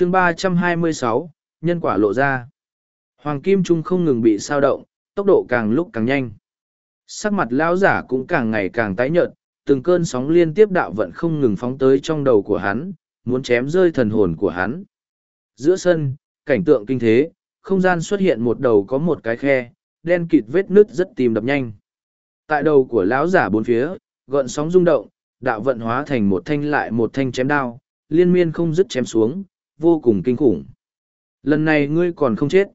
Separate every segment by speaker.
Speaker 1: chương ba trăm hai mươi sáu, nhân quả lộ ra. Hoàng kim trung không ngừng bị sao động, tốc độ càng lúc càng nhanh. Sắc mặt lão giả cũng càng ngày càng tái nhợt, từng cơn sóng liên tiếp đạo vận không ngừng phóng tới trong đầu của hắn, muốn chém rơi thần hồn của hắn. Giữa sân, cảnh tượng kinh thế, không gian xuất hiện một đầu có một cái khe, đen kịt vết nứt rất tìm đập nhanh. Tại đầu của lão giả bốn phía, gợn sóng rung động, đạo vận hóa thành một thanh lại một thanh chém đao, liên miên không dứt chém xuống vô cùng kinh khủng. Lần này ngươi còn không chết.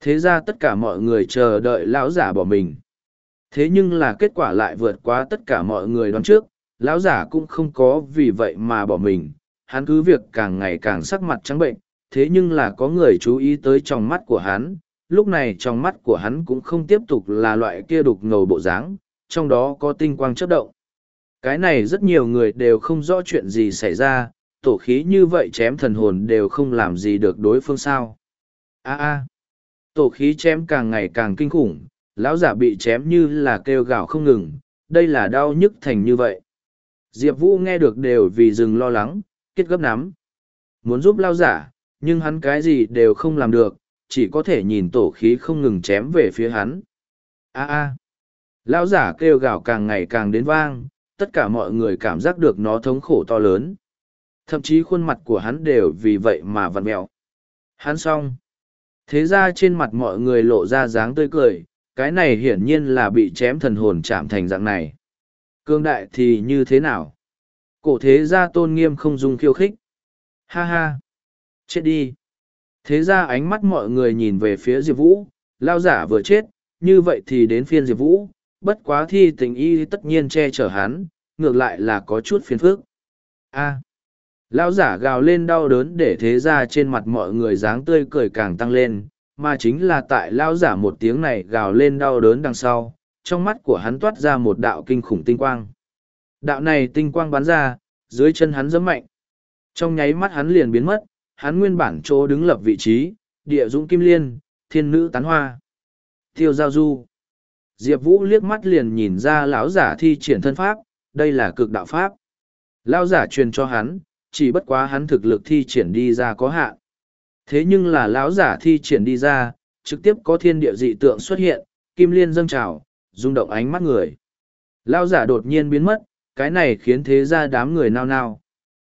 Speaker 1: Thế ra tất cả mọi người chờ đợi lão giả bỏ mình. Thế nhưng là kết quả lại vượt quá tất cả mọi người đoán trước, lão giả cũng không có vì vậy mà bỏ mình. Hắn cứ việc càng ngày càng sắc mặt trắng bệnh, thế nhưng là có người chú ý tới trong mắt của hắn. Lúc này trong mắt của hắn cũng không tiếp tục là loại kia đục ngầu bộ dáng, trong đó có tinh quang chớp động. Cái này rất nhiều người đều không rõ chuyện gì xảy ra tổ khí như vậy chém thần hồn đều không làm gì được đối phương sao? A a. Tổ khí chém càng ngày càng kinh khủng, lão giả bị chém như là kêu gào không ngừng, đây là đau nhức thành như vậy. Diệp vũ nghe được đều vì dừng lo lắng kết gấp nắm. Muốn giúp lao giả, nhưng hắn cái gì đều không làm được, chỉ có thể nhìn tổ khí không ngừng chém về phía hắn. A a. Lão giả kêu gào càng ngày càng đến vang, tất cả mọi người cảm giác được nó thống khổ to lớn thậm chí khuôn mặt của hắn đều vì vậy mà vặn mẹo hắn xong. Thế ra trên mặt mọi người lộ ra dáng tươi cười, cái này hiển nhiên là bị chém thần hồn chạm thành dạng này. Cương đại thì như thế nào? Cổ thế gia tôn nghiêm không dung khiêu khích. Ha ha. Chết đi. Thế ra ánh mắt mọi người nhìn về phía diệp vũ, lao giả vừa chết, như vậy thì đến phiên diệp vũ, bất quá thi tình y tất nhiên che chở hắn, ngược lại là có chút phiền phức. A lão giả gào lên đau đớn để thế ra trên mặt mọi người dáng tươi cười càng tăng lên, mà chính là tại lão giả một tiếng này gào lên đau đớn đằng sau, trong mắt của hắn toát ra một đạo kinh khủng tinh quang. Đạo này tinh quang bắn ra, dưới chân hắn giẫm mạnh. Trong nháy mắt hắn liền biến mất, hắn nguyên bản chỗ đứng lập vị trí, địa dũng kim liên, thiên nữ tán hoa. Tiêu giao du. Diệp vũ liếc mắt liền nhìn ra lão giả thi triển thân pháp, đây là cực đạo pháp. Lão giả truyền cho hắn chỉ bất quá hắn thực lực thi triển đi ra có hạn. Thế nhưng là lão giả thi triển đi ra, trực tiếp có thiên địa dị tượng xuất hiện, kim liên dâng trào, rung động ánh mắt người. Lão giả đột nhiên biến mất, cái này khiến thế ra đám người nao nao.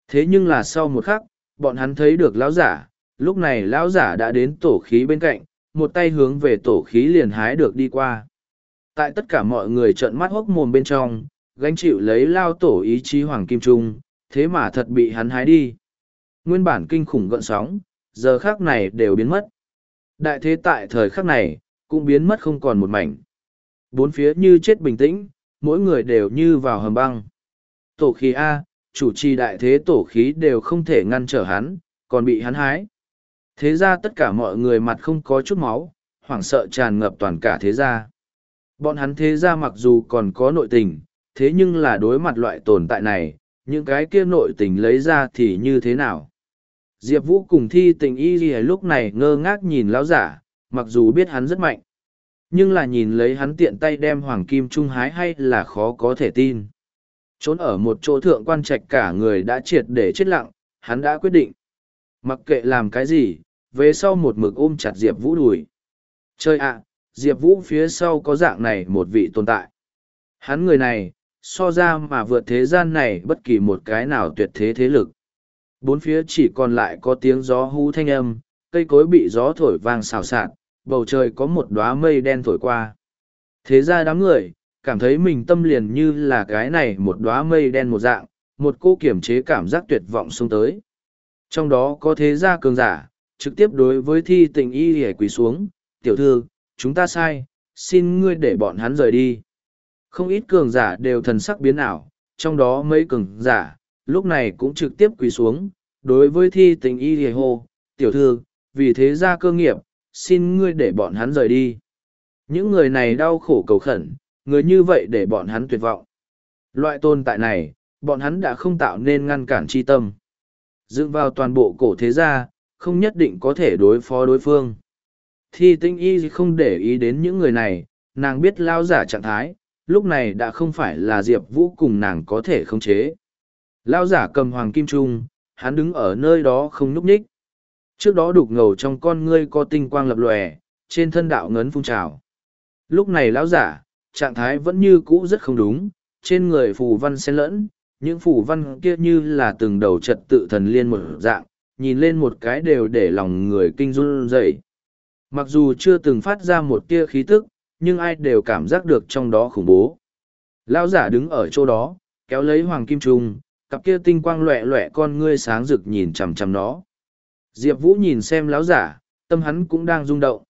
Speaker 1: Thế nhưng là sau một khắc, bọn hắn thấy được lão giả, lúc này lão giả đã đến tổ khí bên cạnh, một tay hướng về tổ khí liền hái được đi qua. Tại tất cả mọi người trợn mắt hốc mồm bên trong, gánh chịu lấy lao tổ ý chí Hoàng Kim Trung, thế mà thật bị hắn hái đi. Nguyên bản kinh khủng gợn sóng, giờ khác này đều biến mất. Đại thế tại thời khắc này, cũng biến mất không còn một mảnh. Bốn phía như chết bình tĩnh, mỗi người đều như vào hầm băng. Tổ khí A, chủ trì đại thế tổ khí đều không thể ngăn trở hắn, còn bị hắn hái. Thế ra tất cả mọi người mặt không có chút máu, hoảng sợ tràn ngập toàn cả thế gia. Bọn hắn thế gia mặc dù còn có nội tình, thế nhưng là đối mặt loại tồn tại này, những cái kia nội tình lấy ra thì như thế nào? Diệp vũ cùng thi tình y gì lúc này ngơ ngác nhìn lão giả, mặc dù biết hắn rất mạnh, nhưng là nhìn lấy hắn tiện tay đem hoàng kim trung hái hay là khó có thể tin. Trốn ở một chỗ thượng quan trạch cả người đã triệt để chết lặng, hắn đã quyết định. Mặc kệ làm cái gì, về sau một mực ôm chặt diệp vũ đùi. Chơi ạ, diệp vũ phía sau có dạng này một vị tồn tại. Hắn người này so ra mà vượt thế gian này bất kỳ một cái nào tuyệt thế thế lực. Bốn phía chỉ còn lại có tiếng gió hú thanh âm, cây cối bị gió thổi vang xào xạc, bầu trời có một đóa mây đen thổi qua. Thế ra đám người, cảm thấy mình tâm liền như là cái này một đóa mây đen một dạng, một cô kiểm chế cảm giác tuyệt vọng xuống tới. Trong đó có thế gia cường giả, trực tiếp đối với thi tình y hề quỳ xuống, tiểu thư, chúng ta sai, xin ngươi để bọn hắn rời đi. Không ít cường giả đều thần sắc biến ảo, trong đó mấy cường giả, lúc này cũng trực tiếp quỳ xuống, đối với thi tình y hề hô, tiểu thư, vì thế ra cơ nghiệp, xin ngươi để bọn hắn rời đi. Những người này đau khổ cầu khẩn, người như vậy để bọn hắn tuyệt vọng. Loại tồn tại này, bọn hắn đã không tạo nên ngăn cản chi tâm. Dựng vào toàn bộ cổ thế gia, không nhất định có thể đối phó đối phương. Thi tinh y không để ý đến những người này, nàng biết lao giả trạng thái, lúc này đã không phải là diệp vũ cùng nàng có thể khống chế lao giả cầm hoàng kim trung hắn đứng ở nơi đó không nhúc nhích Trước đó đục ngầu trong con ngươi có tinh quang lập lòe, trên thân đạo ngấn phun trào. Lúc này lão giả, trạng thái vẫn như cũ rất không đúng, trên người phù văn xen lẫn, những phù văn kia như là từng đầu trật tự thần liên một dạng, nhìn lên một cái đều để lòng người kinh run rẩy. Mặc dù chưa từng phát ra một tia khí tức, nhưng ai đều cảm giác được trong đó khủng bố. Lão giả đứng ở chỗ đó, kéo lấy hoàng kim trung, cặp kia tinh quang loẹ loẹ con ngươi sáng rực nhìn chằm chằm nó. Diệp Vũ nhìn xem lão giả, tâm hắn cũng đang rung động.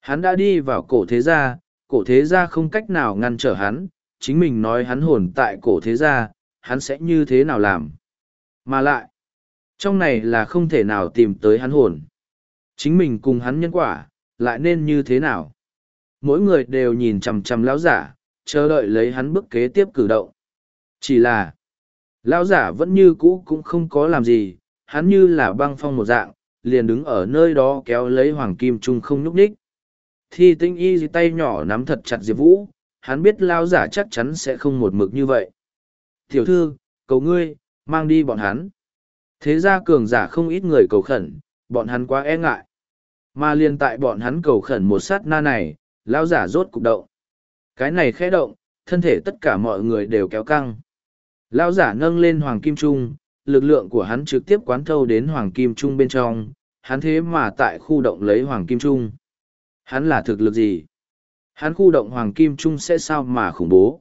Speaker 1: Hắn đã đi vào cổ thế gia, cổ thế gia không cách nào ngăn trở hắn, chính mình nói hắn hồn tại cổ thế gia, hắn sẽ như thế nào làm. Mà lại, trong này là không thể nào tìm tới hắn hồn. Chính mình cùng hắn nhân quả, lại nên như thế nào? Mỗi người đều nhìn chằm chằm lão giả, chờ đợi lấy hắn bước kế tiếp cử động. Chỉ là, lão giả vẫn như cũ cũng không có làm gì, hắn như là băng phong một dạng, liền đứng ở nơi đó kéo lấy hoàng kim trung không nhúc ních. Thi tinh y tay nhỏ nắm thật chặt Diệp Vũ, hắn biết lão giả chắc chắn sẽ không một mực như vậy. Tiểu thư, cầu ngươi, mang đi bọn hắn. Thế ra cường giả không ít người cầu khẩn, bọn hắn quá e ngại. Mà liền tại bọn hắn cầu khẩn một sát na này, lão giả rốt cục động. Cái này khẽ động, thân thể tất cả mọi người đều kéo căng. Lão giả nâng lên hoàng kim trung, lực lượng của hắn trực tiếp quán thâu đến hoàng kim trung bên trong, hắn thế mà tại khu động lấy hoàng kim trung. Hắn là thực lực gì? Hắn khu động hoàng kim trung sẽ sao mà khủng bố?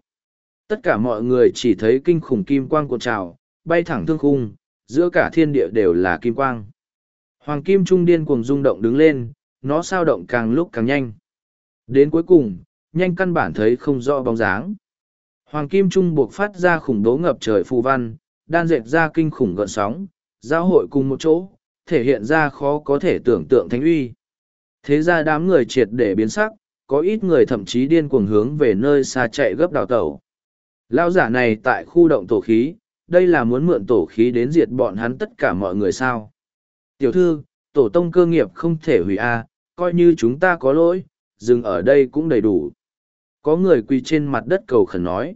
Speaker 1: Tất cả mọi người chỉ thấy kinh khủng kim quang cuộn trào, bay thẳng thương khung, giữa cả thiên địa đều là kim quang. Hoàng kim trung điên cuồng rung động đứng lên, nó sao động càng lúc càng nhanh. Đến cuối cùng, nhanh căn bản thấy không rõ bóng dáng. Hoàng kim trung buộc phát ra khủng đố ngập trời phù văn, đan dệt ra kinh khủng gợn sóng, giao hội cùng một chỗ, thể hiện ra khó có thể tưởng tượng thánh uy. Thế ra đám người triệt để biến sắc, có ít người thậm chí điên cuồng hướng về nơi xa chạy gấp đào tẩu. Lao giả này tại khu động tổ khí, đây là muốn mượn tổ khí đến diệt bọn hắn tất cả mọi người sao. Tiểu thư, tổ tông cơ nghiệp không thể hủy a coi như chúng ta có lỗi, dừng ở đây cũng đầy đủ. Có người quỳ trên mặt đất cầu khẩn nói.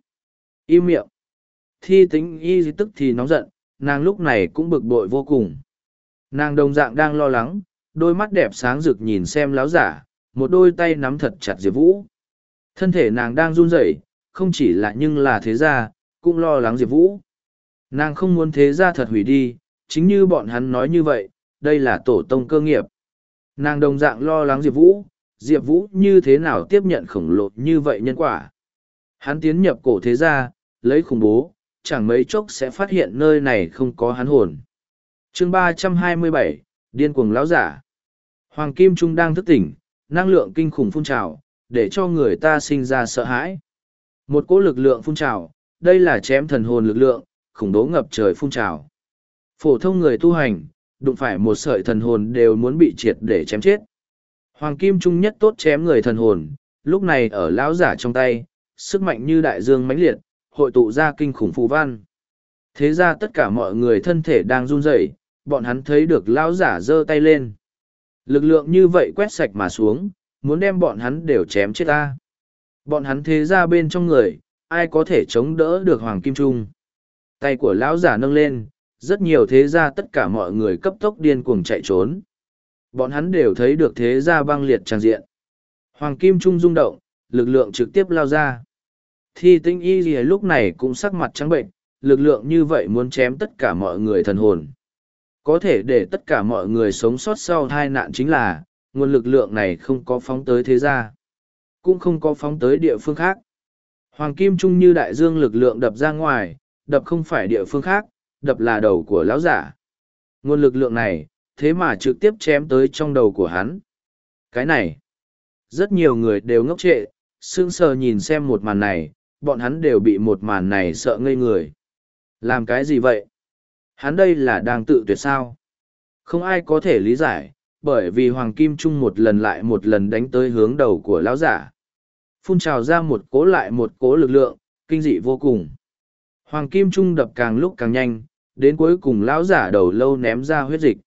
Speaker 1: Im miệng. Thi tính y tức thì nóng giận, nàng lúc này cũng bực bội vô cùng. Nàng đồng dạng đang lo lắng, đôi mắt đẹp sáng rực nhìn xem láo giả, một đôi tay nắm thật chặt Diệp Vũ. Thân thể nàng đang run rẩy, không chỉ là nhưng là thế gia, cũng lo lắng Diệp Vũ. Nàng không muốn thế gia thật hủy đi, chính như bọn hắn nói như vậy, đây là tổ tông cơ nghiệp. Nàng đồng dạng lo lắng Diệp Vũ, Diệp Vũ như thế nào tiếp nhận khổng lồ như vậy nhân quả. Hắn tiến nhập cổ thế gia, lấy khủng bố, chẳng mấy chốc sẽ phát hiện nơi này không có hắn hồn. chương ba trăm hai mươi bảy Điên cuồng lão giả. Hoàng Kim Trung đang thức tỉnh, năng lượng kinh khủng phun trào, để cho người ta sinh ra sợ hãi. Một cỗ lực lượng phun trào, đây là chém thần hồn lực lượng, khủng bố ngập trời phun trào. Phổ thông người tu hành, đụng phải một sợi thần hồn đều muốn bị triệt để chém chết. Hoàng Kim Trung nhất tốt chém người thần hồn, lúc này ở lão giả trong tay, sức mạnh như đại dương mãnh liệt, hội tụ ra kinh khủng phù văn. Thế ra tất cả mọi người thân thể đang run rẩy, bọn hắn thấy được lão giả giơ tay lên. Lực lượng như vậy quét sạch mà xuống, muốn đem bọn hắn đều chém chết ta. Bọn hắn thế ra bên trong người, ai có thể chống đỡ được Hoàng Kim Trung. Tay của lão giả nâng lên, rất nhiều thế gia tất cả mọi người cấp tốc điên cuồng chạy trốn. Bọn hắn đều thấy được thế gia băng liệt tràn diện. Hoàng Kim Trung rung động, lực lượng trực tiếp lao ra. Thi tinh y gì lúc này cũng sắc mặt trắng bệnh, lực lượng như vậy muốn chém tất cả mọi người thần hồn. Có thể để tất cả mọi người sống sót sau hai nạn chính là, nguồn lực lượng này không có phóng tới thế gia, cũng không có phóng tới địa phương khác. Hoàng Kim Trung như đại dương lực lượng đập ra ngoài, đập không phải địa phương khác, đập là đầu của lão giả. Nguồn lực lượng này, thế mà trực tiếp chém tới trong đầu của hắn. Cái này, rất nhiều người đều ngốc trệ, sững sờ nhìn xem một màn này, bọn hắn đều bị một màn này sợ ngây người. Làm cái gì vậy? Hắn đây là đang tự tuyệt sao? Không ai có thể lý giải, bởi vì Hoàng Kim Trung một lần lại một lần đánh tới hướng đầu của lão giả. Phun trào ra một cố lại một cố lực lượng, kinh dị vô cùng. Hoàng Kim Trung đập càng lúc càng nhanh, đến cuối cùng lão giả đầu lâu ném ra huyết dịch.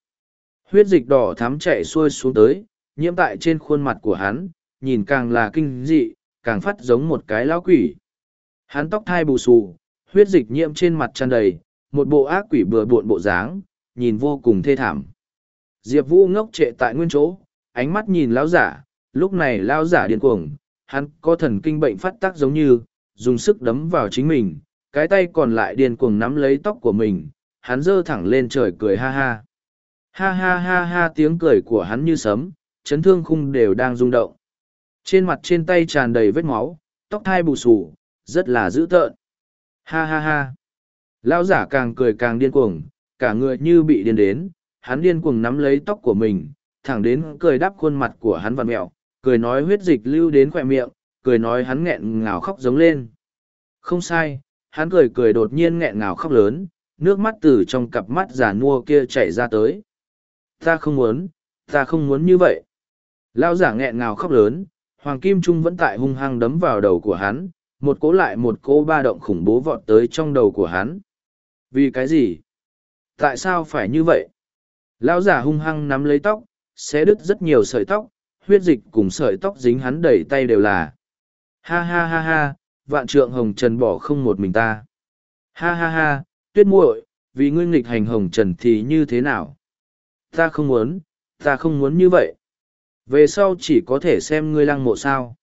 Speaker 1: Huyết dịch đỏ thắm chạy xuôi xuống tới, nhiễm tại trên khuôn mặt của hắn, nhìn càng là kinh dị, càng phát giống một cái lão quỷ. Hắn tóc thai bù xù, huyết dịch nhiễm trên mặt tràn đầy, một bộ ác quỷ bừa bộn bộ dáng, nhìn vô cùng thê thảm. diệp vũ ngốc trệ tại nguyên chỗ ánh mắt nhìn lão giả lúc này lão giả điên cuồng hắn có thần kinh bệnh phát tác giống như dùng sức đấm vào chính mình cái tay còn lại điên cuồng nắm lấy tóc của mình hắn giơ thẳng lên trời cười ha ha ha ha ha ha, tiếng cười của hắn như sấm, chấn thương khung đều đang rung động. Trên mặt trên tay tràn đầy vết máu, tóc thai bù xù, rất là dữ tợn. Ha ha ha. Lão giả càng cười càng điên cuồng, cả người như bị điên đến, hắn điên cuồng nắm lấy tóc của mình, thẳng đến cười đắp khuôn mặt của hắn vặn mẹo, cười nói huyết dịch lưu đến khỏe miệng, cười nói hắn nghẹn ngào khóc giống lên. Không sai, hắn cười cười đột nhiên nghẹn ngào khóc lớn, nước mắt từ trong cặp mắt già nua kia chảy ra tới ta không muốn, ta không muốn như vậy. Lao giả nghẹn ngào khóc lớn, hoàng kim trung vẫn tại hung hăng đấm vào đầu của hắn, một cố lại một cố ba động khủng bố vọt tới trong đầu của hắn. Vì cái gì? Tại sao phải như vậy? Lão giả hung hăng nắm lấy tóc, xé đứt rất nhiều sợi tóc, huyết dịch cùng sợi tóc dính hắn đẩy tay đều là. Ha ha ha ha, vạn trượng hồng trần bỏ không một mình ta. Ha ha ha, tuyết muội, vì ngươi nghịch hành hồng trần thì như thế nào? Ta không muốn, ta không muốn như vậy. Về sau chỉ có thể xem ngươi lăng mộ sao.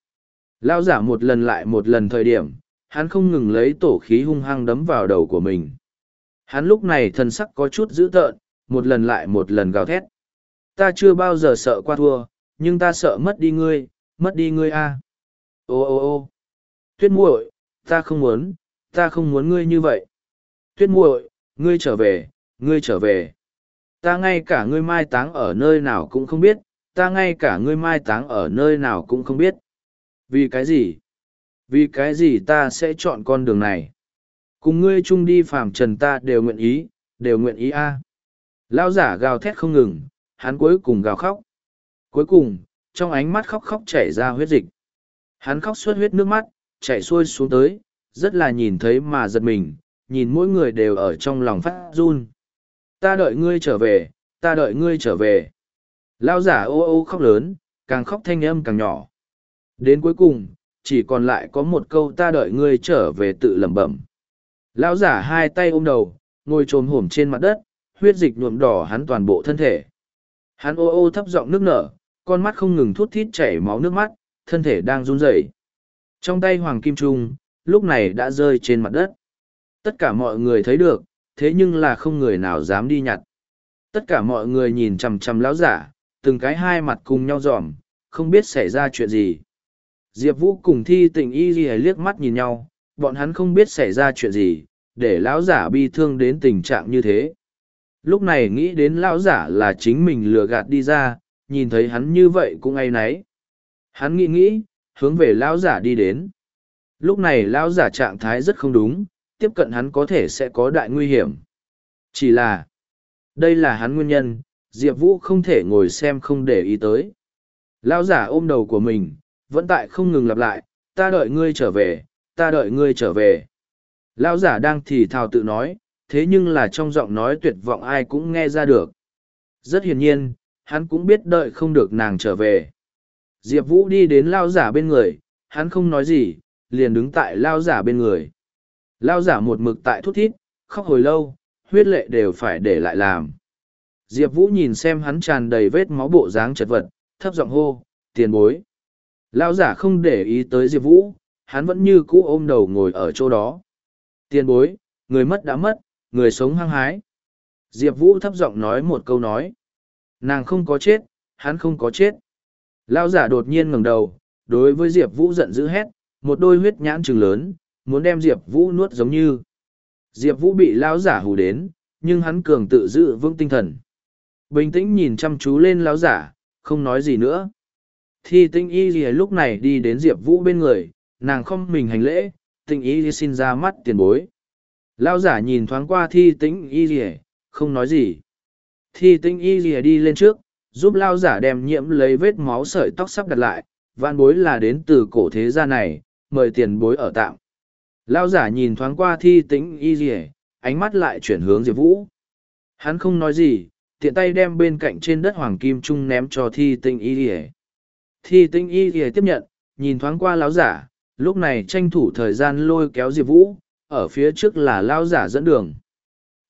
Speaker 1: Lao giả một lần lại một lần thời điểm, hắn không ngừng lấy tổ khí hung hăng đấm vào đầu của mình. Hắn lúc này thân sắc có chút dữ tợn, một lần lại một lần gào thét. Ta chưa bao giờ sợ qua thua, nhưng ta sợ mất đi ngươi, mất đi ngươi a. Ô ô ô. Tuyết muội, ta không muốn, ta không muốn ngươi như vậy. Tuyết muội, ngươi trở về, ngươi trở về ta ngay cả ngươi mai táng ở nơi nào cũng không biết, ta ngay cả ngươi mai táng ở nơi nào cũng không biết. Vì cái gì? Vì cái gì ta sẽ chọn con đường này? Cùng ngươi chung đi phàm trần ta đều nguyện ý, đều nguyện ý a. À. lao giả gào thét không ngừng, hắn cuối cùng gào khóc. Cuối cùng, trong ánh mắt khóc khóc chảy ra huyết dịch. Hắn khóc suốt huyết nước mắt, chảy xuôi xuống tới, rất là nhìn thấy mà giật mình, nhìn mỗi người đều ở trong lòng phát run ta đợi ngươi trở về, ta đợi ngươi trở về. Lao giả ô ô khóc lớn, càng khóc thanh âm càng nhỏ. Đến cuối cùng, chỉ còn lại có một câu ta đợi ngươi trở về tự lẩm bẩm. Lão giả hai tay ôm đầu, ngồi trồm hổm trên mặt đất, huyết dịch nhuộm đỏ hắn toàn bộ thân thể. Hắn ô ô thấp giọng nước nở, con mắt không ngừng thút thít chảy máu nước mắt, thân thể đang run rẩy. Trong tay hoàng kim trung, lúc này đã rơi trên mặt đất. Tất cả mọi người thấy được thế nhưng là không người nào dám đi nhặt. Tất cả mọi người nhìn chằm chằm lão giả, từng cái hai mặt cùng nhau dòm, không biết xảy ra chuyện gì. Diệp vũ cùng thi tình y ghi liếc mắt nhìn nhau, bọn hắn không biết xảy ra chuyện gì, để lão giả bi thương đến tình trạng như thế. Lúc này nghĩ đến lão giả là chính mình lừa gạt đi ra, nhìn thấy hắn như vậy cũng ngay náy hắn nghĩ nghĩ, hướng về lão giả đi đến. Lúc này lão giả trạng thái rất không đúng tiếp cận hắn có thể sẽ có đại nguy hiểm. Chỉ là, đây là hắn nguyên nhân, diệp vũ không thể ngồi xem không để ý tới. Lão giả ôm đầu của mình, vẫn tại không ngừng lặp lại, ta đợi ngươi trở về, ta đợi ngươi trở về. Lão giả đang thì thào tự nói, thế nhưng là trong giọng nói tuyệt vọng ai cũng nghe ra được. Rất hiển nhiên, hắn cũng biết đợi không được nàng trở về. Diệp vũ đi đến lao giả bên người, hắn không nói gì, liền đứng tại lao giả bên người lao giả một mực tại thút thít, khóc hồi lâu, huyết lệ đều phải để lại làm. Diệp vũ nhìn xem hắn tràn đầy vết máu bộ dáng chật vật, thấp giọng hô, tiền bối. Lao giả không để ý tới diệp vũ, hắn vẫn như cũ ôm đầu ngồi ở chỗ đó. Tiền bối, người mất đã mất, người sống hăng hái. Diệp vũ thấp giọng nói một câu nói. Nàng không có chết, hắn không có chết. Lao giả đột nhiên ngẩng đầu, đối với diệp vũ giận dữ hét, một đôi huyết nhãn trừng lớn muốn đem diệp vũ nuốt giống như. Diệp vũ bị lão giả hù đến, nhưng hắn cường tự giữ vững tinh thần. Bình tĩnh nhìn chăm chú lên lão giả, không nói gì nữa. Thi tinh y gì lúc này đi đến diệp vũ bên người, nàng không mình hành lễ tinh y xin ra mắt tiền bối. Lao giả nhìn thoáng qua thi tĩnh y gì không nói gì. Thi tinh y gì đi lên trước, giúp lao giả đem nhiễm lấy vết máu sợi tóc sắp đặt lại. Vạn bối là đến từ cổ thế gia này, mời tiền bối ở tạm lao giả nhìn thoáng qua thi tĩnh y dì ánh mắt lại chuyển hướng diệp vũ. Hắn không nói gì, tiện tay đem bên cạnh trên đất hoàng kim trung ném cho thi Tĩnh y dì thi Tĩnh y dì tiếp nhận, nhìn thoáng qua Lão giả, lúc này tranh thủ thời gian lôi kéo diệp vũ, ở phía trước là lao giả dẫn đường.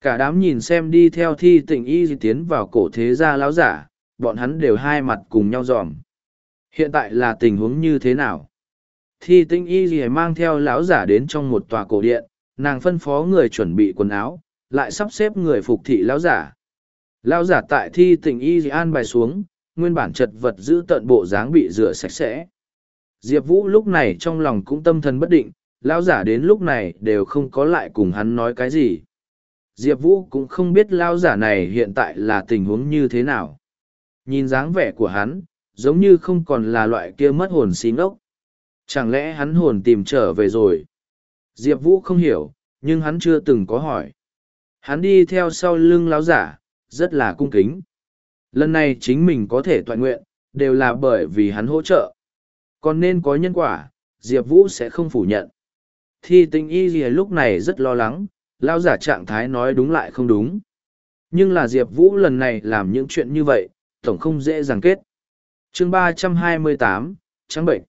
Speaker 1: Cả đám nhìn xem đi theo thi Tĩnh y tiến vào cổ thế gia Lão giả, bọn hắn đều hai mặt cùng nhau dòm. Hiện tại là tình huống như thế nào? Thi tinh y gì mang theo lão giả đến trong một tòa cổ điện, nàng phân phó người chuẩn bị quần áo, lại sắp xếp người phục thị lão giả. Lão giả tại thi tình y an bài xuống, nguyên bản chật vật giữ tận bộ dáng bị rửa sạch sẽ. Diệp vũ lúc này trong lòng cũng tâm thần bất định, lão giả đến lúc này đều không có lại cùng hắn nói cái gì. Diệp vũ cũng không biết lão giả này hiện tại là tình huống như thế nào. Nhìn dáng vẻ của hắn, giống như không còn là loại kia mất hồn xí ngốc chẳng lẽ hắn hồn tìm trở về rồi? Diệp vũ không hiểu, nhưng hắn chưa từng có hỏi. Hắn đi theo sau lưng láo giả, rất là cung kính. Lần này chính mình có thể toàn nguyện, đều là bởi vì hắn hỗ trợ. Còn nên có nhân quả, diệp vũ sẽ không phủ nhận. Thi tình y gì lúc này rất lo lắng lao giả trạng thái nói đúng lại không đúng. Nhưng là diệp vũ lần này làm những chuyện như vậy, tổng không dễ dàng kết. Chương ba trăm hai mươi tám, trắng bệnh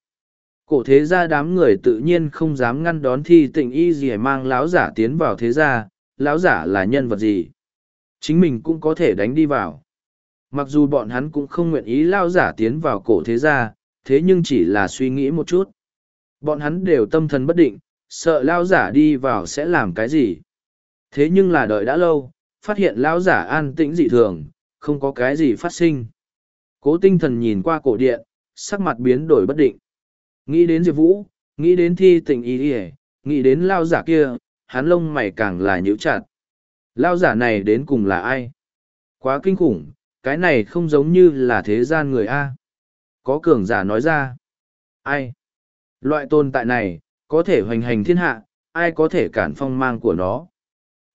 Speaker 1: cổ thế gia đám người tự nhiên không dám ngăn đón thi tịnh y gì mang láo giả tiến vào thế gia láo giả là nhân vật gì? Chính mình cũng có thể đánh đi vào. Mặc dù bọn hắn cũng không nguyện ý lao giả tiến vào cổ thế gia, thế nhưng chỉ là suy nghĩ một chút. Bọn hắn đều tâm thần bất định, sợ lao giả đi vào sẽ làm cái gì? Thế nhưng là đợi đã lâu, phát hiện lao giả an tĩnh dị thường, không có cái gì phát sinh. Cố tinh thần nhìn qua cổ điện, sắc mặt biến đổi bất định nghĩ đến diệp vũ, nghĩ đến thi tình ý ỉa, nghĩ đến lao giả kia, hắn lông mày càng là nhíu chặt. Lao giả này đến cùng là ai? Quá kinh khủng, cái này không giống như là thế gian người a. Có cường giả nói ra. Ai? Loại tồn tại này, có thể hoành hành thiên hạ, ai có thể cản phong mang của nó?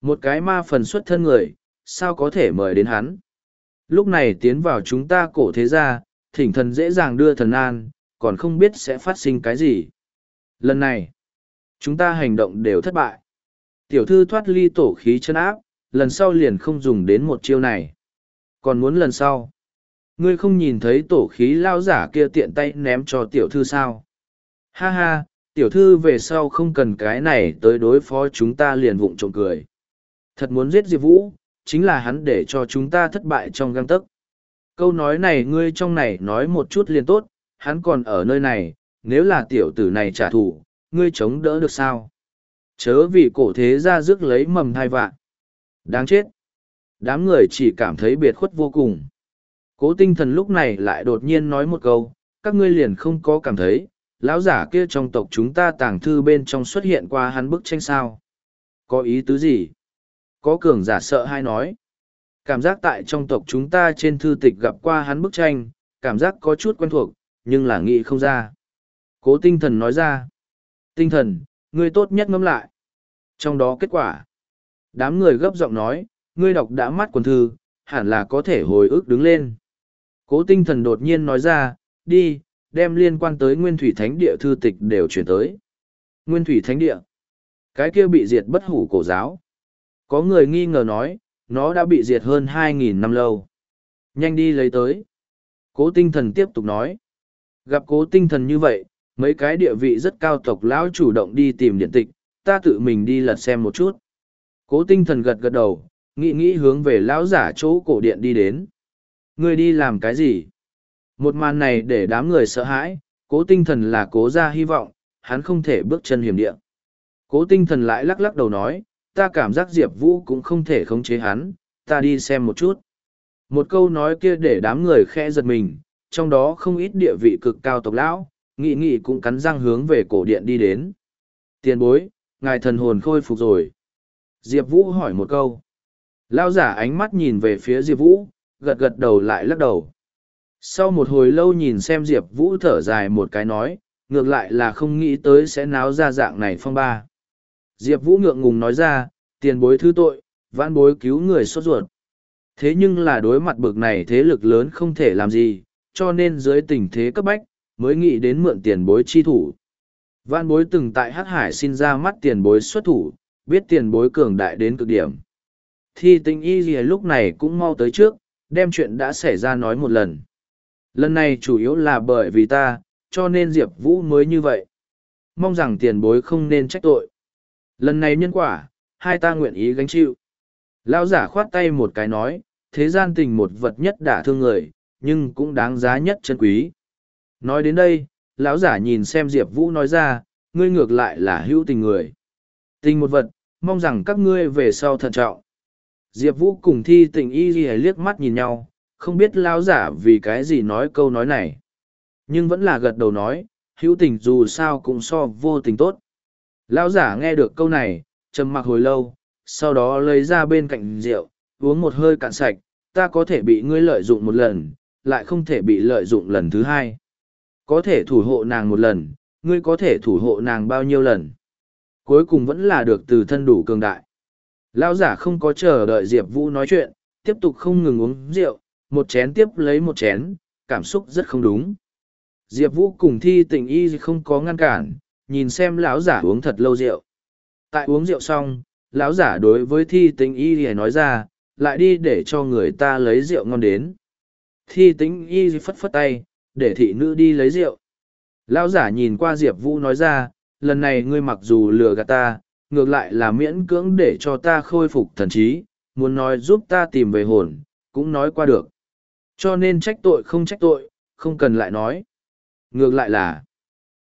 Speaker 1: Một cái ma phần xuất thân người, sao có thể mời đến hắn? Lúc này tiến vào chúng ta cổ thế gia, thỉnh thần dễ dàng đưa thần an còn không biết sẽ phát sinh cái gì. Lần này, chúng ta hành động đều thất bại. Tiểu thư thoát ly tổ khí chân áp, lần sau liền không dùng đến một chiêu này. Còn muốn lần sau, ngươi không nhìn thấy tổ khí lao giả kia tiện tay ném cho tiểu thư sao. Ha ha, tiểu thư về sau không cần cái này tới đối phó chúng ta liền vụng trộm cười. Thật muốn giết Diệp Vũ, chính là hắn để cho chúng ta thất bại trong găng tấc. Câu nói này ngươi trong này nói một chút liền tốt, hắn còn ở nơi này, nếu là tiểu tử này trả thù, ngươi chống đỡ được sao? Chớ vì cổ thế ra rước lấy mầm thai vạn. Đáng chết. Đám người chỉ cảm thấy biệt khuất vô cùng. Cố tinh thần lúc này lại đột nhiên nói một câu, các ngươi liền không có cảm thấy, lão giả kia trong tộc chúng ta tàng thư bên trong xuất hiện qua hắn bức tranh sao. Có ý tứ gì? Có cường giả sợ hay nói. Cảm giác tại trong tộc chúng ta trên thư tịch gặp qua hắn bức tranh, cảm giác có chút quen thuộc, nhưng là nghĩ không ra. Cố tinh thần nói ra. Tinh thần, ngươi tốt nhất ngẫm lại. Trong đó kết quả. Đám người gấp giọng nói, ngươi đọc đã mắt quần thư, hẳn là có thể hồi ức đứng lên. Cố tinh thần đột nhiên nói ra, đi, đem liên quan tới nguyên thủy thánh địa thư tịch đều chuyển tới. Nguyên thủy thánh địa. Cái kia bị diệt bất hủ cổ giáo. Có người nghi ngờ nói, nó đã bị diệt hơn 2.000 năm lâu. Nhanh đi lấy tới. Cố tinh thần tiếp tục nói. Gặp cố tinh thần như vậy, mấy cái địa vị rất cao tộc lão chủ động đi tìm điện tịch, ta tự mình đi lật xem một chút. Cố tinh thần gật gật đầu, nghĩ nghĩ hướng về lão giả chỗ cổ điện đi đến. Ngươi đi làm cái gì? Một màn này để đám người sợ hãi, cố tinh thần là cố ra hy vọng, hắn không thể bước chân hiểm địa. Cố tinh thần lại lắc lắc đầu nói, ta cảm giác Diệp Vũ cũng không thể khống chế hắn, ta đi xem một chút. Một câu nói kia để đám người khẽ giật mình, trong đó không ít địa vị cực cao tộc lão, nghị nghị cũng cắn răng hướng về cổ điện đi đến. Tiền bối, ngài thần hồn khôi phục rồi. Diệp Vũ hỏi một câu. Lao giả ánh mắt nhìn về phía Diệp Vũ, gật gật đầu lại lắc đầu. Sau một hồi lâu nhìn xem Diệp Vũ thở dài một cái nói, ngược lại là không nghĩ tới sẽ náo ra dạng này phong ba. Diệp Vũ ngượng ngùng nói ra, tiền bối thứ tội, vãn bối cứu người sốt ruột. Thế nhưng là đối mặt bực này thế lực lớn không thể làm gì, cho nên dưới tình thế cấp bách, mới nghĩ đến mượn tiền bối chi thủ. Vạn bối từng tại Hắc Hải xin ra mắt tiền bối xuất thủ, biết tiền bối cường đại đến cực điểm. Thi tình y gì lúc này cũng mau tới trước, đem chuyện đã xảy ra nói một lần. Lần này chủ yếu là bởi vì ta, cho nên Diệp Vũ mới như vậy. Mong rằng tiền bối không nên trách tội. Lần này nhân quả, hai ta nguyện ý gánh chịu. Lão giả khoát tay một cái nói, thế gian tình một vật nhất đả thương người, nhưng cũng đáng giá nhất chân quý. Nói đến đây, lão giả nhìn xem Diệp Vũ nói ra, ngươi ngược lại là hữu tình người. Tình một vật, mong rằng các ngươi về sau thận trọng. Diệp Vũ cùng thi tình y ghi liếc mắt nhìn nhau, không biết lão giả vì cái gì nói câu nói này. Nhưng vẫn là gật đầu nói, hữu tình dù sao cũng so vô tình tốt. Lão giả nghe được câu này, trầm mặc hồi lâu, sau đó lấy ra bên cạnh rượu, uống một hơi cạn sạch, ta có thể bị ngươi lợi dụng một lần, lại không thể bị lợi dụng lần thứ hai. Có thể thủ hộ nàng một lần, ngươi có thể thủ hộ nàng bao nhiêu lần. Cuối cùng vẫn là được từ thân đủ cường đại. Lão giả không có chờ đợi Diệp Vũ nói chuyện, tiếp tục không ngừng uống rượu, một chén tiếp lấy một chén, cảm xúc rất không đúng. Diệp Vũ cùng thi tình y không có ngăn cản, nhìn xem lão giả uống thật lâu rượu. Tại uống rượu xong, lão giả đối với thi tình y thì nói ra, lại đi để cho người ta lấy rượu ngon đến. Thi tính y phất phất tay, để thị nữ đi lấy rượu. Lão giả nhìn qua Diệp Vũ nói ra, lần này ngươi mặc dù lừa gạt ta, ngược lại là miễn cưỡng để cho ta khôi phục thần trí, muốn nói giúp ta tìm về hồn, cũng nói qua được. Cho nên trách tội không trách tội, không cần lại nói. Ngược lại là,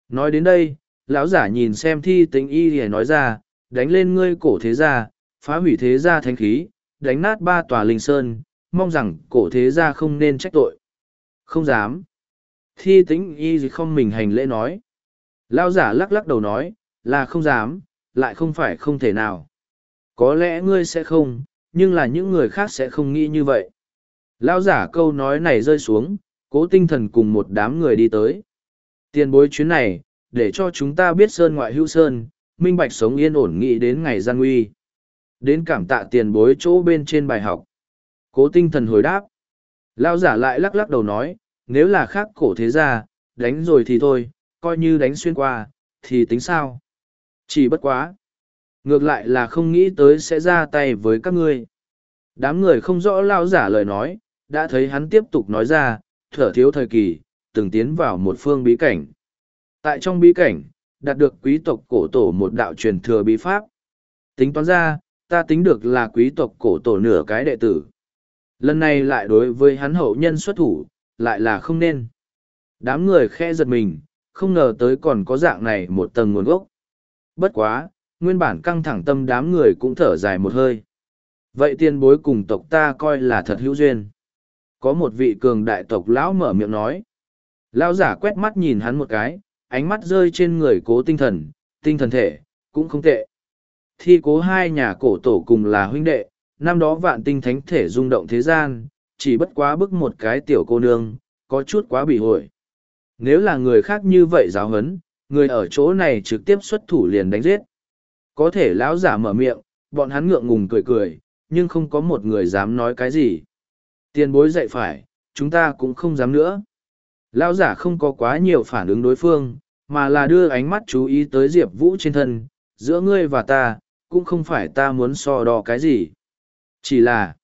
Speaker 1: nói đến đây, lão giả nhìn xem thi tính y thì nói ra, đánh lên ngươi cổ thế gia, phá hủy thế gia thánh khí, đánh nát ba tòa linh sơn, mong rằng cổ thế gia không nên trách tội. Không dám. Thi tính y không mình hành lễ nói. Lão giả lắc lắc đầu nói, là không dám, lại không phải không thể nào. Có lẽ ngươi sẽ không, nhưng là những người khác sẽ không nghĩ như vậy. Lão giả câu nói này rơi xuống, cố tinh thần cùng một đám người đi tới. Tiền bối chuyến này, để cho chúng ta biết sơn ngoại hữu sơn, minh bạch sống yên ổn nghĩ đến ngày gian nguy. Đến cảm tạ tiền bối chỗ bên trên bài học. Cố tinh thần hồi đáp. Lao giả lại lắc lắc đầu nói, nếu là khác cổ thế gia, đánh rồi thì thôi, coi như đánh xuyên qua, thì tính sao? Chỉ bất quá. Ngược lại là không nghĩ tới sẽ ra tay với các ngươi. Đám người không rõ lao giả lời nói, đã thấy hắn tiếp tục nói ra, thở thiếu thời kỳ, từng tiến vào một phương bí cảnh. Tại trong bí cảnh, đạt được quý tộc cổ tổ một đạo truyền thừa bí pháp. Tính toán ra, ta tính được là quý tộc cổ tổ nửa cái đệ tử. Lần này lại đối với hắn hậu nhân xuất thủ, lại là không nên. Đám người khe giật mình, không ngờ tới còn có dạng này một tầng nguồn gốc. Bất quá, nguyên bản căng thẳng tâm đám người cũng thở dài một hơi. Vậy tiên bối cùng tộc ta coi là thật hữu duyên. Có một vị cường đại tộc lão mở miệng nói. Lão giả quét mắt nhìn hắn một cái, ánh mắt rơi trên người cố tinh thần, tinh thần thể, cũng không tệ. Thi cố hai nhà cổ tổ cùng là huynh đệ, năm đó vạn tinh thánh thể rung động thế gian, chỉ bất quá bức một cái tiểu cô nương, có chút quá bị hội. Nếu là người khác như vậy giáo hấn, người ở chỗ này trực tiếp xuất thủ liền đánh giết. Có thể lão giả mở miệng, bọn hắn ngượng ngùng cười cười, nhưng không có một người dám nói cái gì. Tiền bối dạy phải, chúng ta cũng không dám nữa. Lão giả không có quá nhiều phản ứng đối phương, mà là đưa ánh mắt chú ý tới Diệp Vũ trên thân, giữa ngươi và ta, cũng không phải ta muốn so đo cái gì. Chỉ là,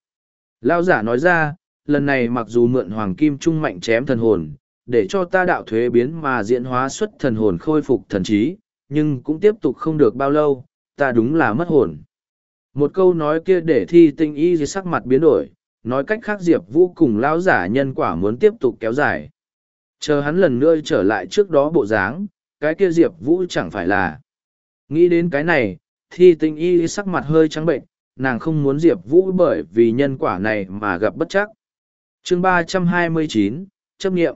Speaker 1: Lão giả nói ra, lần này mặc dù mượn hoàng kim trung mạnh chém thần hồn, để cho ta đạo thuế biến mà diễn hóa xuất thần hồn khôi phục thần trí, nhưng cũng tiếp tục không được bao lâu, ta đúng là mất hồn. Một câu nói kia để thi tinh y dưới sắc mặt biến đổi, nói cách khác Diệp Vũ cùng lão giả nhân quả muốn tiếp tục kéo dài. Chờ hắn lần nữa trở lại trước đó bộ dáng, cái kia Diệp Vũ chẳng phải là. Nghĩ đến cái này, thi tinh y sắc mặt hơi trắng bệnh, nàng không muốn Diệp Vũ bởi vì nhân quả này mà gặp bất chắc. chương ba trăm hai mươi chín chấp nghiệm.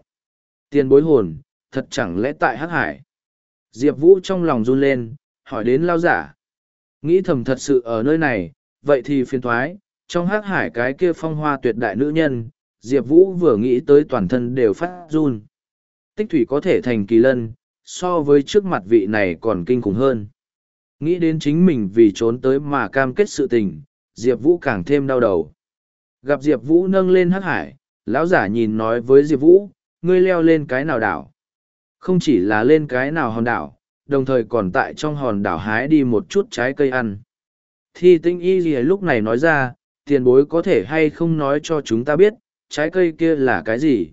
Speaker 1: Tiền bối hồn, thật chẳng lẽ tại Hắc Hải. Diệp Vũ trong lòng run lên, hỏi đến lao giả. Nghĩ thầm thật sự ở nơi này, vậy thì phiền thoái, trong Hắc Hải cái kia phong hoa tuyệt đại nữ nhân, Diệp Vũ vừa nghĩ tới toàn thân đều phát run. Tích thủy có thể thành kỳ lân, so với trước mặt vị này còn kinh khủng hơn. Nghĩ đến chính mình vì trốn tới mà cam kết sự tình, Diệp Vũ càng thêm đau đầu. Gặp Diệp Vũ nâng lên hắc hải, lão giả nhìn nói với Diệp Vũ, ngươi leo lên cái nào đảo. Không chỉ là lên cái nào hòn đảo, đồng thời còn tại trong hòn đảo hái đi một chút trái cây ăn. Thi tinh y gì lúc này nói ra, tiền bối có thể hay không nói cho chúng ta biết, trái cây kia là cái gì.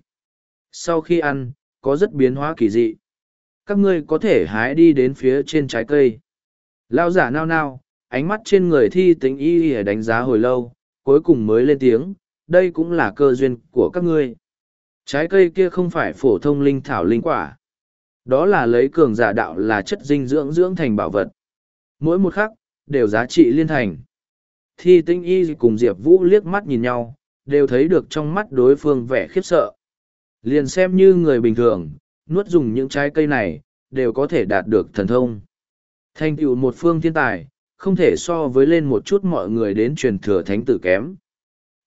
Speaker 1: Sau khi ăn, có rất biến hóa kỳ dị. Các ngươi có thể hái đi đến phía trên trái cây. Lao giả nao nao, ánh mắt trên người thi tính y y đánh giá hồi lâu, cuối cùng mới lên tiếng, đây cũng là cơ duyên của các ngươi. Trái cây kia không phải phổ thông linh thảo linh quả. Đó là lấy cường giả đạo là chất dinh dưỡng dưỡng thành bảo vật. Mỗi một khắc, đều giá trị liên thành. Thi tinh y cùng Diệp Vũ liếc mắt nhìn nhau, đều thấy được trong mắt đối phương vẻ khiếp sợ. Liền xem như người bình thường, nuốt dùng những trái cây này, đều có thể đạt được thần thông. Thành tựu một phương thiên tài, không thể so với lên một chút mọi người đến truyền thừa thánh tử kém.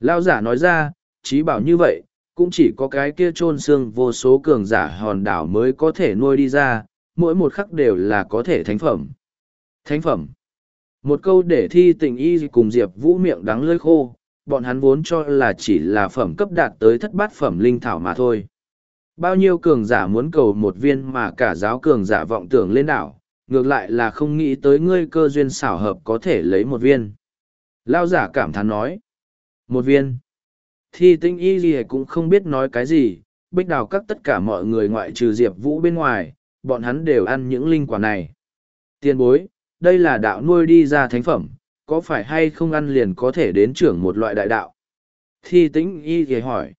Speaker 1: Lao giả nói ra, trí bảo như vậy, cũng chỉ có cái kia chôn xương vô số cường giả hòn đảo mới có thể nuôi đi ra, mỗi một khắc đều là có thể thánh phẩm. Thánh phẩm. Một câu để thi tình y cùng Diệp Vũ miệng đắng lơi khô, bọn hắn vốn cho là chỉ là phẩm cấp đạt tới thất bát phẩm linh thảo mà thôi. Bao nhiêu cường giả muốn cầu một viên mà cả giáo cường giả vọng tưởng lên đảo, ngược lại là không nghĩ tới ngươi cơ duyên xảo hợp có thể lấy một viên. Lao giả cảm thán nói. Một viên. Thi tinh y gì cũng không biết nói cái gì, bích đào các tất cả mọi người ngoại trừ Diệp Vũ bên ngoài, bọn hắn đều ăn những linh quả này. Tiên bối, đây là đạo nuôi đi ra thánh phẩm, có phải hay không ăn liền có thể đến trưởng một loại đại đạo? Thi tĩnh y thì hỏi.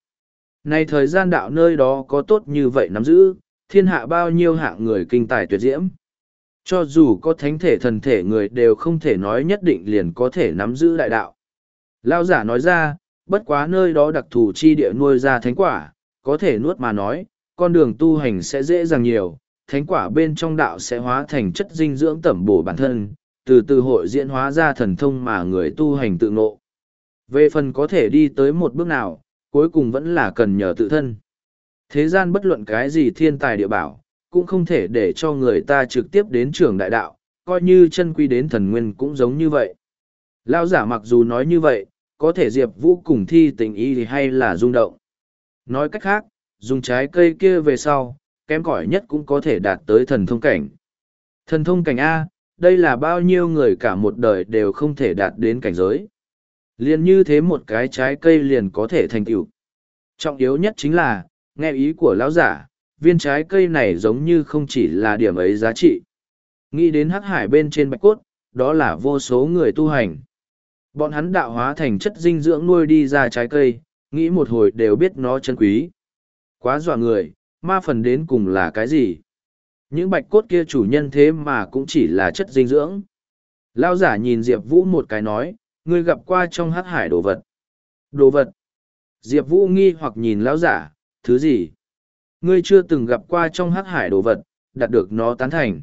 Speaker 1: Này thời gian đạo nơi đó có tốt như vậy nắm giữ, thiên hạ bao nhiêu hạng người kinh tài tuyệt diễm. Cho dù có thánh thể thần thể người đều không thể nói nhất định liền có thể nắm giữ đại đạo. Lao giả nói ra, bất quá nơi đó đặc thù chi địa nuôi ra thánh quả, có thể nuốt mà nói, con đường tu hành sẽ dễ dàng nhiều, thánh quả bên trong đạo sẽ hóa thành chất dinh dưỡng tẩm bổ bản thân, từ từ hội diễn hóa ra thần thông mà người tu hành tự ngộ. Về phần có thể đi tới một bước nào, cuối cùng vẫn là cần nhờ tự thân. Thế gian bất luận cái gì thiên tài địa bảo, cũng không thể để cho người ta trực tiếp đến trường đại đạo, coi như chân quy đến thần nguyên cũng giống như vậy. Lao giả mặc dù nói như vậy, có thể Diệp Vũ cùng thi tình ý thì hay là rung động. Nói cách khác, dùng trái cây kia về sau, kém cỏi nhất cũng có thể đạt tới thần thông cảnh. Thần thông cảnh A, đây là bao nhiêu người cả một đời đều không thể đạt đến cảnh giới. Liền như thế một cái trái cây liền có thể thành tựu. Trọng yếu nhất chính là, nghe ý của lão giả, viên trái cây này giống như không chỉ là điểm ấy giá trị. Nghĩ đến hắc hải bên trên bạch cốt, đó là vô số người tu hành. Bọn hắn đạo hóa thành chất dinh dưỡng nuôi đi ra trái cây, nghĩ một hồi đều biết nó chân quý. Quá dọa người, ma phần đến cùng là cái gì? Những bạch cốt kia chủ nhân thế mà cũng chỉ là chất dinh dưỡng. Lao giả nhìn Diệp Vũ một cái nói, ngươi gặp qua trong hát hải đồ vật. Đồ vật. Diệp Vũ nghi hoặc nhìn lão giả, thứ gì? Ngươi chưa từng gặp qua trong hắc hải đồ vật, đạt được nó tán thành.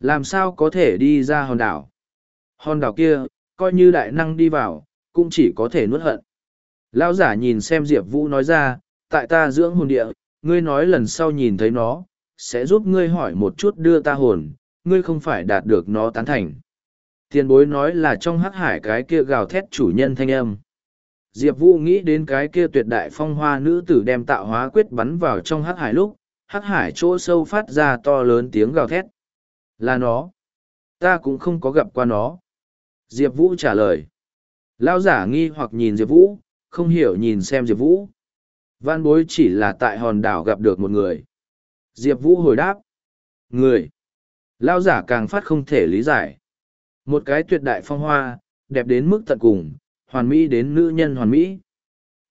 Speaker 1: Làm sao có thể đi ra hòn đảo? Hòn đảo kia, coi như đại năng đi vào, cũng chỉ có thể nuốt hận. Lão giả nhìn xem Diệp Vũ nói ra, tại ta dưỡng hồn địa, ngươi nói lần sau nhìn thấy nó, sẽ giúp ngươi hỏi một chút đưa ta hồn, ngươi không phải đạt được nó tán thành. Tiền bối nói là trong hắc hải cái kia gào thét chủ nhân thanh âm. Diệp Vũ nghĩ đến cái kia tuyệt đại phong hoa nữ tử đem tạo hóa quyết bắn vào trong hắc hải lúc, hắc hải chỗ sâu phát ra to lớn tiếng gào thét. Là nó. Ta cũng không có gặp qua nó. Diệp Vũ trả lời. Lao giả nghi hoặc nhìn Diệp Vũ, không hiểu nhìn xem Diệp Vũ. Văn bối chỉ là tại hòn đảo gặp được một người. Diệp Vũ hồi đáp. Người. Lao giả càng phát không thể lý giải. Một cái tuyệt đại phong hoa, đẹp đến mức tận cùng, hoàn mỹ đến nữ nhân hoàn mỹ.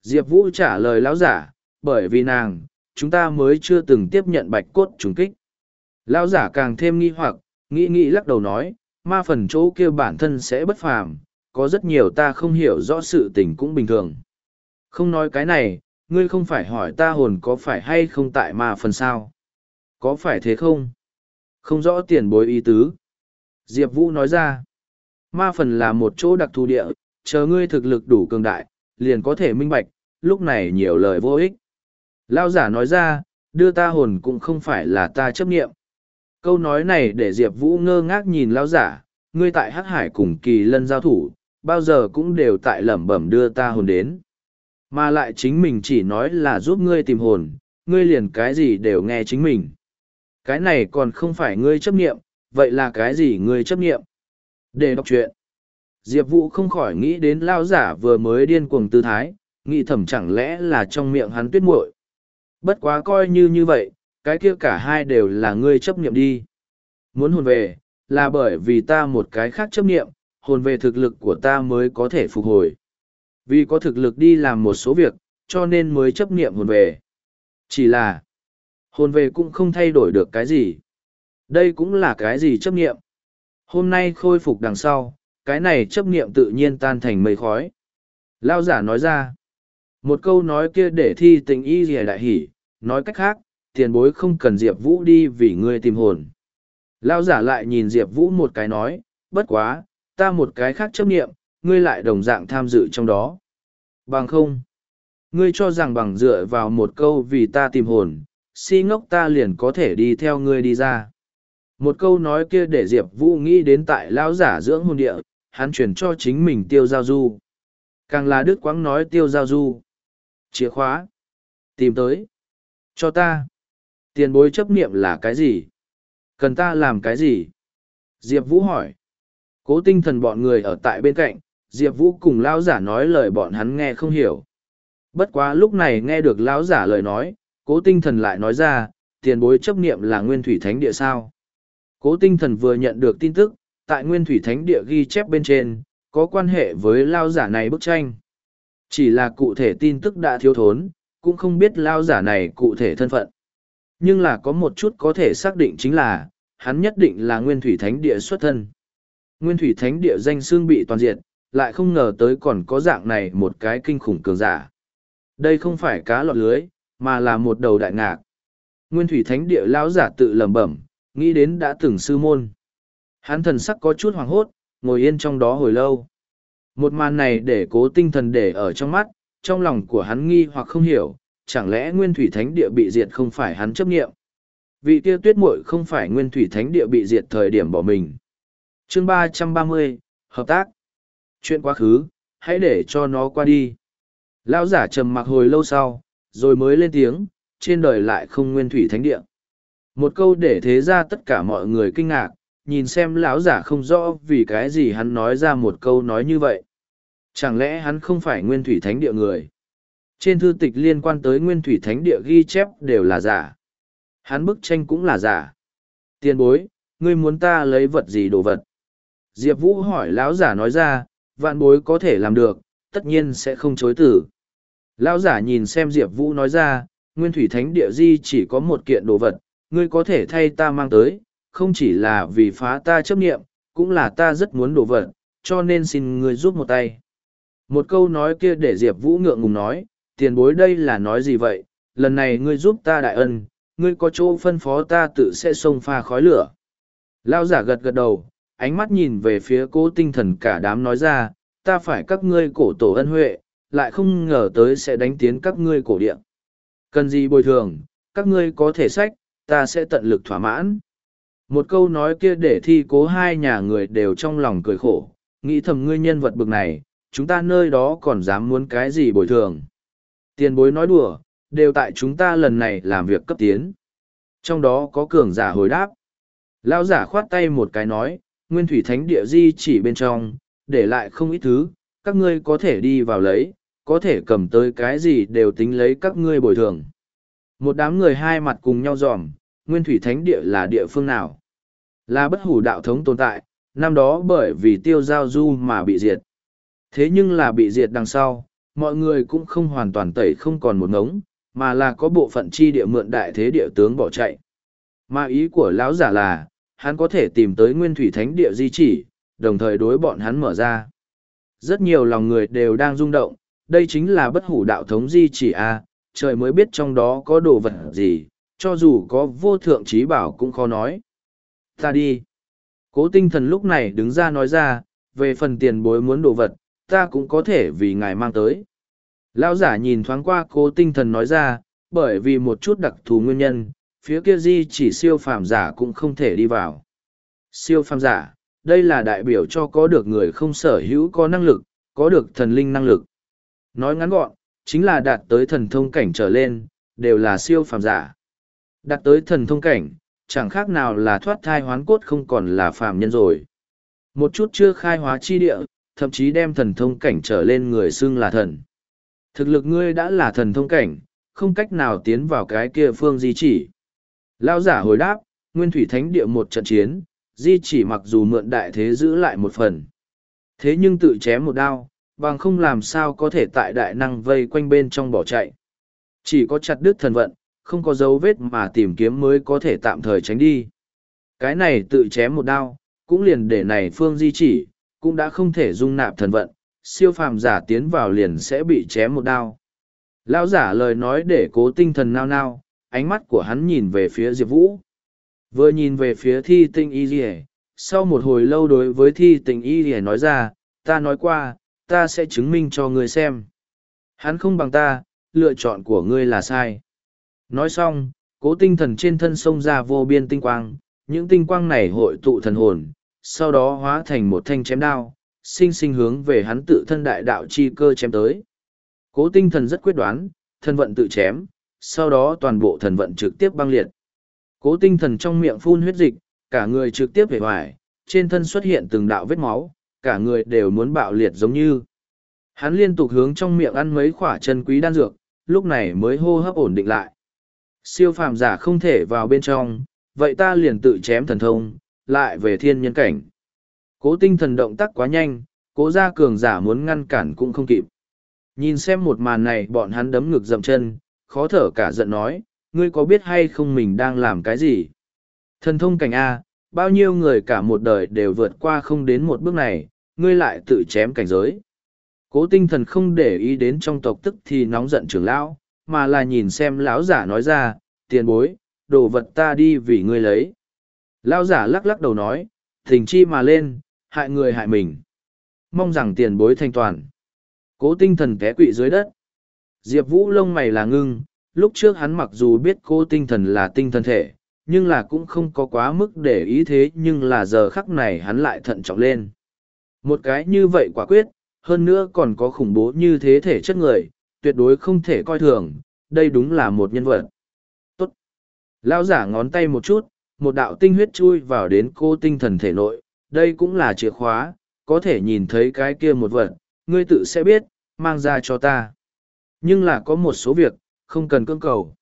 Speaker 1: Diệp Vũ trả lời lão giả, bởi vì nàng, chúng ta mới chưa từng tiếp nhận bạch cốt trùng kích. Lão giả càng thêm nghi hoặc, nghĩ nghĩ lắc đầu nói, ma phần chỗ kia bản thân sẽ bất phàm, có rất nhiều ta không hiểu rõ sự tình cũng bình thường. Không nói cái này, ngươi không phải hỏi ta hồn có phải hay không tại ma phần sao? Có phải thế không? Không rõ tiền bối ý tứ. Diệp Vũ nói ra, ma phần là một chỗ đặc thù địa, chờ ngươi thực lực đủ cường đại, liền có thể minh bạch, lúc này nhiều lời vô ích. Lao giả nói ra, đưa ta hồn cũng không phải là ta chấp nghiệm. Câu nói này để Diệp Vũ ngơ ngác nhìn Lao giả, ngươi tại Hắc Hải cùng kỳ lân giao thủ, bao giờ cũng đều tại lẩm bẩm đưa ta hồn đến. Mà lại chính mình chỉ nói là giúp ngươi tìm hồn, ngươi liền cái gì đều nghe chính mình. Cái này còn không phải ngươi chấp nghiệm, vậy là cái gì ngươi chấp nghiệm? Để đọc chuyện. Diệp Vũ không khỏi nghĩ đến lao giả vừa mới điên cuồng tư thái, nghĩ thầm chẳng lẽ là trong miệng hắn tuyết muội. Bất quá coi như như vậy, cái kia cả hai đều là ngươi chấp nghiệm đi. Muốn hồn về, là bởi vì ta một cái khác chấp nghiệm, hồn về thực lực của ta mới có thể phục hồi. Vì có thực lực đi làm một số việc, cho nên mới chấp niệm hồn về. Chỉ là, hồn về cũng không thay đổi được cái gì. Đây cũng là cái gì chấp niệm. Hôm nay khôi phục đằng sau, cái này chấp niệm tự nhiên tan thành mây khói. Lao giả nói ra, một câu nói kia để thi tình y rìa đại hỉ, nói cách khác, tiền bối không cần Diệp Vũ đi vì ngươi tìm hồn. Lao giả lại nhìn Diệp Vũ một cái nói, bất quá, ta một cái khác chấp nghiệm, ngươi lại đồng dạng tham dự trong đó. Bằng không, ngươi cho rằng bằng dựa vào một câu vì ta tìm hồn, si ngốc ta liền có thể đi theo ngươi đi ra. Một câu nói kia để Diệp Vũ nghĩ đến tại Lao giả dưỡng hồn địa, hắn chuyển cho chính mình tiêu giao du. Càng là đứt quãng nói tiêu giao du. Chìa khóa. Tìm tới. Cho ta. Tiền bối chấp niệm là cái gì? Cần ta làm cái gì? Diệp Vũ hỏi. Cố tinh thần bọn người ở tại bên cạnh, Diệp Vũ cùng Lão giả nói lời bọn hắn nghe không hiểu. Bất quá lúc này nghe được Lão giả lời nói, cố tinh thần lại nói ra, tiền bối chấp niệm là nguyên thủy thánh địa sao. Cố tinh thần vừa nhận được tin tức, tại nguyên thủy thánh địa ghi chép bên trên, có quan hệ với Lão giả này bức tranh. Chỉ là cụ thể tin tức đã thiếu thốn, cũng không biết Lão giả này cụ thể thân phận. Nhưng là có một chút có thể xác định chính là, hắn nhất định là nguyên thủy thánh địa xuất thân. Nguyên thủy thánh địa danh xương bị toàn diện, lại không ngờ tới còn có dạng này một cái kinh khủng cường giả. Đây không phải cá lọt lưới, mà là một đầu đại ngạc. Nguyên thủy thánh địa lão giả tự lẩm bẩm, nghĩ đến đã từng sư môn. Hắn thần sắc có chút hoàng hốt, ngồi yên trong đó hồi lâu. Một màn này để cố tinh thần để ở trong mắt, trong lòng của hắn nghi hoặc không hiểu, chẳng lẽ nguyên thủy thánh địa bị diệt không phải hắn chấp nghiệm? Vị kia tuyết muội không phải nguyên thủy thánh địa bị diệt thời điểm bỏ mình. Chương ba trăm ba mươi hợp tác. Chuyện quá khứ hãy để cho nó qua đi. Lão giả trầm mặc hồi lâu sau rồi mới lên tiếng trên đời lại không nguyên thủy thánh địa. Một câu để thế ra tất cả mọi người kinh ngạc nhìn xem lão giả không rõ vì cái gì hắn nói ra một câu nói như vậy chẳng lẽ hắn không phải nguyên thủy thánh địa người trên thư tịch liên quan tới nguyên thủy thánh địa ghi chép đều là giả. Hắn bức tranh cũng là giả. Tiền bối, ngươi muốn ta lấy vật gì đồ vật? Diệp Vũ hỏi lão giả nói ra, vạn bối có thể làm được, tất nhiên sẽ không chối tử. Lão giả nhìn xem Diệp Vũ nói ra, nguyên thủy thánh địa di chỉ có một kiện đồ vật, ngươi có thể thay ta mang tới, không chỉ là vì phá ta chấp nghiệm, cũng là ta rất muốn đổ vật, cho nên xin ngươi giúp một tay. Một câu nói kia để Diệp Vũ ngượng ngùng nói, tiền bối đây là nói gì vậy, lần này ngươi giúp ta đại ân, ngươi có chỗ phân phó ta tự sẽ xông pha khói lửa. Lao giả gật gật đầu, ánh mắt nhìn về phía cố tinh thần cả đám nói ra, ta phải các ngươi cổ tổ ân huệ, lại không ngờ tới sẽ đánh tiến các ngươi cổ địa. Cần gì bồi thường, các ngươi có thể sách, ta sẽ tận lực thỏa mãn. Một câu nói kia để thi cố hai nhà người đều trong lòng cười khổ, nghĩ thầm ngươi nhân vật bực này, chúng ta nơi đó còn dám muốn cái gì bồi thường. Tiền bối nói đùa, đều tại chúng ta lần này làm việc cấp tiến. Trong đó có cường giả hồi đáp. Lão giả khoát tay một cái nói, nguyên thủy thánh địa di chỉ bên trong, để lại không ít thứ, các ngươi có thể đi vào lấy, có thể cầm tới cái gì đều tính lấy các ngươi bồi thường. Một đám người hai mặt cùng nhau dòm, nguyên thủy thánh địa là địa phương nào? Là bất hủ đạo thống tồn tại, năm đó bởi vì tiêu giao du mà bị diệt. Thế nhưng là bị diệt đằng sau, mọi người cũng không hoàn toàn tẩy không còn một ngống, mà là có bộ phận chi địa mượn đại thế địa tướng bỏ chạy. Mà ý của lão giả là, hắn có thể tìm tới nguyên thủy thánh địa di chỉ, đồng thời đối bọn hắn mở ra. Rất nhiều lòng người đều đang rung động, đây chính là bất hủ đạo thống di chỉ a à, trời mới biết trong đó có đồ vật gì, cho dù có vô thượng trí bảo cũng khó nói. Ta đi. Cố tinh thần lúc này đứng ra nói ra, về phần tiền bối muốn đồ vật, ta cũng có thể vì ngài mang tới. Lão giả nhìn thoáng qua cố tinh thần nói ra, bởi vì một chút đặc thù nguyên nhân, phía kia di chỉ siêu phàm giả cũng không thể đi vào. Siêu phàm giả, đây là đại biểu cho có được người không sở hữu có năng lực, có được thần linh năng lực. Nói ngắn gọn, chính là đạt tới thần thông cảnh trở lên, đều là siêu phàm giả. Đạt tới thần thông cảnh, chẳng khác nào là thoát thai hoán cốt không còn là phàm nhân rồi. Một chút chưa khai hóa chi địa, thậm chí đem thần thông cảnh trở lên người xưng là thần. Thực lực ngươi đã là thần thông cảnh, không cách nào tiến vào cái kia phương di chỉ. Lao giả hồi đáp, nguyên thủy thánh địa một trận chiến, di chỉ mặc dù mượn đại thế giữ lại một phần. Thế nhưng tự chém một đao, bằng không làm sao có thể tại đại năng vây quanh bên trong bỏ chạy. Chỉ có chặt đứt thần vận, không có dấu vết mà tìm kiếm mới có thể tạm thời tránh đi. Cái này tự chém một đao, cũng liền để này phương di chỉ, cũng đã không thể dung nạp thần vận, siêu phàm giả tiến vào liền sẽ bị chém một đao. Lão giả lời nói để cố tinh thần nao nao, ánh mắt của hắn nhìn về phía Diệp Vũ. Vừa nhìn về phía thi tinh y rìa, sau một hồi lâu đối với thi tình y rìa nói ra, ta nói qua, ta sẽ chứng minh cho ngươi xem. Hắn không bằng ta, lựa chọn của ngươi là sai. Nói xong, cố tinh thần trên thân sông ra vô biên tinh quang, những tinh quang này hội tụ thần hồn, sau đó hóa thành một thanh chém đao, sinh sinh hướng về hắn tự thân đại đạo chi cơ chém tới. Cố tinh thần rất quyết đoán, thân vận tự chém, sau đó toàn bộ thần vận trực tiếp băng liệt. Cố tinh thần trong miệng phun huyết dịch, cả người trực tiếp về hoài, trên thân xuất hiện từng đạo vết máu, cả người đều muốn bạo liệt giống như. Hắn liên tục hướng trong miệng ăn mấy khỏa chân quý đan dược, lúc này mới hô hấp ổn định lại. Siêu phàm giả không thể vào bên trong, vậy ta liền tự chém thần thông, lại về thiên nhân cảnh. Cố tinh thần động tác quá nhanh, cố gia cường giả muốn ngăn cản cũng không kịp. Nhìn xem một màn này bọn hắn đấm ngực dậm chân, khó thở cả giận nói, ngươi có biết hay không mình đang làm cái gì? Thần thông cảnh A, bao nhiêu người cả một đời đều vượt qua không đến một bước này, ngươi lại tự chém cảnh giới. Cố tinh thần không để ý đến trong tộc tức thì nóng giận trưởng lão, mà là nhìn xem lão giả nói ra, tiền bối, đồ vật ta đi vì ngươi lấy. Lão giả lắc lắc đầu nói, thình chi mà lên, hại người hại mình. Mong rằng tiền bối thanh toàn. Cố tinh thần té quỵ dưới đất. Diệp Vũ lông mày là ngưng, lúc trước hắn mặc dù biết cô tinh thần là tinh thần thể, nhưng là cũng không có quá mức để ý thế nhưng là giờ khắc này hắn lại thận trọng lên. Một cái như vậy quả quyết, hơn nữa còn có khủng bố như thế thể chất người, tuyệt đối không thể coi thường, đây đúng là một nhân vật. Tốt. Lao giả ngón tay một chút, một đạo tinh huyết chui vào đến cô tinh thần thể nội, đây cũng là chìa khóa, có thể nhìn thấy cái kia một vật, ngươi tự sẽ biết, mang ra cho ta. Nhưng là có một số việc, không cần cưỡng cầu.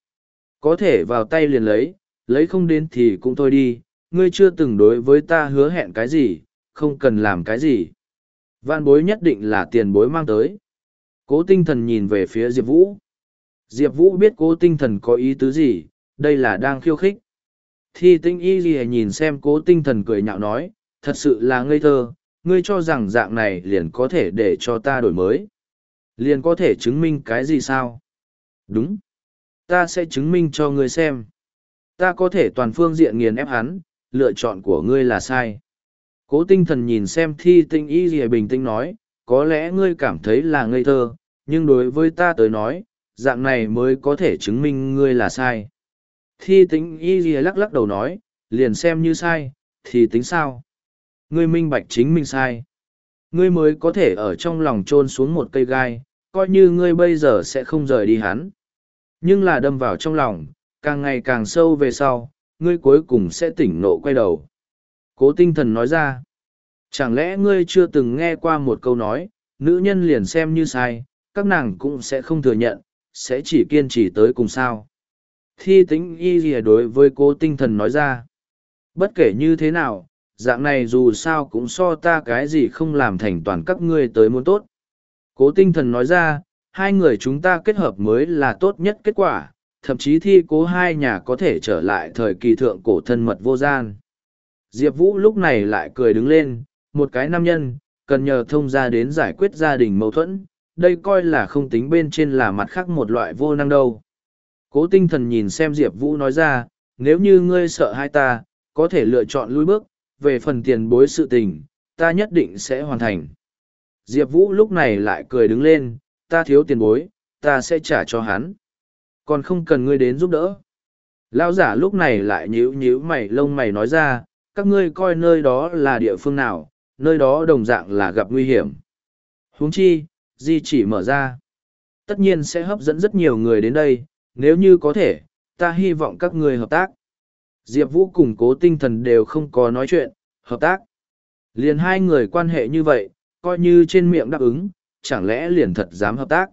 Speaker 1: Có thể vào tay liền lấy, lấy không đến thì cũng thôi đi, ngươi chưa từng đối với ta hứa hẹn cái gì, không cần làm cái gì. Vạn bối nhất định là tiền bối mang tới. Cố tinh thần nhìn về phía Diệp Vũ. Diệp Vũ biết cố tinh thần có ý tứ gì, đây là đang khiêu khích. Thi tinh y gì nhìn xem cố tinh thần cười nhạo nói, thật sự là ngây thơ, ngươi cho rằng dạng này liền có thể để cho ta đổi mới. Liền có thể chứng minh cái gì sao? Đúng. Ta sẽ chứng minh cho ngươi xem. Ta có thể toàn phương diện nghiền ép hắn, lựa chọn của ngươi là sai. Cố tinh thần nhìn xem thi tinh y gì bình tĩnh nói, có lẽ ngươi cảm thấy là ngây thơ, nhưng đối với ta tới nói, dạng này mới có thể chứng minh ngươi là sai. Thi tính y gì lắc lắc đầu nói, liền xem như sai, thì tính sao? Ngươi minh bạch chính mình sai. Ngươi mới có thể ở trong lòng trôn xuống một cây gai, coi như ngươi bây giờ sẽ không rời đi hắn. Nhưng là đâm vào trong lòng, càng ngày càng sâu về sau, ngươi cuối cùng sẽ tỉnh nộ quay đầu. Cố tinh thần nói ra, chẳng lẽ ngươi chưa từng nghe qua một câu nói, nữ nhân liền xem như sai, các nàng cũng sẽ không thừa nhận, sẽ chỉ kiên trì tới cùng sao. Thi tính y gì đối với cố tinh thần nói ra, bất kể như thế nào, dạng này dù sao cũng so ta cái gì không làm thành toàn các ngươi tới muốn tốt. Cố tinh thần nói ra, hai người chúng ta kết hợp mới là tốt nhất kết quả, thậm chí thi cố hai nhà có thể trở lại thời kỳ thượng cổ thân mật vô gian. Diệp Vũ lúc này lại cười đứng lên, một cái nam nhân, cần nhờ thông gia đến giải quyết gia đình mâu thuẫn, đây coi là không tính bên trên là mặt khác một loại vô năng đâu. Cố tinh thần nhìn xem Diệp Vũ nói ra, nếu như ngươi sợ hai ta, có thể lựa chọn lui bước, về phần tiền bối sự tình, ta nhất định sẽ hoàn thành. Diệp Vũ lúc này lại cười đứng lên, ta thiếu tiền bối, ta sẽ trả cho hắn. Còn không cần ngươi đến giúp đỡ. Lão giả lúc này lại nhíu nhíu mày lông mày nói ra, các ngươi coi nơi đó là địa phương nào, nơi đó đồng dạng là gặp nguy hiểm. huống chi, di chỉ mở ra. Tất nhiên sẽ hấp dẫn rất nhiều người đến đây, nếu như có thể, ta hy vọng các người hợp tác. Diệp Vũ cùng cố tinh thần đều không có nói chuyện, hợp tác. Liền hai người quan hệ như vậy, coi như trên miệng đáp ứng, chẳng lẽ liền thật dám hợp tác.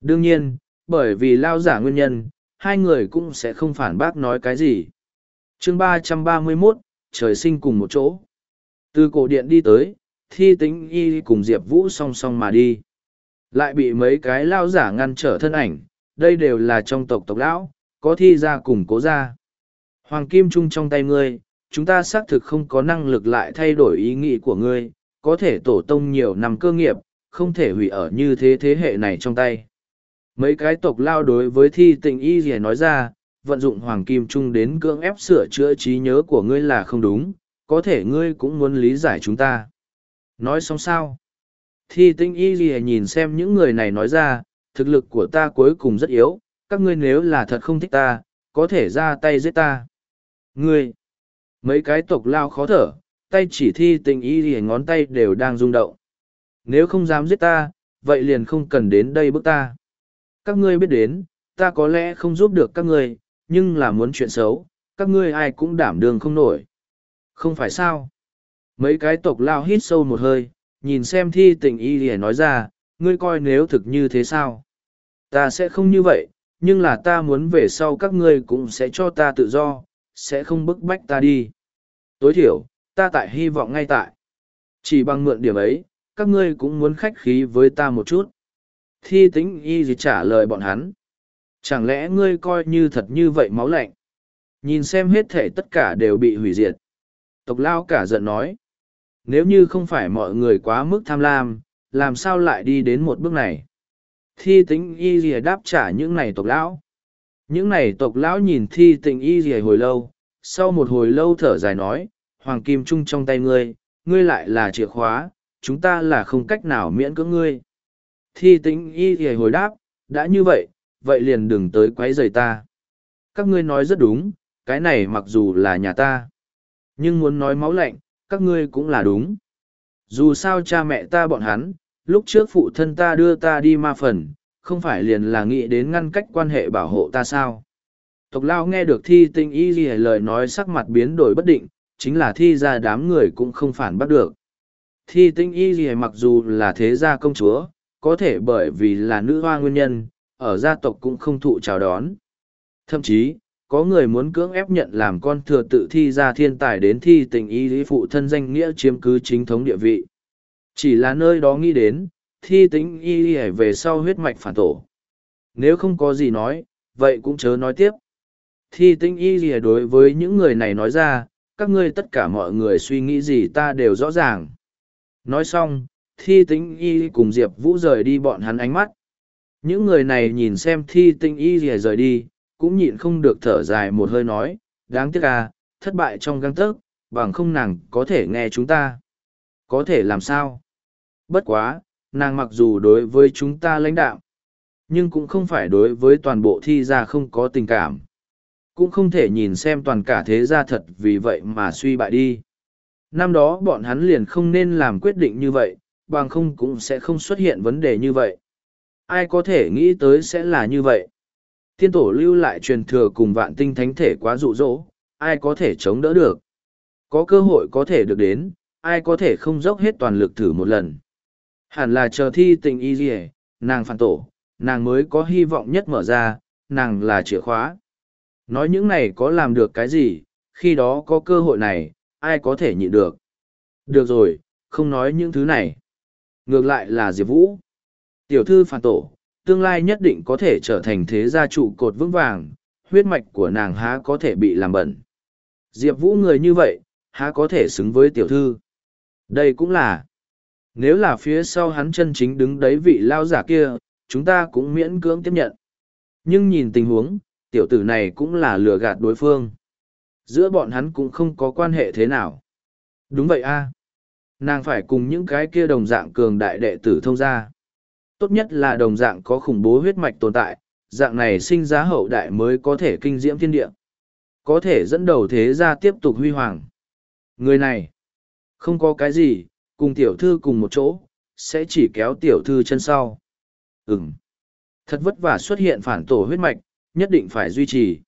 Speaker 1: Đương nhiên, bởi vì lao giả nguyên nhân, hai người cũng sẽ không phản bác nói cái gì. chương ba trăm ba mươi 331, trời sinh cùng một chỗ. Từ cổ điện đi tới, thi tính y cùng diệp vũ song song mà đi. Lại bị mấy cái lao giả ngăn trở thân ảnh đây đều là trong tộc tộc lão có thi ra cùng cố ra hoàng kim trung trong tay ngươi chúng ta xác thực không có năng lực lại thay đổi ý nghĩ của ngươi có thể tổ tông nhiều năm cơ nghiệp không thể hủy ở như thế thế hệ này trong tay. Mấy cái tộc lao đối với thi tình y rìa nói ra vận dụng hoàng kim trung đến cưỡng ép sửa chữa trí nhớ của ngươi là không đúng có thể ngươi cũng muốn lý giải chúng ta. Nói xong sao? Thi tinh y gì nhìn xem những người này nói ra, thực lực của ta cuối cùng rất yếu, các ngươi nếu là thật không thích ta, có thể ra tay giết ta. Ngươi! Mấy cái tộc lao khó thở, tay chỉ thi Tinh y gì ngón tay đều đang rung động. Nếu không dám giết ta, vậy liền không cần đến đây bước ta. Các ngươi biết đến, ta có lẽ không giúp được các ngươi, nhưng là muốn chuyện xấu, các ngươi ai cũng đảm đường không nổi không phải sao? Mấy cái tộc lao hít sâu một hơi, nhìn xem thi tình y lìa nói ra, ngươi coi nếu thực như thế sao? Ta sẽ không như vậy, nhưng là ta muốn về sau các ngươi cũng sẽ cho ta tự do, sẽ không bức bách ta đi. Tối thiểu, ta tại hy vọng ngay tại. Chỉ bằng mượn điểm ấy, các ngươi cũng muốn khách khí với ta một chút. Thi tính y gì trả lời bọn hắn. Chẳng lẽ ngươi coi như thật như vậy máu lạnh? Nhìn xem hết thể tất cả đều bị hủy diệt tộc lao cả giận nói, nếu như không phải mọi người quá mức tham lam, làm sao lại đi đến một bước này? Thi tính y rìa đáp trả những này tộc lão. Những này tộc lão nhìn thi tình y rìa hồi lâu, sau một hồi lâu thở dài nói, hoàng kim trung trong tay ngươi ngươi lại là chìa khóa, chúng ta là không cách nào miễn cưỡng ngươi. Thi tính y rìa hồi đáp, đã như vậy vậy liền đừng tới quấy rầy ta. Các ngươi nói rất đúng, cái này mặc dù là nhà ta nhưng muốn nói máu lạnh các ngươi cũng là đúng. Dù sao cha mẹ ta bọn hắn, lúc trước phụ thân ta đưa ta đi ma phần, không phải liền là nghĩ đến ngăn cách quan hệ bảo hộ ta sao. Tộc Lao nghe được thi tinh y ghi lời nói sắc mặt biến đổi bất định, chính là thi ra đám người cũng không phản bắt được. Thi tinh y ghi mặc dù là thế gia công chúa, có thể bởi vì là nữ hoa nguyên nhân, ở gia tộc cũng không thụ chào đón. Thậm chí, có người muốn cưỡng ép nhận làm con thừa tự thi ra thiên tài đến thi tình y lý phụ thân danh nghĩa chiếm cứ chính thống địa vị. Chỉ là nơi đó nghĩ đến, thi tính y lý về sau huyết mạch phản tổ. Nếu không có gì nói, vậy cũng chớ nói tiếp. Thi tính y lý đối với những người này nói ra, các ngươi tất cả mọi người suy nghĩ gì ta đều rõ ràng. Nói xong, thi tính y cùng Diệp Vũ rời đi bọn hắn ánh mắt. Những người này nhìn xem thi tinh y rời đi, cũng nhịn không được thở dài một hơi nói, đáng tiếc à, thất bại trong găng tấc, bằng không nàng có thể nghe chúng ta. Có thể làm sao? Bất quá, nàng mặc dù đối với chúng ta lãnh đạo, nhưng cũng không phải đối với toàn bộ thi gia không có tình cảm. Cũng không thể nhìn xem toàn cả thế gia thật vì vậy mà suy bại đi. Năm đó bọn hắn liền không nên làm quyết định như vậy, bằng không cũng sẽ không xuất hiện vấn đề như vậy. Ai có thể nghĩ tới sẽ là như vậy? Tiên tổ lưu lại truyền thừa cùng vạn tinh thánh thể quá rụ rỗ, ai có thể chống đỡ được. Có cơ hội có thể được đến, ai có thể không dốc hết toàn lực thử một lần. Hẳn là chờ thi tình y dì nàng phản tổ, nàng mới có hy vọng nhất mở ra, nàng là chìa khóa. Nói những này có làm được cái gì, khi đó có cơ hội này, ai có thể nhịn được. Được rồi, không nói những thứ này. Ngược lại là Diệp Vũ. Tiểu thư phản tổ, tương lai nhất định có thể trở thành thế gia trụ cột vững vàng, huyết mạch của nàng há có thể bị làm bẩn. Diệp Vũ người như vậy, há có thể xứng với tiểu thư. Đây cũng là, nếu là phía sau hắn chân chính đứng đấy vị lao giả kia, chúng ta cũng miễn cưỡng tiếp nhận. Nhưng nhìn tình huống, tiểu tử này cũng là lừa gạt đối phương. Giữa bọn hắn cũng không có quan hệ thế nào. Đúng vậy a Nàng phải cùng những cái kia đồng dạng cường đại đệ tử thông ra tốt nhất là đồng dạng có khủng bố huyết mạch tồn tại, dạng này sinh giá hậu đại mới có thể kinh diễm thiên địa. Có thể dẫn đầu thế gia tiếp tục huy hoàng. Người này, không có cái gì, cùng tiểu thư cùng một chỗ, sẽ chỉ kéo tiểu thư chân sau. Ừm. Thật vất vả xuất hiện phản tổ huyết mạch, nhất định phải duy trì.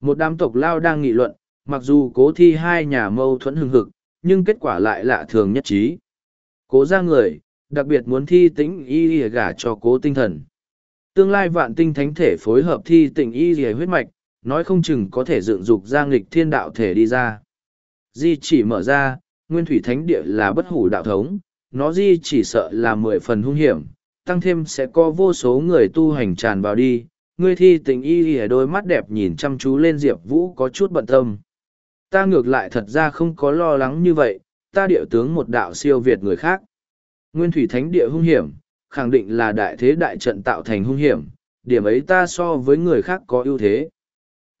Speaker 1: Một đám tộc lao đang nghị luận, mặc dù cố thi hai nhà mâu thuẫn hừng hực, nhưng kết quả lại lạ thường nhất trí. Cố ra người, đặc biệt muốn thi tĩnh y lìa gả cho cố tinh thần. Tương lai vạn tinh thánh thể phối hợp thi tĩnh y lìa huyết mạch, nói không chừng có thể dựng dục ra nghịch thiên đạo thể đi ra. Di chỉ mở ra, nguyên thủy thánh địa là bất hủ đạo thống, nó di chỉ sợ là mười phần hung hiểm, tăng thêm sẽ có vô số người tu hành tràn vào đi. Ngươi thi tình y lìa đôi mắt đẹp nhìn chăm chú lên Diệp Vũ có chút bận tâm. Ta ngược lại thật ra không có lo lắng như vậy, ta địa tướng một đạo siêu việt người khác. Nguyên thủy thánh địa hung hiểm, khẳng định là đại thế đại trận tạo thành hung hiểm, điểm ấy ta so với người khác có ưu thế.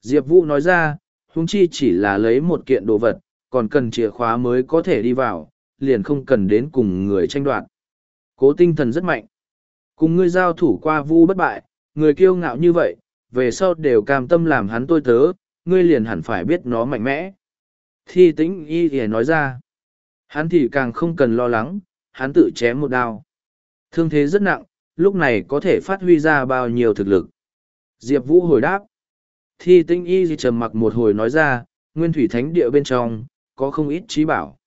Speaker 1: Diệp Vũ nói ra, hung chi chỉ là lấy một kiện đồ vật, còn cần chìa khóa mới có thể đi vào, liền không cần đến cùng người tranh đoạt. Cố tinh thần rất mạnh. Cùng ngươi giao thủ qua vu bất bại, người kiêu ngạo như vậy, về sau đều cam tâm làm hắn tôi tớ, ngươi liền hẳn phải biết nó mạnh mẽ. Thi tĩnh y thì nói ra, hắn thì càng không cần lo lắng, hắn tự chém một đao. Thương thế rất nặng, lúc này có thể phát huy ra bao nhiêu thực lực. Diệp Vũ hồi đáp. Thi tinh y gì trầm mặc một hồi nói ra, nguyên thủy thánh địa bên trong, có không ít trí bảo.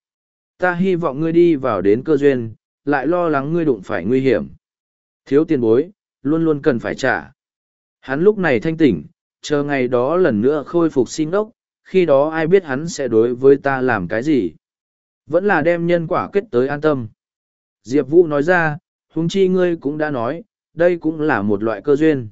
Speaker 1: Ta hy vọng ngươi đi vào đến cơ duyên, lại lo lắng ngươi đụng phải nguy hiểm. Thiếu tiền bối, luôn luôn cần phải trả. Hắn lúc này thanh tỉnh, chờ ngày đó lần nữa khôi phục sinh đốc, khi đó ai biết hắn sẽ đối với ta làm cái gì. Vẫn là đem nhân quả kết tới an tâm. Diệp Vũ nói ra, huống chi ngươi cũng đã nói, đây cũng là một loại cơ duyên.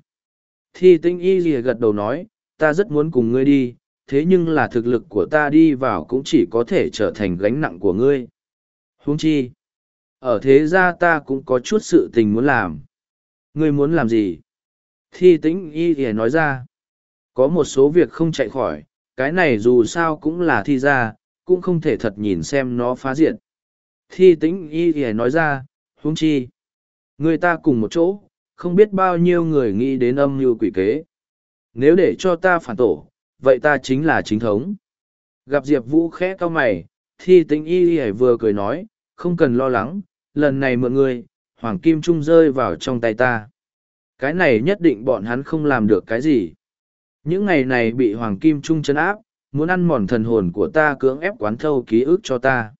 Speaker 1: Thi tinh y gì gật đầu nói, ta rất muốn cùng ngươi đi, thế nhưng là thực lực của ta đi vào cũng chỉ có thể trở thành gánh nặng của ngươi. Huống chi, ở thế gia ta cũng có chút sự tình muốn làm. Ngươi muốn làm gì? Thi tĩnh y thì nói ra, có một số việc không chạy khỏi, cái này dù sao cũng là thi gia, cũng không thể thật nhìn xem nó phá diện. Thi tĩnh y thì nói ra, huống chi. Người ta cùng một chỗ, không biết bao nhiêu người nghĩ đến âm mưu quỷ kế. Nếu để cho ta phản tổ, vậy ta chính là chính thống. Gặp Diệp Vũ khẽ cao mày, thi tĩnh y thì vừa cười nói, không cần lo lắng, lần này mượn người, Hoàng Kim Trung rơi vào trong tay ta. Cái này nhất định bọn hắn không làm được cái gì. Những ngày này bị Hoàng Kim Trung chấn áp, muốn ăn mòn thần hồn của ta cưỡng ép quán thâu ký ức cho ta.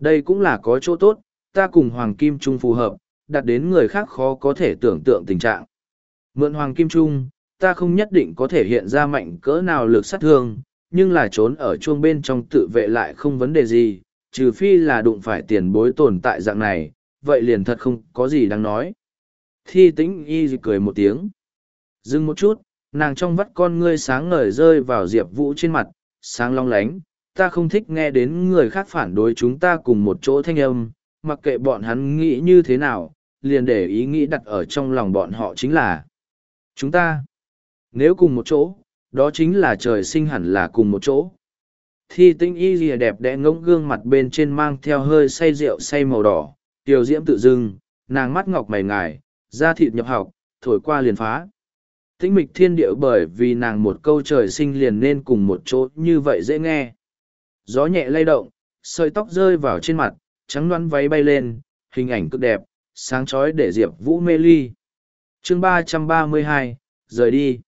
Speaker 1: Đây cũng là có chỗ tốt, ta cùng Hoàng Kim Trung phù hợp, đạt đến người khác khó có thể tưởng tượng tình trạng. Mượn Hoàng Kim Trung, ta không nhất định có thể hiện ra mạnh cỡ nào lực sát thương, nhưng là trốn ở chuông bên trong tự vệ lại không vấn đề gì, trừ phi là đụng phải tiền bối tồn tại dạng này, vậy liền thật không có gì đáng nói. Thi tĩnh y cười một tiếng. Dừng một chút, nàng trong vắt con ngươi sáng ngời rơi vào diệp vũ trên mặt, sáng long lánh. Ta không thích nghe đến người khác phản đối chúng ta cùng một chỗ thanh âm, mặc kệ bọn hắn nghĩ như thế nào, liền để ý nghĩ đặt ở trong lòng bọn họ chính là chúng ta. Nếu cùng một chỗ, đó chính là trời sinh hẳn là cùng một chỗ. Thi tinh y rìa đẹp đẽ ngỗng gương mặt bên trên mang theo hơi say rượu say màu đỏ, tiểu diễm tự dưng, nàng mắt ngọc mày ngài, da thịt nhập học, thổi qua liền phá. Tĩnh mịch thiên điệu bởi vì nàng một câu trời sinh liền nên cùng một chỗ như vậy dễ nghe. Gió nhẹ lay động, sợi tóc rơi vào trên mặt, trắng đoán váy bay lên, hình ảnh cực đẹp, sáng chói để Diệp Vũ mê ly. chương ba trăm ba mươi hai rời đi.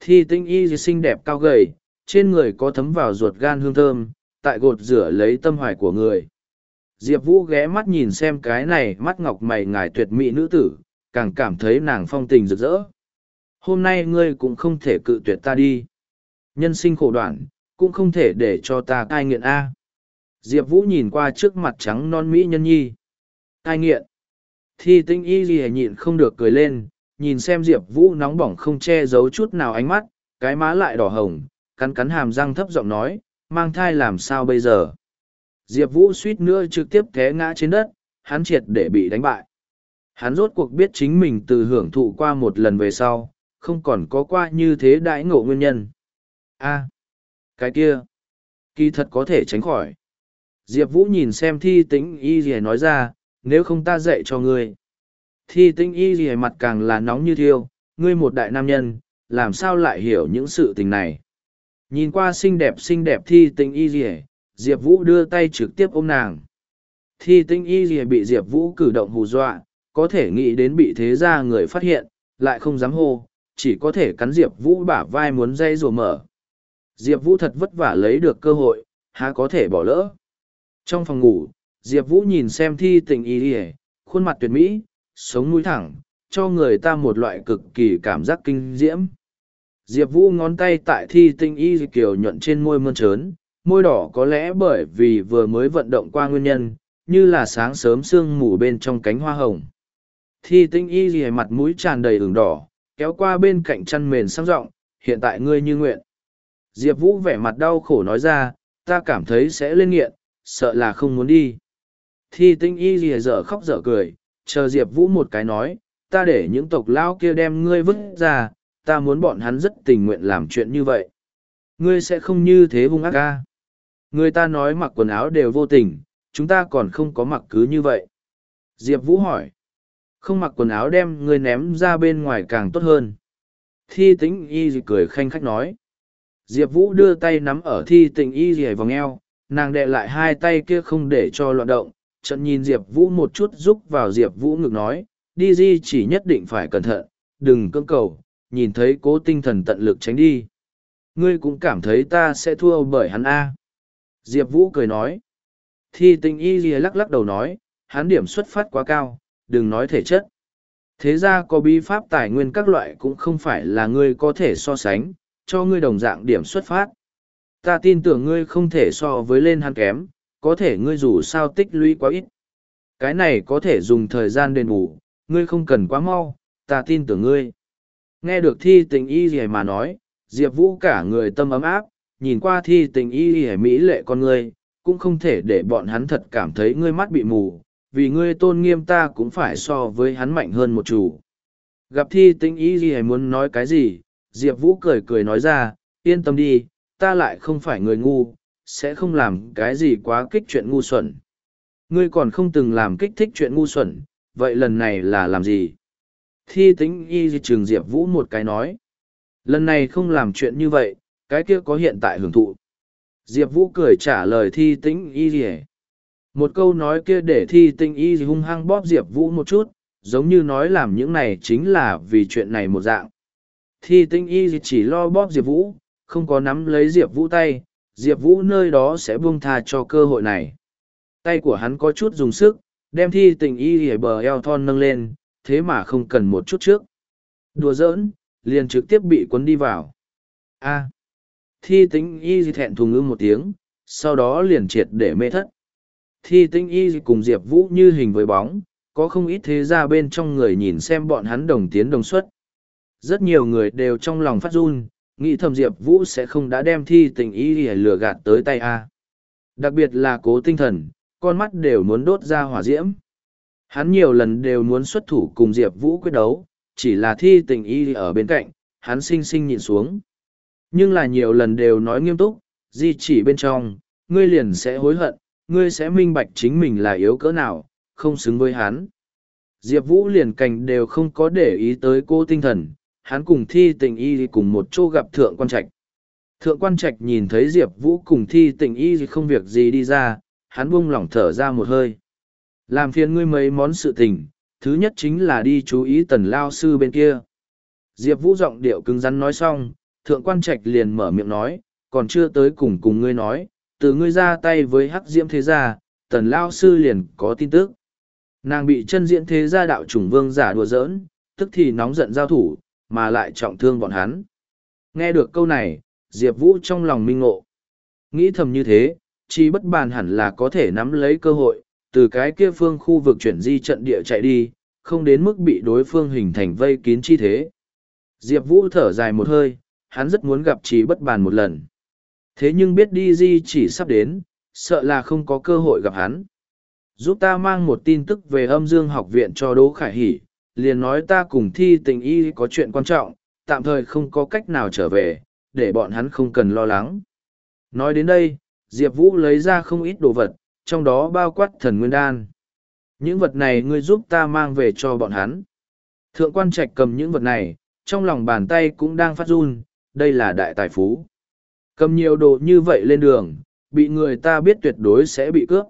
Speaker 1: Thi tinh y xinh đẹp cao gầy, trên người có thấm vào ruột gan hương thơm, tại gột rửa lấy tâm hoài của người. Diệp Vũ ghé mắt nhìn xem cái này mắt ngọc mày ngài tuyệt mỹ nữ tử, càng cảm thấy nàng phong tình rực rỡ. Hôm nay ngươi cũng không thể cự tuyệt ta đi. Nhân sinh khổ đoạn, cũng không thể để cho ta cai nghiện A. Diệp Vũ nhìn qua trước mặt trắng non mỹ nhân nhi. Cai nghiện. Thi tinh y gì nhịn không được cười lên, nhìn xem Diệp Vũ nóng bỏng không che giấu chút nào ánh mắt, cái má lại đỏ hồng, cắn cắn hàm răng thấp giọng nói, mang thai làm sao bây giờ. Diệp Vũ suýt nữa trực tiếp té ngã trên đất, hắn triệt để bị đánh bại. Hắn rốt cuộc biết chính mình từ hưởng thụ qua một lần về sau, không còn có qua như thế đãi ngộ nguyên nhân. a cái kia, kỳ thật có thể tránh khỏi. Diệp Vũ nhìn xem thi tĩnh y gì nói ra, nếu không ta dạy cho ngươi. Thi tinh y gì mặt càng là nóng như thiêu, ngươi một đại nam nhân, làm sao lại hiểu những sự tình này. Nhìn qua xinh đẹp xinh đẹp thi tinh y gì Diệp Vũ đưa tay trực tiếp ôm nàng. Thi tinh y gì bị Diệp Vũ cử động hù dọa, có thể nghĩ đến bị thế ra người phát hiện, lại không dám hô, chỉ có thể cắn Diệp Vũ bả vai muốn dây rùa mở. Diệp Vũ thật vất vả lấy được cơ hội, há có thể bỏ lỡ. Trong phòng ngủ, Diệp Vũ nhìn xem thi tình y đi khuôn mặt tuyệt mỹ, sống mũi thẳng, cho người ta một loại cực kỳ cảm giác kinh diễm. Diệp Vũ ngón tay tại thi tinh y kiểu nhuận trên môi mơn trớn, môi đỏ có lẽ bởi vì vừa mới vận động qua nguyên nhân, như là sáng sớm sương mù bên trong cánh hoa hồng. Thi tinh y gì mặt mũi tràn đầy ửng đỏ, kéo qua bên cạnh chăn mền sang rộng, hiện tại ngươi như nguyện. Diệp Vũ vẻ mặt đau khổ nói ra, ta cảm thấy sẽ lên nghiện, sợ là không muốn đi. Thi tinh y gì dở khóc dở cười, chờ Diệp Vũ một cái nói, ta để những tộc lao kia đem ngươi vứt ra, ta muốn bọn hắn rất tình nguyện làm chuyện như vậy. Ngươi sẽ không như thế hung ác ca. Người ta nói mặc quần áo đều vô tình, chúng ta còn không có mặc cứ như vậy. Diệp Vũ hỏi. Không mặc quần áo đem ngươi ném ra bên ngoài càng tốt hơn. Thi tính y cười khanh khách nói. Diệp Vũ đưa tay nắm ở thi tình y dì vòng eo, nàng đệ lại hai tay kia không để cho loạn động, trận nhìn Diệp Vũ một chút giúp vào Diệp Vũ ngực nói, đi di chỉ nhất định phải cẩn thận, đừng cưỡng cầu, nhìn thấy cố tinh thần tận lực tránh đi. Ngươi cũng cảm thấy ta sẽ thua bởi hắn A. Diệp Vũ cười nói. Thi tình y Dì lắc lắc đầu nói, hắn điểm xuất phát quá cao, đừng nói thể chất. Thế ra có bí pháp tài nguyên các loại cũng không phải là ngươi có thể so sánh, cho ngươi đồng dạng điểm xuất phát. Ta tin tưởng ngươi không thể so với lên hắn kém, có thể ngươi dù sao tích lũy quá ít. Cái này có thể dùng thời gian đền bù, ngươi không cần quá mau, ta tin tưởng ngươi. Nghe được thi tình y gì mà nói, Diệp Vũ cả người tâm ấm áp, nhìn qua thi tình y gì mỹ lệ con ngươi, cũng không thể để bọn hắn thật cảm thấy ngươi mắt bị mù, vì ngươi tôn nghiêm ta cũng phải so với hắn mạnh hơn một chủ. Gặp thi tình y gì muốn nói cái gì, Diệp Vũ cười cười nói ra, yên tâm đi, ta lại không phải người ngu, sẽ không làm cái gì quá kích chuyện ngu xuẩn. Ngươi còn không từng làm kích thích chuyện ngu xuẩn, vậy lần này là làm gì? Thi tính y trường Diệp Vũ một cái nói. Lần này không làm chuyện như vậy, cái kia có hiện tại hưởng thụ. Diệp Vũ cười trả lời thi tính y gì Một câu nói kia để thi tinh y hung hăng bóp Diệp Vũ một chút, giống như nói làm những này chính là vì chuyện này một dạng. Thi tinh y chỉ lo bóp Diệp Vũ, không có nắm lấy Diệp Vũ tay, Diệp Vũ nơi đó sẽ buông tha cho cơ hội này. Tay của hắn có chút dùng sức, đem thi tình y hề bờ eo thon nâng lên, thế mà không cần một chút trước. Đùa giỡn, liền trực tiếp bị cuốn đi vào. A. Thi tính y thẹn thùng ngư một tiếng, sau đó liền triệt để mê thất. Thi tinh y cùng Diệp Vũ như hình với bóng, có không ít thế ra bên trong người nhìn xem bọn hắn đồng tiến đồng xuất. Rất nhiều người đều trong lòng phát run, nghĩ thầm Diệp Vũ sẽ không đã đem thi tình y lừa gạt tới tay A. Đặc biệt là cố tinh thần, con mắt đều muốn đốt ra hỏa diễm. Hắn nhiều lần đều muốn xuất thủ cùng Diệp Vũ quyết đấu, chỉ là thi tình y ở bên cạnh, hắn sinh sinh nhìn xuống. Nhưng là nhiều lần đều nói nghiêm túc, di chỉ bên trong, ngươi liền sẽ hối hận, ngươi sẽ minh bạch chính mình là yếu cỡ nào, không xứng với hắn. Diệp Vũ liền cành đều không có để ý tới cô tinh thần, hắn cùng thi tình y cùng một chỗ gặp thượng quan trạch. Thượng quan trạch nhìn thấy Diệp Vũ cùng thi tình y không việc gì đi ra, hắn buông lỏng thở ra một hơi. Làm phiền ngươi mấy món sự tình, thứ nhất chính là đi chú ý tần lao sư bên kia. Diệp Vũ giọng điệu cứng rắn nói xong, thượng quan trạch liền mở miệng nói, còn chưa tới cùng cùng ngươi nói, từ ngươi ra tay với hắc diễm thế gia, tần lao sư liền có tin tức. Nàng bị chân diễn thế gia đạo chủng vương giả đùa giỡn, tức thì nóng giận giao thủ, mà lại trọng thương bọn hắn. Nghe được câu này, Diệp Vũ trong lòng minh ngộ. Nghĩ thầm như thế, chi bất bàn hẳn là có thể nắm lấy cơ hội, từ cái kia phương khu vực chuyển di trận địa chạy đi, không đến mức bị đối phương hình thành vây kín chi thế. Diệp Vũ thở dài một hơi, hắn rất muốn gặp trí bất bàn một lần. Thế nhưng biết đi di chỉ sắp đến, sợ là không có cơ hội gặp hắn. Giúp ta mang một tin tức về âm dương học viện cho Đỗ Khải Hỷ, liền nói ta cùng thi tình y có chuyện quan trọng, tạm thời không có cách nào trở về, để bọn hắn không cần lo lắng. Nói đến đây, Diệp Vũ lấy ra không ít đồ vật, trong đó bao quát thần nguyên đan. Những vật này ngươi giúp ta mang về cho bọn hắn. Thượng quan trạch cầm những vật này, trong lòng bàn tay cũng đang phát run, đây là đại tài phú. Cầm nhiều đồ như vậy lên đường, bị người ta biết tuyệt đối sẽ bị cướp.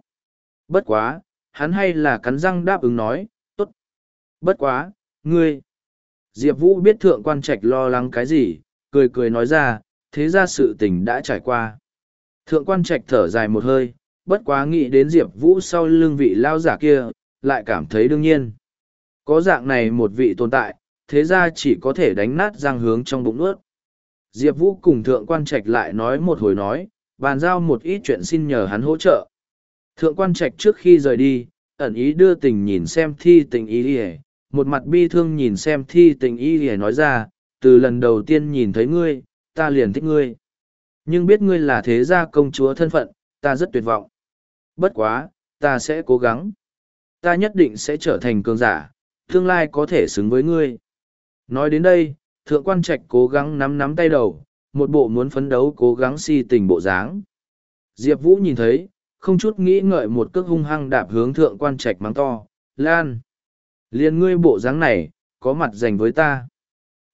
Speaker 1: Bất quá, hắn hay là cắn răng đáp ứng nói. Bất quá, ngươi. Diệp Vũ biết thượng quan trạch lo lắng cái gì, cười cười nói ra, thế ra sự tình đã trải qua. Thượng quan trạch thở dài một hơi, bất quá nghĩ đến Diệp Vũ sau lưng vị lao giả kia, lại cảm thấy đương nhiên. Có dạng này một vị tồn tại, thế ra chỉ có thể đánh nát răng hướng trong bụng ướt. Diệp Vũ cùng thượng quan trạch lại nói một hồi nói, bàn giao một ít chuyện xin nhờ hắn hỗ trợ. Thượng quan trạch trước khi rời đi, ẩn ý đưa tình nhìn xem thi tình ý đi một mặt bi thương nhìn xem thi tình y lìa nói ra, từ lần đầu tiên nhìn thấy ngươi, ta liền thích ngươi. Nhưng biết ngươi là thế gia công chúa thân phận, ta rất tuyệt vọng. Bất quá, ta sẽ cố gắng. Ta nhất định sẽ trở thành cường giả, tương lai có thể xứng với ngươi. Nói đến đây, thượng quan trạch cố gắng nắm nắm tay đầu, một bộ muốn phấn đấu cố gắng si tình bộ dáng. Diệp vũ nhìn thấy, không chút nghĩ ngợi một cước hung hăng đạp hướng thượng quan trạch mắng to, lan! Liền ngươi bộ dáng này, có mặt dành với ta.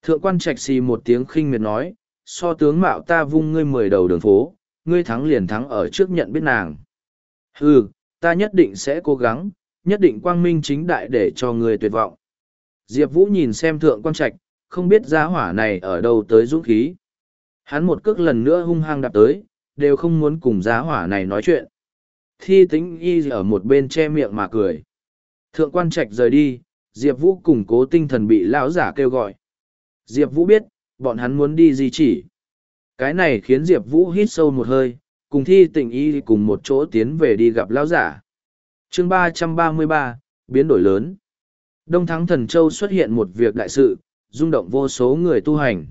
Speaker 1: Thượng quan trạch xì một tiếng khinh miệt nói, so tướng mạo ta vung ngươi mười đầu đường phố, ngươi thắng liền thắng ở trước nhận biết nàng. Ừ ta nhất định sẽ cố gắng, nhất định quang minh chính đại để cho ngươi tuyệt vọng. Diệp vũ nhìn xem thượng quan trạch, không biết giá hỏa này ở đâu tới dũng khí. Hắn một cước lần nữa hung hăng đạp tới, đều không muốn cùng giá hỏa này nói chuyện. Thi tính y ở một bên che miệng mà cười. Thượng quan trạch rời đi diệp vũ củng cố tinh thần bị lão giả kêu gọi. Diệp vũ biết bọn hắn muốn đi gì chỉ. Cái này khiến diệp vũ hít sâu một hơi cùng thi tình y cùng một chỗ tiến về đi gặp lão giả. Chương ba trăm ba mươi ba biến đổi lớn. Đông thắng thần châu xuất hiện một việc đại sự rung động vô số người tu hành.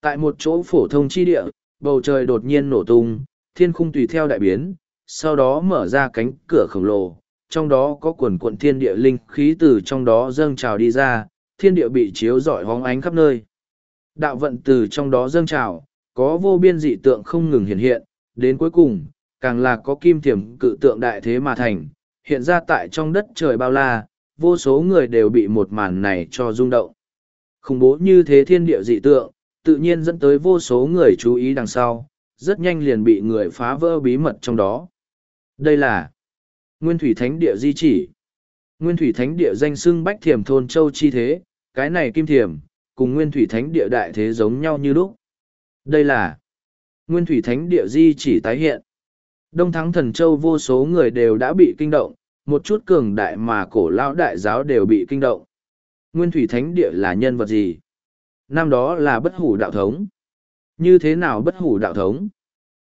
Speaker 1: Tại một chỗ phổ thông chi địa bầu trời đột nhiên nổ tung thiên khung tùy theo đại biến sau đó mở ra cánh cửa khổng lồ, trong đó có quần quận thiên địa linh khí từ trong đó dâng trào đi ra, thiên địa bị chiếu rọi hóng ánh khắp nơi. Đạo vận từ trong đó dâng trào, có vô biên dị tượng không ngừng hiện hiện, đến cuối cùng, càng là có kim thiểm cự tượng đại thế mà thành, hiện ra tại trong đất trời bao la, vô số người đều bị một màn này cho rung động. Khủng bố như thế thiên địa dị tượng, tự nhiên dẫn tới vô số người chú ý đằng sau, rất nhanh liền bị người phá vỡ bí mật trong đó. Đây là Nguyên Thủy Thánh Địa di chỉ. Nguyên Thủy Thánh Địa danh xưng Bách Thiểm Thôn Châu Chi Thế, cái này Kim Thiểm, cùng Nguyên Thủy Thánh Địa đại thế giống nhau như lúc. Đây là Nguyên Thủy Thánh Địa di chỉ tái hiện. Đông Thắng Thần Châu vô số người đều đã bị kinh động, một chút cường đại mà cổ lão đại giáo đều bị kinh động. Nguyên Thủy Thánh Địa là nhân vật gì? Năm đó là bất hủ đạo thống. Như thế nào bất hủ đạo thống?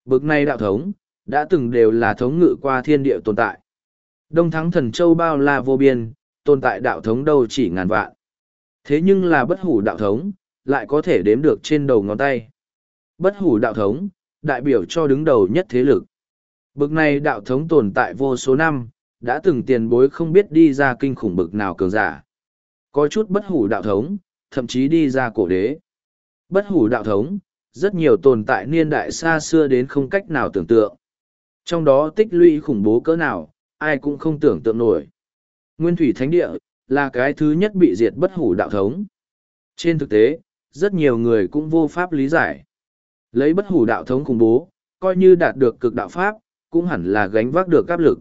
Speaker 1: Bực này đạo thống, đã từng đều là thống ngự qua thiên địa tồn tại. Đông thắng thần châu bao la vô biên, tồn tại đạo thống đâu chỉ ngàn vạn. Thế nhưng là bất hủ đạo thống, lại có thể đếm được trên đầu ngón tay. Bất hủ đạo thống, đại biểu cho đứng đầu nhất thế lực. Bực này đạo thống tồn tại vô số năm, đã từng tiền bối không biết đi ra kinh khủng bực nào cường giả. Có chút bất hủ đạo thống, thậm chí đi ra cổ đế. Bất hủ đạo thống, rất nhiều tồn tại niên đại xa xưa đến không cách nào tưởng tượng. Trong đó tích lũy khủng bố cỡ nào, ai cũng không tưởng tượng nổi. Nguyên thủy thánh địa, là cái thứ nhất bị diệt bất hủ đạo thống. Trên thực tế, rất nhiều người cũng vô pháp lý giải. Lấy bất hủ đạo thống khủng bố, coi như đạt được cực đạo pháp, cũng hẳn là gánh vác được áp lực.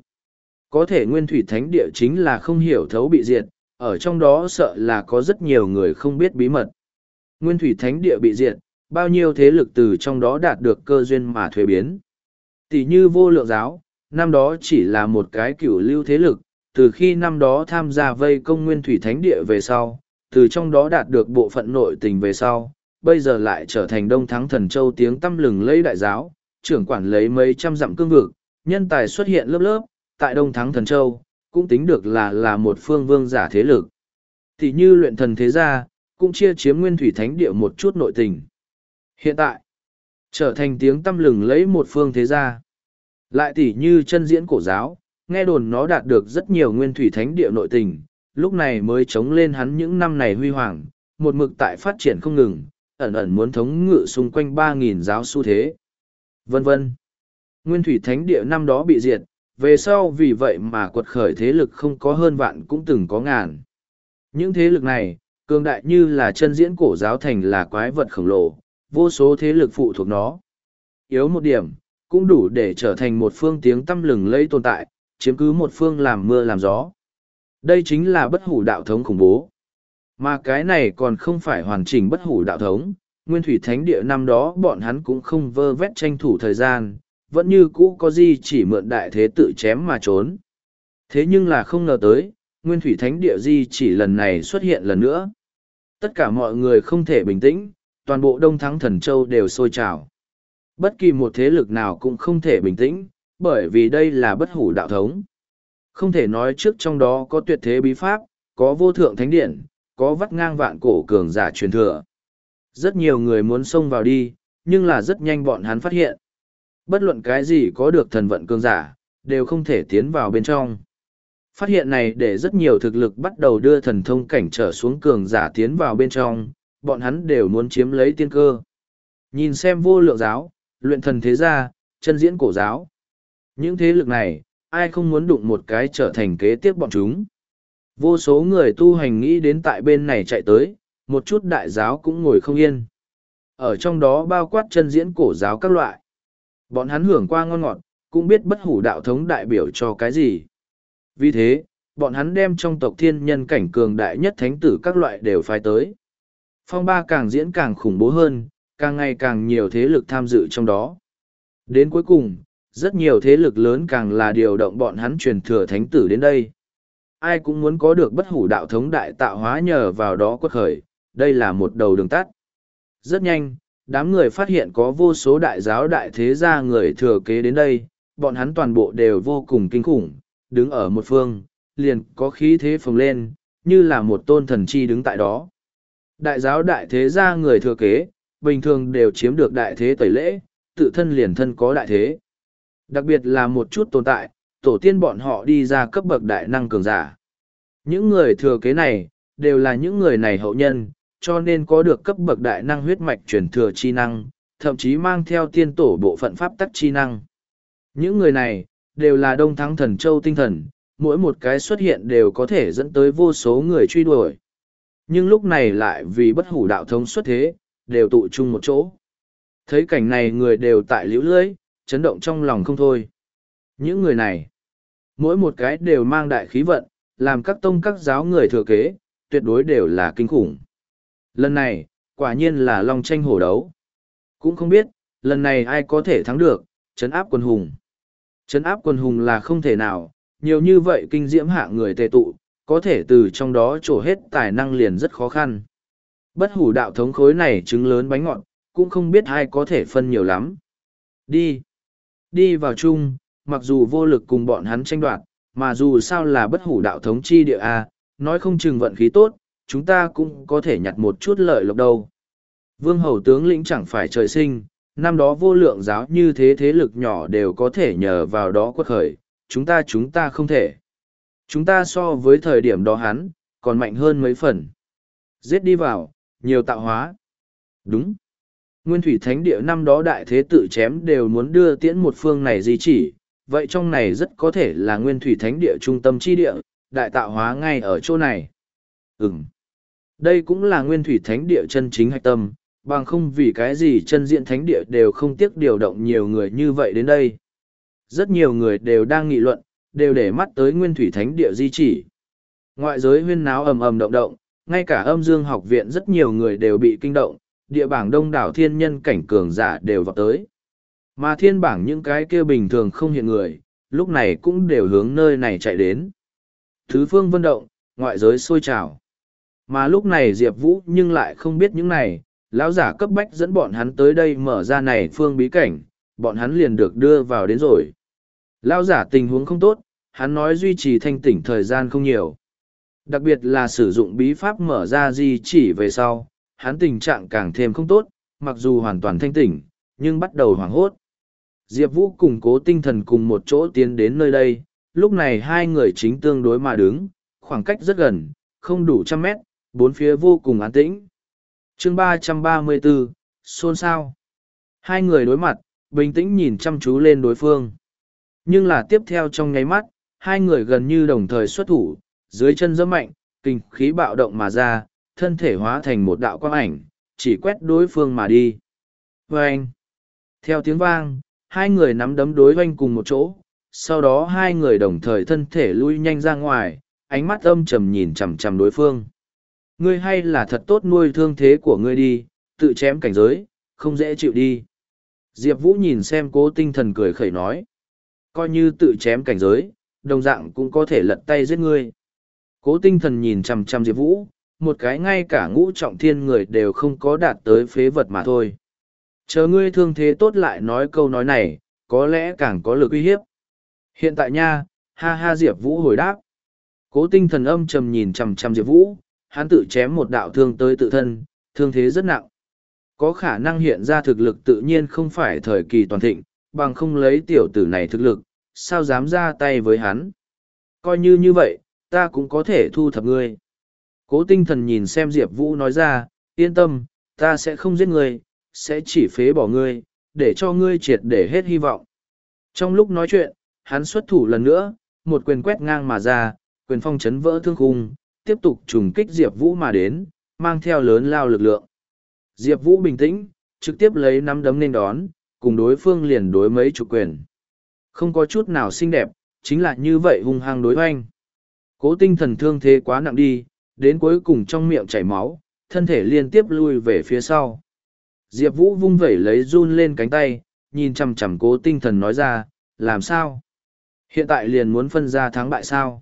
Speaker 1: Có thể nguyên thủy thánh địa chính là không hiểu thấu bị diệt, ở trong đó sợ là có rất nhiều người không biết bí mật. Nguyên thủy thánh địa bị diệt, bao nhiêu thế lực từ trong đó đạt được cơ duyên mà thuế biến. Tỷ như vô lượng giáo, năm đó chỉ là một cái cửu lưu thế lực, từ khi năm đó tham gia vây công nguyên thủy thánh địa về sau, từ trong đó đạt được bộ phận nội tình về sau, bây giờ lại trở thành đông thắng thần châu tiếng tăm lừng lấy đại giáo, trưởng quản lấy mấy trăm dặm cương vực, nhân tài xuất hiện lớp lớp, tại đông thắng thần châu, cũng tính được là là một phương vương giả thế lực. Tỷ như luyện thần thế gia, cũng chia chiếm nguyên thủy thánh địa một chút nội tình. Hiện tại, trở thành tiếng tăm lừng lấy một phương thế gia. Lại tỉ như chân diễn cổ giáo, nghe đồn nó đạt được rất nhiều nguyên thủy thánh địa nội tình, lúc này mới chống lên hắn những năm này huy hoàng, một mực tại phát triển không ngừng, ẩn ẩn muốn thống ngự xung quanh ba nghìn giáo xu thế. Vân vân. Nguyên thủy thánh địa năm đó bị diệt, về sau vì vậy mà quật khởi thế lực không có hơn vạn cũng từng có ngàn. Những thế lực này, cường đại như là chân diễn cổ giáo thành là quái vật khổng lồ, vô số thế lực phụ thuộc nó. Yếu một điểm, cũng đủ để trở thành một phương tiếng tăm lừng lẫy tồn tại, chiếm cứ một phương làm mưa làm gió. Đây chính là bất hủ đạo thống khủng bố. Mà cái này còn không phải hoàn chỉnh bất hủ đạo thống, nguyên thủy thánh địa năm đó bọn hắn cũng không vơ vét tranh thủ thời gian, vẫn như cũ có gì chỉ mượn đại thế tự chém mà trốn. Thế nhưng là không ngờ tới, nguyên thủy thánh địa di chỉ lần này xuất hiện lần nữa. Tất cả mọi người không thể bình tĩnh, toàn bộ Đông Thắng Thần Châu đều sôi trào. Bất kỳ một thế lực nào cũng không thể bình tĩnh, bởi vì đây là bất hủ đạo thống. Không thể nói trước trong đó có tuyệt thế bí pháp, có vô thượng thánh điện, có vắt ngang vạn cổ cường giả truyền thừa. Rất nhiều người muốn xông vào đi, nhưng là rất nhanh bọn hắn phát hiện. Bất luận cái gì có được thần vận cường giả, đều không thể tiến vào bên trong. Phát hiện này để rất nhiều thực lực bắt đầu đưa thần thông cảnh trở xuống cường giả tiến vào bên trong, bọn hắn đều muốn chiếm lấy tiên cơ. Nhìn xem vô lượng giáo, luyện thần thế gia, chân diễn cổ giáo. Những thế lực này, ai không muốn đụng một cái trở thành kế tiếp bọn chúng. Vô số người tu hành nghĩ đến tại bên này chạy tới, một chút đại giáo cũng ngồi không yên. Ở trong đó bao quát chân diễn cổ giáo các loại. Bọn hắn hưởng qua ngon ngọt, cũng biết bất hủ đạo thống đại biểu cho cái gì. Vì thế, bọn hắn đem trong tộc thiên nhân cảnh cường đại nhất thánh tử các loại đều phái tới. Phong ba càng diễn càng khủng bố hơn, càng ngày càng nhiều thế lực tham dự trong đó. Đến cuối cùng, rất nhiều thế lực lớn càng là điều động bọn hắn truyền thừa thánh tử đến đây. Ai cũng muốn có được bất hủ đạo thống đại tạo hóa nhờ vào đó quất khởi, đây là một đầu đường tắt. Rất nhanh, đám người phát hiện có vô số đại giáo đại thế gia người thừa kế đến đây, bọn hắn toàn bộ đều vô cùng kinh khủng, đứng ở một phương, liền có khí thế phồng lên, như là một tôn thần chi đứng tại đó. Đại giáo đại thế gia người thừa kế, bình thường đều chiếm được đại thế tẩy lễ, tự thân liền thân có đại thế. Đặc biệt là một chút tồn tại, tổ tiên bọn họ đi ra cấp bậc đại năng cường giả. Những người thừa kế này, đều là những người này hậu nhân, cho nên có được cấp bậc đại năng huyết mạch truyền thừa chi năng, thậm chí mang theo tiên tổ bộ phận pháp tắc chi năng. Những người này, đều là đông thắng thần châu tinh thần, mỗi một cái xuất hiện đều có thể dẫn tới vô số người truy đuổi. Nhưng lúc này lại vì bất hủ đạo thống xuất thế, đều tụ chung một chỗ. Thấy cảnh này người đều tại liễu lưới, chấn động trong lòng không thôi. Những người này, mỗi một cái đều mang đại khí vận, làm các tông các giáo người thừa kế, tuyệt đối đều là kinh khủng. Lần này, quả nhiên là long tranh hổ đấu. Cũng không biết, lần này ai có thể thắng được, chấn áp quân hùng. Chấn áp quân hùng là không thể nào, nhiều như vậy kinh diễm hạ người tề tụ, có thể từ trong đó trổ hết tài năng liền rất khó khăn. Bất hủ đạo thống khối này trứng lớn bánh ngọt, cũng không biết ai có thể phân nhiều lắm. Đi. Đi vào chung, mặc dù vô lực cùng bọn hắn tranh đoạt, mà dù sao là bất hủ đạo thống chi địa A, nói không chừng vận khí tốt, chúng ta cũng có thể nhặt một chút lợi lộc đâu. Vương hầu tướng lĩnh chẳng phải trời sinh, năm đó vô lượng giáo như thế thế lực nhỏ đều có thể nhờ vào đó quất khởi, chúng ta chúng ta không thể. Chúng ta so với thời điểm đó hắn, còn mạnh hơn mấy phần. Giết đi vào, nhiều tạo hóa. Đúng. Nguyên thủy thánh địa năm đó đại thế tự chém đều muốn đưa tiễn một phương này di chỉ, vậy trong này rất có thể là nguyên thủy thánh địa trung tâm chi địa, đại tạo hóa ngay ở chỗ này. Ừm. Đây cũng là nguyên thủy thánh địa chân chính hạch tâm, bằng không vì cái gì chân diện thánh địa đều không tiếc điều động nhiều người như vậy đến đây. Rất nhiều người đều đang nghị luận, đều để mắt tới nguyên thủy thánh địa di chỉ. Ngoại giới huyên náo ầm ầm động động, ngay cả âm dương học viện rất nhiều người đều bị kinh động, địa bảng đông đảo thiên nhân cảnh cường giả đều vào tới. Mà thiên bảng những cái kia bình thường không hiện người, lúc này cũng đều hướng nơi này chạy đến. Thứ phương vân động, ngoại giới sôi trào. Mà lúc này Diệp Vũ nhưng lại không biết những này, lão giả cấp bách dẫn bọn hắn tới đây mở ra này phương bí cảnh, bọn hắn liền được đưa vào đến rồi. Lão giả tình huống không tốt, hắn nói duy trì thanh tỉnh thời gian không nhiều. Đặc biệt là sử dụng bí pháp mở ra di chỉ về sau, hắn tình trạng càng thêm không tốt, mặc dù hoàn toàn thanh tỉnh, nhưng bắt đầu hoảng hốt. Diệp Vũ củng cố tinh thần cùng một chỗ tiến đến nơi đây, lúc này hai người chính tương đối mà đứng, khoảng cách rất gần, không đủ trăm mét, bốn phía vô cùng an tĩnh. chương ba trăm ba mươi bốn xôn xao. Hai người đối mặt, bình tĩnh nhìn chăm chú lên đối phương. Nhưng là tiếp theo trong nháy mắt, hai người gần như đồng thời xuất thủ, dưới chân dẫm mạnh, kinh khí bạo động mà ra, thân thể hóa thành một đạo quang ảnh, chỉ quét đối phương mà đi. Vâng! anh, theo tiếng vang, hai người nắm đấm đối oanh cùng một chỗ, sau đó hai người đồng thời thân thể lui nhanh ra ngoài, ánh mắt âm trầm nhìn chằm chằm đối phương. Ngươi hay là thật tốt nuôi thương thế của ngươi đi, tự chém cảnh giới, không dễ chịu đi. Diệp Vũ nhìn xem cố tinh thần cười khẩy nói. Coi như tự chém cảnh giới, đồng dạng cũng có thể lật tay giết ngươi. Cố tinh thần nhìn chằm chằm Diệp Vũ, một cái ngay cả ngũ trọng thiên người đều không có đạt tới phế vật mà thôi. Chờ ngươi thương thế tốt lại nói câu nói này, có lẽ càng có lực uy hiếp. Hiện tại nha, ha ha Diệp Vũ hồi đáp. Cố tinh thần âm trầm nhìn chằm chằm Diệp Vũ, hắn tự chém một đạo thương tới tự thân, thương thế rất nặng. Có khả năng hiện ra thực lực tự nhiên không phải thời kỳ toàn thịnh, bằng không lấy tiểu tử này thực lực, sao dám ra tay với hắn. Coi như như vậy, ta cũng có thể thu thập ngươi. Cố tinh thần nhìn xem Diệp Vũ nói ra, yên tâm, ta sẽ không giết ngươi, sẽ chỉ phế bỏ ngươi, để cho ngươi triệt để hết hy vọng. Trong lúc nói chuyện, hắn xuất thủ lần nữa, một quyền quét ngang mà ra, quyền phong chấn vỡ thương khung, tiếp tục trùng kích Diệp Vũ mà đến, mang theo lớn lao lực lượng. Diệp Vũ bình tĩnh, trực tiếp lấy nắm đấm nên đón, cùng đối phương liền đối mấy chục quyền. Không có chút nào xinh đẹp, chính là như vậy hung hăng đối hoanh. Cố tinh thần thương thế quá nặng đi, đến cuối cùng trong miệng chảy máu, thân thể liên tiếp lui về phía sau. Diệp Vũ vung vẩy lấy run lên cánh tay, nhìn chằm chằm cố tinh thần nói ra, làm sao? Hiện tại liền muốn phân ra thắng bại sao?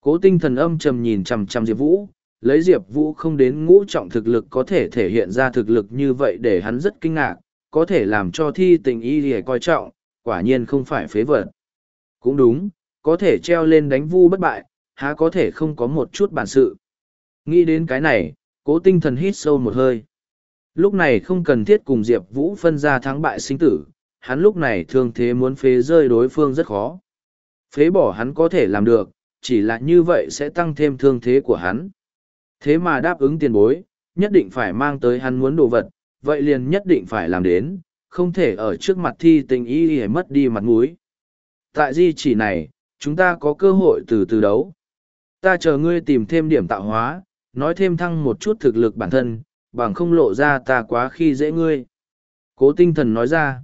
Speaker 1: Cố tinh thần âm trầm nhìn chằm chằm Diệp Vũ, lấy Diệp Vũ không đến ngũ trọng thực lực có thể thể hiện ra thực lực như vậy để hắn rất kinh ngạc, có thể làm cho thi tình y lìa coi trọng, quả nhiên không phải phế vật. Cũng đúng, có thể treo lên đánh vu bất bại, há có thể không có một chút bản sự. Nghĩ đến cái này, cố tinh thần hít sâu một hơi. Lúc này không cần thiết cùng Diệp Vũ phân ra thắng bại sinh tử, hắn lúc này thương thế muốn phế rơi đối phương rất khó. Phế bỏ hắn có thể làm được, chỉ là như vậy sẽ tăng thêm thương thế của hắn. Thế mà đáp ứng tiền bối, nhất định phải mang tới hắn muốn đồ vật, vậy liền nhất định phải làm đến, không thể ở trước mặt thi tình ý y mất đi mặt mũi. Tại di chỉ này, chúng ta có cơ hội từ từ đấu. Ta chờ ngươi tìm thêm điểm tạo hóa, nói thêm thăng một chút thực lực bản thân, bằng không lộ ra ta quá khi dễ ngươi. Cố tinh thần nói ra.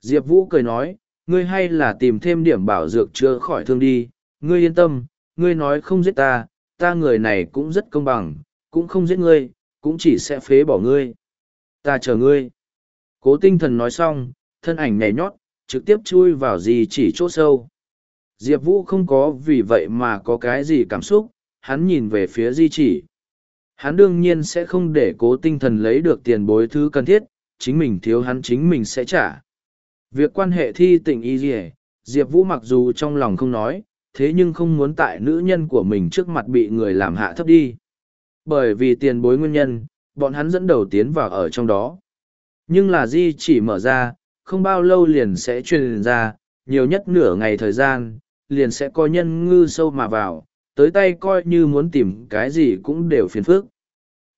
Speaker 1: Diệp Vũ cười nói, ngươi hay là tìm thêm điểm bảo dược chữa khỏi thương đi, ngươi yên tâm, ngươi nói không giết ta, ta người này cũng rất công bằng, cũng không giết ngươi, cũng chỉ sẽ phế bỏ ngươi. Ta chờ ngươi. Cố tinh thần nói xong, thân ảnh nhảy nhót, trực tiếp chui vào gì chỉ chỗ sâu. Diệp Vũ không có vì vậy mà có cái gì cảm xúc, hắn nhìn về phía di chỉ. Hắn đương nhiên sẽ không để cố tinh thần lấy được tiền bối thứ cần thiết, chính mình thiếu hắn chính mình sẽ trả. Việc quan hệ thi tình y dì Diệp Vũ mặc dù trong lòng không nói, thế nhưng không muốn tại nữ nhân của mình trước mặt bị người làm hạ thấp đi. Bởi vì tiền bối nguyên nhân, bọn hắn dẫn đầu tiến vào ở trong đó. Nhưng là di chỉ mở ra, không bao lâu liền sẽ truyền ra, nhiều nhất nửa ngày thời gian, liền sẽ có nhân ngư sâu mà vào, tới tay coi như muốn tìm cái gì cũng đều phiền phức.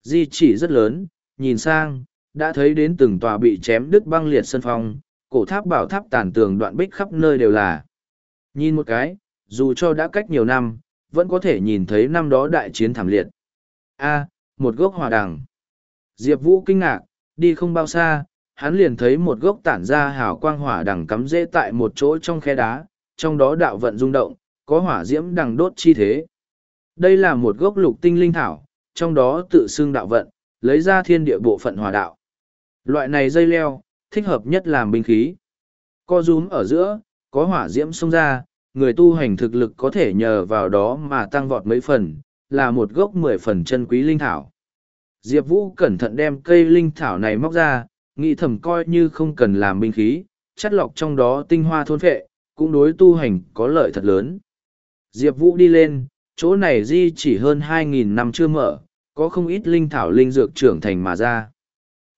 Speaker 1: Di chỉ rất lớn, nhìn sang, đã thấy đến từng tòa bị chém đứt băng liệt sân phong, cổ tháp bảo tháp tàn tường đoạn bích khắp nơi đều là. Nhìn một cái, dù cho đã cách nhiều năm, vẫn có thể nhìn thấy năm đó đại chiến thảm liệt. A, một gốc hòa đằng. Diệp Vũ kinh ngạc, đi không bao xa, hắn liền thấy một gốc tản ra hào quang hỏa đằng cắm rễ tại một chỗ trong khe đá, trong đó đạo vận rung động, có hỏa diễm đằng đốt chi thế. Đây là một gốc lục tinh linh thảo, trong đó tự xưng đạo vận, lấy ra thiên địa bộ phận hòa đạo. Loại này dây leo, thích hợp nhất làm binh khí. Co rúm ở giữa, có hỏa diễm xông ra, người tu hành thực lực có thể nhờ vào đó mà tăng vọt mấy phần, là một gốc mười phần chân quý linh thảo. Diệp Vũ cẩn thận đem cây linh thảo này móc ra, nghĩ thầm coi như không cần làm binh khí, chất lọc trong đó tinh hoa thôn phệ, cũng đối tu hành có lợi thật lớn. Diệp Vũ đi lên, chỗ này di chỉ hơn 2.000 năm chưa mở, có không ít linh thảo linh dược trưởng thành mà ra.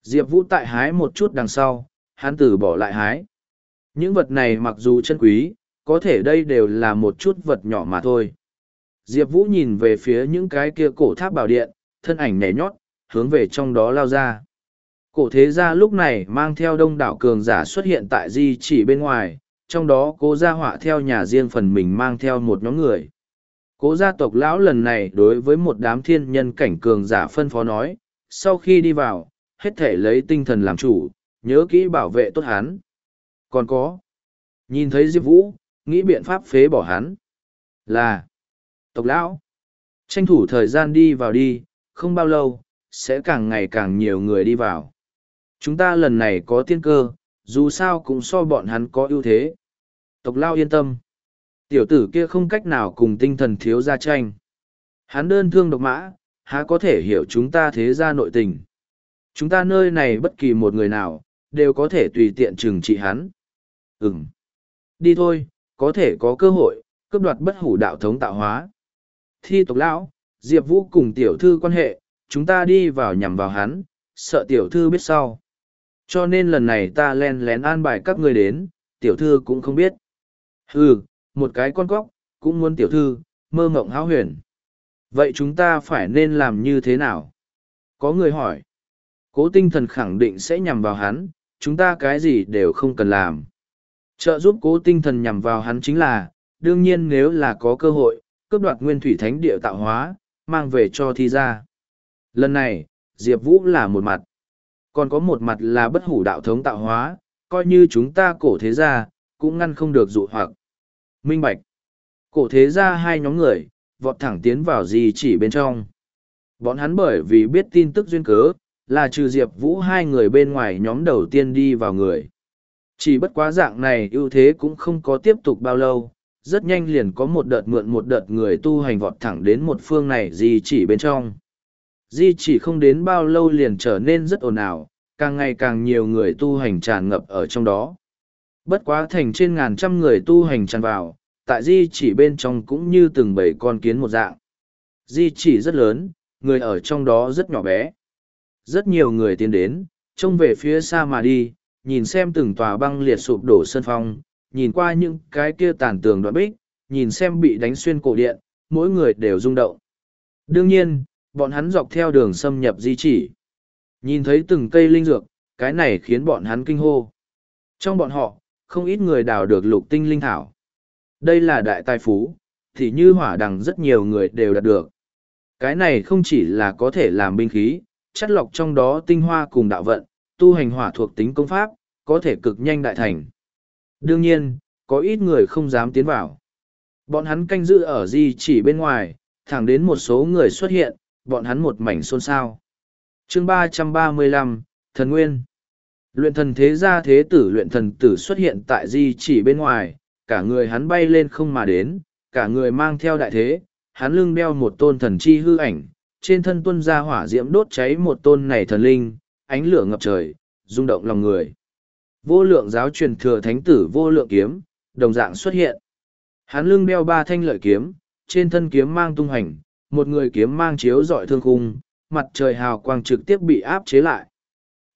Speaker 1: Diệp Vũ tại hái một chút đằng sau, hắn tử bỏ lại hái. Những vật này mặc dù chân quý, có thể đây đều là một chút vật nhỏ mà thôi. Diệp Vũ nhìn về phía những cái kia cổ tháp bảo điện, thân ảnh nhảy nhót, hướng về trong đó lao ra. Cổ thế gia lúc này mang theo đông đảo cường giả xuất hiện tại di chỉ bên ngoài, trong đó cố gia họa theo nhà riêng phần mình mang theo một nhóm người. Cố gia tộc lão lần này đối với một đám thiên nhân cảnh cường giả phân phó nói, sau khi đi vào, hết thể lấy tinh thần làm chủ, nhớ kỹ bảo vệ tốt hắn. Còn có, nhìn thấy Diệp Vũ, nghĩ biện pháp phế bỏ hắn. Là, tộc lão, tranh thủ thời gian đi vào đi, không bao lâu, sẽ càng ngày càng nhiều người đi vào. Chúng ta lần này có tiên cơ, dù sao cũng so bọn hắn có ưu thế. Tộc lao yên tâm. Tiểu tử kia không cách nào cùng tinh thần thiếu gia tranh. Hắn đơn thương độc mã, há có thể hiểu chúng ta thế gia nội tình. Chúng ta nơi này bất kỳ một người nào, đều có thể tùy tiện trừng trị hắn. Ừm. Đi thôi, có thể có cơ hội, cướp đoạt bất hủ đạo thống tạo hóa. Thi tộc lão, Diệp Vũ cùng tiểu thư quan hệ, chúng ta đi vào nhằm vào hắn, sợ tiểu thư biết sau. Cho nên lần này ta len lén an bài các người đến, tiểu thư cũng không biết. Ừ, một cái con cóc, cũng muốn tiểu thư, mơ mộng háo huyền. Vậy chúng ta phải nên làm như thế nào? Có người hỏi. Cố tinh thần khẳng định sẽ nhằm vào hắn, chúng ta cái gì đều không cần làm. Trợ giúp cố tinh thần nhằm vào hắn chính là, đương nhiên nếu là có cơ hội, cướp đoạt nguyên thủy thánh địa tạo hóa, mang về cho thi ra. Lần này, Diệp Vũ là một mặt. Còn có một mặt là bất hủ đạo thống tạo hóa, coi như chúng ta cổ thế gia, cũng ngăn không được dụ hoặc. Minh Bạch. Cổ thế ra hai nhóm người, vọt thẳng tiến vào gì chỉ bên trong. Bọn hắn bởi vì biết tin tức duyên cớ, là trừ Diệp Vũ hai người bên ngoài nhóm đầu tiên đi vào người. Chỉ bất quá dạng này ưu thế cũng không có tiếp tục bao lâu, rất nhanh liền có một đợt mượn một đợt người tu hành vọt thẳng đến một phương này gì chỉ bên trong. Di chỉ không đến bao lâu liền trở nên rất ồn ào, càng ngày càng nhiều người tu hành tràn ngập ở trong đó. Bất quá thành trên ngàn trăm người tu hành tràn vào, tại di chỉ bên trong cũng như từng bầy con kiến một dạng. Di chỉ rất lớn, người ở trong đó rất nhỏ bé. Rất nhiều người tiến đến, trông về phía xa mà đi, nhìn xem từng tòa băng liệt sụp đổ sân phong, nhìn qua những cái kia tàn tường đoạn bích, nhìn xem bị đánh xuyên cổ điện, mỗi người đều rung động. Đương nhiên, bọn hắn dọc theo đường xâm nhập di chỉ. Nhìn thấy từng cây linh dược, cái này khiến bọn hắn kinh hô. Trong bọn họ, không ít người đào được lục tinh linh thảo. Đây là đại tài phú, thì như hỏa đằng rất nhiều người đều đạt được. Cái này không chỉ là có thể làm binh khí, chất lọc trong đó tinh hoa cùng đạo vận, tu hành hỏa thuộc tính công pháp, có thể cực nhanh đại thành. Đương nhiên, có ít người không dám tiến vào. Bọn hắn canh giữ ở di chỉ bên ngoài, thẳng đến một số người xuất hiện, bọn hắn một mảnh xôn xao. chương ba trăm ba mươi lăm Thần Nguyên Luyện thần thế gia thế tử luyện thần tử xuất hiện tại di chỉ bên ngoài, cả người hắn bay lên không mà đến, cả người mang theo đại thế, hắn lưng đeo một tôn thần chi hư ảnh, trên thân tuân ra hỏa diễm đốt cháy một tôn này thần linh, ánh lửa ngập trời, rung động lòng người. Vô lượng giáo truyền thừa thánh tử vô lượng kiếm, đồng dạng xuất hiện. Hắn lưng đeo ba thanh lợi kiếm, trên thân kiếm mang tung hành, một người kiếm mang chiếu dọi thương khung, mặt trời hào quang trực tiếp bị áp chế lại.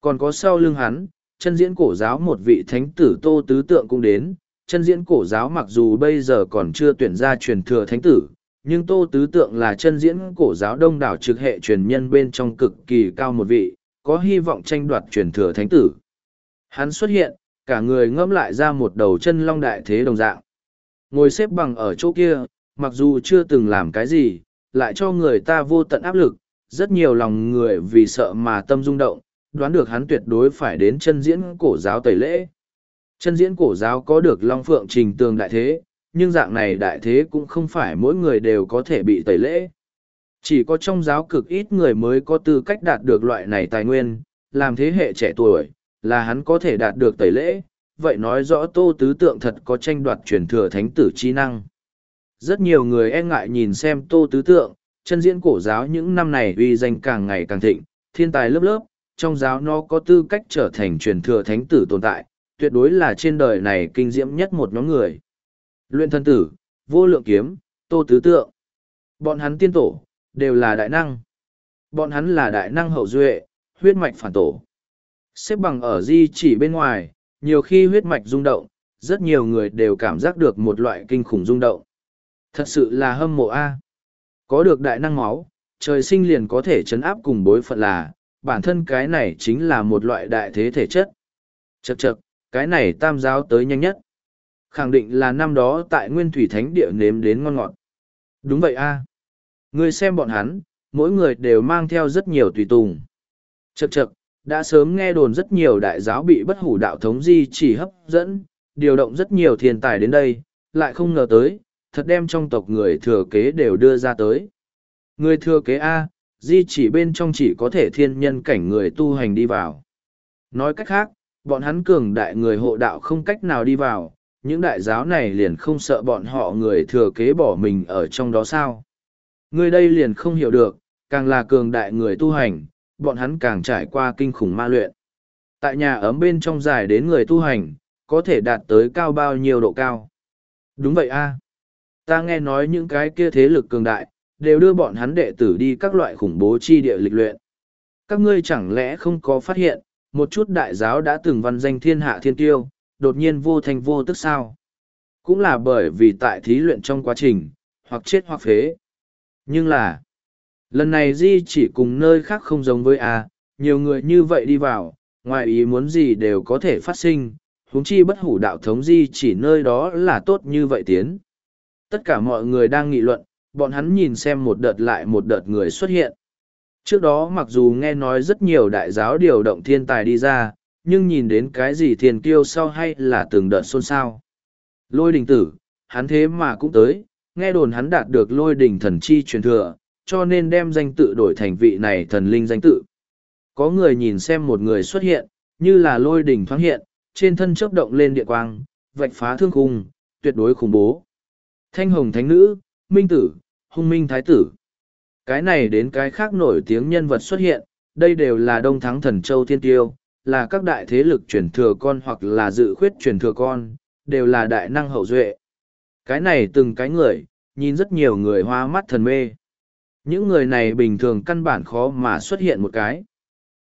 Speaker 1: Còn có sau lưng hắn, chân diễn cổ giáo một vị thánh tử tô tứ tượng cũng đến, chân diễn cổ giáo mặc dù bây giờ còn chưa tuyển ra truyền thừa thánh tử, nhưng tô tứ tượng là chân diễn cổ giáo đông đảo trực hệ truyền nhân bên trong cực kỳ cao một vị, có hy vọng tranh đoạt truyền thừa thánh tử. Hắn xuất hiện, cả người ngẫm lại ra một đầu chân long đại thế đồng dạng. Ngồi xếp bằng ở chỗ kia, mặc dù chưa từng làm cái gì, lại cho người ta vô tận áp lực, rất nhiều lòng người vì sợ mà tâm rung động, đoán được hắn tuyệt đối phải đến chân diễn cổ giáo tẩy lễ. Chân diễn cổ giáo có được Long Phượng trình tường đại thế, nhưng dạng này đại thế cũng không phải mỗi người đều có thể bị tẩy lễ. Chỉ có trong giáo cực ít người mới có tư cách đạt được loại này tài nguyên, làm thế hệ trẻ tuổi, là hắn có thể đạt được tẩy lễ, vậy nói rõ tô tứ tượng thật có tranh đoạt truyền thừa thánh tử chi năng. Rất nhiều người e ngại nhìn xem tô tứ tượng, chân diễn cổ giáo những năm này uy danh càng ngày càng thịnh, thiên tài lớp lớp, trong giáo nó có tư cách trở thành truyền thừa thánh tử tồn tại, tuyệt đối là trên đời này kinh diễm nhất một nhóm người. Luyện thân tử, vô lượng kiếm, tô tứ tượng. Bọn hắn tiên tổ, đều là đại năng. Bọn hắn là đại năng hậu duệ, huyết mạch phản tổ. Xếp bằng ở di chỉ bên ngoài, nhiều khi huyết mạch rung động, rất nhiều người đều cảm giác được một loại kinh khủng rung động. Thật sự là hâm mộ A. Có được đại năng máu, trời sinh liền có thể chấn áp cùng bối phận là, bản thân cái này chính là một loại đại thế thể chất. Chậc chậc, cái này tam giáo tới nhanh nhất. Khẳng định là năm đó tại nguyên thủy thánh địa nếm đến ngon ngọt. Đúng vậy a người xem bọn hắn, mỗi người đều mang theo rất nhiều tùy tùng. Chậc chậc, đã sớm nghe đồn rất nhiều đại giáo bị bất hủ đạo thống di chỉ hấp dẫn, điều động rất nhiều thiên tài đến đây, lại không ngờ tới, thật đem trong tộc người thừa kế đều đưa ra tới. Người thừa kế A, di chỉ bên trong chỉ có thể thiên nhân cảnh người tu hành đi vào. Nói cách khác, bọn hắn cường đại người hộ đạo không cách nào đi vào, những đại giáo này liền không sợ bọn họ người thừa kế bỏ mình ở trong đó sao. Người đây liền không hiểu được, càng là cường đại người tu hành, bọn hắn càng trải qua kinh khủng ma luyện. Tại nhà ấm bên trong dài đến người tu hành, có thể đạt tới cao bao nhiêu độ cao. Đúng vậy a Ta nghe nói những cái kia thế lực cường đại, đều đưa bọn hắn đệ tử đi các loại khủng bố chi địa lịch luyện. Các ngươi chẳng lẽ không có phát hiện, một chút đại giáo đã từng văn danh thiên hạ thiên tiêu, đột nhiên vô thành vô tức sao? Cũng là bởi vì tại thí luyện trong quá trình, hoặc chết hoặc phế. Nhưng là, lần này di chỉ cùng nơi khác không giống với a nhiều người như vậy đi vào, ngoài ý muốn gì đều có thể phát sinh, huống chi bất hủ đạo thống di chỉ nơi đó là tốt như vậy tiến. Tất cả mọi người đang nghị luận, bọn hắn nhìn xem một đợt lại một đợt người xuất hiện. Trước đó mặc dù nghe nói rất nhiều đại giáo điều động thiên tài đi ra, nhưng nhìn đến cái gì thiền kiêu sau hay là từng đợt xôn xao. Lôi đình tử, hắn thế mà cũng tới, nghe đồn hắn đạt được lôi đình thần chi truyền thừa, cho nên đem danh tự đổi thành vị này thần linh danh tự. Có người nhìn xem một người xuất hiện, như là lôi đình thoáng hiện, trên thân chớp động lên địa quang, vạch phá thương khung, tuyệt đối khủng bố. Thanh hồng thánh nữ, minh tử, hung minh thái tử. Cái này đến cái khác nổi tiếng nhân vật xuất hiện, đây đều là đông thắng thần châu thiên tiêu, là các đại thế lực truyền thừa con hoặc là dự khuyết truyền thừa con, đều là đại năng hậu duệ. Cái này từng cái người, nhìn rất nhiều người hoa mắt thần mê. Những người này bình thường căn bản khó mà xuất hiện một cái.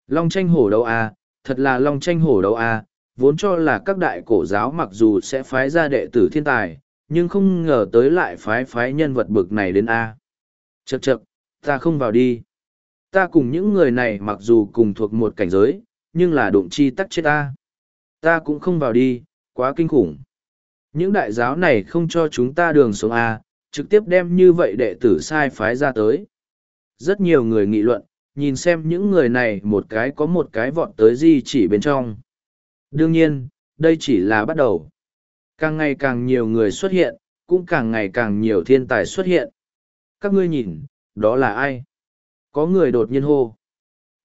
Speaker 1: Long tranh hổ đấu A, thật là long tranh hổ đấu A, vốn cho là các đại cổ giáo mặc dù sẽ phái ra đệ tử thiên tài, nhưng không ngờ tới lại phái phái nhân vật bực này đến A. Chậc chậc, ta không vào đi. Ta cùng những người này mặc dù cùng thuộc một cảnh giới, nhưng là đụng chi tắc chết ta. Ta cũng không vào đi, quá kinh khủng. Những đại giáo này không cho chúng ta đường sống A, trực tiếp đem như vậy đệ tử sai phái ra tới. Rất nhiều người nghị luận, nhìn xem những người này một cái có một cái vọt tới di chỉ bên trong. Đương nhiên, đây chỉ là bắt đầu. Càng ngày càng nhiều người xuất hiện, cũng càng ngày càng nhiều thiên tài xuất hiện. Các ngươi nhìn, đó là ai? Có người đột nhiên hô.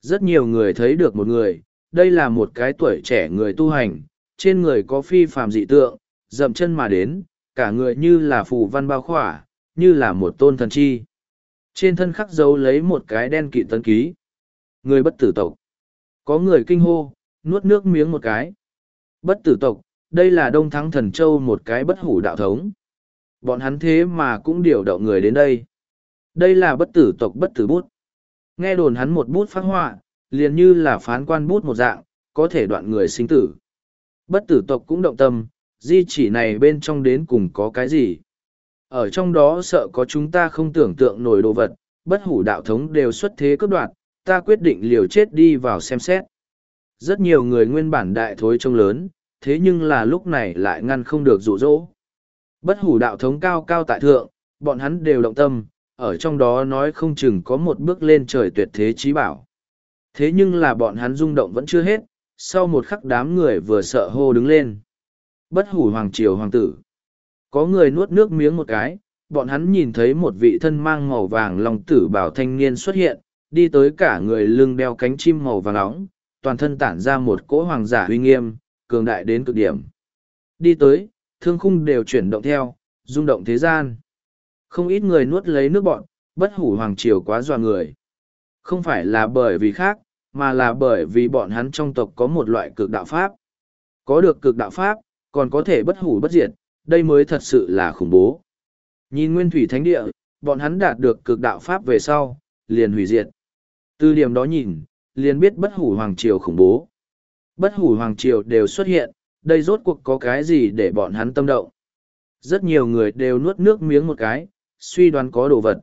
Speaker 1: Rất nhiều người thấy được một người, đây là một cái tuổi trẻ người tu hành, trên người có phi phàm dị tượng, dậm chân mà đến, cả người như là phù văn bao khỏa, như là một tôn thần chi. Trên thân khắc dấu lấy một cái đen kỵ tấn ký. Người bất tử tộc. Có người kinh hô, nuốt nước miếng một cái. Bất tử tộc, đây là Đông Thắng Thần Châu một cái bất hủ đạo thống. Bọn hắn thế mà cũng điều động người đến đây. Đây là bất tử tộc bất tử bút. Nghe đồn hắn một bút phát họa, liền như là phán quan bút một dạng, có thể đoạn người sinh tử. Bất tử tộc cũng động tâm, di chỉ này bên trong đến cùng có cái gì. Ở trong đó sợ có chúng ta không tưởng tượng nổi đồ vật, bất hủ đạo thống đều xuất thế cướp đoạt, ta quyết định liều chết đi vào xem xét. Rất nhiều người nguyên bản đại thối trông lớn, thế nhưng là lúc này lại ngăn không được rụ rỗ. Bất hủ đạo thống cao cao tại thượng, bọn hắn đều động tâm, ở trong đó nói không chừng có một bước lên trời tuyệt thế trí bảo. Thế nhưng là bọn hắn rung động vẫn chưa hết, sau một khắc đám người vừa sợ hô đứng lên. Bất hủ hoàng triều hoàng tử. Có người nuốt nước miếng một cái, bọn hắn nhìn thấy một vị thân mang màu vàng lòng tử bảo thanh niên xuất hiện, đi tới cả người lưng đeo cánh chim màu vàng nóng, toàn thân tản ra một cỗ hoàng giả uy nghiêm, cường đại đến cực điểm. Đi tới, thương khung đều chuyển động theo, rung động thế gian. Không ít người nuốt lấy nước bọn, bất hủ hoàng triều quá dọa người. Không phải là bởi vì khác, mà là bởi vì bọn hắn trong tộc có một loại cực đạo pháp. Có được cực đạo pháp, còn có thể bất hủ bất diệt, đây mới thật sự là khủng bố. Nhìn nguyên thủy thánh địa, bọn hắn đạt được cực đạo pháp về sau, liền hủy diệt. Từ điểm đó nhìn, liền biết bất hủ hoàng triều khủng bố. Bất hủ hoàng triều đều xuất hiện, đây rốt cuộc có cái gì để bọn hắn tâm động. Rất nhiều người đều nuốt nước miếng một cái, suy đoán có đồ vật.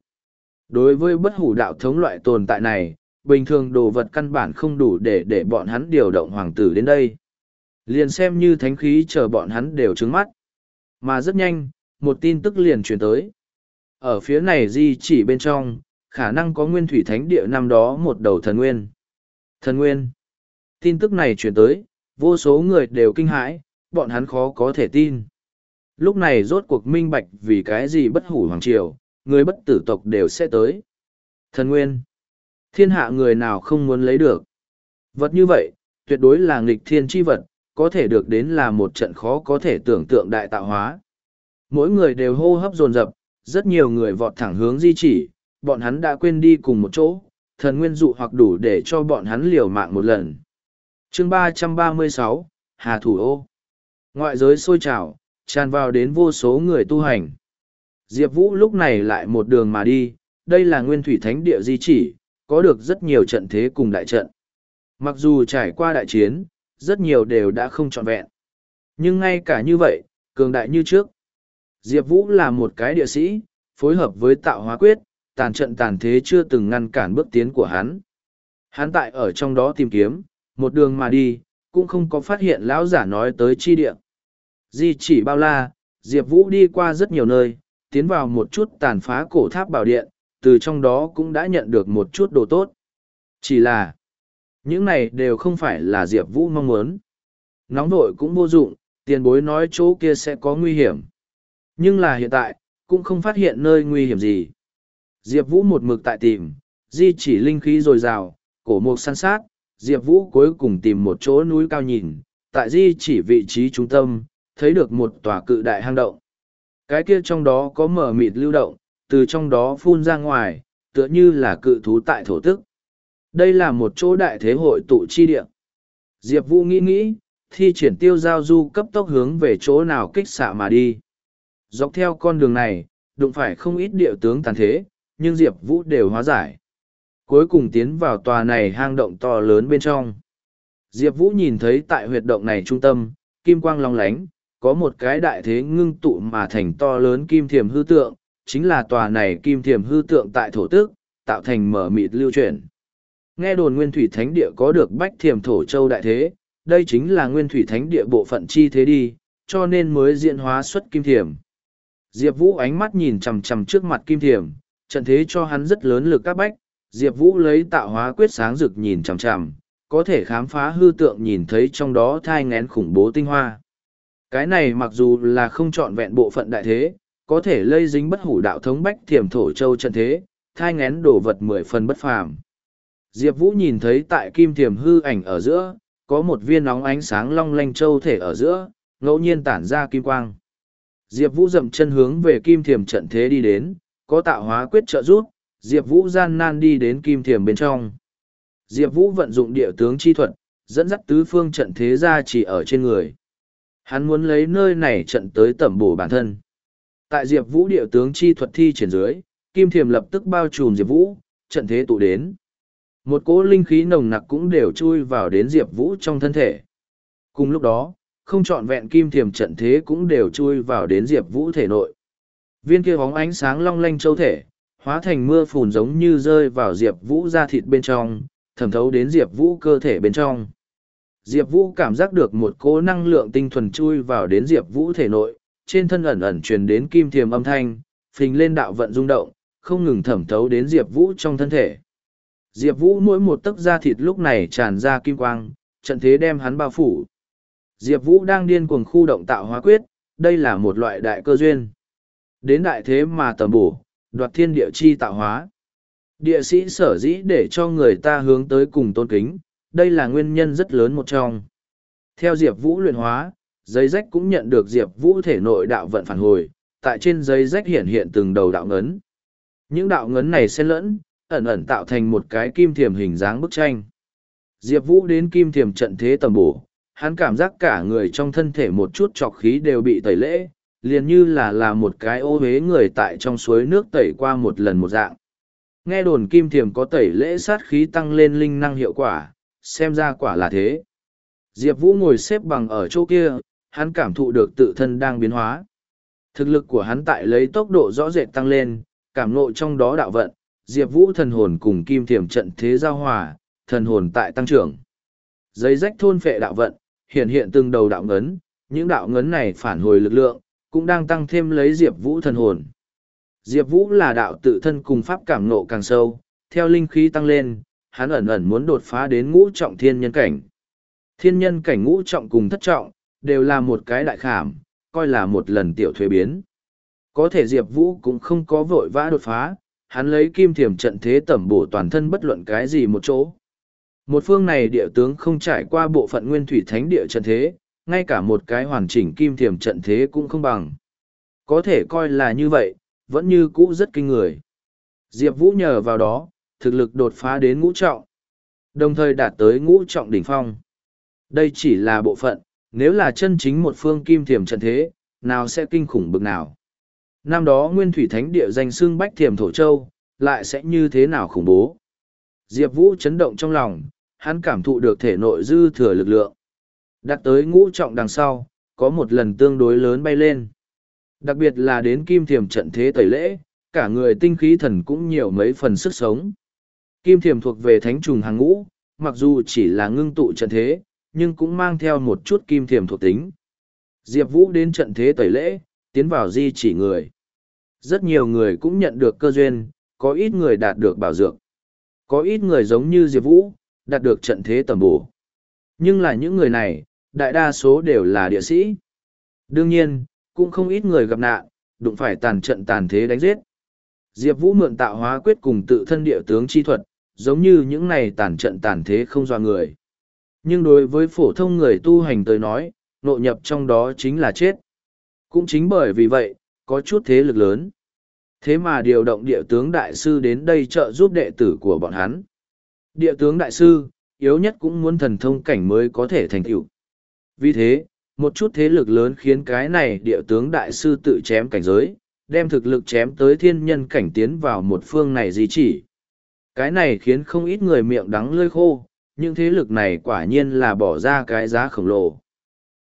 Speaker 1: Đối với bất hủ đạo thống loại tồn tại này, bình thường đồ vật căn bản không đủ để để bọn hắn điều động hoàng tử đến đây. Liền xem như thánh khí chờ bọn hắn đều trứng mắt. Mà rất nhanh, một tin tức liền truyền tới. Ở phía này di chỉ bên trong, khả năng có nguyên thủy thánh địa năm đó một đầu thần nguyên. Thần nguyên. Tin tức này truyền tới, vô số người đều kinh hãi, bọn hắn khó có thể tin. Lúc này rốt cuộc minh bạch vì cái gì bất hủ hoàng triều, người bất tử tộc đều sẽ tới. Thần nguyên. Thiên hạ người nào không muốn lấy được. Vật như vậy, tuyệt đối là nghịch thiên chi vật, có thể được đến là một trận khó có thể tưởng tượng đại tạo hóa. Mỗi người đều hô hấp dồn dập, rất nhiều người vọt thẳng hướng di chỉ, bọn hắn đã quên đi cùng một chỗ, thần nguyên dụ hoặc đủ để cho bọn hắn liều mạng một lần chương ba trăm ba mươi sáu Hà Thủ Ô Ngoại giới sôi trào, tràn vào đến vô số người tu hành. Diệp Vũ lúc này lại một đường mà đi, đây là nguyên thủy thánh địa di chỉ, có được rất nhiều trận thế cùng đại trận. Mặc dù trải qua đại chiến, rất nhiều đều đã không trọn vẹn. Nhưng ngay cả như vậy, cường đại như trước. Diệp Vũ là một cái địa sĩ, phối hợp với tạo hóa quyết, tàn trận tàn thế chưa từng ngăn cản bước tiến của hắn. Hắn tại ở trong đó tìm kiếm, một đường mà đi, cũng không có phát hiện lão giả nói tới chi địa. Di chỉ bao la, Diệp Vũ đi qua rất nhiều nơi, tiến vào một chút tàn phá cổ tháp bảo điện, từ trong đó cũng đã nhận được một chút đồ tốt. Chỉ là, những này đều không phải là Diệp Vũ mong muốn. Nóng vội cũng vô dụng, tiền bối nói chỗ kia sẽ có nguy hiểm. Nhưng là hiện tại, cũng không phát hiện nơi nguy hiểm gì. Diệp Vũ một mực tại tìm, di chỉ linh khí dồi dào, cổ mục săn sát, Diệp Vũ cuối cùng tìm một chỗ núi cao nhìn, tại di chỉ vị trí trung tâm, thấy được một tòa cự đại hang động. Cái kia trong đó có mở mịt lưu động, từ trong đó phun ra ngoài, tựa như là cự thú tại thổ tức. Đây là một chỗ đại thế hội tụ chi địa. Diệp Vũ nghĩ nghĩ, thi triển tiêu giao du cấp tốc hướng về chỗ nào kích xạ mà đi. Dọc theo con đường này, đụng phải không ít địa tướng tàn thế, nhưng Diệp Vũ đều hóa giải. Cuối cùng tiến vào tòa này hang động to lớn bên trong. Diệp Vũ nhìn thấy tại huyệt động này trung tâm, kim quang long lánh, có một cái đại thế ngưng tụ mà thành to lớn kim thiềm hư tượng, chính là tòa này kim thiềm hư tượng tại thổ tức, tạo thành mở mịt lưu chuyển. Nghe đồn nguyên thủy thánh địa có được bách thiềm thổ châu đại thế, đây chính là nguyên thủy thánh địa bộ phận chi thế đi, cho nên mới diễn hóa xuất kim thiềm. Diệp Vũ ánh mắt nhìn chầm chầm trước mặt kim thiềm, trận thế cho hắn rất lớn lực các bách, Diệp Vũ lấy tạo hóa quyết sáng rực nhìn chằm chằm, có thể khám phá hư tượng nhìn thấy trong đó thai ngén khủng bố tinh hoa. Cái này mặc dù là không chọn vẹn bộ phận đại thế, có thể lây dính bất hủ đạo thống bách thiểm thổ châu trận thế, thai ngén đồ vật mười phần bất phàm. Diệp Vũ nhìn thấy tại kim thiểm hư ảnh ở giữa, có một viên nóng ánh sáng long lanh châu thể ở giữa, ngẫu nhiên tản ra kim quang. Diệp Vũ dậm chân hướng về kim thiểm trận thế đi đến, có tạo hóa quyết trợ giúp, Diệp Vũ gian nan đi đến kim thiềm bên trong. Diệp Vũ vận dụng địa tướng chi thuật, dẫn dắt tứ phương trận thế ra chỉ ở trên người. Hắn muốn lấy nơi này trận tới tẩm bổ bản thân. Tại Diệp Vũ địa tướng chi thuật thi triển dưới, kim thiềm lập tức bao trùm Diệp Vũ, trận thế tụ đến. Một cỗ linh khí nồng nặc cũng đều chui vào đến Diệp Vũ trong thân thể. Cùng lúc đó, không trọn vẹn kim thiềm trận thế cũng đều chui vào đến Diệp Vũ thể nội. Viên kia bóng ánh sáng long lanh châu thể, hóa thành mưa phùn giống như rơi vào Diệp Vũ ra thịt bên trong, thẩm thấu đến Diệp Vũ cơ thể bên trong. Diệp Vũ cảm giác được một cỗ năng lượng tinh thuần chui vào đến Diệp Vũ thể nội, trên thân ẩn ẩn truyền đến kim thiềm âm thanh, phình lên đạo vận rung động, không ngừng thẩm thấu đến Diệp Vũ trong thân thể. Diệp Vũ mỗi một tấc da thịt lúc này tràn ra kim quang, trận thế đem hắn bao phủ. Diệp Vũ đang điên cuồng khu động tạo hóa quyết, đây là một loại đại cơ duyên. Đến đại thế mà tầm bổ, đoạt thiên địa chi tạo hóa. Địa sĩ sở dĩ để cho người ta hướng tới cùng tôn kính, đây là nguyên nhân rất lớn một trong. Theo Diệp Vũ luyện hóa, giấy rách cũng nhận được Diệp Vũ thể nội đạo vận phản hồi, tại trên giấy rách hiện hiện từng đầu đạo ngấn. Những đạo ngấn này xen lẫn, ẩn ẩn tạo thành một cái kim thiềm hình dáng bức tranh. Diệp Vũ đến kim thiềm trận thế tầm bổ, hắn cảm giác cả người trong thân thể một chút trọc khí đều bị tẩy lễ, liền như là là một cái ô hế người tại trong suối nước tẩy qua một lần một dạng. Nghe đồn kim thiềm có tẩy lễ sát khí tăng lên linh năng hiệu quả, xem ra quả là thế. Diệp Vũ ngồi xếp bằng ở chỗ kia, hắn cảm thụ được tự thân đang biến hóa. Thực lực của hắn tại lấy tốc độ rõ rệt tăng lên, cảm ngộ trong đó đạo vận, Diệp Vũ thần hồn cùng kim thiểm trận thế giao hòa, thần hồn tại tăng trưởng. Giấy rách thôn phệ đạo vận, hiện hiện từng đầu đạo ngấn, những đạo ngấn này phản hồi lực lượng, cũng đang tăng thêm lấy Diệp Vũ thần hồn. Diệp Vũ là đạo tự thân cùng pháp cảm ngộ càng sâu, theo linh khí tăng lên, hắn ẩn ẩn muốn đột phá đến ngũ trọng thiên nhân cảnh. Thiên nhân cảnh ngũ trọng cùng thất trọng, đều là một cái đại khảm, coi là một lần tiểu thuế biến. Có thể Diệp Vũ cũng không có vội vã đột phá, hắn lấy kim thiểm trận thế tẩm bổ toàn thân bất luận cái gì một chỗ. Một phương này địa tướng không trải qua bộ phận nguyên thủy thánh địa trận thế, ngay cả một cái hoàn chỉnh kim thiềm trận thế cũng không bằng. Có thể coi là như vậy, vẫn như cũ rất kinh người. Diệp Vũ nhờ vào đó, thực lực đột phá đến ngũ trọng, đồng thời đạt tới ngũ trọng đỉnh phong. Đây chỉ là bộ phận, nếu là chân chính một phương kim thiềm trận thế, nào sẽ kinh khủng bực nào. Năm đó Nguyên Thủy Thánh địa danh xương Bách Thiềm Thổ Châu, lại sẽ như thế nào khủng bố. Diệp Vũ chấn động trong lòng, hắn cảm thụ được thể nội dư thừa lực lượng. Đặt tới ngũ trọng đằng sau, có một lần tương đối lớn bay lên. Đặc biệt là đến kim thiềm trận thế tẩy lễ, cả người tinh khí thần cũng nhiều mấy phần sức sống. Kim thiềm thuộc về thánh trùng hàng ngũ, mặc dù chỉ là ngưng tụ trận thế, nhưng cũng mang theo một chút kim thiềm thuộc tính. Diệp Vũ đến trận thế tẩy lễ, tiến vào di chỉ người. Rất nhiều người cũng nhận được cơ duyên, có ít người đạt được bảo dược. Có ít người giống như Diệp Vũ, đạt được trận thế tầm bổ. Nhưng là những người này, đại đa số đều là địa sĩ. Đương nhiên, cũng không ít người gặp nạn, đụng phải tàn trận tàn thế đánh giết. Diệp Vũ mượn tạo hóa quyết cùng tự thân địa tướng chi thuật, giống như những này tàn trận tàn thế không do người. Nhưng đối với phổ thông người tu hành tới nói, nội nhập trong đó chính là chết. Cũng chính bởi vì vậy, có chút thế lực lớn. Thế mà điều động địa tướng đại sư đến đây trợ giúp đệ tử của bọn hắn. Địa tướng đại sư, yếu nhất cũng muốn thần thông cảnh mới có thể thành tựu. Vì thế, một chút thế lực lớn khiến cái này địa tướng đại sư tự chém cảnh giới, đem thực lực chém tới thiên nhân cảnh tiến vào một phương này gì chỉ. Cái này khiến không ít người miệng đắng lơi khô, nhưng thế lực này quả nhiên là bỏ ra cái giá khổng lồ.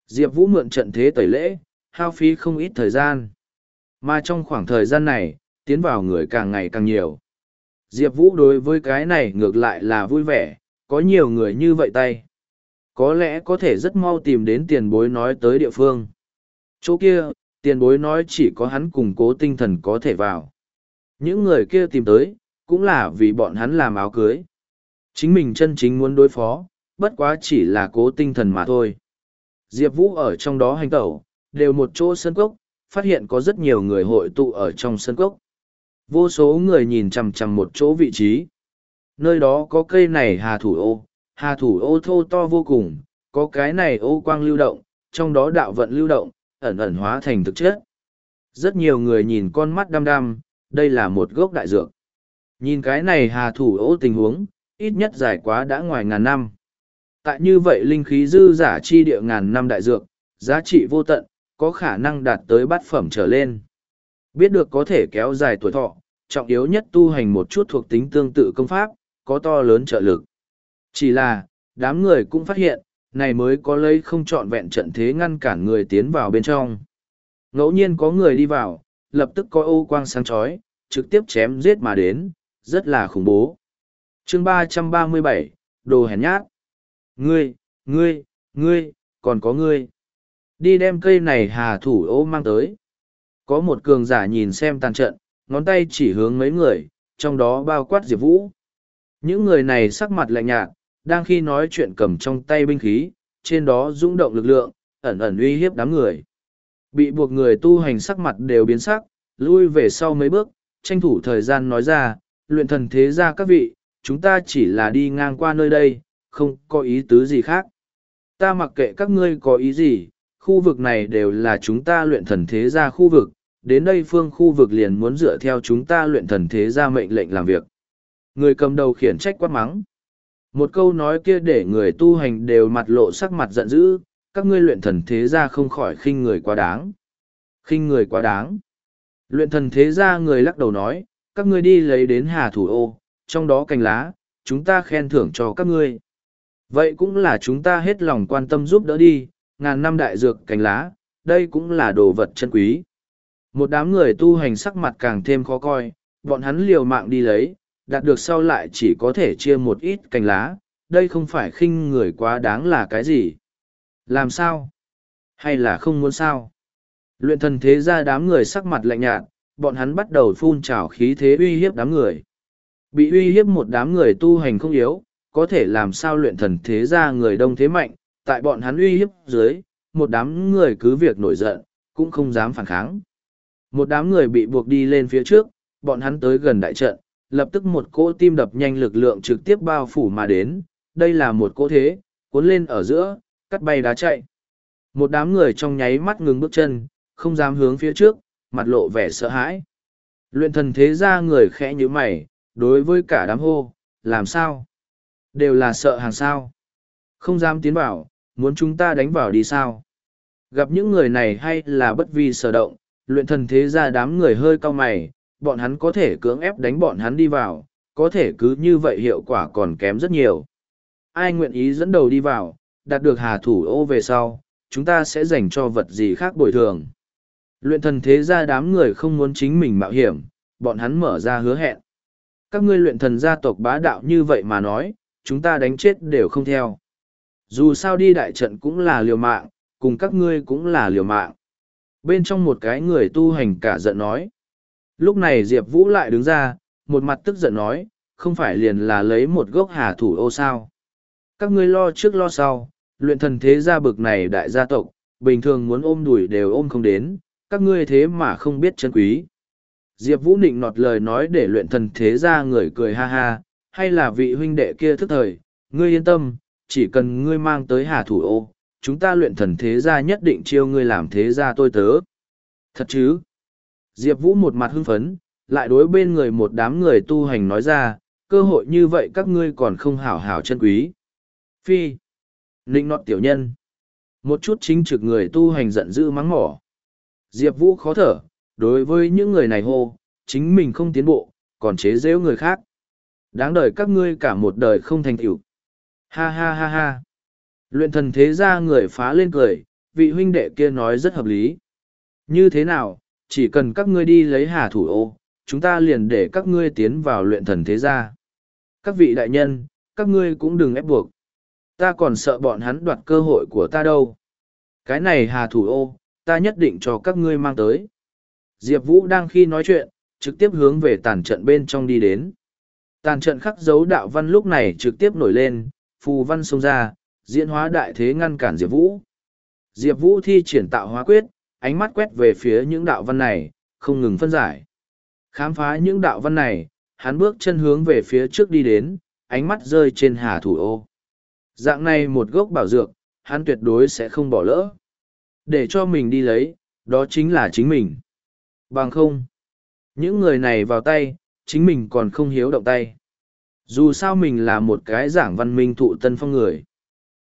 Speaker 1: Diệp Vũ mượn trận thế tẩy lễ, hao phí không ít thời gian. Mà trong khoảng thời gian này, tiến vào người càng ngày càng nhiều. Diệp Vũ đối với cái này ngược lại là vui vẻ, có nhiều người như vậy tay. Có lẽ có thể rất mau tìm đến tiền bối nói tới địa phương. Chỗ kia, tiền bối nói chỉ có hắn cùng cố tinh thần có thể vào. Những người kia tìm tới, cũng là vì bọn hắn làm áo cưới. Chính mình chân chính muốn đối phó, bất quá chỉ là cố tinh thần mà thôi. Diệp Vũ ở trong đó hành tẩu, đều một chỗ sân cốc, phát hiện có rất nhiều người hội tụ ở trong sân cốc. Vô số người nhìn chằm chằm một chỗ vị trí. Nơi đó có cây này hà thủ ô, hà thủ ô thô to vô cùng, có cái này ô quang lưu động, trong đó đạo vận lưu động, ẩn ẩn hóa thành thực chất. Rất nhiều người nhìn con mắt đăm đăm, đây là một gốc đại dược. Nhìn cái này hà thủ ô tình huống, ít nhất dài quá đã ngoài ngàn năm. Tại như vậy linh khí dư giả chi địa ngàn năm đại dược, giá trị vô tận, có khả năng đạt tới bát phẩm trở lên. Biết được có thể kéo dài tuổi thọ, trọng yếu nhất tu hành một chút thuộc tính tương tự công pháp, có to lớn trợ lực. Chỉ là, đám người cũng phát hiện, này mới có lấy không trọn vẹn trận thế ngăn cản người tiến vào bên trong. Ngẫu nhiên có người đi vào, lập tức có ô quang sáng chói, trực tiếp chém giết mà đến, rất là khủng bố. chương ba trăm ba mươi bảy đồ hèn nhát. Ngươi, ngươi, ngươi, còn có ngươi. Đi đem cây này hà thủ ô mang tới. Có một cường giả nhìn xem tàn trận, ngón tay chỉ hướng mấy người, trong đó bao quát Diệp Vũ. Những người này sắc mặt lạnh nhạt, đang khi nói chuyện cầm trong tay binh khí, trên đó rung động lực lượng, ẩn ẩn uy hiếp đám người. Bị buộc người tu hành sắc mặt đều biến sắc, lui về sau mấy bước, tranh thủ thời gian nói ra, luyện thần thế ra các vị, chúng ta chỉ là đi ngang qua nơi đây, không có ý tứ gì khác. Ta mặc kệ các ngươi có ý gì, khu vực này đều là chúng ta luyện thần thế gia khu vực, đến đây phương khu vực liền muốn dựa theo chúng ta luyện thần thế gia mệnh lệnh làm việc. Người cầm đầu khiển trách quát mắng. Một câu nói kia để người tu hành đều mặt lộ sắc mặt giận dữ, các ngươi luyện thần thế gia không khỏi khinh người quá đáng. khinh người quá đáng. Luyện thần thế gia người lắc đầu nói, các ngươi đi lấy đến hà thủ ô, trong đó cành lá, chúng ta khen thưởng cho các ngươi. Vậy cũng là chúng ta hết lòng quan tâm giúp đỡ đi, ngàn năm đại dược cành lá, đây cũng là đồ vật chân quý. Một đám người tu hành sắc mặt càng thêm khó coi, bọn hắn liều mạng đi lấy, đạt được sau lại chỉ có thể chia một ít cành lá, đây không phải khinh người quá đáng là cái gì. Làm sao? Hay là không muốn sao? Luyện thần thế ra đám người sắc mặt lạnh nhạt, bọn hắn bắt đầu phun trào khí thế uy hiếp đám người. Bị uy hiếp một đám người tu hành không yếu, có thể làm sao luyện thần thế ra người đông thế mạnh, tại bọn hắn uy hiếp dưới, một đám người cứ việc nổi giận, cũng không dám phản kháng. Một đám người bị buộc đi lên phía trước, bọn hắn tới gần đại trận, lập tức một cỗ tim đập nhanh lực lượng trực tiếp bao phủ mà đến, đây là một cỗ thế, cuốn lên ở giữa, cắt bay đá chạy. Một đám người trong nháy mắt ngừng bước chân, không dám hướng phía trước, mặt lộ vẻ sợ hãi. Luyện thần thế ra người khẽ như mày, đối với cả đám hô, làm sao? Đều là sợ hàng sao. Không dám tiến vào, muốn chúng ta đánh vào đi sao? Gặp những người này hay là bất vi sở động, luyện thần thế ra đám người hơi cao mày, bọn hắn có thể cưỡng ép đánh bọn hắn đi vào, có thể cứ như vậy hiệu quả còn kém rất nhiều. Ai nguyện ý dẫn đầu đi vào, đạt được hà thủ ô về sau, chúng ta sẽ dành cho vật gì khác bồi thường. Luyện thần thế gia đám người không muốn chính mình mạo hiểm, bọn hắn mở ra hứa hẹn. Các ngươi luyện thần gia tộc bá đạo như vậy mà nói, chúng ta đánh chết đều không theo. Dù sao đi đại trận cũng là liều mạng, cùng các ngươi cũng là liều mạng. Bên trong một cái người tu hành cả giận nói. Lúc này Diệp Vũ lại đứng ra, một mặt tức giận nói, không phải liền là lấy một gốc hà thủ ô sao. Các ngươi lo trước lo sau, luyện thần thế gia bực này đại gia tộc, bình thường muốn ôm đuổi đều ôm không đến, các ngươi thế mà không biết chân quý. Diệp Vũ Nịnh nọt lời nói để luyện thần thế gia người cười ha ha, hay là vị huynh đệ kia thức thời, ngươi yên tâm, chỉ cần ngươi mang tới hà thủ ô, chúng ta luyện thần thế gia nhất định chiêu ngươi làm thế gia tôi tớ. Thật chứ? Diệp Vũ một mặt hưng phấn, lại đối bên người một đám người tu hành nói ra, cơ hội như vậy các ngươi còn không hảo hảo chân quý. Phi. Ninh nọt tiểu nhân. Một chút chính trực người tu hành giận dữ mắng mỏ. Diệp Vũ khó thở, đối với những người này hô, chính mình không tiến bộ, còn chế giễu người khác. Đáng đời các ngươi cả một đời không thành tựu. Ha ha ha ha. Luyện thần thế ra người phá lên cười, vị huynh đệ kia nói rất hợp lý. Như thế nào, chỉ cần các ngươi đi lấy hà thủ ô, chúng ta liền để các ngươi tiến vào luyện thần thế gia. Các vị đại nhân, các ngươi cũng đừng ép buộc. Ta còn sợ bọn hắn đoạt cơ hội của ta đâu. Cái này hà thủ ô, ta nhất định cho các ngươi mang tới. Diệp Vũ đang khi nói chuyện, trực tiếp hướng về tàn trận bên trong đi đến. Tàn trận khắc dấu đạo văn lúc này trực tiếp nổi lên, phù văn xông ra, diễn hóa đại thế ngăn cản Diệp Vũ. Diệp Vũ thi triển tạo hóa quyết, ánh mắt quét về phía những đạo văn này, không ngừng phân giải. Khám phá những đạo văn này, hắn bước chân hướng về phía trước đi đến, ánh mắt rơi trên hà thủ ô. Dạng này một gốc bảo dược, hắn tuyệt đối sẽ không bỏ lỡ. Để cho mình đi lấy, đó chính là chính mình. Bằng không, những người này vào tay, chính mình còn không hiếu động tay. Dù sao mình là một cái giảng văn minh thụ tân phong người.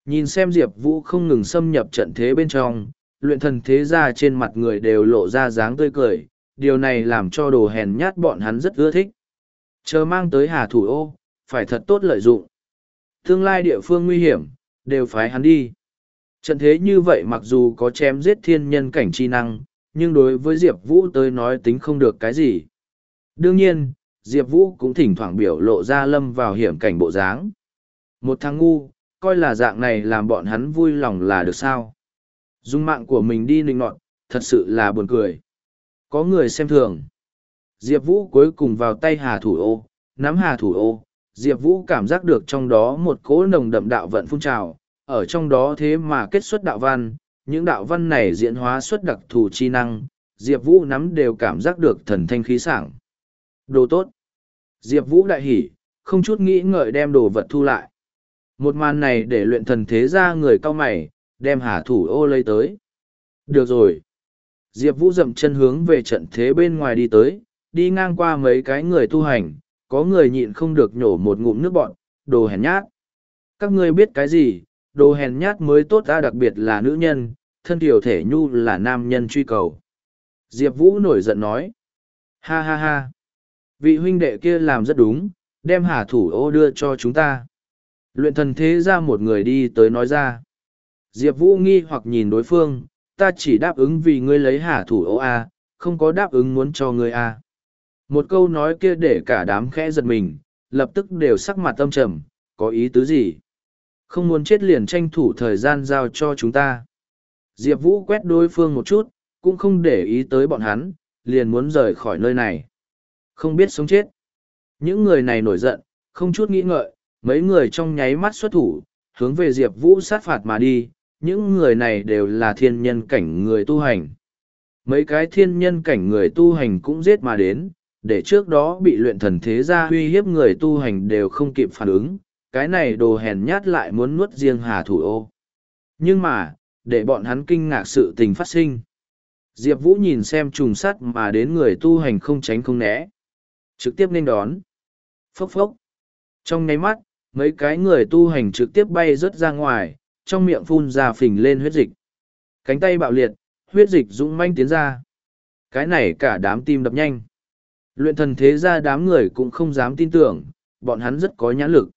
Speaker 1: Nhìn xem Diệp Vũ không ngừng xâm nhập trận thế bên trong, luyện thần thế gia trên mặt người đều lộ ra dáng tươi cười, điều này làm cho đồ hèn nhát bọn hắn rất ưa thích. Chờ mang tới hà thủ ô, phải thật tốt lợi dụng. Tương lai địa phương nguy hiểm, đều phái hắn đi. Trận thế như vậy mặc dù có chém giết thiên nhân cảnh chi năng, nhưng đối với Diệp Vũ tới nói tính không được cái gì. Đương nhiên, Diệp Vũ cũng thỉnh thoảng biểu lộ ra lâm vào hiểm cảnh bộ dáng. Một thằng ngu, coi là dạng này làm bọn hắn vui lòng là được sao. Dung mạng của mình đi nịnh nọt, thật sự là buồn cười. Có người xem thường. Diệp Vũ cuối cùng vào tay Hà Thủ Ô, nắm Hà Thủ Ô. Diệp Vũ cảm giác được trong đó một cỗ nồng đậm đạo vận phun trào, ở trong đó thế mà kết xuất đạo văn, những đạo văn này diễn hóa xuất đặc thù chi năng, Diệp Vũ nắm đều cảm giác được thần thanh khí sảng. Đồ tốt. Diệp Vũ đại hỉ, không chút nghĩ ngợi đem đồ vật thu lại. Một màn này để luyện thần thế ra người cao mày, đem hà thủ ô lấy tới. Được rồi. Diệp Vũ dậm chân hướng về trận thế bên ngoài đi tới, đi ngang qua mấy cái người tu hành, có người nhịn không được nhổ một ngụm nước bọn, đồ hèn nhát. Các ngươi biết cái gì, đồ hèn nhát mới tốt ta đặc biệt là nữ nhân, thân tiểu thể nhu là nam nhân truy cầu. Diệp Vũ nổi giận nói. Ha ha ha. Vị huynh đệ kia làm rất đúng, đem hà thủ ô đưa cho chúng ta. Luyện thần thế ra một người đi tới nói ra. Diệp Vũ nghi hoặc nhìn đối phương, ta chỉ đáp ứng vì ngươi lấy hà thủ ô A, không có đáp ứng muốn cho ngươi A. Một câu nói kia để cả đám khẽ giật mình, lập tức đều sắc mặt tâm trầm, có ý tứ gì? Không muốn chết liền tranh thủ thời gian giao cho chúng ta. Diệp Vũ quét đối phương một chút, cũng không để ý tới bọn hắn, liền muốn rời khỏi nơi này. Không biết sống chết. Những người này nổi giận, không chút nghĩ ngợi, mấy người trong nháy mắt xuất thủ, hướng về Diệp Vũ sát phạt mà đi, những người này đều là thiên nhân cảnh người tu hành. Mấy cái thiên nhân cảnh người tu hành cũng giết mà đến, để trước đó bị luyện thần thế gia uy hiếp người tu hành đều không kịp phản ứng, cái này đồ hèn nhát lại muốn nuốt riêng hà thủ ô. Nhưng mà, để bọn hắn kinh ngạc sự tình phát sinh. Diệp Vũ nhìn xem trùng sắt mà đến người tu hành không tránh không né. Trực tiếp nên đón. Phốc phốc. Trong nháy mắt, mấy cái người tu hành trực tiếp bay rớt ra ngoài, trong miệng phun ra phình lên huyết dịch. Cánh tay bạo liệt, huyết dịch dũng manh tiến ra. Cái này cả đám tim đập nhanh. Luyện thần thế ra đám người cũng không dám tin tưởng, bọn hắn rất có nhãn lực.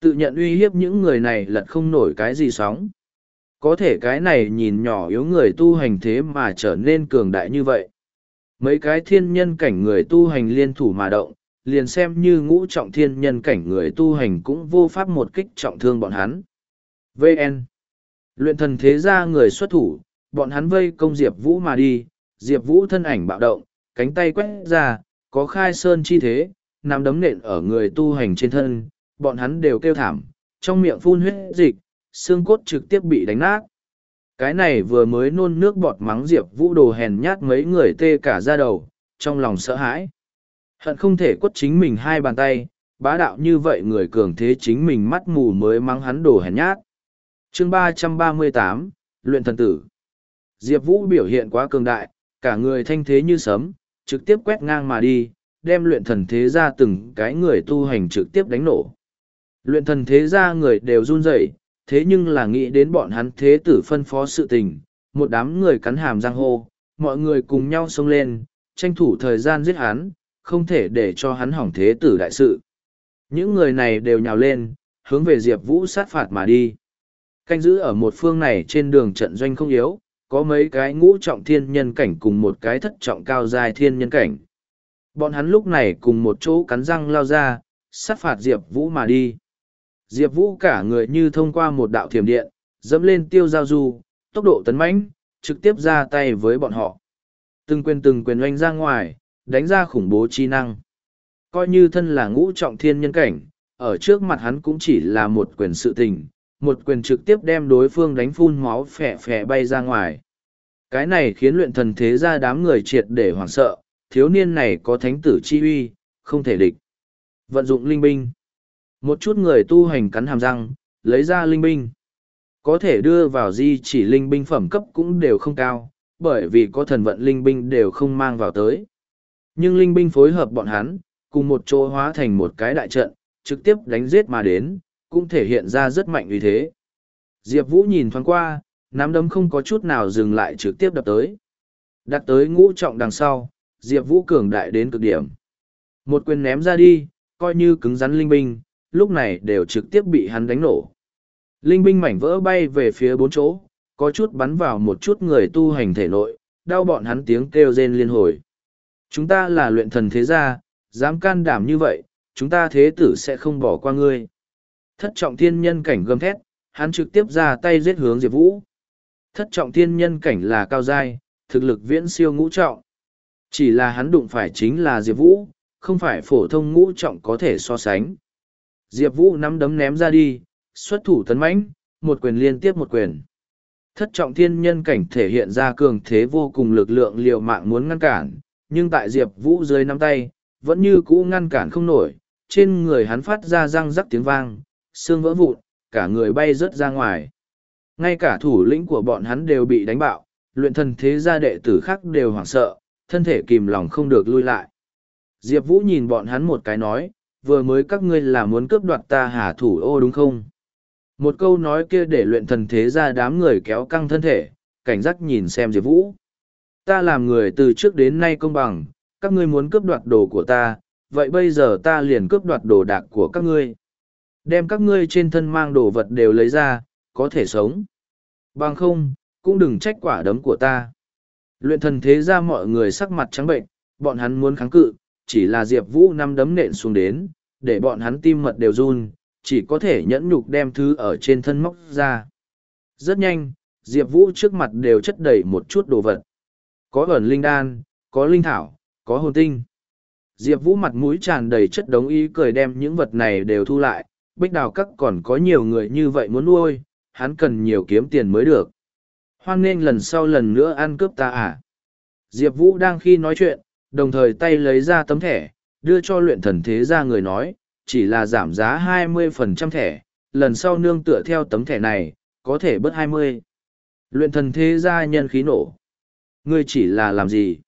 Speaker 1: Tự nhận uy hiếp những người này lật không nổi cái gì sóng. Có thể cái này nhìn nhỏ yếu người tu hành thế mà trở nên cường đại như vậy. Mấy cái thiên nhân cảnh người tu hành liên thủ mà động, liền xem như ngũ trọng thiên nhân cảnh người tu hành cũng vô pháp một kích trọng thương bọn hắn. VN Luyện thần thế ra người xuất thủ, bọn hắn vây công Diệp Vũ mà đi, Diệp Vũ thân ảnh bạo động, cánh tay quét ra, có khai sơn chi thế, nằm đấm nện ở người tu hành trên thân, bọn hắn đều kêu thảm, trong miệng phun huyết dịch, xương cốt trực tiếp bị đánh nát. Cái này vừa mới nôn nước bọt mắng Diệp Vũ đồ hèn nhát mấy người tê cả ra đầu, trong lòng sợ hãi. Hận không thể quất chính mình hai bàn tay, bá đạo như vậy người cường thế chính mình mắt mù mới mắng hắn đồ hèn nhát chương ba trăm ba mươi tám Luyện thần tử Diệp Vũ biểu hiện quá cường đại, cả người thanh thế như sấm, trực tiếp quét ngang mà đi, đem luyện thần thế ra từng cái người tu hành trực tiếp đánh nổ. Luyện thần thế ra người đều run rẩy, thế nhưng là nghĩ đến bọn hắn thế tử phân phó sự tình, một đám người cắn hàm giang hô, mọi người cùng nhau xông lên, tranh thủ thời gian giết hắn, không thể để cho hắn hỏng thế tử đại sự. Những người này đều nhào lên, hướng về Diệp Vũ sát phạt mà đi. Canh giữ ở một phương này trên đường trận doanh không yếu, có mấy cái ngũ trọng thiên nhân cảnh cùng một cái thất trọng cao dài thiên nhân cảnh. Bọn hắn lúc này cùng một chỗ cắn răng lao ra, sát phạt Diệp Vũ mà đi. Diệp Vũ cả người như thông qua một đạo thiểm điện, dẫm lên tiêu giao du, tốc độ tấn mãnh, trực tiếp ra tay với bọn họ. Từng quyền từng quyền oanh ra ngoài, đánh ra khủng bố chi năng. Coi như thân là ngũ trọng thiên nhân cảnh, ở trước mặt hắn cũng chỉ là một quyền sự tình, một quyền trực tiếp đem đối phương đánh phun máu phè phè bay ra ngoài. Cái này khiến luyện thần thế ra đám người triệt để hoảng sợ, thiếu niên này có thánh tử chi uy, không thể địch. Vận dụng linh binh. Một chút người tu hành cắn hàm răng, lấy ra linh binh. Có thể đưa vào di chỉ linh binh phẩm cấp cũng đều không cao, bởi vì có thần vận linh binh đều không mang vào tới. Nhưng linh binh phối hợp bọn hắn, cùng một chỗ hóa thành một cái đại trận, trực tiếp đánh giết mà đến, cũng thể hiện ra rất mạnh uy thế. Diệp Vũ nhìn thoáng qua, nắm đấm không có chút nào dừng lại trực tiếp đập tới. Đặt tới ngũ trọng đằng sau, Diệp Vũ cường đại đến cực điểm. Một quyền ném ra đi, coi như cứng rắn linh binh, lúc này đều trực tiếp bị hắn đánh nổ. Linh binh mảnh vỡ bay về phía bốn chỗ, có chút bắn vào một chút người tu hành thể nội, đau bọn hắn tiếng kêu rên liên hồi. Chúng ta là luyện thần thế gia, dám can đảm như vậy, chúng ta thế tử sẽ không bỏ qua ngươi. Thất trọng thiên nhân cảnh gầm thét, hắn trực tiếp ra tay giết hướng Diệp Vũ. Thất trọng thiên nhân cảnh là cao giai, thực lực viễn siêu ngũ trọng. Chỉ là hắn đụng phải chính là Diệp Vũ, không phải phổ thông ngũ trọng có thể so sánh. Diệp Vũ nắm đấm ném ra đi, xuất thủ tấn mãnh, một quyền liên tiếp một quyền. Thất trọng thiên nhân cảnh thể hiện ra cường thế vô cùng lực lượng liều mạng muốn ngăn cản, nhưng tại Diệp Vũ dưới nắm tay, vẫn như cũ ngăn cản không nổi, trên người hắn phát ra răng rắc tiếng vang, xương vỡ vụn, cả người bay rớt ra ngoài. Ngay cả thủ lĩnh của bọn hắn đều bị đánh bạo, luyện thần thế gia đệ tử khác đều hoảng sợ, thân thể kìm lòng không được lui lại. Diệp Vũ nhìn bọn hắn một cái nói, vừa mới các ngươi là muốn cướp đoạt ta hà thủ ô đúng không? Một câu nói kia để luyện thần thế gia đám người kéo căng thân thể, cảnh giác nhìn xem Diệp Vũ. Ta làm người từ trước đến nay công bằng, các ngươi muốn cướp đoạt đồ của ta, vậy bây giờ ta liền cướp đoạt đồ đạc của các ngươi. Đem các ngươi trên thân mang đồ vật đều lấy ra, có thể sống. Bằng không, cũng đừng trách quả đấm của ta. Luyện thần thế ra mọi người sắc mặt trắng bệnh, bọn hắn muốn kháng cự, chỉ là Diệp Vũ năm đấm nện xuống đến, để bọn hắn tim mật đều run, chỉ có thể nhẫn nhục đem thứ ở trên thân móc ra. Rất nhanh, Diệp Vũ trước mặt đều chất đầy một chút đồ vật. Có ẩn linh đan, có linh thảo, có hồn tinh. Diệp Vũ mặt mũi tràn đầy chất đống ý cười đem những vật này đều thu lại, bích đào các còn có nhiều người như vậy muốn nuôi, hắn cần nhiều kiếm tiền mới được. Hoan nên lần sau lần nữa ăn cướp ta à? Diệp Vũ đang khi nói chuyện, đồng thời tay lấy ra tấm thẻ, đưa cho luyện thần thế ra người nói, chỉ là giảm giá 20% thẻ, lần sau nương tựa theo tấm thẻ này, có thể bớt 20. Luyện thần thế gia nhân khí nổ. Ngươi chỉ là làm gì?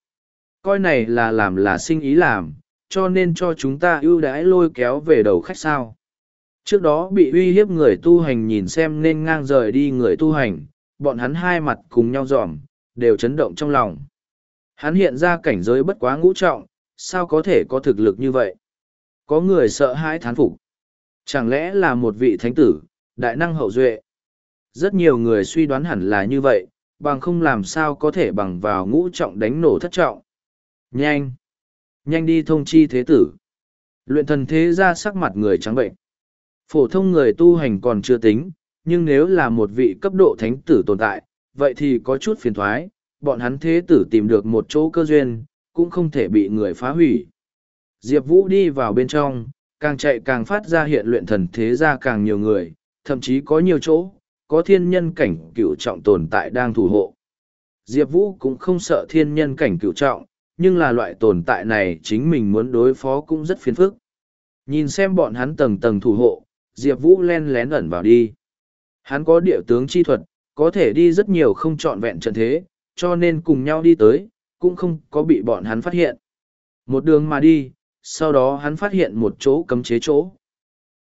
Speaker 1: Coi này là làm là sinh ý làm, cho nên cho chúng ta ưu đãi lôi kéo về đầu khách sao. Trước đó bị uy hiếp người tu hành nhìn xem nên ngang rời đi người tu hành, bọn hắn hai mặt cùng nhau dòm, đều chấn động trong lòng. Hắn hiện ra cảnh giới bất quá ngũ trọng, sao có thể có thực lực như vậy? Có người sợ hãi thán phục. Chẳng lẽ là một vị thánh tử, đại năng hậu duệ? Rất nhiều người suy đoán hẳn là như vậy, bằng không làm sao có thể bằng vào ngũ trọng đánh nổ thất trọng. Nhanh! Nhanh đi thông chi thế tử. Luyện thần thế ra sắc mặt người trắng bệnh. Phổ thông người tu hành còn chưa tính, nhưng nếu là một vị cấp độ thánh tử tồn tại, vậy thì có chút phiền thoái, bọn hắn thế tử tìm được một chỗ cơ duyên, cũng không thể bị người phá hủy. Diệp Vũ đi vào bên trong, càng chạy càng phát ra hiện luyện thần thế ra càng nhiều người, thậm chí có nhiều chỗ, có thiên nhân cảnh cựu trọng tồn tại đang thủ hộ. Diệp Vũ cũng không sợ thiên nhân cảnh cựu trọng, nhưng là loại tồn tại này chính mình muốn đối phó cũng rất phiền phức. Nhìn xem bọn hắn tầng tầng thủ hộ, Diệp Vũ len lén ẩn vào đi. Hắn có địa tướng chi thuật, có thể đi rất nhiều không trọn vẹn trận thế, cho nên cùng nhau đi tới, cũng không có bị bọn hắn phát hiện. Một đường mà đi, sau đó hắn phát hiện một chỗ cấm chế chỗ.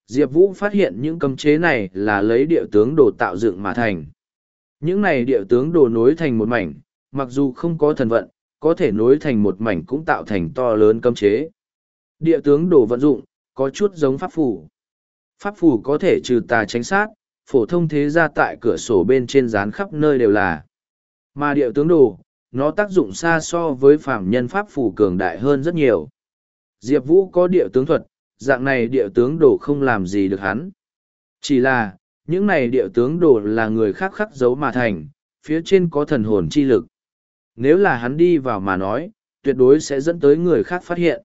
Speaker 1: Diệp Vũ phát hiện những cấm chế này là lấy địa tướng đồ tạo dựng mà thành. Những này địa tướng đồ nối thành một mảnh, mặc dù không có thần vận, có thể nối thành một mảnh cũng tạo thành to lớn cấm chế. Địa tướng đồ vận dụng, có chút giống pháp phủ. Pháp phù có thể trừ tà tránh sát, phổ thông thế ra tại cửa sổ bên trên dán khắp nơi đều là. Mà địa tướng đồ, nó tác dụng xa so với phạm nhân pháp phù cường đại hơn rất nhiều. Diệp Vũ có địa tướng thuật, dạng này địa tướng đồ không làm gì được hắn. Chỉ là, những này địa tướng đồ là người khác khắc giấu mà thành, phía trên có thần hồn chi lực. Nếu là hắn đi vào mà nói, tuyệt đối sẽ dẫn tới người khác phát hiện.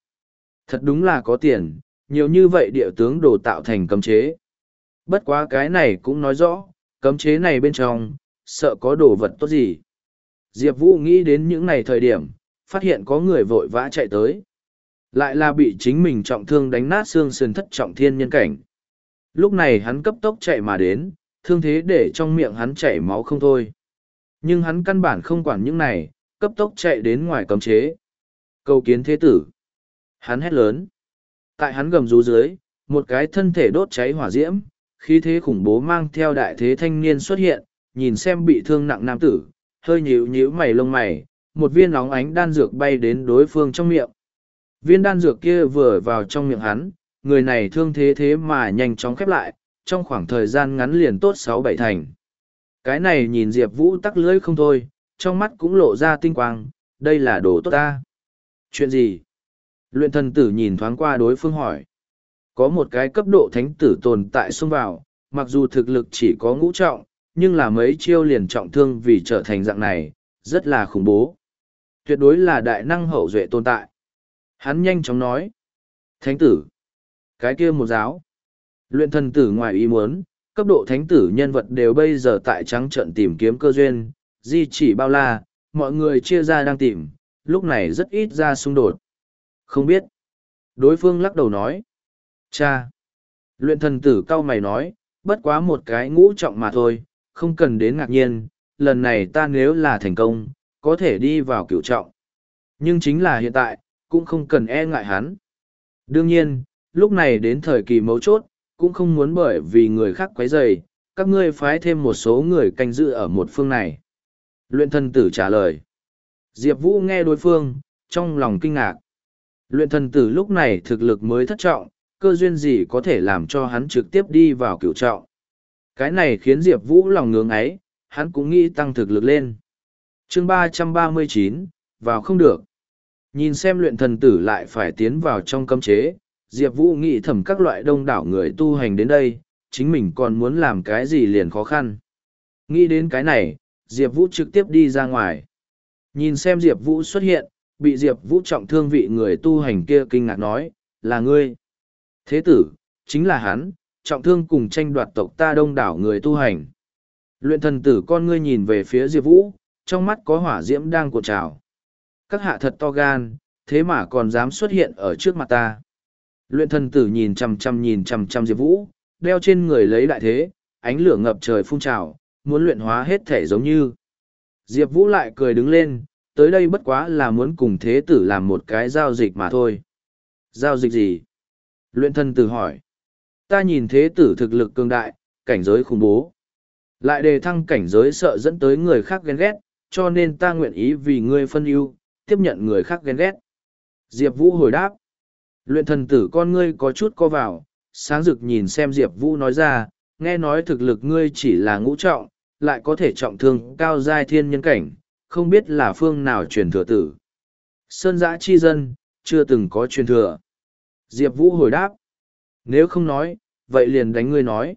Speaker 1: Thật đúng là có tiền, nhiều như vậy địa tướng đồ tạo thành cấm chế. Bất quá cái này cũng nói rõ, cấm chế này bên trong, sợ có đồ vật tốt gì. Diệp Vũ nghĩ đến những ngày thời điểm, phát hiện có người vội vã chạy tới. Lại là bị chính mình trọng thương đánh nát xương sườn thất trọng thiên nhân cảnh. Lúc này hắn cấp tốc chạy mà đến, thương thế để trong miệng hắn chảy máu không thôi. Nhưng hắn căn bản không quản những này, cấp tốc chạy đến ngoài cấm chế. Cầu kiến thế tử. Hắn hét lớn. Tại hắn gầm rú dưới, một cái thân thể đốt cháy hỏa diễm, khí thế khủng bố mang theo đại thế thanh niên xuất hiện, nhìn xem bị thương nặng nam tử, hơi nhíu nhíu mày lông mày, một viên nóng ánh đan dược bay đến đối phương trong miệng. Viên đan dược kia vừa vào trong miệng hắn, người này thương thế thế mà nhanh chóng khép lại, trong khoảng thời gian ngắn liền tốt sáu bảy thành. Cái này nhìn Diệp Vũ tắc lưỡi không thôi, trong mắt cũng lộ ra tinh quang, đây là đồ tốt ta. Chuyện gì? Luyện thần tử nhìn thoáng qua đối phương hỏi. Có một cái cấp độ thánh tử tồn tại xông vào, mặc dù thực lực chỉ có ngũ trọng, nhưng là mấy chiêu liền trọng thương vì trở thành dạng này, rất là khủng bố. Tuyệt đối là đại năng hậu duệ tồn tại. Hắn nhanh chóng nói. Thánh tử. Cái kia một giáo. Luyện thần tử ngoài ý muốn, cấp độ thánh tử nhân vật đều bây giờ tại trắng trận tìm kiếm cơ duyên, di chỉ bao la, mọi người chia ra đang tìm, lúc này rất ít ra xung đột. Không biết. Đối phương lắc đầu nói. Cha. Luyện thần tử cao mày nói, bất quá một cái ngũ trọng mà thôi, không cần đến ngạc nhiên, lần này ta nếu là thành công, có thể đi vào cửu trọng. Nhưng chính là hiện tại, cũng không cần e ngại hắn. Đương nhiên, lúc này đến thời kỳ mấu chốt, cũng không muốn bởi vì người khác quấy rầy, các ngươi phái thêm một số người canh giữ ở một phương này. Luyện thần tử trả lời. Diệp Vũ nghe đối phương, trong lòng kinh ngạc. Luyện thần tử lúc này thực lực mới thất trọng, cơ duyên gì có thể làm cho hắn trực tiếp đi vào cửu trọng. Cái này khiến Diệp Vũ lòng ngưỡng ấy, hắn cũng nghĩ tăng thực lực lên. chương ba ba mươi chín vào không được. Nhìn xem luyện thần tử lại phải tiến vào trong cấm chế, Diệp Vũ nghĩ thầm các loại đông đảo người tu hành đến đây, chính mình còn muốn làm cái gì liền khó khăn. Nghĩ đến cái này, Diệp Vũ trực tiếp đi ra ngoài. Nhìn xem Diệp Vũ xuất hiện, bị Diệp Vũ trọng thương vị người tu hành kia kinh ngạc nói, là ngươi. Thế tử, chính là hắn, trọng thương cùng tranh đoạt tộc ta đông đảo người tu hành. Luyện thần tử con ngươi nhìn về phía Diệp Vũ, trong mắt có hỏa diễm đang cuộn trào. Các hạ thật to gan, thế mà còn dám xuất hiện ở trước mặt ta. Luyện thần tử nhìn chằm chằm nhìn chằm chằm Diệp Vũ, đeo trên người lấy đại thế, ánh lửa ngập trời phun trào, muốn luyện hóa hết thể giống như. Diệp Vũ lại cười đứng lên, tới đây bất quá là muốn cùng thế tử làm một cái giao dịch mà thôi. Giao dịch gì? Luyện thần tử hỏi. Ta nhìn thế tử thực lực cường đại, cảnh giới khủng bố. Lại đề thăng cảnh giới sợ dẫn tới người khác ghen ghét, cho nên ta nguyện ý vì ngươi phân ưu, tiếp nhận người khác ghen ghét. Diệp Vũ hồi đáp. Luyện thần tử con ngươi có chút co vào, sáng rực nhìn xem Diệp Vũ nói ra, nghe nói thực lực ngươi chỉ là ngũ trọng, lại có thể trọng thương cao giai thiên nhân cảnh, không biết là phương nào truyền thừa tử. Sơn giã chi dân, chưa từng có truyền thừa. Diệp Vũ hồi đáp. Nếu không nói, vậy liền đánh ngươi nói.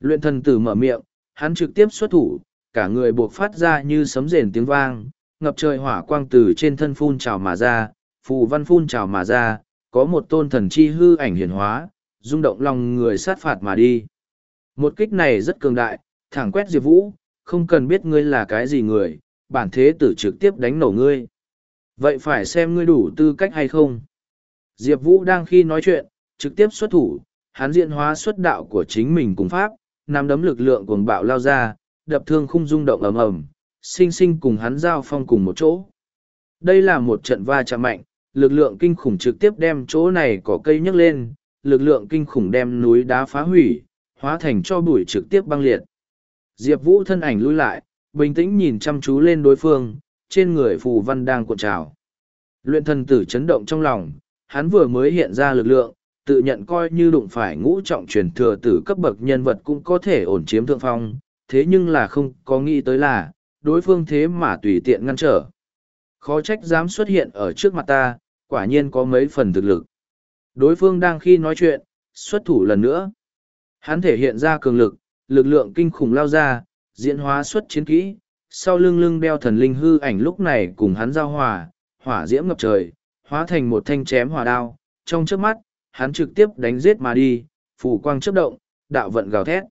Speaker 1: Luyện thần tử mở miệng, hắn trực tiếp xuất thủ, cả người buộc phát ra như sấm rền tiếng vang, ngập trời hỏa quang từ trên thân phun trào mà ra, phù văn phun trào mà ra, có một tôn thần chi hư ảnh hiển hóa, rung động lòng người sát phạt mà đi. Một kích này rất cường đại, thẳng quét Diệp Vũ, không cần biết ngươi là cái gì người, bản thế tử trực tiếp đánh nổ ngươi. Vậy phải xem ngươi đủ tư cách hay không. Diệp Vũ đang khi nói chuyện, trực tiếp xuất thủ, hắn diện hóa xuất đạo của chính mình cùng Pháp, nắm đấm lực lượng cuồng bạo lao ra, đập thương khung rung động ầm ầm, sinh sinh cùng hắn giao phong cùng một chỗ. Đây là một trận va chạm mạnh, lực lượng kinh khủng trực tiếp đem chỗ này có cây nhấc lên, lực lượng kinh khủng đem núi đá phá hủy, hóa thành cho bụi trực tiếp băng liệt. Diệp Vũ thân ảnh lui lại, bình tĩnh nhìn chăm chú lên đối phương, trên người phù văn đang cuộn trào. Luyện thần tử chấn động trong lòng, hắn vừa mới hiện ra lực lượng, tự nhận coi như đụng phải ngũ trọng truyền thừa tử cấp bậc nhân vật cũng có thể ổn chiếm thượng phong, thế nhưng là không có nghĩ tới là, đối phương thế mà tùy tiện ngăn trở. Khó trách dám xuất hiện ở trước mặt ta, quả nhiên có mấy phần thực lực. Đối phương đang khi nói chuyện, xuất thủ lần nữa. Hắn thể hiện ra cường lực, lực lượng kinh khủng lao ra, diễn hóa xuất chiến kỹ, sau lưng lưng đeo thần linh hư ảnh lúc này cùng hắn giao hòa, hỏa diễm ngập trời, hóa thành một thanh chém hỏa đao, trong trước mắt, hắn trực tiếp đánh giết mà đi, phủ quang chớp động, đạo vận gào thét.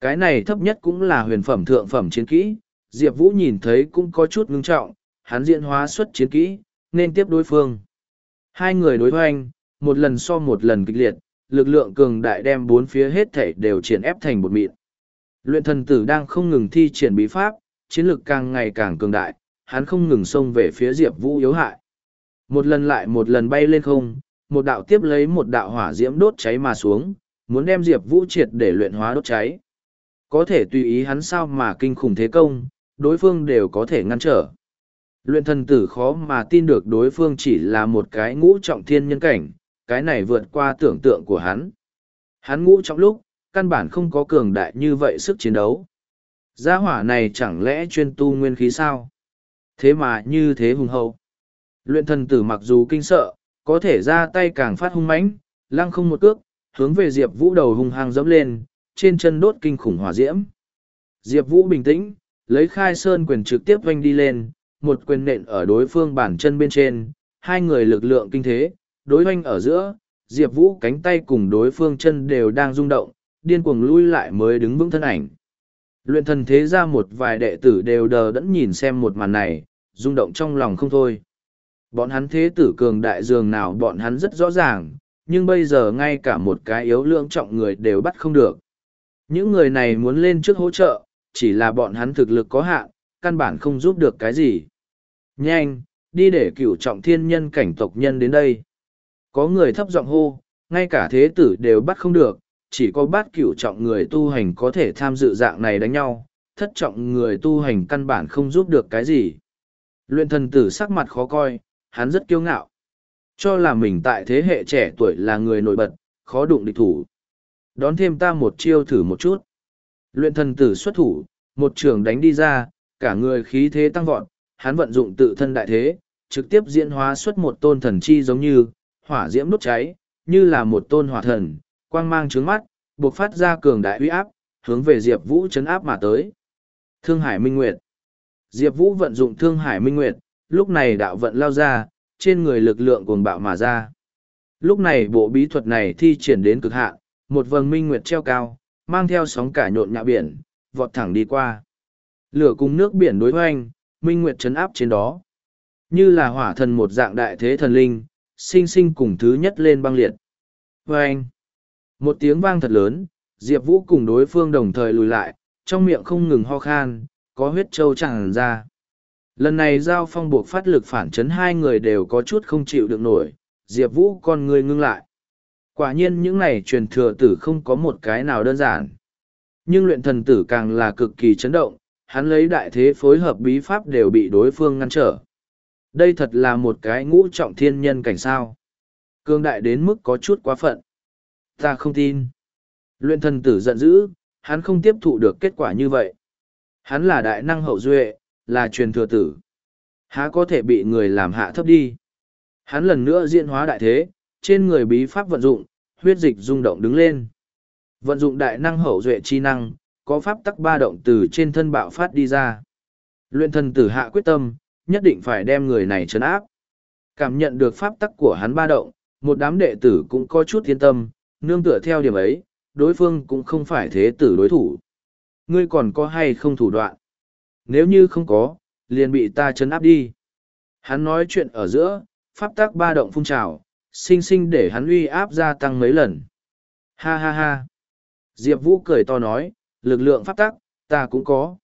Speaker 1: Cái này thấp nhất cũng là huyền phẩm thượng phẩm chiến kỹ, Diệp Vũ nhìn thấy cũng có chút ngưng trọng, hắn diễn hóa xuất chiến kỹ, nên tiếp đối phương. Hai người đối hoành, một lần so một lần kịch liệt, lực lượng cường đại đem bốn phía hết thảy đều triển ép thành một mịn. Luyện thần tử đang không ngừng thi triển bí pháp, chiến lực càng ngày càng cường đại, hắn không ngừng xông về phía Diệp Vũ yếu hại. Một lần lại một lần bay lên không, một đạo tiếp lấy một đạo hỏa diễm đốt cháy mà xuống, muốn đem Diệp Vũ triệt để luyện hóa đốt cháy. Có thể tùy ý hắn sao mà kinh khủng thế công, đối phương đều có thể ngăn trở. Luyện thần tử khó mà tin được đối phương chỉ là một cái ngũ trọng thiên nhân cảnh, cái này vượt qua tưởng tượng của hắn. Hắn ngũ trọng lúc, căn bản không có cường đại như vậy sức chiến đấu. Gia hỏa này chẳng lẽ chuyên tu nguyên khí sao? Thế mà như thế hùng hậu. Luyện thần tử mặc dù kinh sợ, có thể ra tay càng phát hung mãnh, lăng không một cước, hướng về Diệp Vũ đầu hung hăng dẫm lên, trên chân đốt kinh khủng hỏa diễm. Diệp Vũ bình tĩnh, lấy khai sơn quyền trực tiếp vanh đi lên, một quyền nện ở đối phương bản chân bên trên, hai người lực lượng kinh thế, đối hoanh ở giữa, Diệp Vũ cánh tay cùng đối phương chân đều đang rung động, điên cuồng lui lại mới đứng vững thân ảnh. Luyện thần thế ra một vài đệ tử đều đờ đẫn nhìn xem một màn này, rung động trong lòng không thôi. Bọn hắn thế tử cường đại dường nào bọn hắn rất rõ ràng, nhưng bây giờ ngay cả một cái yếu lượng trọng người đều bắt không được. Những người này muốn lên trước hỗ trợ, chỉ là bọn hắn thực lực có hạn, căn bản không giúp được cái gì. Nhanh, đi để cửu trọng thiên nhân cảnh tộc nhân đến đây. Có người thấp giọng hô, ngay cả thế tử đều bắt không được, chỉ có bát cửu trọng người tu hành có thể tham dự dạng này đánh nhau, thất trọng người tu hành căn bản không giúp được cái gì. Luyện thần tử sắc mặt khó coi, hắn rất kiêu ngạo. Cho là mình tại thế hệ trẻ tuổi là người nổi bật, khó đụng địch thủ. Đón thêm ta một chiêu thử một chút. Luyện thần tử xuất thủ, một trường đánh đi ra, cả người khí thế tăng vọt, hắn vận dụng tự thân đại thế, trực tiếp diễn hóa xuất một tôn thần chi giống như, hỏa diễm đốt cháy, như là một tôn hỏa thần, quang mang trướng mắt, buộc phát ra cường đại uy áp, hướng về Diệp Vũ chấn áp mà tới. Thương Hải Minh Nguyệt Diệp Vũ vận dụng Thương Hải Minh Nguyệt, lúc này đạo vận lao ra, trên người lực lượng cuồng bạo mà ra. Lúc này bộ bí thuật này thi triển đến cực hạn, một vầng minh nguyệt treo cao, mang theo sóng cả nhộn nhạo biển, vọt thẳng đi qua. Lửa cùng nước biển đối hoanh, minh nguyệt chấn áp trên đó. Như là hỏa thần một dạng đại thế thần linh, sinh sinh cùng thứ nhất lên băng liệt. Vâng! Một tiếng vang thật lớn, Diệp Vũ cùng đối phương đồng thời lùi lại, trong miệng không ngừng ho khan, có huyết trâu tràn ra. Lần này giao phong buộc phát lực phản chấn hai người đều có chút không chịu được nổi, Diệp Vũ con người ngưng lại. Quả nhiên những này truyền thừa tử không có một cái nào đơn giản. Nhưng luyện thần tử càng là cực kỳ chấn động, hắn lấy đại thế phối hợp bí pháp đều bị đối phương ngăn trở. Đây thật là một cái ngũ trọng thiên nhân cảnh sao. Cương đại đến mức có chút quá phận. Ta không tin. Luyện thần tử giận dữ, hắn không tiếp thụ được kết quả như vậy. Hắn là đại năng hậu duệ, là truyền thừa tử. Há có thể bị người làm hạ thấp đi. Hắn lần nữa diễn hóa đại thế, trên người bí pháp vận dụng, huyết dịch rung động đứng lên. Vận dụng đại năng hậu duệ chi năng, có pháp tắc ba động từ trên thân bạo phát đi ra. Luyện thần tử hạ quyết tâm, nhất định phải đem người này trấn áp. Cảm nhận được pháp tắc của hắn ba động, một đám đệ tử cũng có chút thiên tâm, nương tựa theo điểm ấy, đối phương cũng không phải thế tử đối thủ. Ngươi còn có hay không thủ đoạn? Nếu như không có, liền bị ta chấn áp đi. Hắn nói chuyện ở giữa, pháp tắc ba động phun trào, sinh sinh để hắn uy áp gia tăng mấy lần. Ha ha ha. Diệp Vũ cười to nói, lực lượng pháp tắc, ta cũng có.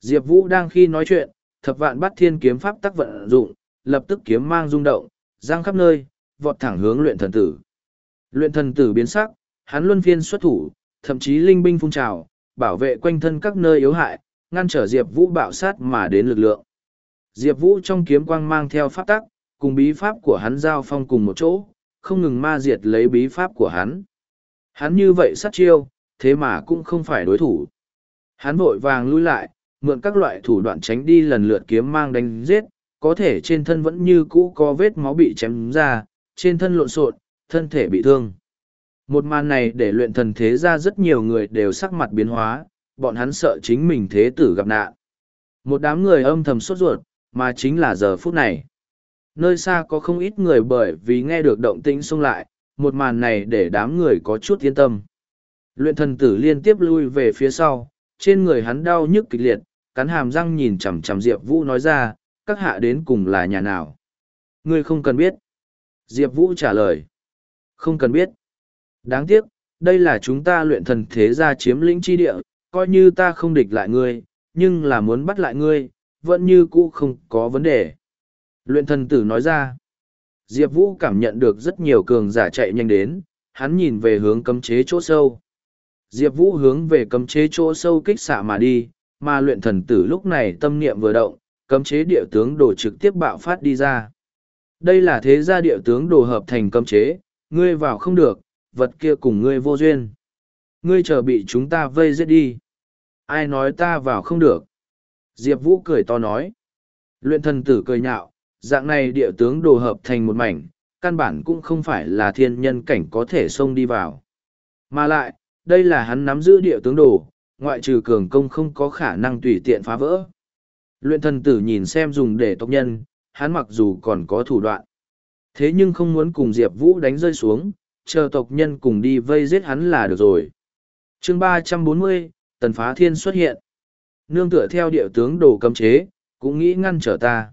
Speaker 1: Diệp Vũ đang khi nói chuyện, thập vạn bắt thiên kiếm pháp tắc vận dụng, lập tức kiếm mang rung động, giang khắp nơi, vọt thẳng hướng luyện thần tử. Luyện thần tử biến sắc, hắn luân phiên xuất thủ, thậm chí linh binh phun trào, bảo vệ quanh thân các nơi yếu hại, ngăn trở Diệp Vũ bạo sát mà đến lực lượng. Diệp Vũ trong kiếm quang mang theo pháp tắc, cùng bí pháp của hắn giao phong cùng một chỗ, không ngừng ma diệt lấy bí pháp của hắn. Hắn như vậy sát chiêu, thế mà cũng không phải đối thủ. Hắn vội vàng lui lại, mượn các loại thủ đoạn tránh đi lần lượt kiếm mang đánh giết, có thể trên thân vẫn như cũ có vết máu bị chém ra, trên thân lộn xộn, thân thể bị thương. Một màn này để luyện thần thế ra rất nhiều người đều sắc mặt biến hóa, bọn hắn sợ chính mình thế tử gặp nạn. Một đám người âm thầm sốt ruột, mà chính là giờ phút này. Nơi xa có không ít người bởi vì nghe được động tĩnh xông lại, một màn này để đám người có chút yên tâm. Luyện thần tử liên tiếp lui về phía sau, trên người hắn đau nhức kịch liệt, cắn hàm răng nhìn chằm chằm Diệp Vũ nói ra, các hạ đến cùng là nhà nào? Ngươi không cần biết. Diệp Vũ trả lời. Không cần biết. Đáng tiếc, đây là chúng ta luyện thần thế gia chiếm lĩnh chi địa, coi như ta không địch lại ngươi, nhưng là muốn bắt lại ngươi, vẫn như cũ không có vấn đề. Luyện thần tử nói ra. Diệp Vũ cảm nhận được rất nhiều cường giả chạy nhanh đến, hắn nhìn về hướng cấm chế chỗ sâu. Diệp Vũ hướng về cấm chế chỗ sâu kích xạ mà đi, mà luyện thần tử lúc này tâm niệm vừa động, cấm chế địa tướng đồ trực tiếp bạo phát đi ra. Đây là thế gia địa tướng đồ hợp thành cấm chế, ngươi vào không được, vật kia cùng ngươi vô duyên. Ngươi chờ bị chúng ta vây giết đi. Ai nói ta vào không được? Diệp Vũ cười to nói. Luyện thần tử cười nhạo, dạng này địa tướng đồ hợp thành một mảnh, căn bản cũng không phải là thiên nhân cảnh có thể xông đi vào. Mà lại, đây là hắn nắm giữ địa tướng đồ, ngoại trừ cường công không có khả năng tùy tiện phá vỡ. Luyện thần tử nhìn xem dùng để tộc nhân, hắn mặc dù còn có thủ đoạn. Thế nhưng không muốn cùng Diệp Vũ đánh rơi xuống, chờ tộc nhân cùng đi vây giết hắn là được rồi. chương ba trăm bốn mươi Tần Phá Thiên xuất hiện. Nương tựa theo địa tướng đồ cấm chế, cũng nghĩ ngăn trở ta.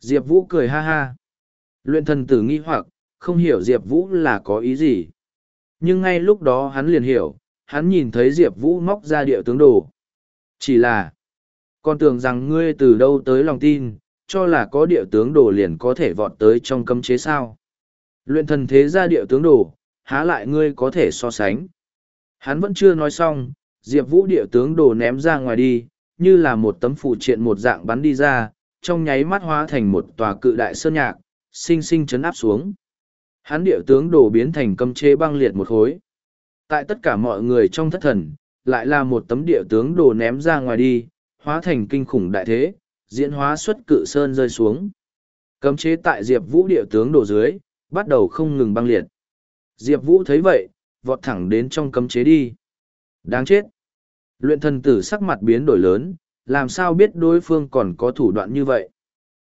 Speaker 1: Diệp Vũ cười ha ha. Luyện thần tử nghi hoặc, không hiểu Diệp Vũ là có ý gì. Nhưng ngay lúc đó hắn liền hiểu, hắn nhìn thấy Diệp Vũ móc ra địa tướng đồ. Chỉ là, con tưởng rằng ngươi từ đâu tới lòng tin, cho là có địa tướng đồ liền có thể vọt tới trong cấm chế sao. Luyện thần thế ra địa tướng đồ, há lại ngươi có thể so sánh. Hắn vẫn chưa nói xong, Diệp Vũ địa tướng đồ ném ra ngoài đi, như là một tấm phụ triện một dạng bắn đi ra, trong nháy mắt hóa thành một tòa cự đại sơn nhạc, sinh sinh chấn áp xuống. Hắn địa tướng đồ biến thành cấm chế băng liệt một khối. Tại tất cả mọi người trong thất thần, lại là một tấm địa tướng đồ ném ra ngoài đi, hóa thành kinh khủng đại thế, diễn hóa xuất cự sơn rơi xuống. Cấm chế tại Diệp Vũ địa tướng đổ dưới, bắt đầu không ngừng băng liệt. Diệp Vũ thấy vậy, vọt thẳng đến trong cấm chế đi. Đáng chết! Luyện thần tử sắc mặt biến đổi lớn, làm sao biết đối phương còn có thủ đoạn như vậy.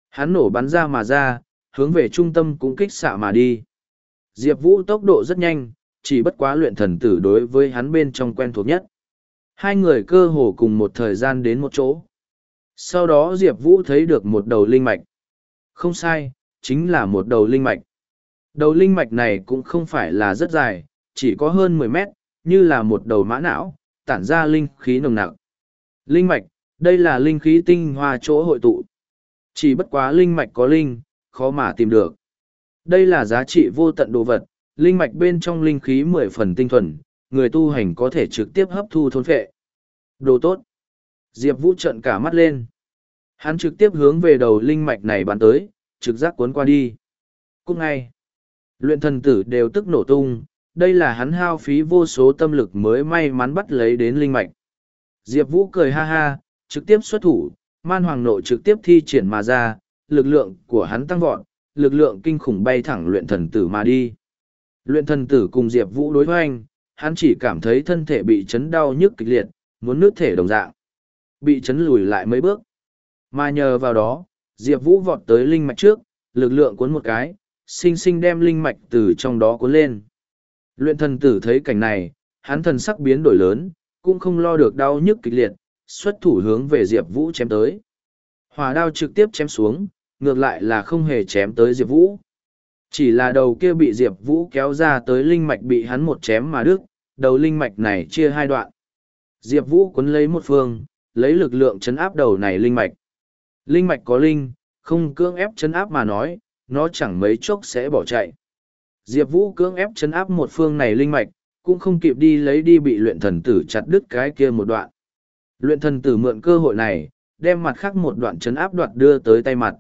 Speaker 1: Hắn nổ bắn ra mà ra, hướng về trung tâm cũng kích xạ mà đi. Diệp Vũ tốc độ rất nhanh, chỉ bất quá luyện thần tử đối với hắn bên trong quen thuộc nhất. Hai người cơ hồ cùng một thời gian đến một chỗ. Sau đó Diệp Vũ thấy được một đầu linh mạch. Không sai, chính là một đầu linh mạch. Đầu linh mạch này cũng không phải là rất dài, chỉ có hơn mười mét, như là một đầu mã não, tản ra linh khí nồng nặc. Linh mạch, đây là linh khí tinh hoa chỗ hội tụ. Chỉ bất quá linh mạch có linh, khó mà tìm được. Đây là giá trị vô tận đồ vật, linh mạch bên trong linh khí mười phần tinh thuần, người tu hành có thể trực tiếp hấp thu thôn phệ. Đồ tốt. Diệp Vũ trận cả mắt lên. Hắn trực tiếp hướng về đầu linh mạch này bắn tới, trực giác cuốn qua đi. Cũng ngay, luyện thần tử đều tức nổ tung, đây là hắn hao phí vô số tâm lực mới may mắn bắt lấy đến linh mạch. Diệp Vũ cười ha ha, trực tiếp xuất thủ, man hoàng nội trực tiếp thi triển mà ra, lực lượng của hắn tăng vọt, lực lượng kinh khủng bay thẳng luyện thần tử mà đi. Luyện thần tử cùng Diệp Vũ đối hoành, hắn chỉ cảm thấy thân thể bị chấn đau nhức kịch liệt, muốn nước thể đồng dạng. Bị chấn lùi lại mấy bước. Mà nhờ vào đó, Diệp Vũ vọt tới linh mạch trước, lực lượng cuốn một cái, sinh sinh đem linh mạch từ trong đó cuốn lên. Luyện thần tử thấy cảnh này, hắn thần sắc biến đổi lớn, cũng không lo được đau nhức kịch liệt, xuất thủ hướng về Diệp Vũ chém tới. Hỏa đao trực tiếp chém xuống, ngược lại là không hề chém tới Diệp Vũ. Chỉ là đầu kia bị Diệp Vũ kéo ra tới linh mạch bị hắn một chém mà đứt, đầu linh mạch này chia hai đoạn. Diệp Vũ cuốn lấy một phương, lấy lực lượng chấn áp đầu này linh mạch. Linh mạch có linh, không cưỡng ép chấn áp mà nói, nó chẳng mấy chốc sẽ bỏ chạy. Diệp Vũ cưỡng ép chấn áp một phương này linh mạch, cũng không kịp đi lấy đi bị luyện thần tử chặt đứt cái kia một đoạn. Luyện thần tử mượn cơ hội này, đem mặt khác một đoạn chấn áp đoạt đưa tới tay mặt.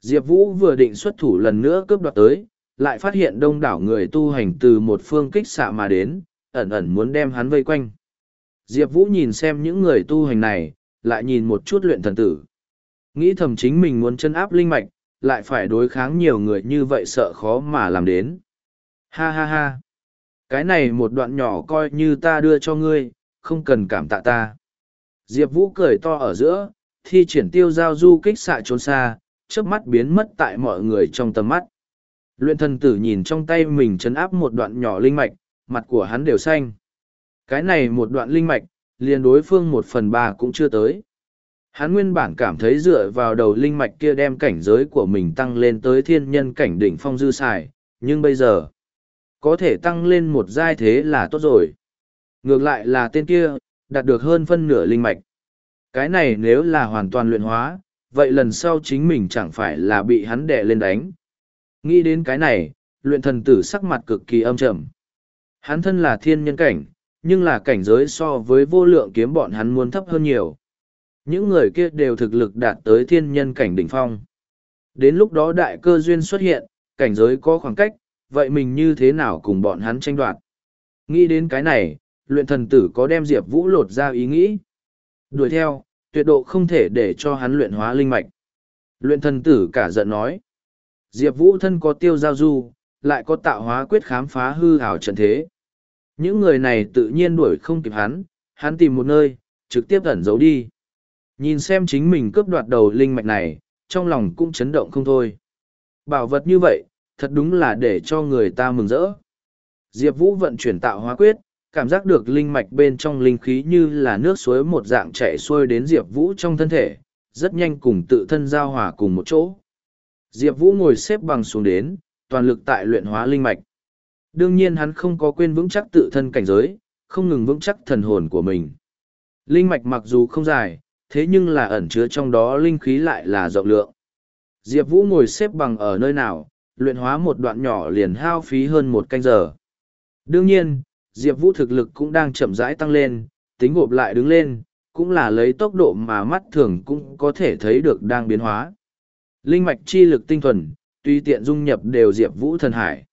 Speaker 1: Diệp Vũ vừa định xuất thủ lần nữa cướp đoạt tới, lại phát hiện đông đảo người tu hành từ một phương kích xạ mà đến, ẩn ẩn muốn đem hắn vây quanh. Diệp Vũ nhìn xem những người tu hành này, lại nhìn một chút luyện thần tử. Nghĩ thầm chính mình muốn chân áp linh mạch, lại phải đối kháng nhiều người như vậy sợ khó mà làm đến. Ha ha ha! Cái này một đoạn nhỏ coi như ta đưa cho ngươi, không cần cảm tạ ta. Diệp Vũ cười to ở giữa, thi triển tiêu giao du kích xạ trốn xa, chớp mắt biến mất tại mọi người trong tầm mắt. Luyện thần tử nhìn trong tay mình chấn áp một đoạn nhỏ linh mạch, mặt của hắn đều xanh. Cái này một đoạn linh mạch, liền đối phương một phần ba cũng chưa tới. Hắn nguyên bản cảm thấy dựa vào đầu linh mạch kia đem cảnh giới của mình tăng lên tới thiên nhân cảnh đỉnh phong dư xài, nhưng bây giờ, có thể tăng lên một giai thế là tốt rồi. Ngược lại là tên kia, đạt được hơn phân nửa linh mạch. Cái này nếu là hoàn toàn luyện hóa, vậy lần sau chính mình chẳng phải là bị hắn đè lên đánh. Nghĩ đến cái này, luyện thần tử sắc mặt cực kỳ âm trầm. Hắn thân là thiên nhân cảnh, nhưng là cảnh giới so với vô lượng kiếm bọn hắn muốn thấp hơn nhiều. Những người kia đều thực lực đạt tới thiên nhân cảnh đỉnh phong. Đến lúc đó đại cơ duyên xuất hiện, cảnh giới có khoảng cách, vậy mình như thế nào cùng bọn hắn tranh đoạt? Nghĩ đến cái này, luyện thần tử có đem Diệp Vũ lột ra ý nghĩ. Đuổi theo, tuyệt độ không thể để cho hắn luyện hóa linh mạch. Luyện thần tử cả giận nói. Diệp Vũ thân có tiêu giao du, lại có tạo hóa quyết khám phá hư hào trận thế. Những người này tự nhiên đuổi không kịp hắn, hắn tìm một nơi, trực tiếp ẩn giấu đi. Nhìn xem chính mình cướp đoạt đầu linh mạch này, trong lòng cũng chấn động không thôi. Bảo vật như vậy, thật đúng là để cho người ta mừng rỡ. Diệp Vũ vận chuyển tạo hóa quyết, cảm giác được linh mạch bên trong linh khí như là nước suối một dạng chảy xuôi đến Diệp Vũ trong thân thể, rất nhanh cùng tự thân giao hòa cùng một chỗ. Diệp Vũ ngồi xếp bằng xuống đến, toàn lực tại luyện hóa linh mạch. Đương nhiên hắn không có quên vững chắc tự thân cảnh giới, không ngừng vững chắc thần hồn của mình. Linh mạch mặc dù không dài, thế nhưng là ẩn chứa trong đó linh khí lại là rộng lượng. Diệp Vũ ngồi xếp bằng ở nơi nào, luyện hóa một đoạn nhỏ liền hao phí hơn một canh giờ. Đương nhiên, Diệp Vũ thực lực cũng đang chậm rãi tăng lên, tính gộp lại đứng lên, cũng là lấy tốc độ mà mắt thường cũng có thể thấy được đang biến hóa. Linh mạch chi lực tinh thuần, tuy tiện dung nhập đều Diệp Vũ thần hải.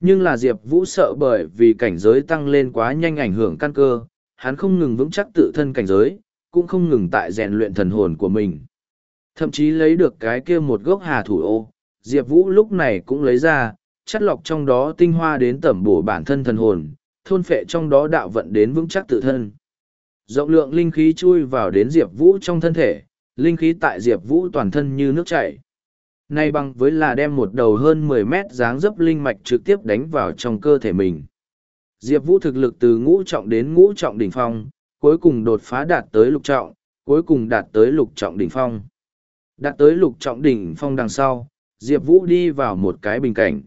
Speaker 1: Nhưng là Diệp Vũ sợ bởi vì cảnh giới tăng lên quá nhanh ảnh hưởng căn cơ, hắn không ngừng vững chắc tự thân cảnh giới, cũng không ngừng tại rèn luyện thần hồn của mình. Thậm chí lấy được cái kia một gốc hà thủ ô, Diệp Vũ lúc này cũng lấy ra, chất lọc trong đó tinh hoa đến tẩm bổ bản thân thần hồn, thôn phệ trong đó đạo vận đến vững chắc tự thân. Rộng lượng linh khí chui vào đến Diệp Vũ trong thân thể, linh khí tại Diệp Vũ toàn thân như nước chảy. Nay bằng với là đem một đầu hơn mười mét dáng dấp linh mạch trực tiếp đánh vào trong cơ thể mình. Diệp Vũ thực lực từ ngũ trọng đến ngũ trọng đỉnh phong, cuối cùng đột phá đạt tới lục trọng, cuối cùng đạt tới lục trọng đỉnh phong. Đạt tới lục trọng đỉnh phong đằng sau, Diệp Vũ đi vào một cái bình cảnh.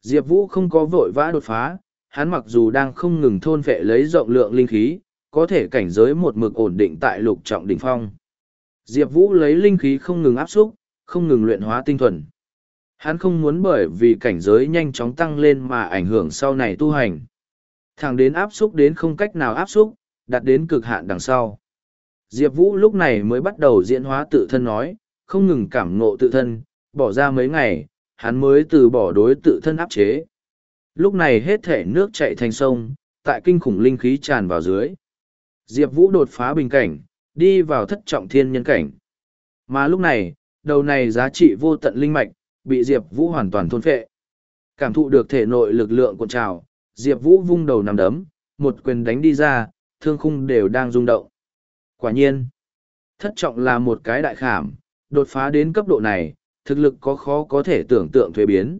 Speaker 1: Diệp Vũ không có vội vã đột phá, hắn mặc dù đang không ngừng thôn vệ lấy rộng lượng linh khí, có thể cảnh giới một mực ổn định tại lục trọng đỉnh phong. Diệp Vũ lấy linh khí không ngừng áp xúc, không ngừng luyện hóa tinh thuần. Hắn không muốn bởi vì cảnh giới nhanh chóng tăng lên mà ảnh hưởng sau này tu hành. Thẳng đến áp xúc đến không cách nào áp xúc, đạt đến cực hạn đằng sau. Diệp Vũ lúc này mới bắt đầu diễn hóa tự thân nói, không ngừng cảm ngộ tự thân, bỏ ra mấy ngày, hắn mới từ bỏ đối tự thân áp chế. Lúc này hết thể nước chạy thành sông, tại kinh khủng linh khí tràn vào dưới. Diệp Vũ đột phá bình cảnh, đi vào thất trọng thiên nhân cảnh. Mà lúc này, đầu này giá trị vô tận linh mạch, bị Diệp Vũ hoàn toàn thôn phệ. Cảm thụ được thể nội lực lượng cuộn trào, Diệp Vũ vung đầu nằm đấm, một quyền đánh đi ra, thương khung đều đang rung động. Quả nhiên, thất trọng là một cái đại khảm, đột phá đến cấp độ này, thực lực có khó có thể tưởng tượng thuế biến.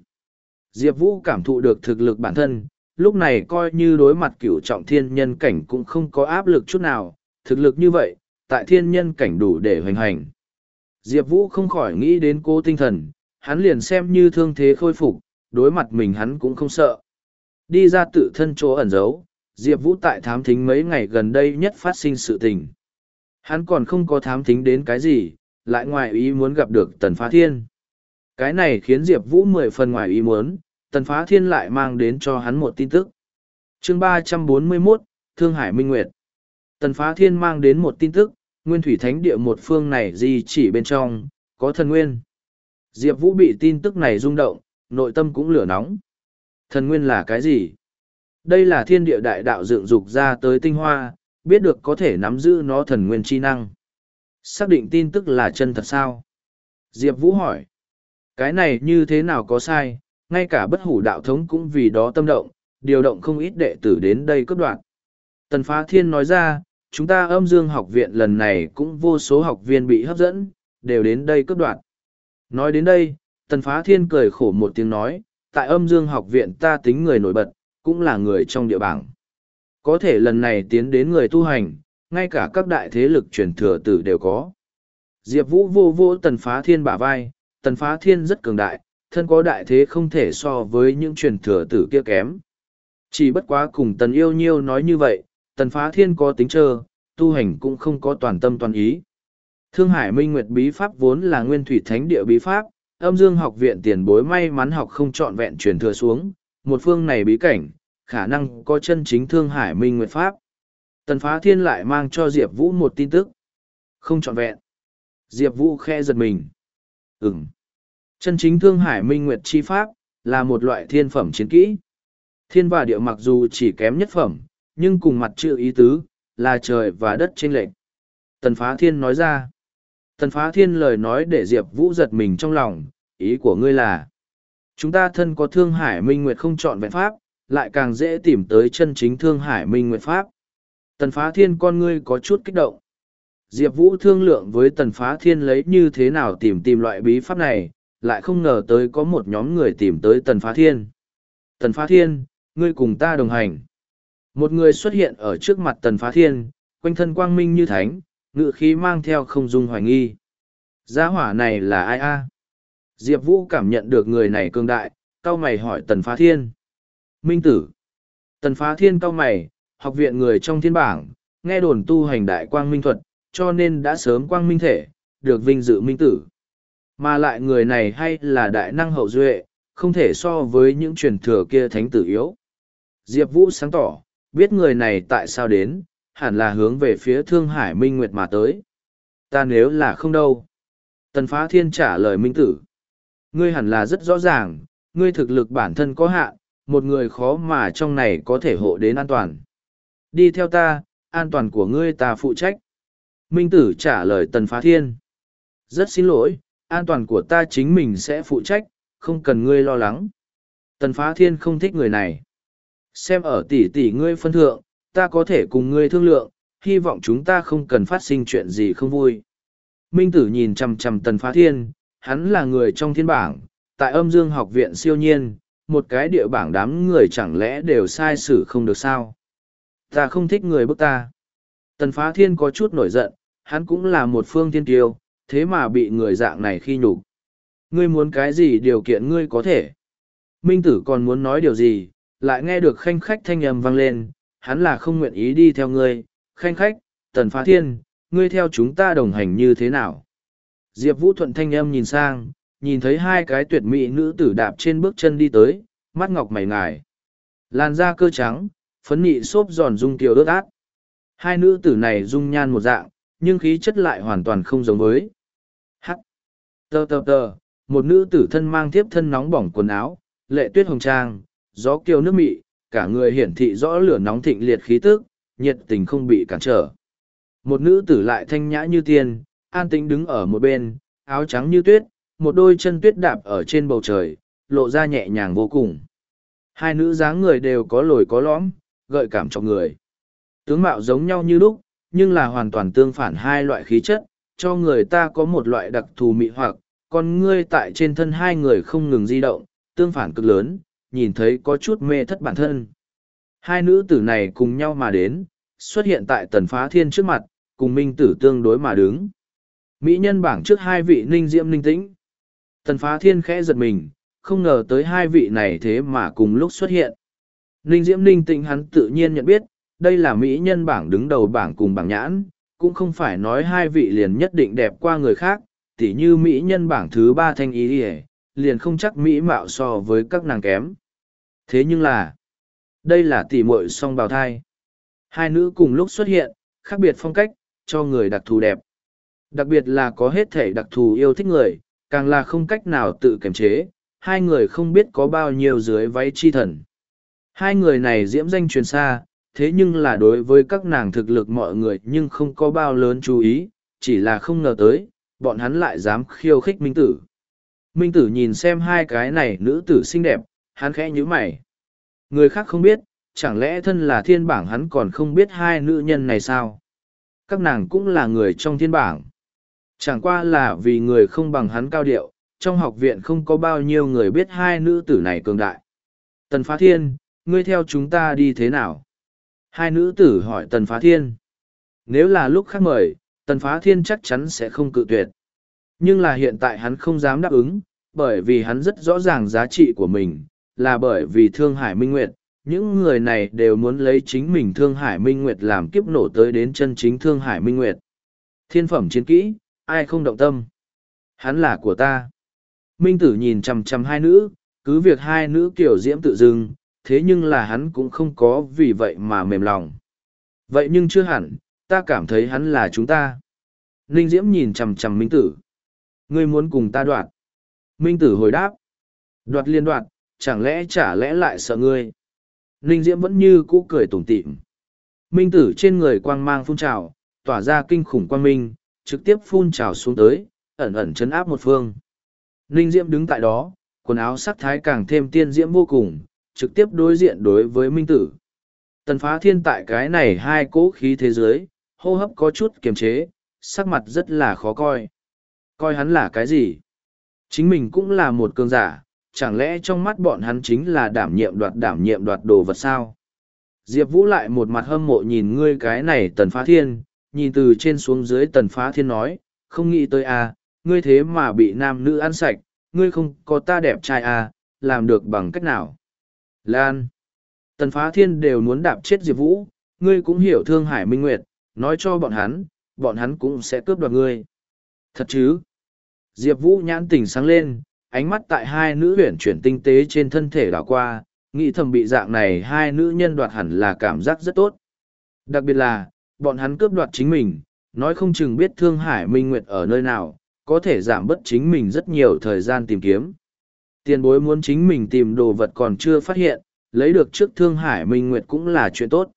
Speaker 1: Diệp Vũ cảm thụ được thực lực bản thân, lúc này coi như đối mặt cửu trọng thiên nhân cảnh cũng không có áp lực chút nào, thực lực như vậy, tại thiên nhân cảnh đủ để hoành hành. Diệp Vũ không khỏi nghĩ đến cô tinh thần, hắn liền xem như thương thế khôi phục, đối mặt mình hắn cũng không sợ. Đi ra tự thân chỗ ẩn giấu, Diệp Vũ tại thám thính mấy ngày gần đây nhất phát sinh sự tình. Hắn còn không có thám thính đến cái gì, lại ngoài ý muốn gặp được Tần Phá Thiên. Cái này khiến Diệp Vũ mười phần ngoài ý muốn, Tần Phá Thiên lại mang đến cho hắn một tin tức. chương ba trăm bốn mươi 341, Thương Hải Minh Nguyệt. Tần Phá Thiên mang đến một tin tức, Nguyên Thủy Thánh Địa một phương này gì chỉ bên trong, có thần nguyên. Diệp Vũ bị tin tức này rung động, nội tâm cũng lửa nóng. Thần nguyên là cái gì? Đây là thiên địa đại đạo dựng dục ra tới tinh hoa, biết được có thể nắm giữ nó thần nguyên chi năng. Xác định tin tức là chân thật sao? Diệp Vũ hỏi. Cái này như thế nào có sai, ngay cả bất hủ đạo thống cũng vì đó tâm động, điều động không ít đệ tử đến đây cấp đoạn. Tần Phá Thiên nói ra, chúng ta âm dương học viện lần này cũng vô số học viên bị hấp dẫn, đều đến đây cướp đoạn. Nói đến đây, Tần Phá Thiên cười khổ một tiếng nói, tại âm dương học viện ta tính người nổi bật, cũng là người trong địa bảng. Có thể lần này tiến đến người tu hành, ngay cả các đại thế lực truyền thừa tử đều có. Diệp Vũ vô vô Tần Phá Thiên bả vai, Tần Phá Thiên rất cường đại, thân có đại thế không thể so với những truyền thừa tử kia kém. Chỉ bất quá cùng Tần Yêu Nhiêu nói như vậy, Tần Phá Thiên có tính trơ, tu hành cũng không có toàn tâm toàn ý. Thương Hải Minh Nguyệt Bí Pháp vốn là nguyên thủy thánh địa bí pháp, âm dương học viện tiền bối may mắn học không trọn vẹn truyền thừa xuống, một phương này bí cảnh, khả năng có chân chính Thương Hải Minh Nguyệt Pháp. Tần Phá Thiên lại mang cho Diệp Vũ một tin tức. Không trọn vẹn. Diệp Vũ khe giật mình. Ừm. Chân chính Thương Hải Minh Nguyệt Chi Pháp, là một loại thiên phẩm chiến kỹ. Thiên và địa mặc dù chỉ kém nhất phẩm, nhưng cùng mặt chữ ý tứ, là trời và đất chênh lệch. Tần Phá Thiên nói ra. Tần Phá Thiên lời nói để Diệp Vũ giật mình trong lòng, ý của ngươi là chúng ta thân có Thương Hải Minh Nguyệt không chọn vẹn pháp, lại càng dễ tìm tới chân chính Thương Hải Minh Nguyệt Pháp. Tần Phá Thiên con ngươi có chút kích động. Diệp Vũ thương lượng với Tần Phá Thiên lấy như thế nào tìm tìm loại bí pháp này, lại không ngờ tới có một nhóm người tìm tới Tần Phá Thiên. Tần Phá Thiên, ngươi cùng ta đồng hành. Một người xuất hiện ở trước mặt Tần Phá Thiên, quanh thân quang minh như thánh, ngự khí mang theo không dung hoài nghi. Giá hỏa này là ai a? Diệp Vũ cảm nhận được người này cường đại, cao mày hỏi Tần Phá Thiên. Minh tử. Tần Phá Thiên cao mày, học viện người trong thiên bảng, nghe đồn tu hành đại quang minh thuật, cho nên đã sớm quang minh thể, được vinh dự minh tử. Mà lại người này hay là đại năng hậu duệ, không thể so với những truyền thừa kia thánh tử yếu. Diệp Vũ sáng tỏ, biết người này tại sao đến, hẳn là hướng về phía Thương Hải Minh Nguyệt mà tới. Ta nếu là không đâu. Tần Phá Thiên trả lời Minh Tử. Ngươi hẳn là rất rõ ràng, ngươi thực lực bản thân có hạn, một người khó mà trong này có thể hộ đến an toàn. Đi theo ta, an toàn của ngươi ta phụ trách. Minh Tử trả lời Tần Phá Thiên. Rất xin lỗi, an toàn của ta chính mình sẽ phụ trách, không cần ngươi lo lắng. Tần Phá Thiên không thích người này. Xem ở tỷ tỷ ngươi phân thượng, ta có thể cùng ngươi thương lượng, hy vọng chúng ta không cần phát sinh chuyện gì không vui. Minh tử nhìn chằm chằm tần phá thiên, hắn là người trong thiên bảng, tại âm dương học viện siêu nhiên, một cái địa bảng đám người chẳng lẽ đều sai xử không được sao. Ta không thích người bức ta. Tần phá thiên có chút nổi giận, hắn cũng là một phương thiên tiêu, thế mà bị người dạng này khi nhục. Ngươi muốn cái gì điều kiện ngươi có thể. Minh tử còn muốn nói điều gì, lại nghe được khanh khách thanh âm vang lên, hắn là không nguyện ý đi theo ngươi, khanh khách, tần phá thiên, ngươi theo chúng ta đồng hành như thế nào? Diệp Vũ thuận thanh âm nhìn sang, nhìn thấy hai cái tuyệt mỹ nữ tử đạp trên bước chân đi tới, mắt ngọc mày ngài. Làn da cơ trắng, phấn nị xốp giòn dung kiều ướt át. Hai nữ tử này dung nhan một dạng, nhưng khí chất lại hoàn toàn không giống với. Hắc. Tờ tờ tờ, một nữ tử thân mang tiếp thân nóng bỏng quần áo, lệ tuyết hồng trang, gió kiều nước mị, cả người hiển thị rõ lửa nóng thịnh liệt khí tức, nhiệt tình không bị cản trở. Một nữ tử lại thanh nhã như tiên, an tĩnh đứng ở một bên, áo trắng như tuyết, một đôi chân tuyết đạp ở trên bầu trời, lộ ra nhẹ nhàng vô cùng. Hai nữ dáng người đều có lồi có lõm, gợi cảm cho người. Tướng mạo giống nhau như lúc, nhưng là hoàn toàn tương phản hai loại khí chất, cho người ta có một loại đặc thù mị hoặc, con ngươi tại trên thân hai người không ngừng di động, tương phản cực lớn, nhìn thấy có chút mê thất bản thân. Hai nữ tử này cùng nhau mà đến, xuất hiện tại tần phá thiên trước mặt, cùng minh tử tương đối mà đứng. Mỹ nhân bảng trước hai vị ninh diễm ninh tĩnh. Tần phá thiên khẽ giật mình, không ngờ tới hai vị này thế mà cùng lúc xuất hiện. Ninh diễm ninh tĩnh hắn tự nhiên nhận biết, đây là Mỹ nhân bảng đứng đầu bảng cùng bảng nhãn, cũng không phải nói hai vị liền nhất định đẹp qua người khác, tỉ như Mỹ nhân bảng thứ ba thanh ý đi liền không chắc Mỹ mạo so với các nàng kém. Thế nhưng là, đây là tỷ muội song bào thai. Hai nữ cùng lúc xuất hiện, khác biệt phong cách, cho người đặc thù đẹp. Đặc biệt là có hết thể đặc thù yêu thích người, càng là không cách nào tự kiềm chế, hai người không biết có bao nhiêu dưới váy chi thần. Hai người này diễm danh truyền xa, thế nhưng là đối với các nàng thực lực mọi người nhưng không có bao lớn chú ý, chỉ là không ngờ tới, bọn hắn lại dám khiêu khích Minh Tử. Minh Tử nhìn xem hai cái này nữ tử xinh đẹp, hắn khẽ nhíu mày. Người khác không biết, chẳng lẽ thân là thiên bảng hắn còn không biết hai nữ nhân này sao? Các nàng cũng là người trong thiên bảng. Chẳng qua là vì người không bằng hắn cao điệu, trong học viện không có bao nhiêu người biết hai nữ tử này cường đại. Tần Phá Thiên, ngươi theo chúng ta đi thế nào? Hai nữ tử hỏi Tần Phá Thiên. Nếu là lúc khác mời, Tần Phá Thiên chắc chắn sẽ không cự tuyệt. Nhưng là hiện tại hắn không dám đáp ứng, bởi vì hắn rất rõ ràng giá trị của mình, là bởi vì Thương Hải Minh Nguyệt. Những người này đều muốn lấy chính mình Thương Hải Minh Nguyệt làm kiếp nổ tới đến chân chính Thương Hải Minh Nguyệt. Thiên phẩm chiến kỹ, ai không động tâm? Hắn là của ta. Minh tử nhìn chằm chằm hai nữ, cứ việc hai nữ kiểu diễm tự dưng, thế nhưng là hắn cũng không có vì vậy mà mềm lòng. Vậy nhưng chưa hẳn, ta cảm thấy hắn là chúng ta. Ninh Diễm nhìn chằm chằm Minh Tử. Ngươi muốn cùng ta đoạt. Minh Tử hồi đáp. Đoạt liên đoạt, chẳng lẽ chả lẽ lại sợ ngươi. Ninh Diễm vẫn như cũ cười tủm tỉm. Minh Tử trên người quang mang phun trào, tỏa ra kinh khủng quang minh, trực tiếp phun trào xuống tới, ẩn ẩn chấn áp một phương. Ninh Diễm đứng tại đó, quần áo sắc thái càng thêm tiên diễm vô cùng, trực tiếp đối diện đối với Minh Tử. Tần phá thiên tại cái này hai cỗ khí thế giới, hô hấp có chút kiềm chế, sắc mặt rất là khó coi. Coi hắn là cái gì? Chính mình cũng là một cường giả, chẳng lẽ trong mắt bọn hắn chính là đảm nhiệm đoạt đảm nhiệm đoạt đồ vật sao? Diệp Vũ lại một mặt hâm mộ nhìn ngươi cái này tần phá thiên, nhìn từ trên xuống dưới tần phá thiên nói, không nghĩ tới à, ngươi thế mà bị nam nữ ăn sạch, ngươi không có ta đẹp trai à, làm được bằng cách nào? Lan! Tần phá thiên đều muốn đạp chết Diệp Vũ, ngươi cũng hiểu thương hải minh nguyệt, nói cho bọn hắn, bọn hắn cũng sẽ cướp đoạt ngươi. Thật chứ? Diệp Vũ nhãn tỉnh sáng lên, ánh mắt tại hai nữ huyển chuyển tinh tế trên thân thể đảo qua, nghĩ thầm bị dạng này hai nữ nhân đoạt hẳn là cảm giác rất tốt. Đặc biệt là, bọn hắn cướp đoạt chính mình, nói không chừng biết Thương Hải Minh Nguyệt ở nơi nào, có thể giảm bớt chính mình rất nhiều thời gian tìm kiếm. Tiền bối muốn chính mình tìm đồ vật còn chưa phát hiện, lấy được trước Thương Hải Minh Nguyệt cũng là chuyện tốt.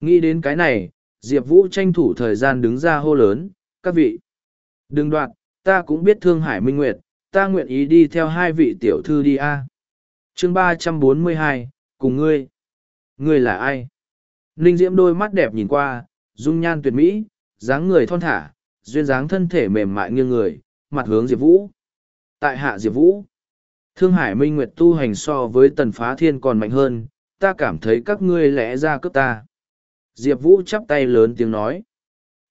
Speaker 1: Nghĩ đến cái này, Diệp Vũ tranh thủ thời gian đứng ra hô lớn, các vị. Đừng đoạt, ta cũng biết Thương Hải Minh Nguyệt, ta nguyện ý đi theo hai vị tiểu thư đi a chương ba trăm bốn mươi hai cùng ngươi. Ngươi là ai? Ninh Diễm đôi mắt đẹp nhìn qua, dung nhan tuyệt mỹ, dáng người thon thả, duyên dáng thân thể mềm mại nghiêng người, mặt hướng Diệp Vũ. Tại hạ Diệp Vũ, Thương Hải Minh Nguyệt tu hành so với tần phá thiên còn mạnh hơn, ta cảm thấy các ngươi lẽ ra cướp ta. Diệp Vũ chắp tay lớn tiếng nói.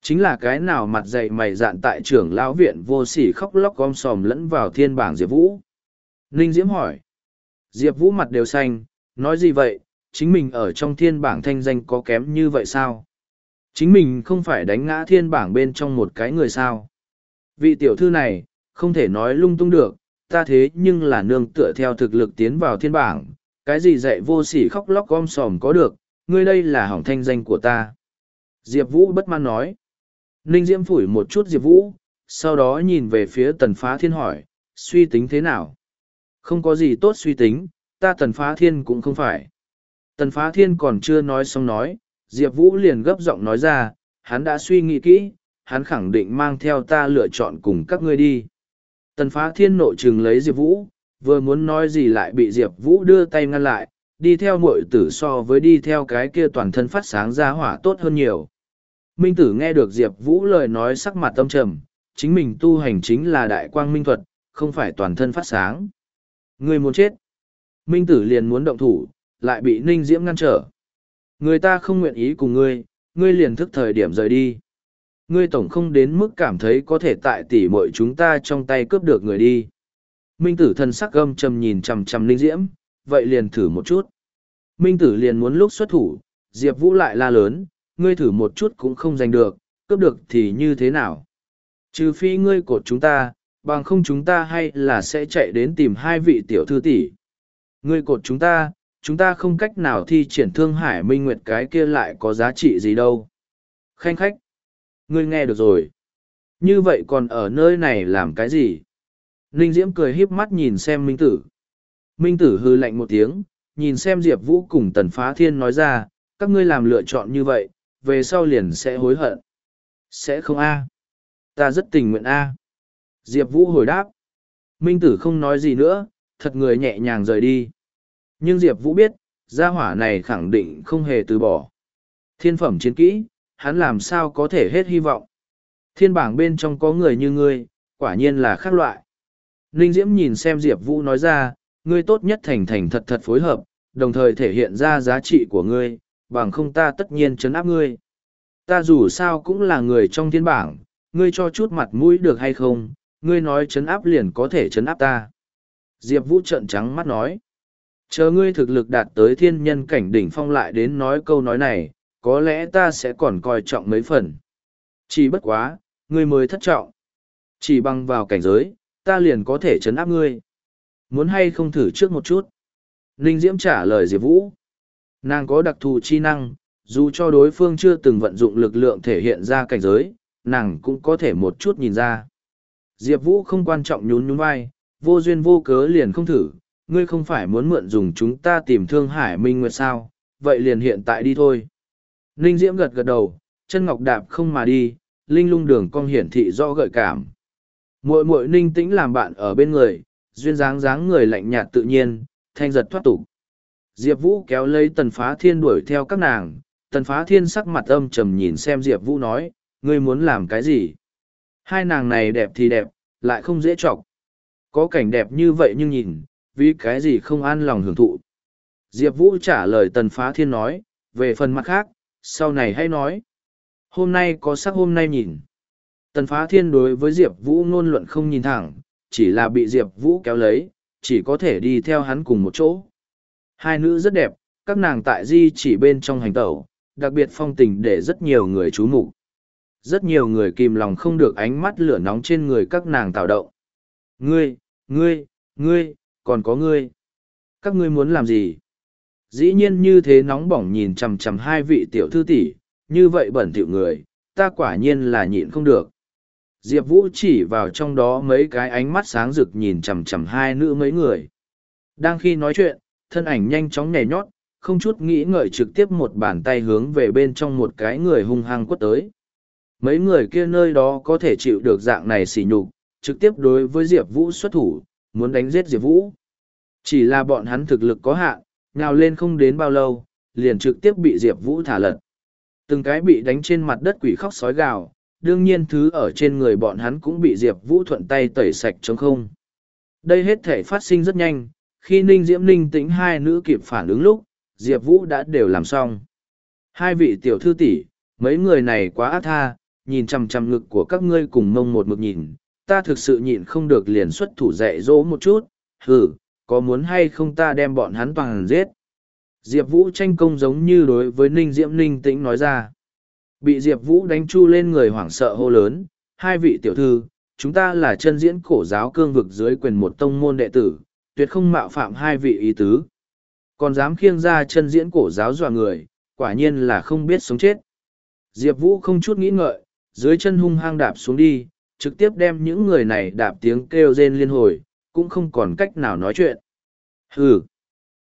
Speaker 1: Chính là cái nào mặt dày mày dạn tại trưởng lão viện vô sỉ khóc lóc gom sòm lẫn vào thiên bảng Diệp Vũ. Ninh Diễm hỏi. Diệp Vũ mặt đều xanh, nói gì vậy, chính mình ở trong thiên bảng thanh danh có kém như vậy sao? Chính mình không phải đánh ngã thiên bảng bên trong một cái người sao? Vị tiểu thư này, không thể nói lung tung được, ta thế nhưng là nương tựa theo thực lực tiến vào thiên bảng, cái gì dạy vô sỉ khóc lóc gom sòm có được, ngươi đây là hỏng thanh danh của ta. Diệp Vũ bất mãn nói. Ninh Diễm phủi một chút Diệp Vũ, sau đó nhìn về phía tần phá thiên hỏi, suy tính thế nào? Không có gì tốt suy tính, ta tần phá thiên cũng không phải. Tần phá thiên còn chưa nói xong nói, Diệp Vũ liền gấp giọng nói ra, hắn đã suy nghĩ kỹ, hắn khẳng định mang theo ta lựa chọn cùng các ngươi đi. Tần phá thiên nội trừng lấy Diệp Vũ, vừa muốn nói gì lại bị Diệp Vũ đưa tay ngăn lại, đi theo mội tử so với đi theo cái kia toàn thân phát sáng ra hỏa tốt hơn nhiều. Minh tử nghe được Diệp Vũ lời nói sắc mặt tâm trầm, chính mình tu hành chính là đại quang minh thuật, không phải toàn thân phát sáng. Người muốn chết. Minh tử liền muốn động thủ, lại bị Ninh Diễm ngăn trở. Người ta không nguyện ý cùng ngươi, ngươi liền thức thời điểm rời đi. Ngươi tổng không đến mức cảm thấy có thể tại tỉ mội chúng ta trong tay cướp được người đi. Minh tử thân sắc gâm trầm nhìn chằm chằm Ninh Diễm, vậy liền thử một chút. Minh tử liền muốn lúc xuất thủ, Diệp Vũ lại la lớn, ngươi thử một chút cũng không giành được, cướp được thì như thế nào? Trừ phi ngươi cột chúng ta, bằng không chúng ta hay là sẽ chạy đến tìm hai vị tiểu thư tỷ. Ngươi cột chúng ta, chúng ta không cách nào thi triển thương hải minh nguyệt cái kia lại có giá trị gì đâu. Khanh khách, ngươi nghe được rồi. Như vậy còn ở nơi này làm cái gì? Ninh Diễm cười híp mắt nhìn xem Minh Tử. Minh Tử hư lạnh một tiếng, nhìn xem Diệp Vũ cùng Tần Phá Thiên nói ra, các ngươi làm lựa chọn như vậy, về sau liền sẽ hối hận. Sẽ không a Ta rất tình nguyện a Diệp Vũ hồi đáp. Minh Tử không nói gì nữa, thật người nhẹ nhàng rời đi. Nhưng Diệp Vũ biết, gia hỏa này khẳng định không hề từ bỏ. Thiên phẩm chiến kỹ, hắn làm sao có thể hết hy vọng. Thiên bảng bên trong có người như ngươi, quả nhiên là khác loại. Ninh Diễm nhìn xem Diệp Vũ nói ra, ngươi tốt nhất thành thành thật thật phối hợp, đồng thời thể hiện ra giá trị của ngươi, bằng không ta tất nhiên chấn áp ngươi. Ta dù sao cũng là người trong thiên bảng, ngươi cho chút mặt mũi được hay không, ngươi nói chấn áp liền có thể chấn áp ta. Diệp Vũ trợn trắng mắt nói. Chờ ngươi thực lực đạt tới thiên nhân cảnh đỉnh phong lại đến nói câu nói này, có lẽ ta sẽ còn coi trọng mấy phần. Chỉ bất quá, ngươi mới thất trọng. Chỉ bằng vào cảnh giới, ta liền có thể chấn áp ngươi. Muốn hay không thử trước một chút? Ninh Diễm trả lời Diệp Vũ. Nàng có đặc thù chi năng, dù cho đối phương chưa từng vận dụng lực lượng thể hiện ra cảnh giới, nàng cũng có thể một chút nhìn ra. Diệp Vũ không quan trọng nhún nhún vai, vô duyên vô cớ liền không thử, ngươi không phải muốn mượn dùng chúng ta tìm thương hải minh nguyệt sao, vậy liền hiện tại đi thôi. Ninh Diễm gật gật đầu, chân ngọc đạp không mà đi, linh lung đường cong hiển thị rõ gợi cảm. Muội muội ninh tĩnh làm bạn ở bên người, duyên dáng dáng người lạnh nhạt tự nhiên, thanh giật thoát tục. Diệp Vũ kéo lấy tần phá thiên đuổi theo các nàng, tần phá thiên sắc mặt âm trầm nhìn xem Diệp Vũ nói, ngươi muốn làm cái gì? Hai nàng này đẹp thì đẹp, lại không dễ chọc. Có cảnh đẹp như vậy nhưng nhìn, vì cái gì không an lòng hưởng thụ. Diệp Vũ trả lời tần phá thiên nói, về phần mặt khác, sau này hãy nói. Hôm nay có sắc hôm nay nhìn. Tần phá thiên đối với Diệp Vũ ngôn luận không nhìn thẳng, chỉ là bị Diệp Vũ kéo lấy, chỉ có thể đi theo hắn cùng một chỗ. Hai nữ rất đẹp, các nàng tại di chỉ bên trong hành tẩu, đặc biệt phong tình để rất nhiều người chú mục Rất nhiều người kìm lòng không được ánh mắt lửa nóng trên người các nàng tạo động. Ngươi, ngươi, ngươi, còn có ngươi. Các ngươi muốn làm gì? Dĩ nhiên như thế nóng bỏng nhìn chằm chằm hai vị tiểu thư tỷ, như vậy bẩn thỉu người, ta quả nhiên là nhịn không được. Diệp Vũ chỉ vào trong đó mấy cái ánh mắt sáng rực nhìn chằm chằm hai nữ mấy người. Đang khi nói chuyện, thân ảnh nhanh chóng nhảy nhót, không chút nghĩ ngợi trực tiếp một bàn tay hướng về bên trong một cái người hung hăng quất tới. Mấy người kia nơi đó có thể chịu được dạng này xỉ nhục, trực tiếp đối với Diệp Vũ xuất thủ, muốn đánh giết Diệp Vũ. Chỉ là bọn hắn thực lực có hạn, nhào lên không đến bao lâu, liền trực tiếp bị Diệp Vũ thả lật. Từng cái bị đánh trên mặt đất quỷ khóc sói gào, đương nhiên thứ ở trên người bọn hắn cũng bị Diệp Vũ thuận tay tẩy sạch trống không. Đây hết thể phát sinh rất nhanh, khi Ninh Diễm Ninh tĩnh hai nữ kịp phản ứng lúc, Diệp Vũ đã đều làm xong. Hai vị tiểu thư tỷ, mấy người này quá ác tha, nhìn chằm chằm ngực của các ngươi cùng mông một mực nhìn, ta thực sự nhịn không được liền xuất thủ dạy dỗ một chút, hừ, có muốn hay không ta đem bọn hắn toàn giết. Diệp Vũ tranh công giống như đối với Ninh Diễm Ninh tĩnh nói ra. Bị Diệp Vũ đánh chu lên người hoảng sợ hô lớn, hai vị tiểu thư, chúng ta là chân diễn cổ giáo cương vực dưới quyền một tông môn đệ tử, tuyệt không mạo phạm hai vị ý tứ. Còn dám khiêng ra chân diễn cổ giáo dọa người, quả nhiên là không biết sống chết. Diệp Vũ không chút nghĩ ngợi, dưới chân hung hăng đạp xuống đi, trực tiếp đem những người này đạp tiếng kêu rên liên hồi, cũng không còn cách nào nói chuyện. Hừ!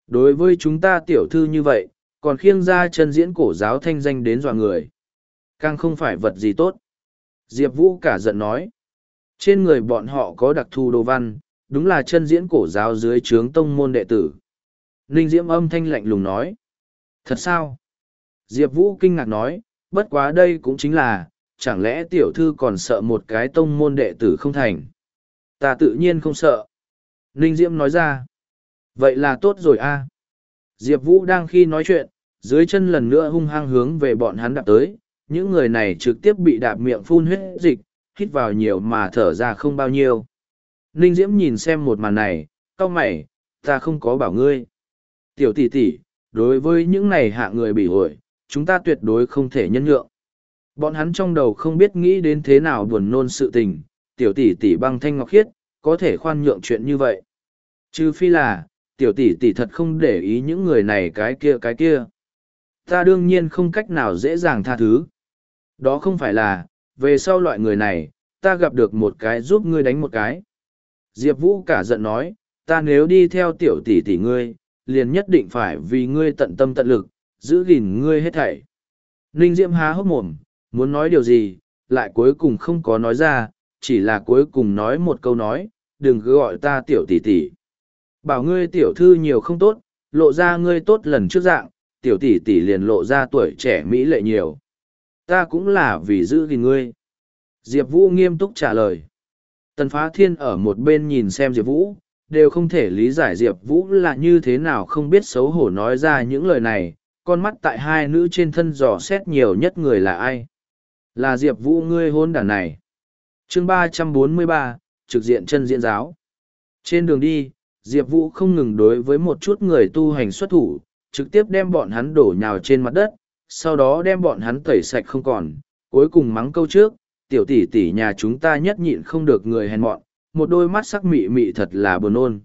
Speaker 1: Đối với chúng ta tiểu thư như vậy, còn khiêng ra chân diễn cổ giáo thanh danh đến dọa người. Càng không phải vật gì tốt. Diệp Vũ cả giận nói. Trên người bọn họ có đặc thù đồ văn, đúng là chân diễn cổ giáo dưới trướng tông môn đệ tử. Ninh Diễm âm thanh lạnh lùng nói. Thật sao? Diệp Vũ kinh ngạc nói, bất quá đây cũng chính là, chẳng lẽ tiểu thư còn sợ một cái tông môn đệ tử không thành? Ta tự nhiên không sợ. Ninh Diễm nói ra. Vậy là tốt rồi a. Diệp Vũ đang khi nói chuyện, dưới chân lần nữa hung hăng hướng về bọn hắn đạp tới, những người này trực tiếp bị đạp miệng phun huyết dịch, hít vào nhiều mà thở ra không bao nhiêu. Ninh Diễm nhìn xem một màn này, cao mày, ta không có bảo ngươi. Tiểu tỷ tỷ, đối với những này hạ người bị hội, chúng ta tuyệt đối không thể nhân nhượng. Bọn hắn trong đầu không biết nghĩ đến thế nào buồn nôn sự tình, tiểu tỷ tỷ băng thanh ngọc khiết, có thể khoan nhượng chuyện như vậy. Trừ phi là, tiểu tỷ tỷ thật không để ý những người này cái kia cái kia. Ta đương nhiên không cách nào dễ dàng tha thứ. Đó không phải là, về sau loại người này, ta gặp được một cái giúp ngươi đánh một cái. Diệp Vũ cả giận nói, ta nếu đi theo tiểu tỷ tỷ ngươi, liền nhất định phải vì ngươi tận tâm tận lực, giữ gìn ngươi hết thảy. Ninh Diễm há hốc mồm, muốn nói điều gì, lại cuối cùng không có nói ra, chỉ là cuối cùng nói một câu nói, đừng cứ gọi ta tiểu tỷ tỷ. Bảo ngươi tiểu thư nhiều không tốt, lộ ra ngươi tốt lần trước dạng, tiểu tỷ tỷ liền lộ ra tuổi trẻ mỹ lệ nhiều. Ta cũng là vì giữ gìn ngươi. Diệp Vũ nghiêm túc trả lời. Tần Phá Thiên ở một bên nhìn xem Diệp Vũ, đều không thể lý giải Diệp Vũ là như thế nào không biết xấu hổ nói ra những lời này, con mắt tại hai nữ trên thân dò xét nhiều nhất người là ai. Là Diệp Vũ ngươi hôn đàn này. chương ba trăm bốn mươi ba trực diện chân diễn giáo. Trên đường đi, Diệp Vũ không ngừng đối với một chút người tu hành xuất thủ, trực tiếp đem bọn hắn đổ nhào trên mặt đất, sau đó đem bọn hắn tẩy sạch không còn, cuối cùng mắng câu trước, tiểu tỷ tỷ nhà chúng ta nhất nhịn không được người hèn mọn, một đôi mắt sắc mị mị thật là buồn ôn.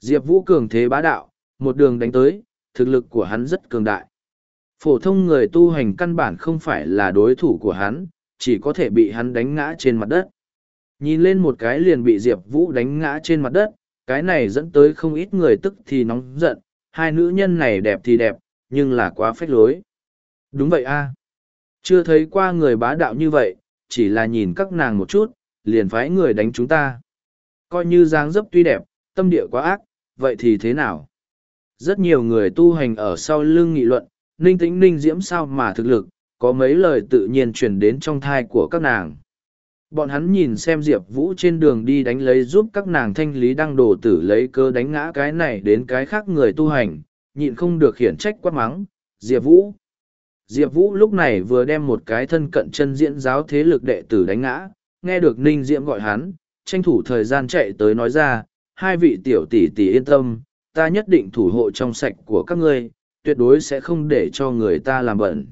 Speaker 1: Diệp Vũ cường thế bá đạo, một đường đánh tới, thực lực của hắn rất cường đại. Phổ thông người tu hành căn bản không phải là đối thủ của hắn, chỉ có thể bị hắn đánh ngã trên mặt đất. Nhìn lên một cái liền bị Diệp Vũ đánh ngã trên mặt đất, cái này dẫn tới không ít người tức thì nóng giận, hai nữ nhân này đẹp thì đẹp, nhưng là quá phách lối. Đúng vậy a Chưa thấy qua người bá đạo như vậy, chỉ là nhìn các nàng một chút, liền phái người đánh chúng ta. Coi như dáng dấp tuy đẹp, tâm địa quá ác, vậy thì thế nào? Rất nhiều người tu hành ở sau lưng nghị luận, ninh tĩnh ninh diễm sao mà thực lực, có mấy lời tự nhiên truyền đến trong thai của các nàng. Bọn hắn nhìn xem Diệp Vũ trên đường đi đánh lấy giúp các nàng thanh lý đăng đồ tử lấy cơ đánh ngã cái này đến cái khác người tu hành, nhịn không được khiển trách quát mắng. Diệp Vũ. Diệp Vũ lúc này vừa đem một cái thân cận chân diễn giáo thế lực đệ tử đánh ngã, nghe được Ninh Diễm gọi hắn, tranh thủ thời gian chạy tới nói ra, hai vị tiểu tỷ tỷ yên tâm, ta nhất định thủ hộ trong sạch của các ngươi, tuyệt đối sẽ không để cho người ta làm bẩn.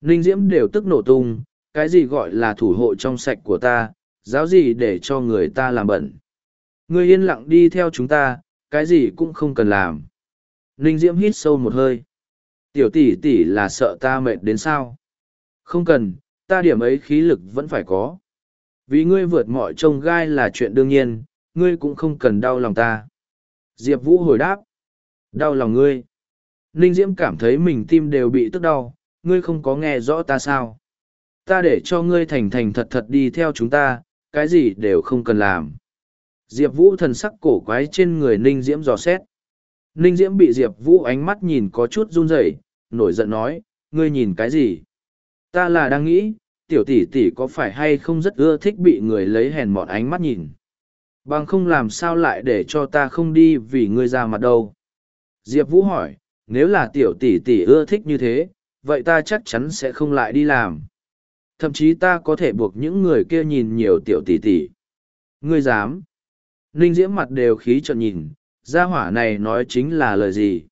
Speaker 1: Ninh Diễm đều tức nổ tung, cái gì gọi là thủ hộ trong sạch của ta, giáo gì để cho người ta làm bẩn. Ngươi yên lặng đi theo chúng ta, cái gì cũng không cần làm. Ninh Diễm hít sâu một hơi. Tiểu tỷ tỷ là sợ ta mệt đến sao? Không cần, ta điểm ấy khí lực vẫn phải có. Vì ngươi vượt mọi trông gai là chuyện đương nhiên, ngươi cũng không cần đau lòng ta. Diệp Vũ hồi đáp. Đau lòng ngươi. Ninh Diễm cảm thấy mình tim đều bị tức đau, ngươi không có nghe rõ ta sao. Ta để cho ngươi thành thành thật thật đi theo chúng ta, cái gì đều không cần làm. Diệp Vũ thần sắc cổ quái trên người Ninh Diễm dò xét. Ninh Diễm bị Diệp Vũ ánh mắt nhìn có chút run rẩy, nổi giận nói, ngươi nhìn cái gì? Ta là đang nghĩ, tiểu tỷ tỷ có phải hay không rất ưa thích bị người lấy hèn mọn ánh mắt nhìn. Bằng không làm sao lại để cho ta không đi vì ngươi ra mặt đâu. Diệp Vũ hỏi, nếu là tiểu tỷ tỷ ưa thích như thế, vậy ta chắc chắn sẽ không lại đi làm. Thậm chí ta có thể buộc những người kia nhìn nhiều tiểu tỷ tỷ. Ngươi dám. Ninh Diễm mặt đều khí trợn nhìn, gia hỏa này nói chính là lời gì.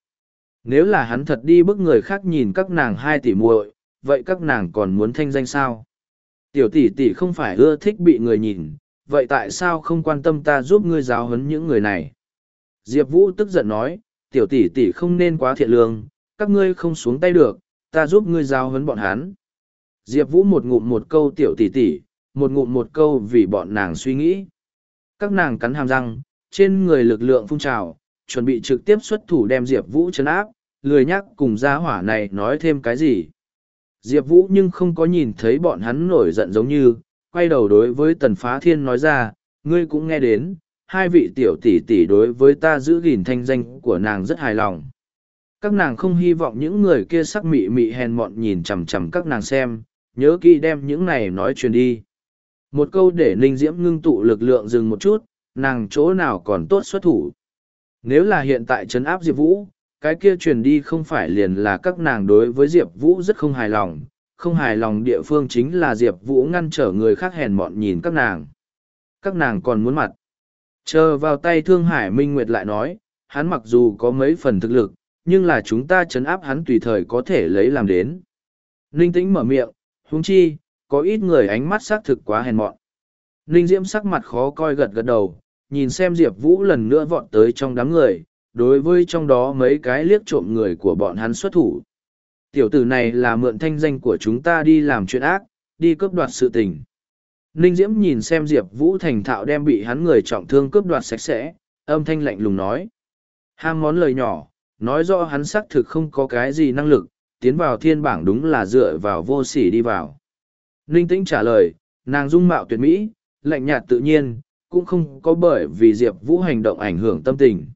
Speaker 1: Nếu là hắn thật đi bức người khác nhìn các nàng hai tỷ muội, vậy các nàng còn muốn thanh danh sao? Tiểu tỷ tỷ không phải ưa thích bị người nhìn, vậy tại sao không quan tâm ta giúp ngươi giáo huấn những người này? Diệp Vũ tức giận nói, tiểu tỷ tỷ không nên quá thiện lương, các ngươi không xuống tay được, ta giúp ngươi giáo huấn bọn hắn. Diệp Vũ một ngụm một câu tiểu tỷ tỷ, một ngụm một câu vì bọn nàng suy nghĩ. Các nàng cắn hàm răng, trên người lực lượng phun trào, chuẩn bị trực tiếp xuất thủ đem Diệp Vũ chấn áp, lười nhắc cùng gia hỏa này nói thêm cái gì. Diệp Vũ nhưng không có nhìn thấy bọn hắn nổi giận giống như, quay đầu đối với Tần Phá Thiên nói ra, ngươi cũng nghe đến, hai vị tiểu tỷ tỷ đối với ta giữ gìn thanh danh của nàng rất hài lòng. Các nàng không hy vọng những người kia sắc mị mị hèn mọn nhìn chằm chằm các nàng xem, nhớ kỹ đem những này nói truyền đi. Một câu để Ninh Diễm ngưng tụ lực lượng dừng một chút, nàng chỗ nào còn tốt xuất thủ. Nếu là hiện tại trấn áp Diệp Vũ, cái kia truyền đi không phải liền là các nàng đối với Diệp Vũ rất không hài lòng, không hài lòng địa phương chính là Diệp Vũ ngăn trở người khác hèn mọn nhìn các nàng. Các nàng còn muốn mặt. Chờ vào tay Thương Hải Minh Nguyệt lại nói, hắn mặc dù có mấy phần thực lực, nhưng là chúng ta chấn áp hắn tùy thời có thể lấy làm đến. Ninh tĩnh mở miệng, huống chi, có ít người ánh mắt xác thực quá hèn mọn. Ninh Diễm sắc mặt khó coi gật gật đầu, nhìn xem Diệp Vũ lần nữa vọt tới trong đám người, đối với trong đó mấy cái liếc trộm người của bọn hắn xuất thủ. Tiểu tử này là mượn thanh danh của chúng ta đi làm chuyện ác, đi cướp đoạt sự tình. Ninh Diễm nhìn xem Diệp Vũ thành thạo đem bị hắn người trọng thương cướp đoạt sạch sẽ, âm thanh lạnh lùng nói. Ham món lời nhỏ, nói rõ hắn xác thực không có cái gì năng lực, tiến vào thiên bảng đúng là dựa vào vô sỉ đi vào. Ninh Tĩnh trả lời, nàng dung mạo tuyệt mỹ, lạnh nhạt tự nhiên, cũng không có bởi vì Diệp Vũ hành động ảnh hưởng tâm tình.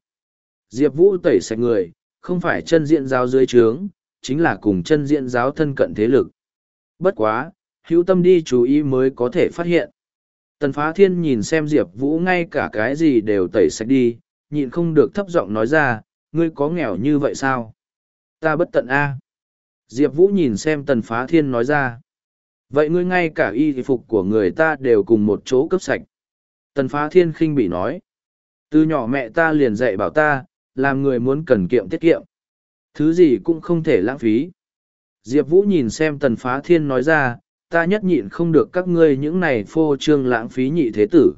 Speaker 1: Diệp Vũ tẩy sạch người, không phải chân diện giáo dưới trướng, chính là cùng chân diện giáo thân cận thế lực. Bất quá, hữu tâm đi chú ý mới có thể phát hiện. Tần Phá Thiên nhìn xem Diệp Vũ ngay cả cái gì đều tẩy sạch đi, nhịn không được thấp giọng nói ra, ngươi có nghèo như vậy sao? Ta bất tận A. Diệp Vũ nhìn xem Tần Phá Thiên nói ra. Vậy ngươi ngay cả y phục của người ta đều cùng một chỗ cấp sạch. Tần Phá Thiên khinh bị nói. Từ nhỏ mẹ ta liền dạy bảo ta, làm người muốn cần kiệm tiết kiệm. Thứ gì cũng không thể lãng phí. Diệp Vũ nhìn xem Tần Phá Thiên nói ra, ta nhất nhịn không được các ngươi những này phô trương lãng phí nhị thế tử.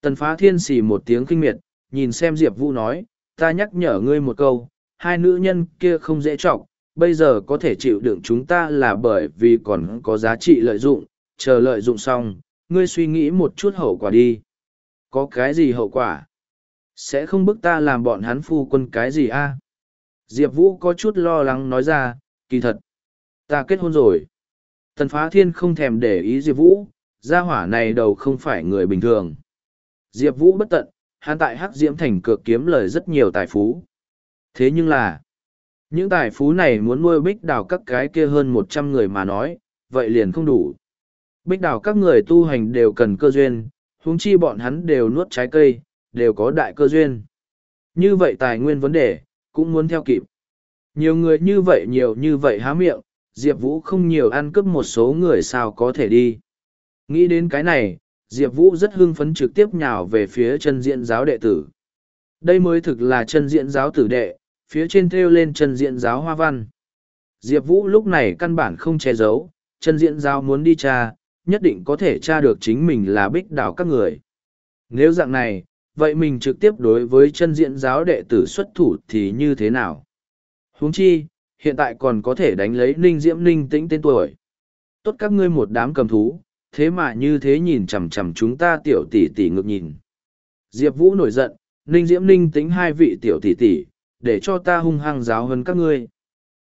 Speaker 1: Tần Phá Thiên xì một tiếng kinh miệt, nhìn xem Diệp Vũ nói, ta nhắc nhở ngươi một câu, hai nữ nhân kia không dễ trọng, bây giờ có thể chịu đựng chúng ta là bởi vì còn có giá trị lợi dụng, chờ lợi dụng xong, ngươi suy nghĩ một chút hậu quả đi. Có cái gì hậu quả? Sẽ không bức ta làm bọn hắn phu quân cái gì a? Diệp Vũ có chút lo lắng nói ra, kỳ thật. Ta kết hôn rồi. Tần Phá Thiên không thèm để ý Diệp Vũ, gia hỏa này đầu không phải người bình thường. Diệp Vũ bất tận, hắn tại Hắc Diễm Thành cược kiếm lời rất nhiều tài phú. Thế nhưng là, những tài phú này muốn nuôi bích đào các cái kia hơn một trăm người mà nói, vậy liền không đủ. Bích đào các người tu hành đều cần cơ duyên, huống chi bọn hắn đều nuốt trái cây, đều có đại cơ duyên. Như vậy tài nguyên vấn đề, cũng muốn theo kịp. Nhiều người như vậy nhiều như vậy há miệng, Diệp Vũ không nhiều ăn cướp một số người sao có thể đi. Nghĩ đến cái này, Diệp Vũ rất hưng phấn trực tiếp nhào về phía chân diện giáo đệ tử. Đây mới thực là chân diện giáo tử đệ, phía trên theo lên chân diện giáo hoa văn. Diệp Vũ lúc này căn bản không che giấu, chân diện giáo muốn đi trà nhất định có thể tra được chính mình là bích đảo các người. Nếu dạng này, vậy mình trực tiếp đối với chân diện giáo đệ tử xuất thủ thì như thế nào? huống chi, hiện tại còn có thể đánh lấy ninh diễm ninh tĩnh tên tuổi. Tốt các ngươi một đám cầm thú, thế mà như thế nhìn chằm chằm chúng ta tiểu tỷ tỷ ngược nhìn. Diệp Vũ nổi giận, ninh diễm ninh tĩnh hai vị tiểu tỷ tỷ, để cho ta hung hăng giáo hơn các ngươi.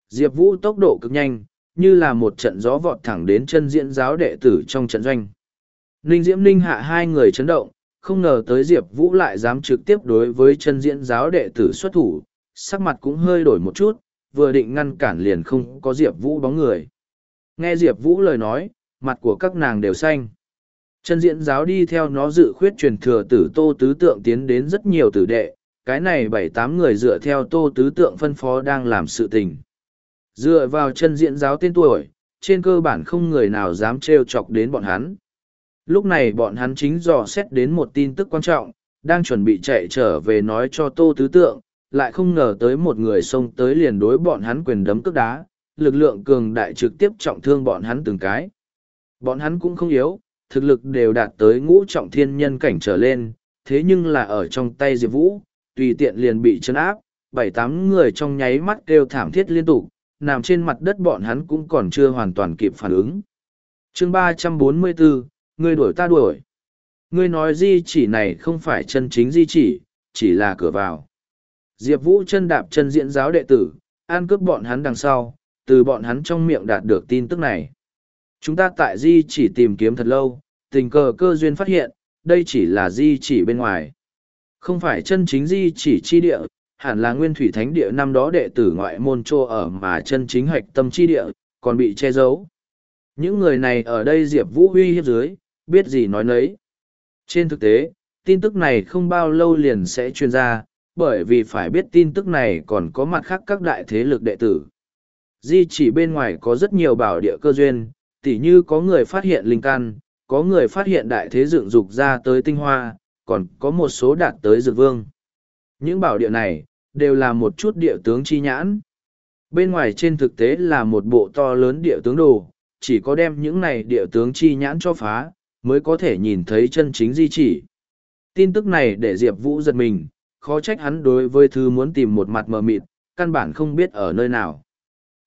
Speaker 1: Diệp Vũ tốc độ cực nhanh, như là một trận gió vọt thẳng đến chân diễn giáo đệ tử trong trận doanh. Ninh Diễm Ninh hạ hai người chấn động, không ngờ tới Diệp Vũ lại dám trực tiếp đối với chân diễn giáo đệ tử xuất thủ, sắc mặt cũng hơi đổi một chút, vừa định ngăn cản liền không có Diệp Vũ bóng người. Nghe Diệp Vũ lời nói, mặt của các nàng đều xanh. Chân diễn giáo đi theo nó dự khuyết truyền thừa tử tô tứ tượng tiến đến rất nhiều tử đệ, cái này bảy tám người dựa theo tô tứ tượng phân phó đang làm sự tình. Dựa vào chân diện giáo tên tuổi, trên cơ bản không người nào dám trêu chọc đến bọn hắn. Lúc này bọn hắn chính dò xét đến một tin tức quan trọng, đang chuẩn bị chạy trở về nói cho tô tứ tượng, lại không ngờ tới một người xông tới liền đối bọn hắn quyền đấm cước đá, lực lượng cường đại trực tiếp trọng thương bọn hắn từng cái. Bọn hắn cũng không yếu, thực lực đều đạt tới ngũ trọng thiên nhân cảnh trở lên, thế nhưng là ở trong tay Diệp Vũ, tùy tiện liền bị chấn áp, bảy tám người trong nháy mắt kêu thảm thiết liên tục, nằm trên mặt đất bọn hắn cũng còn chưa hoàn toàn kịp phản ứng. chương ba trăm bốn mươi bốn người đuổi ta đuổi. Ngươi nói di chỉ này không phải chân chính di chỉ, chỉ là cửa vào. Diệp Vũ chân đạp chân diễn giáo đệ tử, an cướp bọn hắn đằng sau, từ bọn hắn trong miệng đạt được tin tức này. Chúng ta tại di chỉ tìm kiếm thật lâu, tình cờ cơ duyên phát hiện, đây chỉ là di chỉ bên ngoài. Không phải chân chính di chỉ chi địa, hẳn là nguyên thủy thánh địa năm đó đệ tử ngoại môn trô ở mà chân chính hạch tâm chi địa, còn bị che giấu. Những người này ở đây Diệp Vũ huy hiếp dưới, biết gì nói nấy. Trên thực tế, tin tức này không bao lâu liền sẽ truyền ra, bởi vì phải biết tin tức này còn có mặt khác các đại thế lực đệ tử. Di chỉ bên ngoài có rất nhiều bảo địa cơ duyên, tỉ như có người phát hiện linh căn, có người phát hiện đại thế dựng dục ra tới tinh hoa, còn có một số đạt tới dược vương. Những bảo địa này, đều là một chút địa tướng chi nhãn. Bên ngoài trên thực tế là một bộ to lớn địa tướng đồ, chỉ có đem những này địa tướng chi nhãn cho phá, mới có thể nhìn thấy chân chính di chỉ. Tin tức này để Diệp Vũ giật mình, khó trách hắn đối với thư muốn tìm một mặt mờ mịt, căn bản không biết ở nơi nào.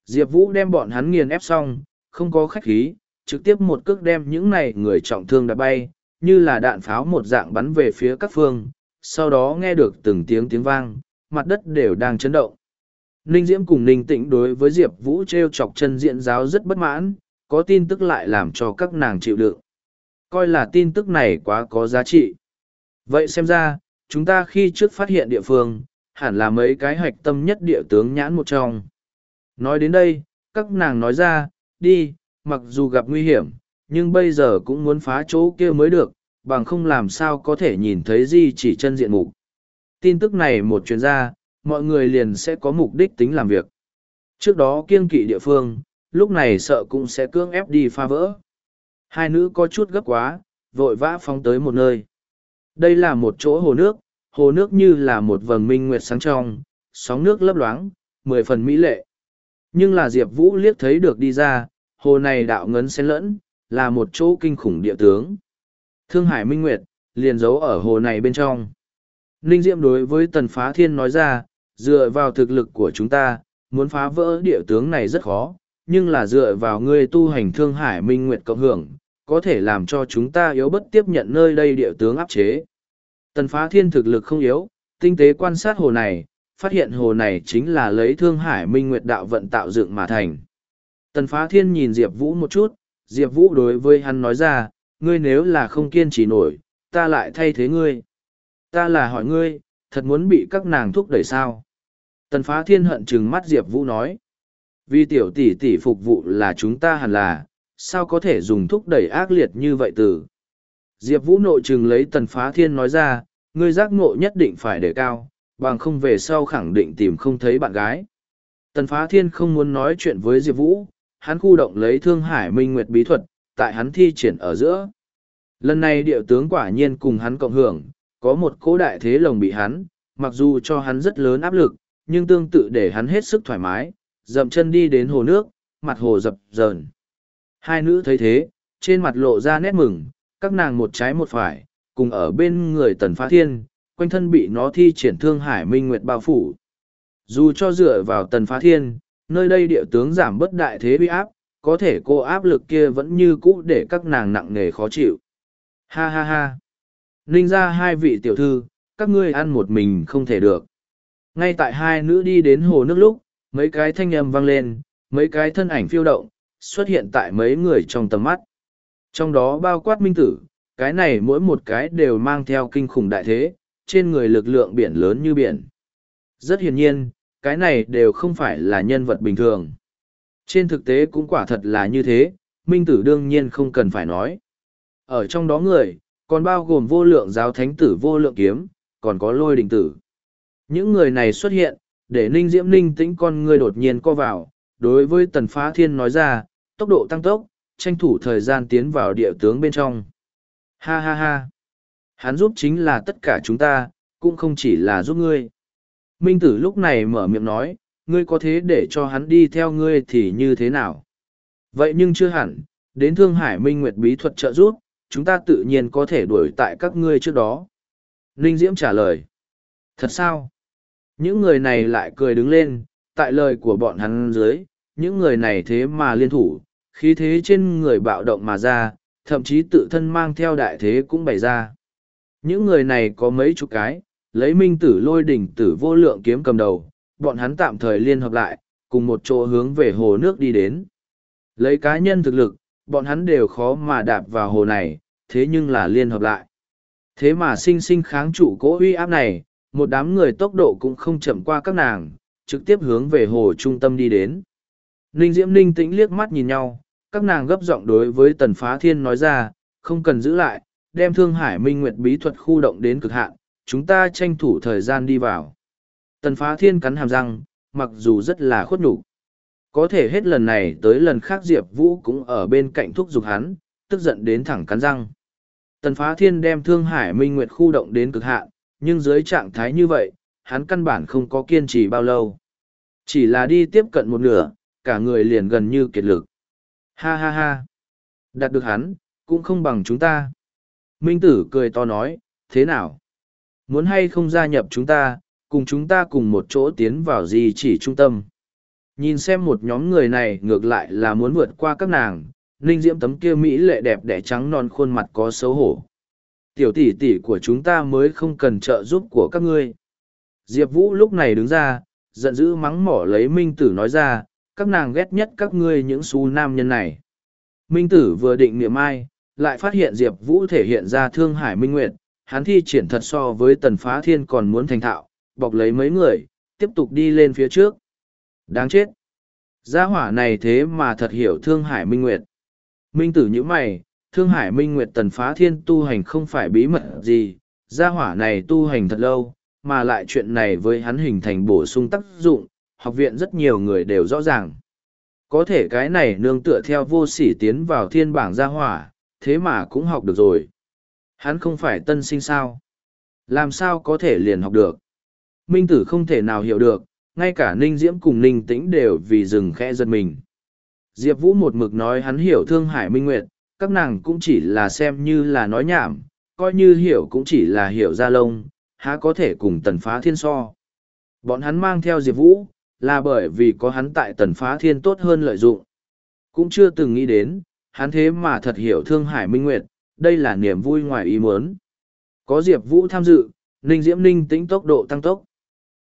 Speaker 1: Diệp Vũ đem bọn hắn nghiền ép xong, không có khách khí, trực tiếp một cước đem những này người trọng thương đã bay, như là đạn pháo một dạng bắn về phía các phương, sau đó nghe được từng tiếng tiếng vang, mặt đất đều đang chấn động. Ninh Diễm cùng Ninh Tĩnh đối với Diệp Vũ treo chọc chân diện giáo rất bất mãn, có tin tức lại làm cho các nàng chịu đựng. Coi là tin tức này quá có giá trị. Vậy xem ra, chúng ta khi trước phát hiện địa phương, hẳn là mấy cái hạch tâm nhất địa tướng nhãn một trong. Nói đến đây, các nàng nói ra, đi, mặc dù gặp nguy hiểm, nhưng bây giờ cũng muốn phá chỗ kia mới được, bằng không làm sao có thể nhìn thấy gì chỉ chân diện mục. Tin tức này một chuyên gia mọi người liền sẽ có mục đích tính làm việc. Trước đó kiên kỵ địa phương, lúc này sợ cũng sẽ cưỡng ép đi phá vỡ. Hai nữ có chút gấp quá, vội vã phóng tới một nơi. Đây là một chỗ hồ nước, hồ nước như là một vầng minh nguyệt sáng trong, sóng nước lấp loáng, mười phần mỹ lệ. Nhưng là Diệp Vũ liếc thấy được đi ra, hồ này đạo ngấn xen lẫn, là một chỗ kinh khủng địa tướng. Thương Hải Minh Nguyệt, liền giấu ở hồ này bên trong. Ninh Diệm đối với Tần Phá Thiên nói ra, dựa vào thực lực của chúng ta, muốn phá vỡ địa tướng này rất khó, nhưng là dựa vào ngươi tu hành Thương Hải Minh Nguyệt cộng hưởng, có thể làm cho chúng ta yếu bất tiếp nhận nơi đây địa tướng áp chế. Tần Phá Thiên thực lực không yếu, tinh tế quan sát hồ này, phát hiện hồ này chính là lấy Thương Hải Minh Nguyệt đạo vận tạo dựng mà thành. Tần Phá Thiên nhìn Diệp Vũ một chút, Diệp Vũ đối với hắn nói ra, ngươi nếu là không kiên trì nổi, ta lại thay thế ngươi. Ta là hỏi ngươi, thật muốn bị các nàng thúc đẩy sao? Tần Phá Thiên hận chừng mắt Diệp Vũ nói. Vì tiểu tỷ tỷ phục vụ là chúng ta hẳn là, sao có thể dùng thúc đẩy ác liệt như vậy từ? Diệp Vũ nội trừng lấy Tần Phá Thiên nói ra, ngươi giác ngộ nhất định phải để cao, bằng không về sau khẳng định tìm không thấy bạn gái. Tần Phá Thiên không muốn nói chuyện với Diệp Vũ, hắn khu động lấy Thương Hải Minh Nguyệt bí thuật, tại hắn thi triển ở giữa. Lần này địa tướng quả nhiên cùng hắn cộng hưởng, có một cỗ đại thế lồng bị hắn, mặc dù cho hắn rất lớn áp lực, nhưng tương tự để hắn hết sức thoải mái, dậm chân đi đến hồ nước, mặt hồ dập dờn. Hai nữ thấy thế, trên mặt lộ ra nét mừng, các nàng một trái một phải, cùng ở bên người tần phá thiên, quanh thân bị nó thi triển thương hải minh nguyệt bao phủ. Dù cho dựa vào tần phá thiên, nơi đây địa tướng giảm bất đại thế uy áp, có thể cô áp lực kia vẫn như cũ để các nàng nặng nề khó chịu. Ha ha ha. Ninh ra hai vị tiểu thư, các ngươi ăn một mình không thể được. Ngay tại hai nữ đi đến hồ nước lúc, mấy cái thanh âm vang lên, mấy cái thân ảnh phiêu động, xuất hiện tại mấy người trong tầm mắt. Trong đó bao quát minh tử, cái này mỗi một cái đều mang theo kinh khủng đại thế, trên người lực lượng biển lớn như biển. Rất hiển nhiên, cái này đều không phải là nhân vật bình thường. Trên thực tế cũng quả thật là như thế, minh tử đương nhiên không cần phải nói. Ở trong đó người, còn bao gồm vô lượng giáo thánh tử vô lượng kiếm, còn có lôi đình tử. Những người này xuất hiện, để ninh diễm ninh tĩnh con người đột nhiên co vào, đối với tần phá thiên nói ra, tốc độ tăng tốc, tranh thủ thời gian tiến vào địa tướng bên trong. Ha ha ha! Hắn giúp chính là tất cả chúng ta, cũng không chỉ là giúp ngươi. Minh tử lúc này mở miệng nói, ngươi có thế để cho hắn đi theo ngươi thì như thế nào? Vậy nhưng chưa hẳn, đến Thương Hải Minh Nguyệt bí thuật trợ giúp, chúng ta tự nhiên có thể đuổi tại các ngươi trước đó. Ninh Diễm trả lời. Thật sao? Những người này lại cười đứng lên, tại lời của bọn hắn dưới, những người này thế mà liên thủ, khí thế trên người bạo động mà ra, thậm chí tự thân mang theo đại thế cũng bày ra. Những người này có mấy chục cái, lấy minh tử lôi đỉnh tử vô lượng kiếm cầm đầu, bọn hắn tạm thời liên hợp lại, cùng một chỗ hướng về hồ nước đi đến. Lấy cá nhân thực lực, bọn hắn đều khó mà đạp vào hồ này, thế nhưng là liên hợp lại. Thế mà sinh sinh kháng trụ cỗ uy áp này, một đám người tốc độ cũng không chậm qua các nàng, trực tiếp hướng về hồ trung tâm đi đến. Ninh Diễm Ninh tĩnh liếc mắt nhìn nhau, các nàng gấp giọng đối với Tần Phá Thiên nói ra, không cần giữ lại, đem Thương Hải Minh Nguyệt bí thuật khu động đến cực hạn, chúng ta tranh thủ thời gian đi vào. Tần Phá Thiên cắn hàm răng, mặc dù rất là khuất nhục có thể hết lần này tới lần khác diệp vũ cũng ở bên cạnh thúc giục hắn tức giận đến thẳng cắn răng tần phá thiên đem thương hải minh nguyệt khu động đến cực hạn nhưng dưới trạng thái như vậy hắn căn bản không có kiên trì bao lâu. Chỉ là đi tiếp cận một nửa cả người liền gần như kiệt lực. Ha ha ha. Đạt được hắn cũng không bằng chúng ta. Minh tử cười to nói thế nào? Muốn hay không gia nhập chúng ta cùng chúng ta cùng một chỗ tiến vào gì chỉ trung tâm? Nhìn xem một nhóm người này ngược lại là muốn vượt qua các nàng, ninh diễm tấm kia mỹ lệ đẹp đẽ trắng non khuôn mặt có xấu hổ. Tiểu tỷ tỷ của chúng ta mới không cần trợ giúp của các ngươi. Diệp Vũ lúc này đứng ra, giận dữ mắng mỏ lấy Minh Tử nói ra, các nàng ghét nhất các ngươi những xú nam nhân này. Minh Tử vừa định niệm ai, lại phát hiện Diệp Vũ thể hiện ra thương hải minh nguyệt, hắn thi triển thật so với tần phá thiên còn muốn thành thạo, bọc lấy mấy người, tiếp tục đi lên phía trước. Đáng chết! Gia hỏa này thế mà thật hiểu Thương Hải Minh Nguyệt. Minh tử như mày, Thương Hải Minh Nguyệt tần phá thiên tu hành không phải bí mật gì, gia hỏa này tu hành thật lâu, mà lại chuyện này với hắn hình thành bổ sung tác dụng, học viện rất nhiều người đều rõ ràng. Có thể cái này nương tựa theo vô sỉ tiến vào thiên bảng gia hỏa, thế mà cũng học được rồi. Hắn không phải tân sinh sao? Làm sao có thể liền học được? Minh tử không thể nào hiểu được, ngay cả ninh diễm cùng ninh tĩnh đều vì rừng khẽ giật mình diệp vũ một mực nói hắn hiểu thương hải minh nguyệt các nàng cũng chỉ là xem như là nói nhảm coi như hiểu cũng chỉ là hiểu ra lông há có thể cùng tần phá thiên so. Bọn hắn mang theo diệp vũ là bởi vì có hắn tại tần phá thiên tốt hơn lợi dụng. Cũng chưa từng nghĩ đến hắn thế mà thật hiểu thương hải minh nguyệt đây là niềm vui ngoài ý muốn. Có diệp vũ tham dự ninh diễm ninh tĩnh tốc độ tăng tốc.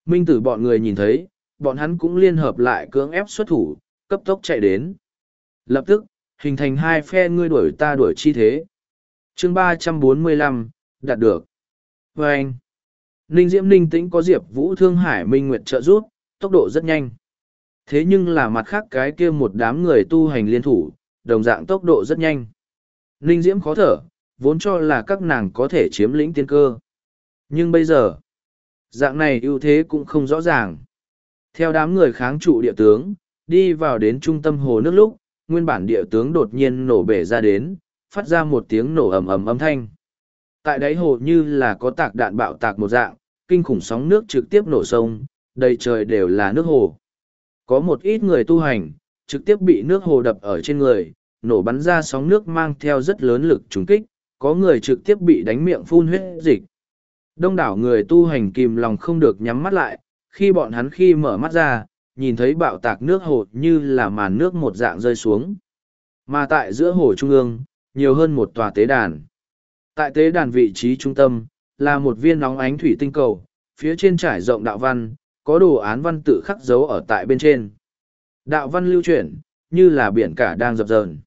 Speaker 1: Minh tử bọn người nhìn thấy, bọn hắn cũng liên hợp lại cưỡng ép xuất thủ, cấp tốc chạy đến. Lập tức, hình thành hai phe ngươi đuổi ta đuổi chi thế. chương ba trăm bốn mươi lăm đạt được. Và anh, Ninh Diễm Ninh tĩnh có Diệp Vũ Thương Hải Minh Nguyệt trợ giúp, tốc độ rất nhanh. Thế nhưng là mặt khác cái kia một đám người tu hành liên thủ, đồng dạng tốc độ rất nhanh. Ninh Diễm khó thở, vốn cho là các nàng có thể chiếm lĩnh tiên cơ. Nhưng bây giờ, dạng này ưu thế cũng không rõ ràng. Theo đám người kháng trụ địa tướng, đi vào đến trung tâm hồ nước lúc, nguyên bản địa tướng đột nhiên nổ bể ra đến, phát ra một tiếng nổ ầm ầm âm thanh. Tại đáy hồ như là có tạc đạn bạo tạc một dạng, kinh khủng sóng nước trực tiếp nổ sông, đầy trời đều là nước hồ. Có một ít người tu hành, trực tiếp bị nước hồ đập ở trên người, nổ bắn ra sóng nước mang theo rất lớn lực trúng kích, có người trực tiếp bị đánh miệng phun huyết dịch, Đông đảo người tu hành kìm lòng không được nhắm mắt lại, khi bọn hắn khi mở mắt ra, nhìn thấy bạo tạc nước hồ như là màn nước một dạng rơi xuống. Mà tại giữa hồ trung ương, nhiều hơn một tòa tế đàn. Tại tế đàn vị trí trung tâm, là một viên nóng ánh thủy tinh cầu, phía trên trải rộng đạo văn, có đồ án văn tự khắc dấu ở tại bên trên. Đạo văn lưu chuyển, như là biển cả đang dập dờn.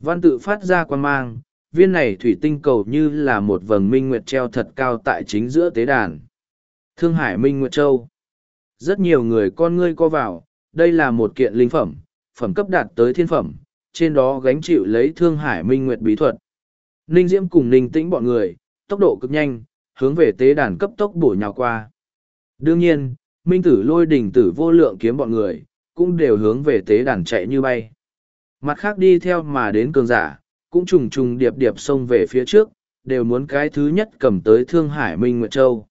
Speaker 1: Văn tự phát ra quan mang, viên này thủy tinh cầu như là một vầng minh nguyệt treo thật cao tại chính giữa tế đàn. Thương Hải Minh Nguyệt Châu rất nhiều người con ngươi co vào, đây là một kiện linh phẩm, phẩm cấp đạt tới thiên phẩm, trên đó gánh chịu lấy Thương Hải Minh Nguyệt bí thuật. Ninh Diễm cùng Ninh Tĩnh bọn người, tốc độ cực nhanh, hướng về tế đàn cấp tốc bổ nhào qua. Đương nhiên, Minh Tử lôi đỉnh tử vô lượng kiếm bọn người, cũng đều hướng về tế đàn chạy như bay. Mặt khác đi theo mà đến cường giả, cũng trùng trùng điệp điệp xông về phía trước, đều muốn cái thứ nhất cầm tới Thương Hải Minh Nguyệt Châu.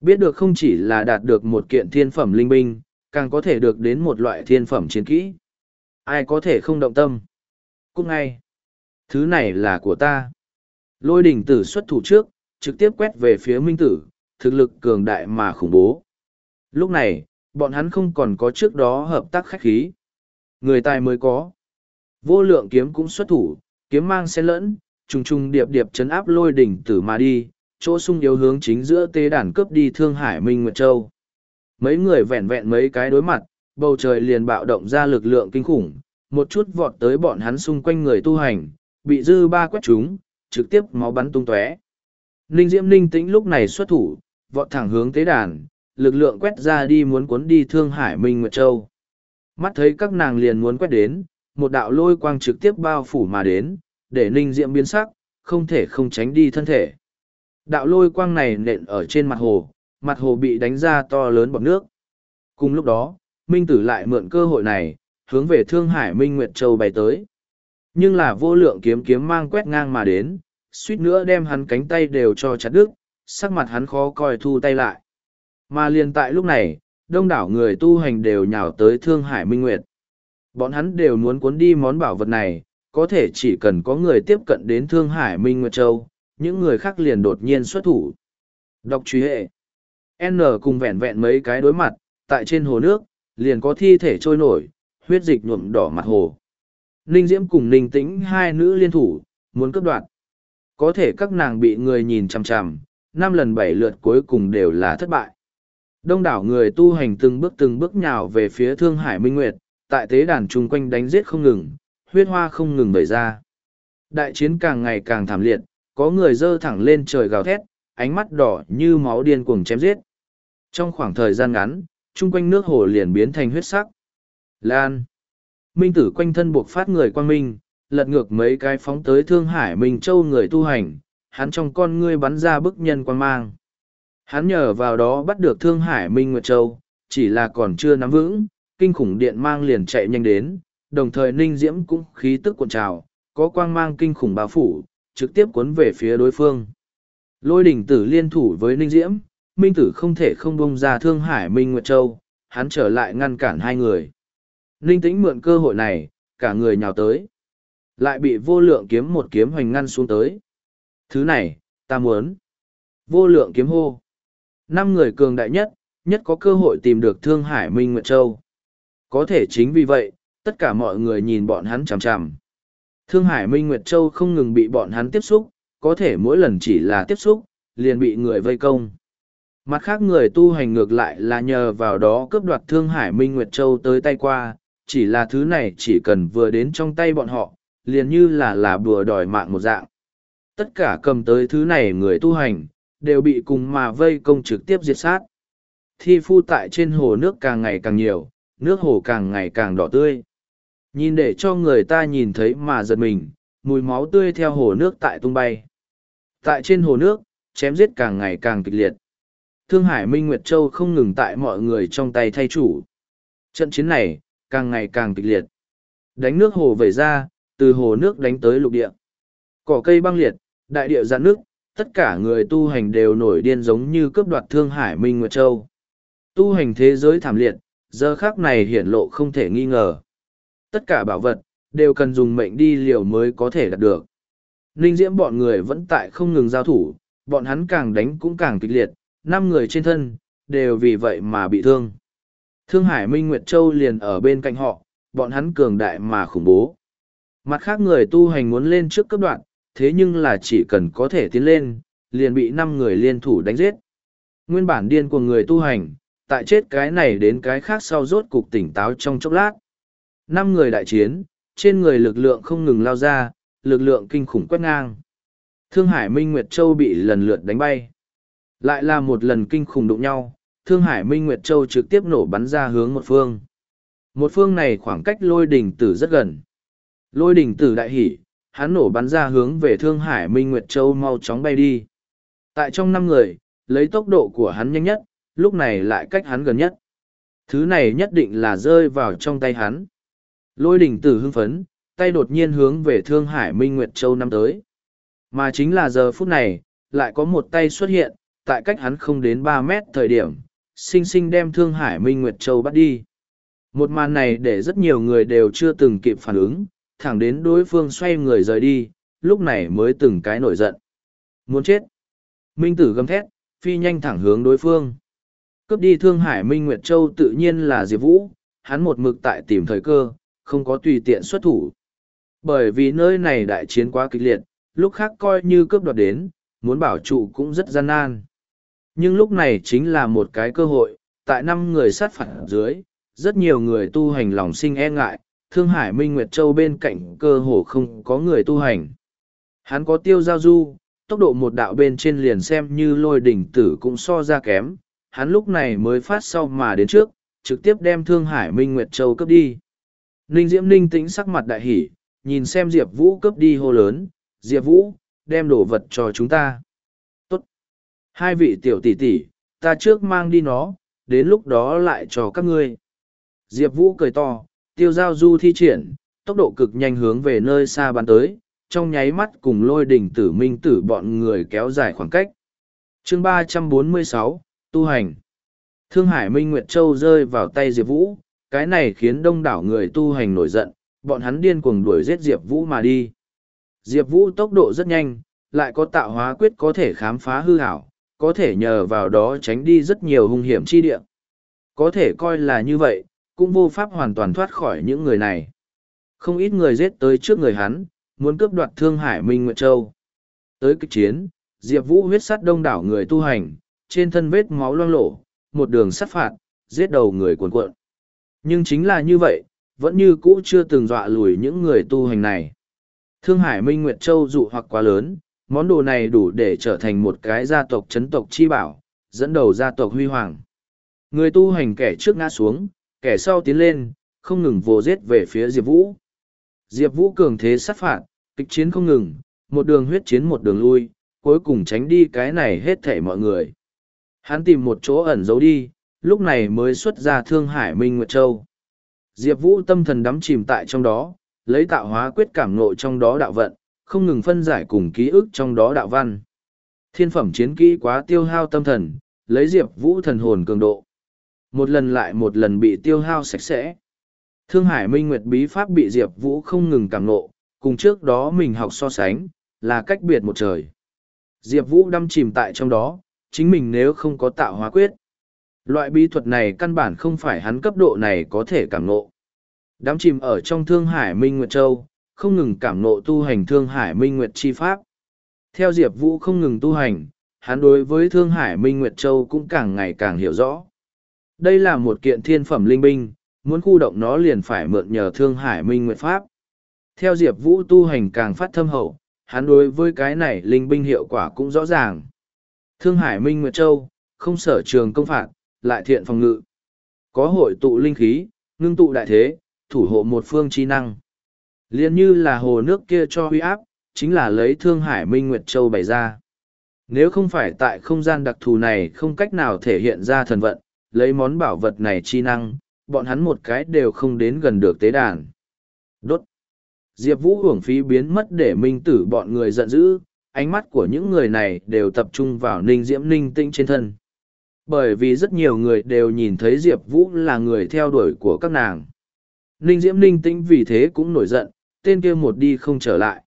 Speaker 1: Biết được không chỉ là đạt được một kiện thiên phẩm linh binh, càng có thể được đến một loại thiên phẩm chiến kỹ. Ai có thể không động tâm? Cũng ngay. Thứ này là của ta. Lôi đỉnh tử xuất thủ trước, trực tiếp quét về phía minh tử, thực lực cường đại mà khủng bố. Lúc này, bọn hắn không còn có trước đó hợp tác khách khí. Người tài mới có. Vô lượng kiếm cũng xuất thủ, kiếm mang xen lẫn, trùng trùng điệp điệp chấn áp lôi đỉnh tử mà đi, chỗ sung yếu hướng chính giữa tế đàn cướp đi Thương Hải Minh Nguyệt Châu. Mấy người vẹn vẹn mấy cái đối mặt, bầu trời liền bạo động ra lực lượng kinh khủng, một chút vọt tới bọn hắn xung quanh người tu hành, bị dư ba quét chúng, trực tiếp máu bắn tung tóe. Ninh Diễm Ninh tĩnh lúc này xuất thủ, vọt thẳng hướng tế đàn, lực lượng quét ra đi muốn cuốn đi Thương Hải Minh Nguyệt Châu. Mắt thấy các nàng liền muốn quét đến, một đạo lôi quang trực tiếp bao phủ mà đến, để Ninh Diễm biến sắc, không thể không tránh đi thân thể. Đạo lôi quang này nện ở trên mặt hồ, mặt hồ bị đánh ra to lớn bọt nước. Cùng lúc đó, Minh Tử lại mượn cơ hội này, hướng về Thương Hải Minh Nguyệt Châu bay tới. Nhưng là vô lượng kiếm kiếm mang quét ngang mà đến, suýt nữa đem hắn cánh tay đều cho chặt đứt, sắc mặt hắn khó coi thu tay lại. Mà liền tại lúc này, đông đảo người tu hành đều nhào tới Thương Hải Minh Nguyệt. Bọn hắn đều muốn cuốn đi món bảo vật này, có thể chỉ cần có người tiếp cận đến Thương Hải Minh Nguyệt Châu, những người khác liền đột nhiên xuất thủ. Đọc truy hệ. N cùng vẹn vẹn mấy cái đối mặt, tại trên hồ nước, liền có thi thể trôi nổi, huyết dịch nhuộm đỏ mặt hồ. Ninh Diễm cùng Ninh Tĩnh hai nữ liên thủ, muốn cướp đoạt. Có thể các nàng bị người nhìn chằm chằm, năm lần bảy lượt cuối cùng đều là thất bại. Đông đảo người tu hành từng bước từng bước nhào về phía Thương Hải Minh Nguyệt, tại tế đàn chung quanh đánh giết không ngừng, huyết hoa không ngừng bày ra. Đại chiến càng ngày càng thảm liệt, có người dơ thẳng lên trời gào thét, ánh mắt đỏ như máu điên cuồng chém giết. Trong khoảng thời gian ngắn, chung quanh nước hồ liền biến thành huyết sắc. Lan. Minh tử quanh thân buộc phát người quang minh, lật ngược mấy cái phóng tới Thương Hải Minh Châu người tu hành, hắn trong con ngươi bắn ra bức nhân quang mang. Hắn nhờ vào đó bắt được Thương Hải Minh Nguyệt Châu, chỉ là còn chưa nắm vững, kinh khủng điện mang liền chạy nhanh đến, đồng thời Ninh Diễm cũng khí tức cuộn trào, có quang mang kinh khủng bao phủ, trực tiếp cuốn về phía đối phương. Lôi đỉnh tử liên thủ với Ninh Diễm, Minh tử không thể không bông ra Thương Hải Minh Nguyệt Châu, hắn trở lại ngăn cản hai người. Ninh tĩnh mượn cơ hội này, cả người nhào tới. Lại bị vô lượng kiếm một kiếm hoành ngăn xuống tới. Thứ này, ta muốn. Vô lượng kiếm hô. Năm người cường đại nhất, nhất có cơ hội tìm được Thương Hải Minh Nguyệt Châu. Có thể chính vì vậy, tất cả mọi người nhìn bọn hắn chằm chằm. Thương Hải Minh Nguyệt Châu không ngừng bị bọn hắn tiếp xúc, có thể mỗi lần chỉ là tiếp xúc, liền bị người vây công. Mặt khác người tu hành ngược lại là nhờ vào đó cướp đoạt Thương Hải Minh Nguyệt Châu tới tay qua, chỉ là thứ này chỉ cần vừa đến trong tay bọn họ, liền như là là bùa đòi mạng một dạng. Tất cả cầm tới thứ này người tu hành, đều bị cùng mà vây công trực tiếp diệt sát. Thi phu tại trên hồ nước càng ngày càng nhiều, nước hồ càng ngày càng đỏ tươi. Nhìn để cho người ta nhìn thấy mà giật mình, mùi máu tươi theo hồ nước tại tung bay. Tại trên hồ nước, chém giết càng ngày càng kịch liệt. Thương Hải Minh Nguyệt Châu không ngừng tại mọi người trong tay thay chủ. Trận chiến này, càng ngày càng kịch liệt. Đánh nước hồ về ra, từ hồ nước đánh tới lục địa. Cỏ cây băng liệt, đại địa giãn nước, tất cả người tu hành đều nổi điên giống như cướp đoạt Thương Hải Minh Nguyệt Châu. Tu hành thế giới thảm liệt, giờ khác này hiển lộ không thể nghi ngờ. Tất cả bảo vật, đều cần dùng mệnh đi liều mới có thể đạt được. Ninh diễm bọn người vẫn tại không ngừng giao thủ, bọn hắn càng đánh cũng càng kịch liệt, năm người trên thân, đều vì vậy mà bị thương. Thương Hải Minh Nguyệt Châu liền ở bên cạnh họ, bọn hắn cường đại mà khủng bố. Mặt khác người tu hành muốn lên trước cấp đoạn, thế nhưng là chỉ cần có thể tiến lên, liền bị năm người liên thủ đánh giết. Nguyên bản điên của người tu hành, tại chết cái này đến cái khác sau rốt cục tỉnh táo trong chốc lát. Năm người đại chiến, trên người lực lượng không ngừng lao ra, lực lượng kinh khủng quét ngang. Thương Hải Minh Nguyệt Châu bị lần lượt đánh bay. Lại là một lần kinh khủng đụng nhau, Thương Hải Minh Nguyệt Châu trực tiếp nổ bắn ra hướng một phương. Một phương này khoảng cách lôi đỉnh tử rất gần. Lôi đỉnh tử đại hỉ, hắn nổ bắn ra hướng về Thương Hải Minh Nguyệt Châu mau chóng bay đi. Tại trong năm người, lấy tốc độ của hắn nhanh nhất, lúc này lại cách hắn gần nhất. Thứ này nhất định là rơi vào trong tay hắn. Lôi đỉnh tử hưng phấn, tay đột nhiên hướng về Thương Hải Minh Nguyệt Châu năm tới. Mà chính là giờ phút này, lại có một tay xuất hiện, tại cách hắn không đến ba mét thời điểm, sinh sinh đem Thương Hải Minh Nguyệt Châu bắt đi. Một màn này để rất nhiều người đều chưa từng kịp phản ứng, thẳng đến đối phương xoay người rời đi, lúc này mới từng cái nổi giận. Muốn chết. Minh tử gầm thét, phi nhanh thẳng hướng đối phương. Cướp đi Thương Hải Minh Nguyệt Châu tự nhiên là Diệp Vũ, hắn một mực tại tìm thời cơ, không có tùy tiện xuất thủ. Bởi vì nơi này đại chiến quá kịch liệt, lúc khác coi như cướp đoạt đến, muốn bảo trụ cũng rất gian nan. Nhưng lúc này chính là một cái cơ hội, tại năm người sát phản dưới, rất nhiều người tu hành lòng sinh e ngại, Thương Hải Minh Nguyệt Châu bên cạnh cơ hồ không có người tu hành. Hắn có tiêu giao du, tốc độ một đạo bên trên liền xem như lôi đỉnh tử cũng so ra kém, hắn lúc này mới phát sau mà đến trước, trực tiếp đem Thương Hải Minh Nguyệt Châu cấp đi. Ninh Diễm Ninh tĩnh sắc mặt đại hỉ, nhìn xem Diệp Vũ cấp đi hô lớn, Diệp Vũ, đem đồ vật cho chúng ta. Tốt. Hai vị tiểu tỷ tỷ, ta trước mang đi nó, đến lúc đó lại cho các ngươi. Diệp Vũ cười to, tiêu giao du thi triển, tốc độ cực nhanh hướng về nơi xa bắn tới, trong nháy mắt cùng lôi đỉnh tử minh tử bọn người kéo dài khoảng cách. chương ba trăm bốn mươi sáu Tu Hành Thương Hải Minh Nguyệt Châu rơi vào tay Diệp Vũ, cái này khiến đông đảo người tu hành nổi giận, bọn hắn điên cuồng đuổi giết Diệp Vũ mà đi. Diệp Vũ tốc độ rất nhanh, lại có tạo hóa quyết có thể khám phá hư hảo, có thể nhờ vào đó tránh đi rất nhiều hung hiểm chi địa. Có thể coi là như vậy, cũng vô pháp hoàn toàn thoát khỏi những người này. Không ít người giết tới trước người hắn, muốn cướp đoạt Thương Hải Minh Nguyệt Châu. Tới kịch chiến, Diệp Vũ huyết sát đông đảo người tu hành, trên thân vết máu loang lổ, một đường sát phạt, giết đầu người cuồn cuộn. Nhưng chính là như vậy, vẫn như cũ chưa từng dọa lùi những người tu hành này. Thương Hải Minh Nguyệt Châu dụ hoặc quá lớn, món đồ này đủ để trở thành một cái gia tộc chấn tộc chi bảo, dẫn đầu gia tộc huy hoàng. Người tu hành kẻ trước ngã xuống, kẻ sau tiến lên, không ngừng vồ giết về phía Diệp Vũ. Diệp Vũ cường thế sát phạt, kịch chiến không ngừng, một đường huyết chiến một đường lui, cuối cùng tránh đi cái này hết thảy mọi người. Hắn tìm một chỗ ẩn giấu đi, lúc này mới xuất ra Thương Hải Minh Nguyệt Châu. Diệp Vũ tâm thần đắm chìm tại trong đó, lấy tạo hóa quyết cảm ngộ trong đó đạo vận, không ngừng phân giải cùng ký ức trong đó đạo văn. Thiên phẩm chiến kỹ quá tiêu hao tâm thần, lấy Diệp Vũ thần hồn cường độ. Một lần lại một lần bị tiêu hao sạch sẽ. Thương Hải Minh Nguyệt bí pháp bị Diệp Vũ không ngừng cảm ngộ, cùng trước đó mình học so sánh, là cách biệt một trời. Diệp Vũ đâm chìm tại trong đó, chính mình nếu không có tạo hóa quyết. Loại bí thuật này căn bản không phải hắn cấp độ này có thể cảm ngộ. Đám chìm ở trong Thương Hải Minh Nguyệt Châu, không ngừng cảm ngộ tu hành Thương Hải Minh Nguyệt chi pháp. Theo Diệp Vũ không ngừng tu hành, hắn đối với Thương Hải Minh Nguyệt Châu cũng càng ngày càng hiểu rõ. Đây là một kiện thiên phẩm linh binh, muốn khu động nó liền phải mượn nhờ Thương Hải Minh Nguyệt Pháp. Theo Diệp Vũ tu hành càng phát thâm hậu, hắn đối với cái này linh binh hiệu quả cũng rõ ràng. Thương Hải Minh Nguyệt Châu, không sở trường công phạt, lại thiện phòng ngự. Có hội tụ linh khí, ngưng tụ đại thế, thủ hộ một phương chi năng. Liên như là hồ nước kia cho huy áp, chính là lấy Thương Hải Minh Nguyệt Châu bày ra. Nếu không phải tại không gian đặc thù này không cách nào thể hiện ra thần vận, lấy món bảo vật này chi năng, bọn hắn một cái đều không đến gần được tế đàn. Đốt. Diệp Vũ hưởng phí biến mất để minh tử bọn người giận dữ, ánh mắt của những người này đều tập trung vào ninh diễm ninh Tinh trên thân. Bởi vì rất nhiều người đều nhìn thấy Diệp Vũ là người theo đuổi của các nàng. Ninh diễm ninh tĩnh vì thế cũng nổi giận, tên kia một đi không trở lại.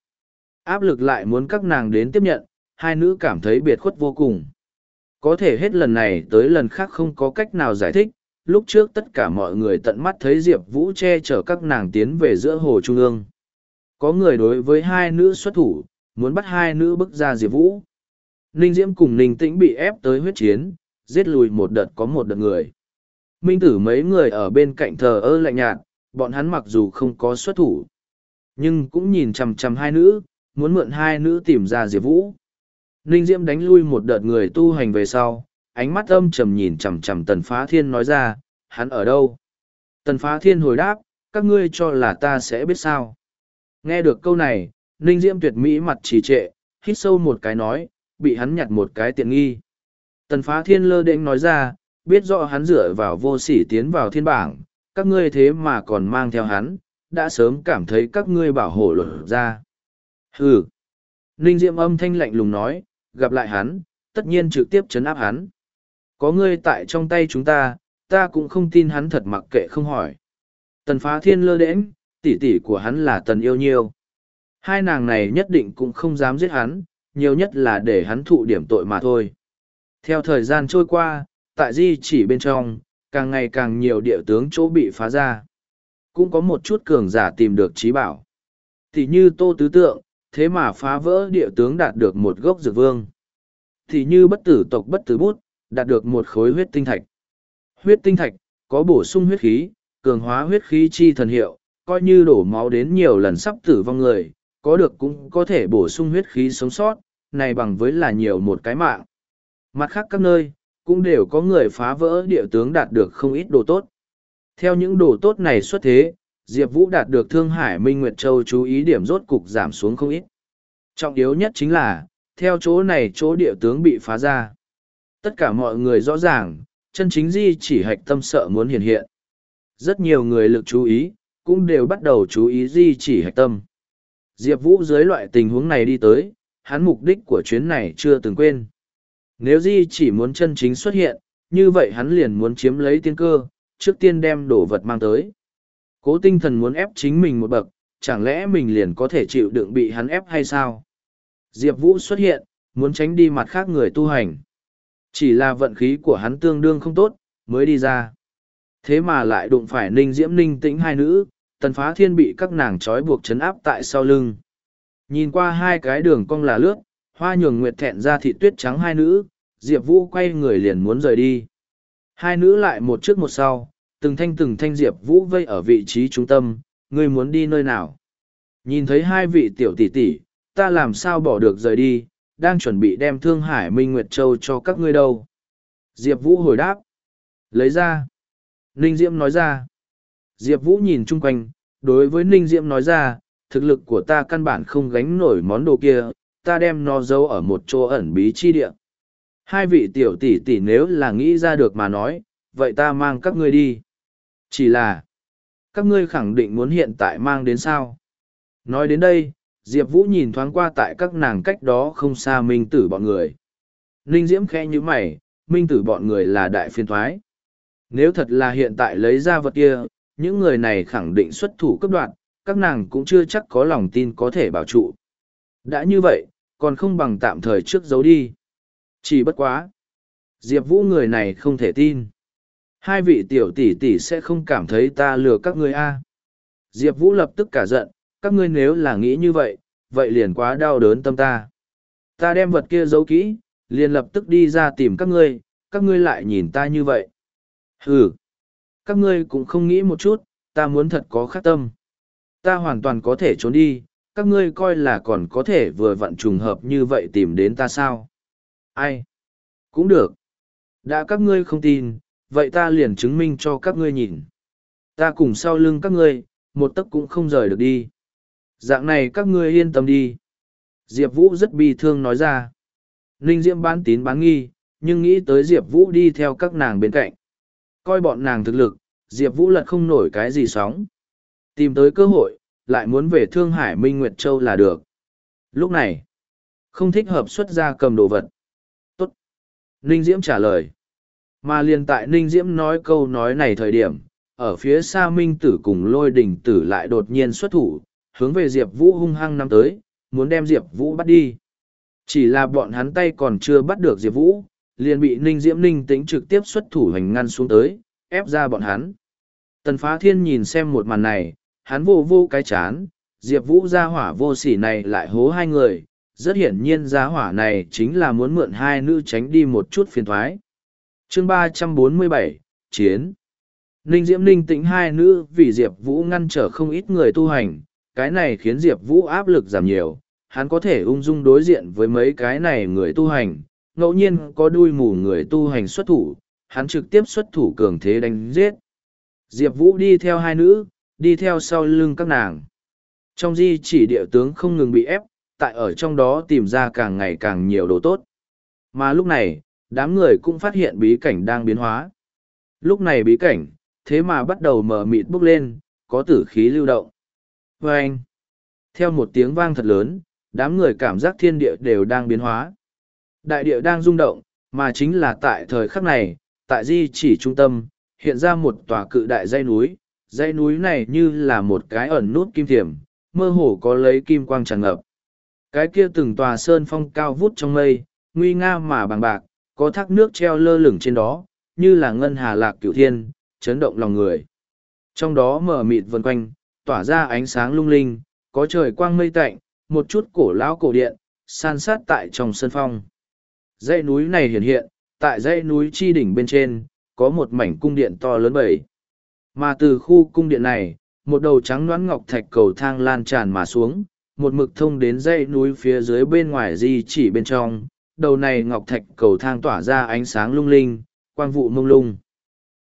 Speaker 1: Áp lực lại muốn các nàng đến tiếp nhận, hai nữ cảm thấy biệt khuất vô cùng. Có thể hết lần này tới lần khác không có cách nào giải thích, lúc trước tất cả mọi người tận mắt thấy Diệp Vũ che chở các nàng tiến về giữa hồ Trung ương. Có người đối với hai nữ xuất thủ, muốn bắt hai nữ bước ra Diệp Vũ. Ninh Diễm cùng Ninh Tĩnh bị ép tới huyết chiến, giết lùi một đợt có một đợt người. Minh tử mấy người ở bên cạnh thờ ơ lạnh nhạt, bọn hắn mặc dù không có xuất thủ, nhưng cũng nhìn chằm chằm hai nữ, muốn mượn hai nữ tìm ra Diệp Vũ. Ninh Diễm đánh lui một đợt người tu hành về sau, ánh mắt âm trầm nhìn chằm chằm Tần Phá Thiên nói ra, hắn ở đâu? Tần Phá Thiên hồi đáp, các ngươi cho là ta sẽ biết sao? Nghe được câu này, Ninh Diễm tuyệt mỹ mặt trì trệ, hít sâu một cái nói, bị hắn nhặt một cái tiện nghi. Tần Phá Thiên lơ đễnh nói ra, biết rõ hắn dựa vào vô sỉ tiến vào thiên bảng, các ngươi thế mà còn mang theo hắn, đã sớm cảm thấy các ngươi bảo hộ luật ra. Hừ! Ninh Diệm âm thanh lạnh lùng nói, gặp lại hắn, tất nhiên trực tiếp chấn áp hắn. Có ngươi tại trong tay chúng ta, ta cũng không tin hắn thật mặc kệ không hỏi. Tần phá thiên lơ đễnh, tỷ tỷ của hắn là tần yêu nhiêu. Hai nàng này nhất định cũng không dám giết hắn, nhiều nhất là để hắn thụ điểm tội mà thôi. Theo thời gian trôi qua, tại di chỉ bên trong, càng ngày càng nhiều địa tướng chỗ bị phá ra. Cũng có một chút cường giả tìm được trí bảo. Thì như tô tứ tượng, thế mà phá vỡ địa tướng đạt được một gốc dược vương. Thì như bất tử tộc bất tử bút, đạt được một khối huyết tinh thạch. Huyết tinh thạch, có bổ sung huyết khí, cường hóa huyết khí chi thần hiệu, coi như đổ máu đến nhiều lần sắp tử vong người, có được cũng có thể bổ sung huyết khí sống sót, này bằng với là nhiều một cái mạng. Mặt khác các nơi, cũng đều có người phá vỡ địa tướng đạt được không ít đồ tốt. Theo những đồ tốt này xuất thế, Diệp Vũ đạt được Thương Hải Minh Nguyệt Châu chú ý điểm rốt cục giảm xuống không ít. Trọng yếu nhất chính là, theo chỗ này chỗ địa tướng bị phá ra. Tất cả mọi người rõ ràng, chân chính di chỉ hạch tâm sợ muốn hiện hiện. Rất nhiều người lực chú ý, cũng đều bắt đầu chú ý di chỉ hạch tâm. Diệp Vũ dưới loại tình huống này đi tới, hắn mục đích của chuyến này chưa từng quên. Nếu di chỉ muốn chân chính xuất hiện, như vậy hắn liền muốn chiếm lấy tiên cơ, trước tiên đem đồ vật mang tới. Cố tinh thần muốn ép chính mình một bậc, chẳng lẽ mình liền có thể chịu đựng bị hắn ép hay sao? Diệp Vũ xuất hiện, muốn tránh đi mặt khác người tu hành. Chỉ là vận khí của hắn tương đương không tốt, mới đi ra. Thế mà lại đụng phải ninh diễm ninh tĩnh hai nữ, tần phá thiên bị các nàng trói buộc chấn áp tại sau lưng. Nhìn qua hai cái đường cong là lướt, hoa nhường nguyệt thẹn ra thị tuyết trắng hai nữ, Diệp Vũ quay người liền muốn rời đi. Hai nữ lại một trước một sau, từng thanh từng thanh Diệp Vũ vây ở vị trí trung tâm, ngươi muốn đi nơi nào? Nhìn thấy hai vị tiểu tỷ tỷ, ta làm sao bỏ được rời đi, đang chuẩn bị đem Thương Hải Minh Nguyệt Châu cho các ngươi đâu. Diệp Vũ hồi đáp. Lấy ra. Ninh Diễm nói ra. Diệp Vũ nhìn chung quanh, đối với Ninh Diễm nói ra, thực lực của ta căn bản không gánh nổi món đồ kia, ta đem nó giấu ở một chỗ ẩn bí chi địa. Hai vị tiểu tỷ tỷ nếu là nghĩ ra được mà nói, vậy ta mang các ngươi đi. Chỉ là, các ngươi khẳng định muốn hiện tại mang đến sao. Nói đến đây, Diệp Vũ nhìn thoáng qua tại các nàng cách đó không xa minh tử bọn người. Ninh Diễm khẽ như mày, minh tử bọn người là đại phiên thoái. Nếu thật là hiện tại lấy ra vật kia, những người này khẳng định xuất thủ cấp đoạn, các nàng cũng chưa chắc có lòng tin có thể bảo trụ. Đã như vậy, còn không bằng tạm thời trước giấu đi. Chỉ bất quá. Diệp Vũ người này không thể tin. Hai vị tiểu tỷ tỷ sẽ không cảm thấy ta lừa các ngươi a Diệp Vũ lập tức cả giận, các ngươi nếu là nghĩ như vậy, vậy liền quá đau đớn tâm ta. Ta đem vật kia giấu kỹ, liền lập tức đi ra tìm các ngươi, các ngươi lại nhìn ta như vậy. Hừ, các ngươi cũng không nghĩ một chút, ta muốn thật có khát tâm. Ta hoàn toàn có thể trốn đi, các ngươi coi là còn có thể vừa vặn trùng hợp như vậy tìm đến ta sao. Ai? Cũng được. Đã các ngươi không tin, vậy ta liền chứng minh cho các ngươi nhìn. Ta cùng sau lưng các ngươi, một tấc cũng không rời được đi. Dạng này các ngươi yên tâm đi. Diệp Vũ rất bi thương nói ra. Ninh Diễm bán tín bán nghi, nhưng nghĩ tới Diệp Vũ đi theo các nàng bên cạnh. Coi bọn nàng thực lực, Diệp Vũ lật không nổi cái gì sóng. Tìm tới cơ hội, lại muốn về Thương Hải Minh Nguyệt Châu là được. Lúc này, không thích hợp xuất ra cầm đồ vật. Tốt. Ninh Diễm trả lời. Mà liền tại Ninh Diễm nói câu nói này thời điểm, ở phía xa Minh Tử cùng lôi đình tử lại đột nhiên xuất thủ, hướng về Diệp Vũ hung hăng năm tới, muốn đem Diệp Vũ bắt đi. Chỉ là bọn hắn tay còn chưa bắt được Diệp Vũ, liền bị Ninh Diễm Ninh tính trực tiếp xuất thủ hành ngăn xuống tới, ép ra bọn hắn. Tần Phá Thiên nhìn xem một màn này, hắn vô vô cái chán, Diệp Vũ ra hỏa vô sỉ này lại hố hai người, rất hiển nhiên gia hỏa này chính là muốn mượn hai nữ tránh đi một chút phiền thoái. chương ba trăm bốn mươi bảy Chiến Ninh Diễm Ninh tĩnh hai nữ vì Diệp Vũ ngăn trở không ít người tu hành, cái này khiến Diệp Vũ áp lực giảm nhiều, hắn có thể ung dung đối diện với mấy cái này người tu hành, ngẫu nhiên có đuôi mù người tu hành xuất thủ, hắn trực tiếp xuất thủ cường thế đánh giết. Diệp Vũ đi theo hai nữ, đi theo sau lưng các nàng. Trong di chỉ địa tướng không ngừng bị ép, tại ở trong đó tìm ra càng ngày càng nhiều đồ tốt. Mà lúc này, đám người cũng phát hiện bí cảnh đang biến hóa. Lúc này bí cảnh, thế mà bắt đầu mở mịt bốc lên, có tử khí lưu động. Và anh, theo một tiếng vang thật lớn, đám người cảm giác thiên địa đều đang biến hóa. Đại địa đang rung động, mà chính là tại thời khắc này, tại di chỉ trung tâm, hiện ra một tòa cự đại dây núi. Dãy núi này như là một cái ẩn nút kim thiểm, mơ hồ có lấy kim quang tràn ngập. Cái kia từng tòa sơn phong cao vút trong mây, nguy nga mà bằng bạc, có thác nước treo lơ lửng trên đó, như là ngân hà lạc cửu thiên, chấn động lòng người. Trong đó mở mịt vân quanh, tỏa ra ánh sáng lung linh, có trời quang mây tạnh, một chút cổ lão cổ điện, san sát tại trong sân phong. Dãy núi này hiện hiện, tại dãy núi chi đỉnh bên trên, có một mảnh cung điện to lớn bảy. Mà từ khu cung điện này, một đầu trắng đoán ngọc thạch cầu thang lan tràn mà xuống, một mực thông đến dãy núi phía dưới bên ngoài di chỉ bên trong. Đầu này ngọc thạch cầu thang tỏa ra ánh sáng lung linh, quang vụ mông lung.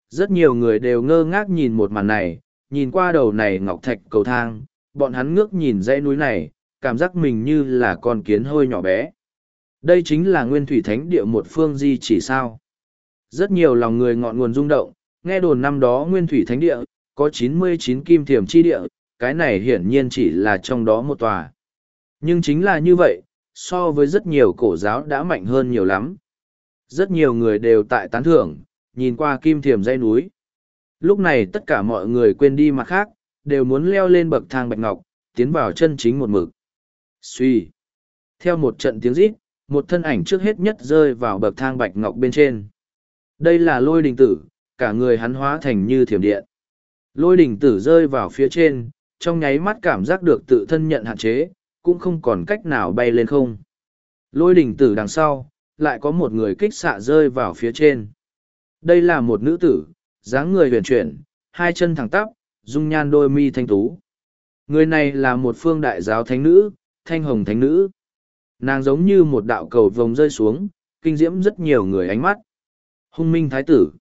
Speaker 1: Rất nhiều người đều ngơ ngác nhìn một màn này, nhìn qua đầu này ngọc thạch cầu thang, bọn hắn ngước nhìn dãy núi này, cảm giác mình như là con kiến hơi nhỏ bé. Đây chính là nguyên thủy thánh địa một phương di chỉ sao. Rất nhiều lòng người ngọn nguồn rung động, nghe đồn năm đó nguyên thủy thánh địa, có 99 kim thiểm chi địa, cái này hiển nhiên chỉ là trong đó một tòa. Nhưng chính là như vậy, so với rất nhiều cổ giáo đã mạnh hơn nhiều lắm. Rất nhiều người đều tại tán thưởng, nhìn qua kim thiểm dây núi. Lúc này tất cả mọi người quên đi mặt khác, đều muốn leo lên bậc thang bạch ngọc, tiến vào chân chính một mực. Suy. Theo một trận tiếng rít, một thân ảnh trước hết nhất rơi vào bậc thang bạch ngọc bên trên. Đây là lôi đình tử, cả người hắn hóa thành như thiểm điện. Lôi đỉnh tử rơi vào phía trên, trong nháy mắt cảm giác được tự thân nhận hạn chế, cũng không còn cách nào bay lên không. Lôi đỉnh tử đằng sau, lại có một người kích xạ rơi vào phía trên. Đây là một nữ tử, dáng người huyền chuyển, hai chân thẳng tắp, dung nhan đôi mi thanh tú. Người này là một phương đại giáo thánh nữ, thanh hồng thánh nữ. Nàng giống như một đạo cầu vồng rơi xuống, kinh diễm rất nhiều người ánh mắt. Hung minh thái tử.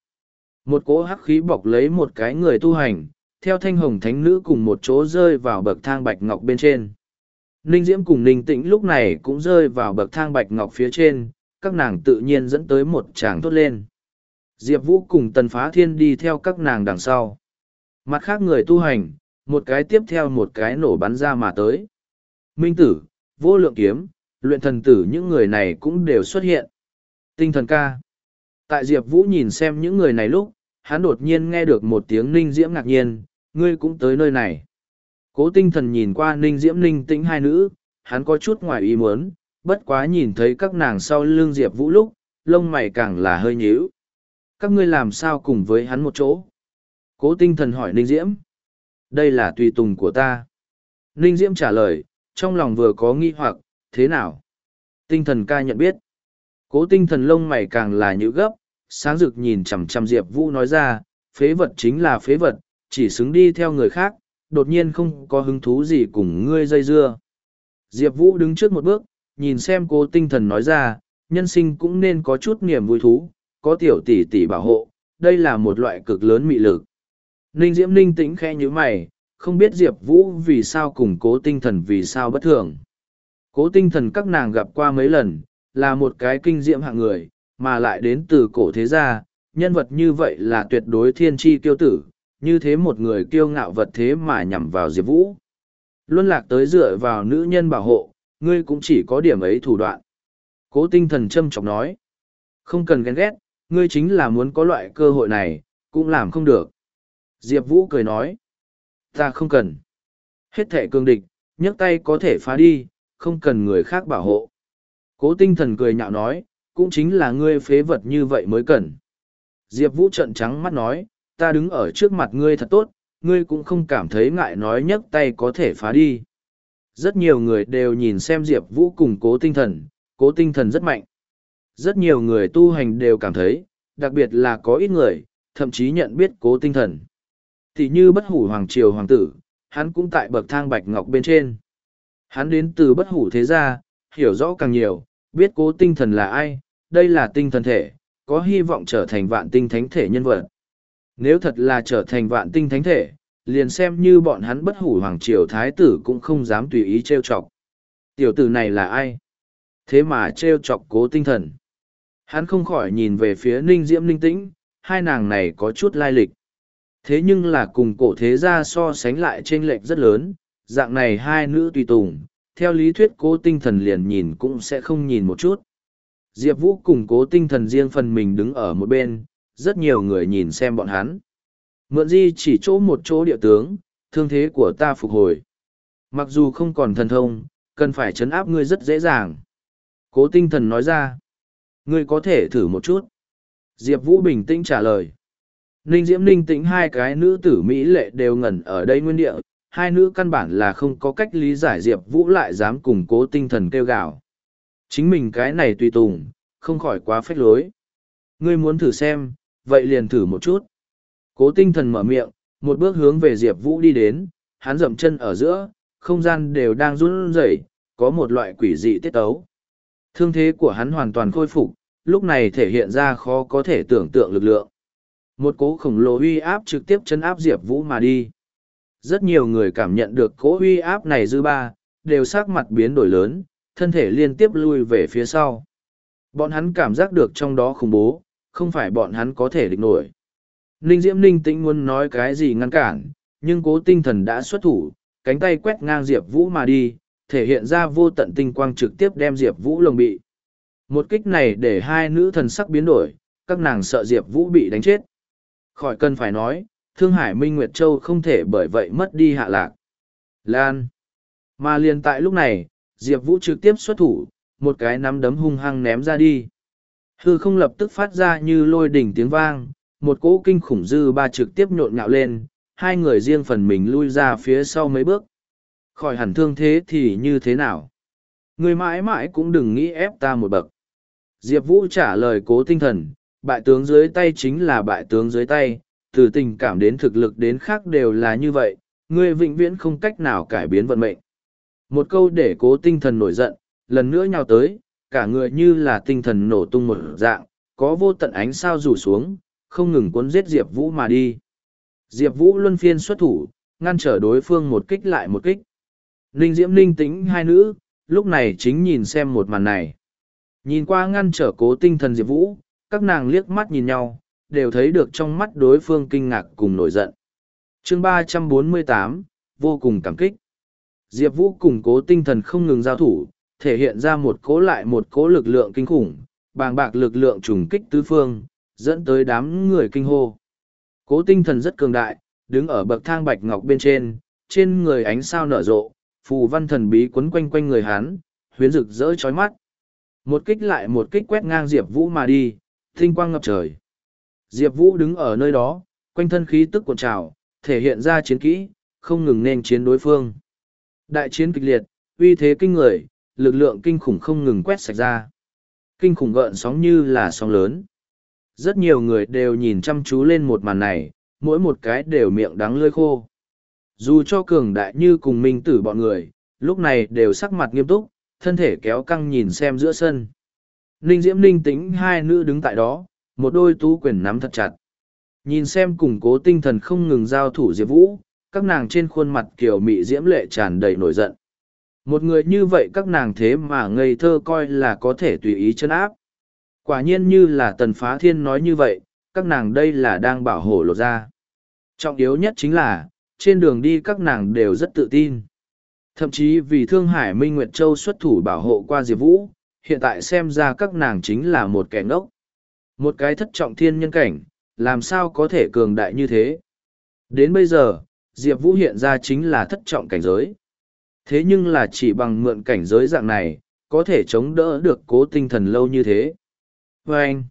Speaker 1: Một cỗ hắc khí bọc lấy một cái người tu hành, theo thanh hồng thánh nữ cùng một chỗ rơi vào bậc thang bạch ngọc bên trên. Ninh Diễm cùng Ninh Tĩnh lúc này cũng rơi vào bậc thang bạch ngọc phía trên, các nàng tự nhiên dẫn tới một tràng thốt lên. Diệp Vũ cùng Tần Phá Thiên đi theo các nàng đằng sau. Mặt khác người tu hành, một cái tiếp theo một cái nổ bắn ra mà tới. Minh tử, vô lượng kiếm, luyện thần tử những người này cũng đều xuất hiện. Tinh thần ca. Tại Diệp Vũ nhìn xem những người này lúc, hắn đột nhiên nghe được một tiếng ninh diễm ngạc nhiên, ngươi cũng tới nơi này. Cố tinh thần nhìn qua ninh diễm ninh tĩnh hai nữ, hắn có chút ngoài ý muốn, bất quá nhìn thấy các nàng sau lưng Diệp Vũ lúc, lông mày càng là hơi nhíu. Các ngươi làm sao cùng với hắn một chỗ? Cố tinh thần hỏi ninh diễm. Đây là tùy tùng của ta. Ninh diễm trả lời, trong lòng vừa có nghi hoặc, thế nào? Tinh thần ca nhận biết. Cố tinh thần lông mày càng là nhữ gấp, sáng rực nhìn chằm chằm Diệp Vũ nói ra, phế vật chính là phế vật, chỉ xứng đi theo người khác, đột nhiên không có hứng thú gì cùng ngươi dây dưa. Diệp Vũ đứng trước một bước, nhìn xem cố tinh thần nói ra, nhân sinh cũng nên có chút niềm vui thú, có tiểu tỷ tỷ bảo hộ, đây là một loại cực lớn mị lực. Ninh Diễm Ninh tĩnh khe như mày, không biết Diệp Vũ vì sao cùng cố tinh thần vì sao bất thường. Cố tinh thần các nàng gặp qua mấy lần, là một cái kinh diễm hạng người, mà lại đến từ cổ thế gia, nhân vật như vậy là tuyệt đối thiên tri kiêu tử, như thế một người kiêu ngạo vật thế mà nhằm vào Diệp Vũ. Luân lạc tới dựa vào nữ nhân bảo hộ, ngươi cũng chỉ có điểm ấy thủ đoạn. Cố tinh thần châm chọc nói, không cần ghen ghét, ngươi chính là muốn có loại cơ hội này, cũng làm không được. Diệp Vũ cười nói, ta không cần. Hết thẻ cương địch, nhấc tay có thể phá đi, không cần người khác bảo hộ. Cố tinh thần cười nhạo nói, cũng chính là ngươi phế vật như vậy mới cần. Diệp Vũ trận trắng mắt nói, ta đứng ở trước mặt ngươi thật tốt, ngươi cũng không cảm thấy ngại nói nhấc tay có thể phá đi. Rất nhiều người đều nhìn xem Diệp Vũ cùng cố tinh thần, cố tinh thần rất mạnh. Rất nhiều người tu hành đều cảm thấy, đặc biệt là có ít người, thậm chí nhận biết cố tinh thần. Thì như bất hủ hoàng triều hoàng tử, hắn cũng tại bậc thang bạch ngọc bên trên. Hắn đến từ bất hủ thế gia, hiểu rõ càng nhiều, biết cố tinh thần là ai, đây là tinh thần thể, có hy vọng trở thành vạn tinh thánh thể nhân vật. Nếu thật là trở thành vạn tinh thánh thể, liền xem như bọn hắn bất hủ hoàng triều thái tử cũng không dám tùy ý trêu chọc. Tiểu tử này là ai? Thế mà trêu chọc cố tinh thần. Hắn không khỏi nhìn về phía ninh diễm ninh tĩnh, hai nàng này có chút lai lịch. Thế nhưng là cùng cổ thế gia so sánh lại chênh lệch rất lớn, dạng này hai nữ tùy tùng, theo lý thuyết cố tinh thần liền nhìn cũng sẽ không nhìn một chút. Diệp Vũ củng cố tinh thần riêng phần mình đứng ở một bên, rất nhiều người nhìn xem bọn hắn. Mượn di chỉ chỗ một chỗ địa tướng, thương thế của ta phục hồi. Mặc dù không còn thần thông, cần phải chấn áp ngươi rất dễ dàng. Cố tinh thần nói ra. Ngươi có thể thử một chút. Diệp Vũ bình tĩnh trả lời. Ninh Diễm Ninh tĩnh hai cái nữ tử Mỹ lệ đều ngẩn ở đây nguyên địa, hai nữ căn bản là không có cách lý giải Diệp Vũ lại dám củng cố tinh thần kêu gào. Chính mình cái này tùy tùng, không khỏi quá phách lối. Ngươi muốn thử xem, vậy liền thử một chút. Cố tinh thần mở miệng, một bước hướng về Diệp Vũ đi đến, hắn dậm chân ở giữa, không gian đều đang run rẩy, có một loại quỷ dị tiết tấu. Thương thế của hắn hoàn toàn khôi phục, lúc này thể hiện ra khó có thể tưởng tượng lực lượng. Một cố khổng lồ uy áp trực tiếp chân áp Diệp Vũ mà đi. Rất nhiều người cảm nhận được cố uy áp này dư ba, đều sắc mặt biến đổi lớn, thân thể liên tiếp lui về phía sau. Bọn hắn cảm giác được trong đó khủng bố, không phải bọn hắn có thể địch nổi. Ninh Diễm Ninh tĩnh muốn nói cái gì ngăn cản, nhưng cố tinh thần đã xuất thủ, cánh tay quét ngang Diệp Vũ mà đi, thể hiện ra vô tận tinh quang trực tiếp đem Diệp Vũ lồng bị. Một kích này để hai nữ thần sắc biến đổi, các nàng sợ Diệp Vũ bị đánh chết. Khỏi cần phải nói, Thương Hải Minh Nguyệt Châu không thể bởi vậy mất đi hạ lạc. Lan. Mà liền tại lúc này, Diệp Vũ trực tiếp xuất thủ, một cái nắm đấm hung hăng ném ra đi. Hư không lập tức phát ra như lôi đỉnh tiếng vang, một cỗ kinh khủng dư ba trực tiếp nhộn nhạo lên, hai người riêng phần mình lui ra phía sau mấy bước. Khỏi hẳn thương thế thì như thế nào? Người mãi mãi cũng đừng nghĩ ép ta một bậc. Diệp Vũ trả lời cố tinh thần, bại tướng dưới tay chính là bại tướng dưới tay, từ tình cảm đến thực lực đến khác đều là như vậy, ngươi vĩnh viễn không cách nào cải biến vận mệnh. Một câu để cố tinh thần nổi giận, lần nữa nhào tới, cả người như là tinh thần nổ tung một dạng, có vô tận ánh sao rủ xuống, không ngừng cuốn giết Diệp Vũ mà đi. Diệp Vũ luân phiên xuất thủ, ngăn trở đối phương một kích lại một kích. Ninh Diễm Ninh tĩnh hai nữ, lúc này chính nhìn xem một màn này. Nhìn qua ngăn trở cố tinh thần Diệp Vũ, các nàng liếc mắt nhìn nhau, đều thấy được trong mắt đối phương kinh ngạc cùng nổi giận. chương ba trăm bốn mươi tám vô cùng cảm kích. Diệp Vũ củng cố tinh thần không ngừng giao thủ, thể hiện ra một cố lại một cố lực lượng kinh khủng, bàng bạc lực lượng trùng kích tứ phương, dẫn tới đám người kinh hô. Cố tinh thần rất cường đại, đứng ở bậc thang bạch ngọc bên trên, trên người ánh sao nở rộ, phù văn thần bí quấn quanh quanh người hắn, huyến rực rỡ chói mắt. Một kích lại một kích quét ngang Diệp Vũ mà đi, tinh quang ngập trời. Diệp Vũ đứng ở nơi đó, quanh thân khí tức cuộn trào, thể hiện ra chiến kỹ, không ngừng nên chiến đối phương. Đại chiến kịch liệt, uy thế kinh người, lực lượng kinh khủng không ngừng quét sạch ra. Kinh khủng gợn sóng như là sóng lớn. Rất nhiều người đều nhìn chăm chú lên một màn này, mỗi một cái đều miệng đắng lưỡi khô. Dù cho cường đại như cùng minh tử bọn người, lúc này đều sắc mặt nghiêm túc, thân thể kéo căng nhìn xem giữa sân. Ninh Diễm Ninh tính hai nữ đứng tại đó, một đôi tú quyền nắm thật chặt. Nhìn xem củng cố tinh thần không ngừng giao thủ Diệp Vũ, các nàng trên khuôn mặt kiểu mị diễm lệ tràn đầy nổi giận. Một người như vậy các nàng thế mà ngây thơ coi là có thể tùy ý chân áp. Quả nhiên như là tần phá thiên nói như vậy, các nàng đây là đang bảo hộ lột ra. Trọng yếu nhất chính là, trên đường đi các nàng đều rất tự tin. Thậm chí vì Thương Hải Minh Nguyệt Châu xuất thủ bảo hộ qua Diệp Vũ, hiện tại xem ra các nàng chính là một kẻ ngốc. Một cái thất trọng thiên nhân cảnh, làm sao có thể cường đại như thế? Đến bây giờ, Diệp Vũ hiện ra chính là thất trọng cảnh giới. Thế nhưng là chỉ bằng mượn cảnh giới dạng này, có thể chống đỡ được cố tinh thần lâu như thế. Và anh,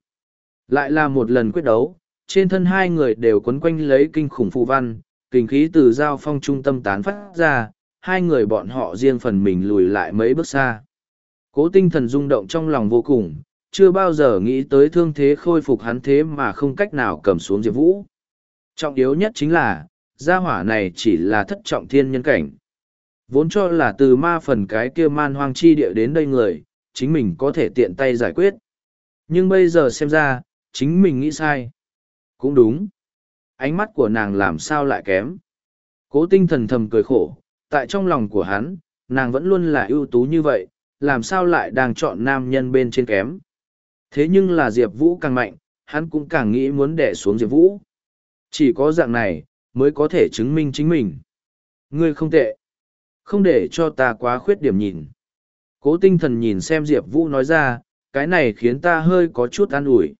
Speaker 1: lại là một lần quyết đấu, trên thân hai người đều quấn quanh lấy kinh khủng phù văn, kinh khí từ giao phong trung tâm tán phát ra, hai người bọn họ riêng phần mình lùi lại mấy bước xa. Cố tinh thần rung động trong lòng vô cùng, chưa bao giờ nghĩ tới thương thế khôi phục hắn thế mà không cách nào cầm xuống Diệp Vũ. Trọng yếu nhất chính là, gia hỏa này chỉ là thất trọng thiên nhân cảnh. Vốn cho là từ ma phần cái kia man hoang chi địa đến đây người, chính mình có thể tiện tay giải quyết. Nhưng bây giờ xem ra, chính mình nghĩ sai. Cũng đúng. Ánh mắt của nàng làm sao lại kém. Cố tinh thần thầm cười khổ, tại trong lòng của hắn, nàng vẫn luôn là ưu tú như vậy, làm sao lại đang chọn nam nhân bên trên kém. Thế nhưng là Diệp Vũ càng mạnh, hắn cũng càng nghĩ muốn đẻ xuống Diệp Vũ. Chỉ có dạng này, mới có thể chứng minh chính mình. Ngươi không tệ. Không để cho ta quá khuyết điểm nhìn. Cố tinh thần nhìn xem Diệp Vũ nói ra, cái này khiến ta hơi có chút an ủi.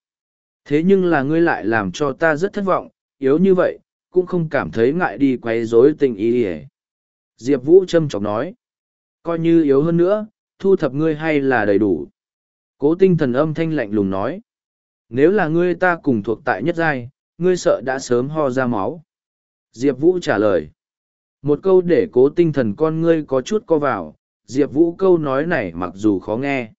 Speaker 1: Thế nhưng là ngươi lại làm cho ta rất thất vọng, yếu như vậy, cũng không cảm thấy ngại đi quay rối tình ý hề. Diệp Vũ châm chọc nói. Coi như yếu hơn nữa, thu thập ngươi hay là đầy đủ. Cố tinh thần âm thanh lạnh lùng nói. Nếu là ngươi ta cùng thuộc tại nhất giai, ngươi sợ đã sớm ho ra máu. Diệp Vũ trả lời. Một câu để cố tinh thần con ngươi có chút co vào, Diệp Vũ câu nói này mặc dù khó nghe.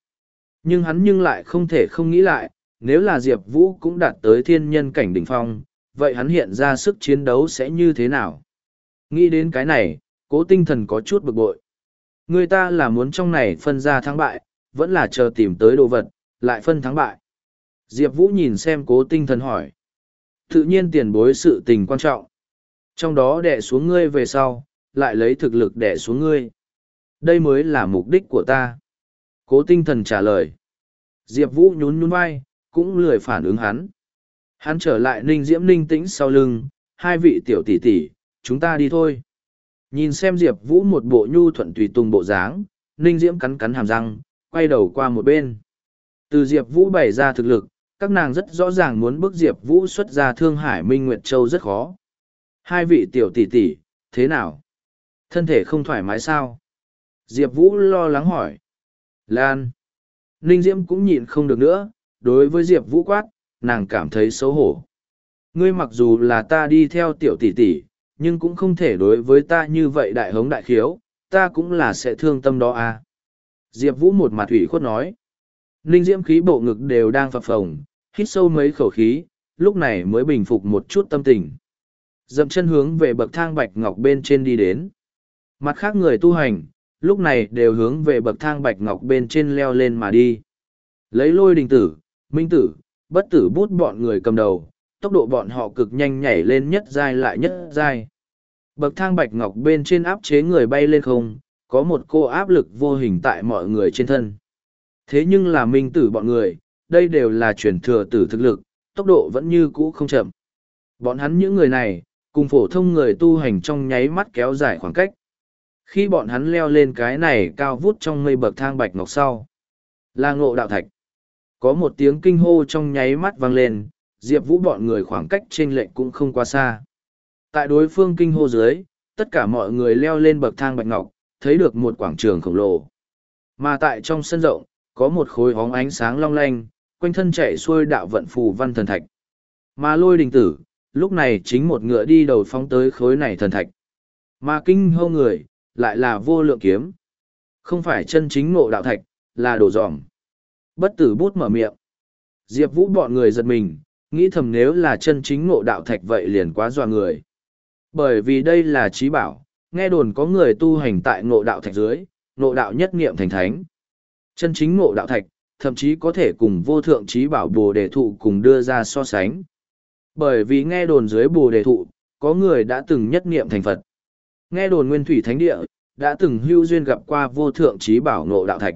Speaker 1: Nhưng hắn nhưng lại không thể không nghĩ lại, nếu là Diệp Vũ cũng đạt tới thiên nhân cảnh đỉnh phong, vậy hắn hiện ra sức chiến đấu sẽ như thế nào? Nghĩ đến cái này, cố tinh thần có chút bực bội. Người ta là muốn trong này phân ra thắng bại, vẫn là chờ tìm tới đồ vật, lại phân thắng bại. Diệp Vũ nhìn xem cố tinh thần hỏi. Tự nhiên tiền bối sự tình quan trọng. Trong đó đẻ xuống ngươi về sau, lại lấy thực lực đẻ xuống ngươi. Đây mới là mục đích của ta. Cố tinh thần trả lời. Diệp Vũ nhún nhún vai, cũng lười phản ứng hắn. Hắn trở lại ninh diễm ninh tĩnh sau lưng, hai vị tiểu tỷ tỷ, chúng ta đi thôi. Nhìn xem Diệp Vũ một bộ nhu thuận tùy tùng bộ dáng, ninh diễm cắn cắn hàm răng, quay đầu qua một bên. Từ Diệp Vũ bày ra thực lực, các nàng rất rõ ràng muốn bức Diệp Vũ xuất ra Thương Hải Minh Nguyệt Châu rất khó. Hai vị tiểu tỷ tỷ, thế nào? Thân thể không thoải mái sao? Diệp Vũ lo lắng hỏi. Lan. Ninh Diễm cũng nhịn không được nữa, đối với Diệp Vũ quát, nàng cảm thấy xấu hổ. Ngươi mặc dù là ta đi theo tiểu tỷ tỷ, nhưng cũng không thể đối với ta như vậy đại hống đại khiếu, ta cũng là sẽ thương tâm đó à. Diệp Vũ một mặt ủy khuất nói. Ninh Diễm khí bộ ngực đều đang phập phồng, hít sâu mấy khẩu khí, lúc này mới bình phục một chút tâm tình. Dậm chân hướng về bậc thang bạch ngọc bên trên đi đến. Mặt khác người tu hành, lúc này đều hướng về bậc thang bạch ngọc bên trên leo lên mà đi. Lấy lôi đình tử, minh tử, bất tử bút bọn người cầm đầu, tốc độ bọn họ cực nhanh nhảy lên nhất giai lại nhất giai. Bậc thang bạch ngọc bên trên áp chế người bay lên không, có một cô áp lực vô hình tại mọi người trên thân. Thế nhưng là minh tử bọn người, đây đều là chuyển thừa tử thực lực, tốc độ vẫn như cũ không chậm. Bọn hắn những người này, cùng phổ thông người tu hành trong nháy mắt kéo dài khoảng cách. Khi bọn hắn leo lên cái này cao vút trong mây bậc thang bạch ngọc sau, là ngộ đạo thạch. Có một tiếng kinh hô trong nháy mắt vang lên, Diệp Vũ bọn người khoảng cách trên lệnh cũng không quá xa. Tại đối phương kinh hô dưới, tất cả mọi người leo lên bậc thang bạch ngọc, thấy được một quảng trường khổng lồ. Mà tại trong sân rộng, có một khối hóng ánh sáng long lanh, quanh thân chạy xuôi đạo vận phù văn thần thạch. Mà lôi đình tử, lúc này chính một ngựa đi đầu phóng tới khối này thần thạch. Mà kinh hô người, lại là vô lượng kiếm. Không phải chân chính ngộ đạo thạch, là đồ dòm. Bất tử bút mở miệng. Diệp Vũ bọn người giật mình, nghĩ thầm nếu là chân chính ngộ đạo thạch vậy liền quá dọa người. Bởi vì đây là trí bảo, nghe đồn có người tu hành tại ngộ đạo thạch dưới, ngộ đạo nhất nghiệm thành thánh. Chân chính ngộ đạo thạch, thậm chí có thể cùng vô thượng trí bảo bồ đề thụ cùng đưa ra so sánh. Bởi vì nghe đồn dưới bồ đề thụ, có người đã từng nhất niệm thành Phật. Nghe đồn nguyên thủy thánh địa, đã từng hưu duyên gặp qua vô thượng trí bảo ngộ đạo thạch.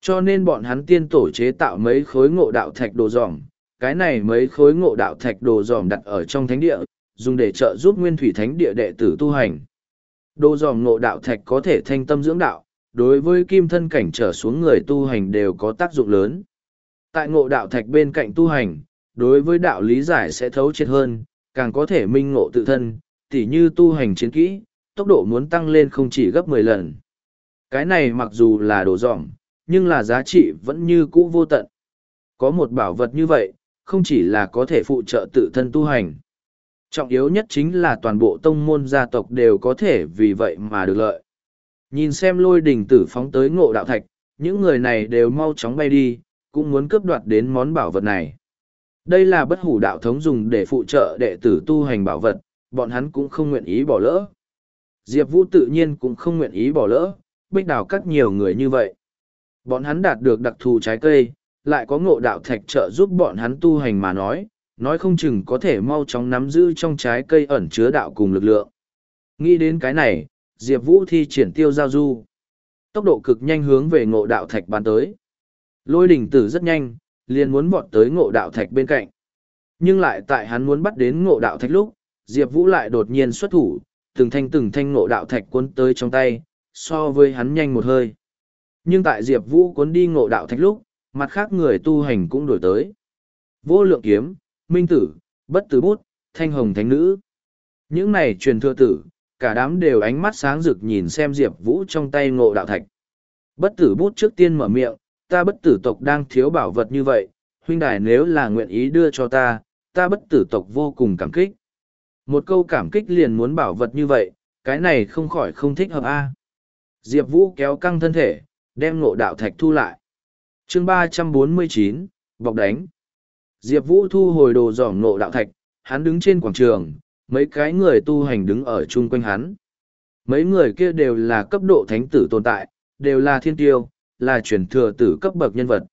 Speaker 1: Cho nên bọn hắn tiên tổ chế tạo mấy khối ngộ đạo thạch đồ dòm, cái này mấy khối ngộ đạo thạch đồ dòm đặt ở trong thánh địa, dùng để trợ giúp nguyên thủy thánh địa đệ tử tu hành. Đồ dòm ngộ đạo thạch có thể thanh tâm dưỡng đạo, đối với kim thân cảnh trở xuống người tu hành đều có tác dụng lớn. Tại ngộ đạo thạch bên cạnh tu hành, đối với đạo lý giải sẽ thấu triệt hơn, càng có thể minh ngộ tự thân, tỉ như tu hành chiến kỹ, tốc độ muốn tăng lên không chỉ gấp mười lần. Cái này mặc dù là đồ dỏng, nhưng là giá trị vẫn như cũ vô tận. Có một bảo vật như vậy, không chỉ là có thể phụ trợ tự thân tu hành. Trọng yếu nhất chính là toàn bộ tông môn gia tộc đều có thể vì vậy mà được lợi. Nhìn xem lôi đỉnh tử phóng tới ngộ đạo thạch, những người này đều mau chóng bay đi, cũng muốn cướp đoạt đến món bảo vật này. Đây là bất hủ đạo thống dùng để phụ trợ đệ tử tu hành bảo vật, bọn hắn cũng không nguyện ý bỏ lỡ. Diệp Vũ tự nhiên cũng không nguyện ý bỏ lỡ, bích đào cắt nhiều người như vậy. Bọn hắn đạt được đặc thù trái cây, lại có ngộ đạo thạch trợ giúp bọn hắn tu hành mà nói, nói không chừng có thể mau chóng nắm giữ trong trái cây ẩn chứa đạo cùng lực lượng. Nghĩ đến cái này, Diệp Vũ thi triển tiêu giao du. Tốc độ cực nhanh hướng về ngộ đạo thạch bàn tới. Lôi đỉnh tử rất nhanh, liền muốn vọt tới ngộ đạo thạch bên cạnh. Nhưng lại tại hắn muốn bắt đến ngộ đạo thạch lúc, Diệp Vũ lại đột nhiên xuất thủ, từng thanh từng thanh ngộ đạo thạch cuốn tới trong tay, so với hắn nhanh một hơi. Nhưng tại Diệp Vũ cuốn đi ngộ đạo thạch lúc, mặt khác người tu hành cũng đổi tới. Vô lượng kiếm, minh tử, bất tử bút, thanh hồng thánh nữ. Những này truyền thừa tử, cả đám đều ánh mắt sáng rực nhìn xem Diệp Vũ trong tay ngộ đạo thạch. Bất tử bút trước tiên mở miệng, ta bất tử tộc đang thiếu bảo vật như vậy, huynh đài nếu là nguyện ý đưa cho ta, ta bất tử tộc vô cùng cảm kích. Một câu cảm kích liền muốn bảo vật như vậy, cái này không khỏi không thích hợp a. Diệp Vũ kéo căng thân thể, đem ngộ đạo thạch thu lại. chương ba trăm bốn mươi chín bọc đánh. Diệp Vũ thu hồi đồ giỏm ngộ đạo thạch, hắn đứng trên quảng trường, mấy cái người tu hành đứng ở chung quanh hắn. Mấy người kia đều là cấp độ thánh tử tồn tại, đều là thiên tiêu, là truyền thừa tử cấp bậc nhân vật.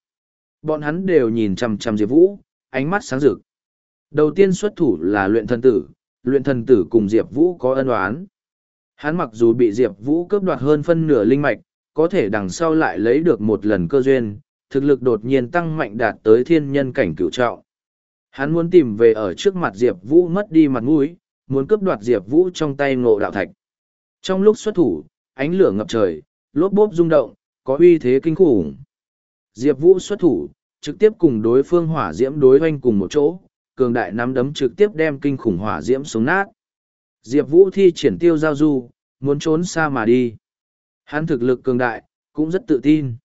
Speaker 1: Bọn hắn đều nhìn chằm chằm Diệp Vũ, ánh mắt sáng rực. Đầu tiên xuất thủ là luyện thần tử, luyện thần tử cùng Diệp Vũ có ân oán. Hắn mặc dù bị Diệp Vũ cướp đoạt hơn phân nửa linh mạch, có thể đằng sau lại lấy được một lần cơ duyên, thực lực đột nhiên tăng mạnh đạt tới thiên nhân cảnh cửu trọng. Hắn muốn tìm về ở trước mặt Diệp Vũ mất đi mặt mũi, muốn cướp đoạt Diệp Vũ trong tay ngộ đạo thạch. Trong lúc xuất thủ, ánh lửa ngập trời, lốp bốp rung động, có uy thế kinh khủng. Diệp Vũ xuất thủ, trực tiếp cùng đối phương hỏa diễm đối hoanh cùng một chỗ, cường đại nắm đấm trực tiếp đem kinh khủng hỏa diễm xuống nát. Diệp Vũ thi triển tiêu giao du, muốn trốn xa mà đi. Hắn thực lực cường đại, cũng rất tự tin.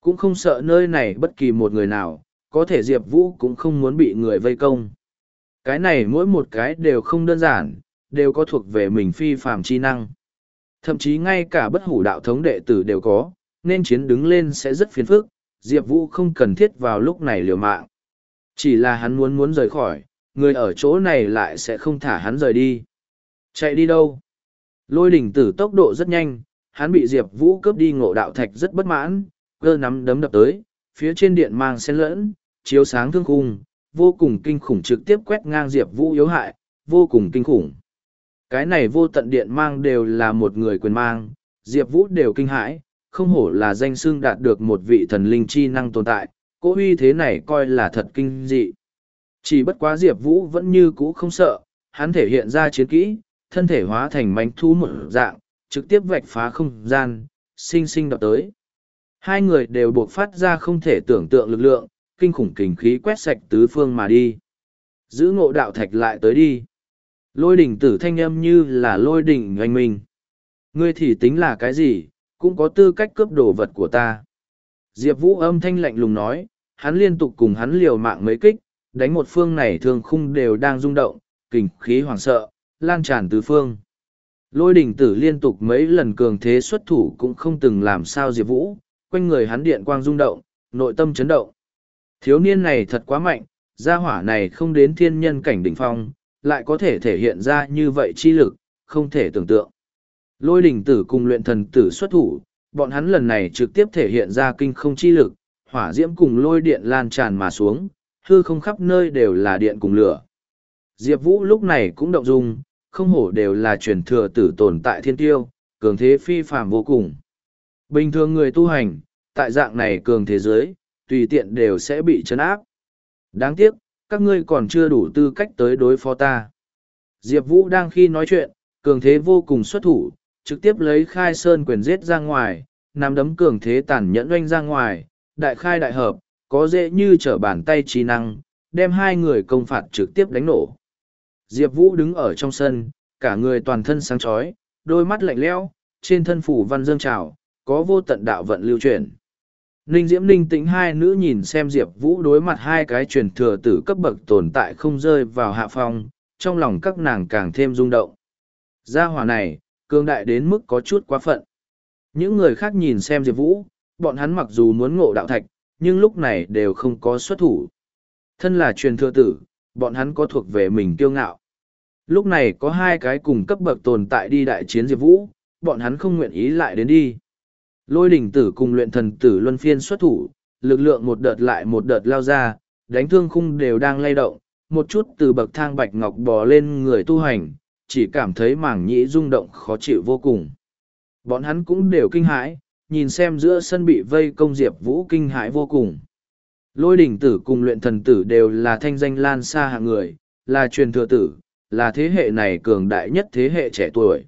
Speaker 1: Cũng không sợ nơi này bất kỳ một người nào, có thể Diệp Vũ cũng không muốn bị người vây công. Cái này mỗi một cái đều không đơn giản, đều có thuộc về mình phi phàm chi năng. Thậm chí ngay cả bất hủ đạo thống đệ tử đều có, nên chiến đứng lên sẽ rất phiền phức, Diệp Vũ không cần thiết vào lúc này liều mạng. Chỉ là hắn muốn muốn rời khỏi, người ở chỗ này lại sẽ không thả hắn rời đi. Chạy đi đâu? Lôi đỉnh tử tốc độ rất nhanh, hắn bị Diệp Vũ cướp đi ngộ đạo thạch rất bất mãn, cơ nắm đấm đập tới, phía trên điện mang xen lẫn, chiếu sáng thương khung, vô cùng kinh khủng trực tiếp quét ngang Diệp Vũ yếu hại, vô cùng kinh khủng. Cái này vô tận điện mang đều là một người quyền mang, Diệp Vũ đều kinh hãi, không hổ là danh xương đạt được một vị thần linh chi năng tồn tại, cố uy thế này coi là thật kinh dị. Chỉ bất quá Diệp Vũ vẫn như cũ không sợ, hắn thể hiện ra chiến kỹ, thân thể hóa thành mánh thú một dạng, trực tiếp vạch phá không gian, sinh sinh đọc tới. Hai người đều buộc phát ra không thể tưởng tượng lực lượng, kinh khủng kình khí quét sạch tứ phương mà đi. Giữ ngộ đạo thạch lại tới đi. Lôi đỉnh tử thanh âm như là lôi đỉnh oanh minh. Ngươi thì tính là cái gì, cũng có tư cách cướp đồ vật của ta. Diệp Vũ âm thanh lạnh lùng nói, hắn liên tục cùng hắn liều mạng mấy kích, đánh một phương này thường khung đều đang rung động, kình khí hoảng sợ, lan tràn tứ phương. Lôi đỉnh tử liên tục mấy lần cường thế xuất thủ cũng không từng làm sao Diệp Vũ, quanh người hắn điện quang rung động, nội tâm chấn động. Thiếu niên này thật quá mạnh, gia hỏa này không đến thiên nhân cảnh đỉnh phong, lại có thể thể hiện ra như vậy chi lực, không thể tưởng tượng. Lôi đỉnh tử cùng luyện thần tử xuất thủ, bọn hắn lần này trực tiếp thể hiện ra kinh không chi lực, hỏa diễm cùng lôi điện lan tràn mà xuống, hư không khắp nơi đều là điện cùng lửa. Diệp Vũ lúc này cũng động dung, không hổ đều là truyền thừa tử tồn tại thiên tiêu, cường thế phi phàm vô cùng. Bình thường người tu hành, tại dạng này cường thế giới, tùy tiện đều sẽ bị chấn áp. Đáng tiếc, các ngươi còn chưa đủ tư cách tới đối phó ta. Diệp Vũ đang khi nói chuyện, cường thế vô cùng xuất thủ, trực tiếp lấy khai sơn quyền giết ra ngoài, nằm đấm cường thế tàn nhẫn oanh ra ngoài, đại khai đại hợp, có dễ như trở bàn tay trí năng, đem hai người công phạt trực tiếp đánh nổ. Diệp Vũ đứng ở trong sân, cả người toàn thân sáng chói, đôi mắt lạnh lẽo, trên thân phủ văn dương trào, có vô tận đạo vận lưu truyền. Ninh Diễm Ninh tĩnh hai nữ nhìn xem Diệp Vũ đối mặt hai cái truyền thừa tử cấp bậc tồn tại không rơi vào hạ phong, trong lòng các nàng càng thêm rung động. Gia hỏa này, cường đại đến mức có chút quá phận. Những người khác nhìn xem Diệp Vũ, bọn hắn mặc dù muốn ngộ đạo thạch, nhưng lúc này đều không có xuất thủ. Thân là truyền thừa tử, bọn hắn có thuộc về mình kiêu ngạo. Lúc này có hai cái cùng cấp bậc tồn tại đi đại chiến Diệp Vũ, bọn hắn không nguyện ý lại đến đi. Lôi đỉnh tử cùng luyện thần tử luân phiên xuất thủ, lực lượng một đợt lại một đợt lao ra, đánh thương khung đều đang lay động, một chút từ bậc thang bạch ngọc bò lên người tu hành, chỉ cảm thấy mảng nhĩ rung động khó chịu vô cùng. Bọn hắn cũng đều kinh hãi, nhìn xem giữa sân bị vây công Diệp Vũ kinh hãi vô cùng. Lôi đỉnh tử cùng luyện thần tử đều là thanh danh lan xa hạng người, là truyền thừa tử, là thế hệ này cường đại nhất thế hệ trẻ tuổi.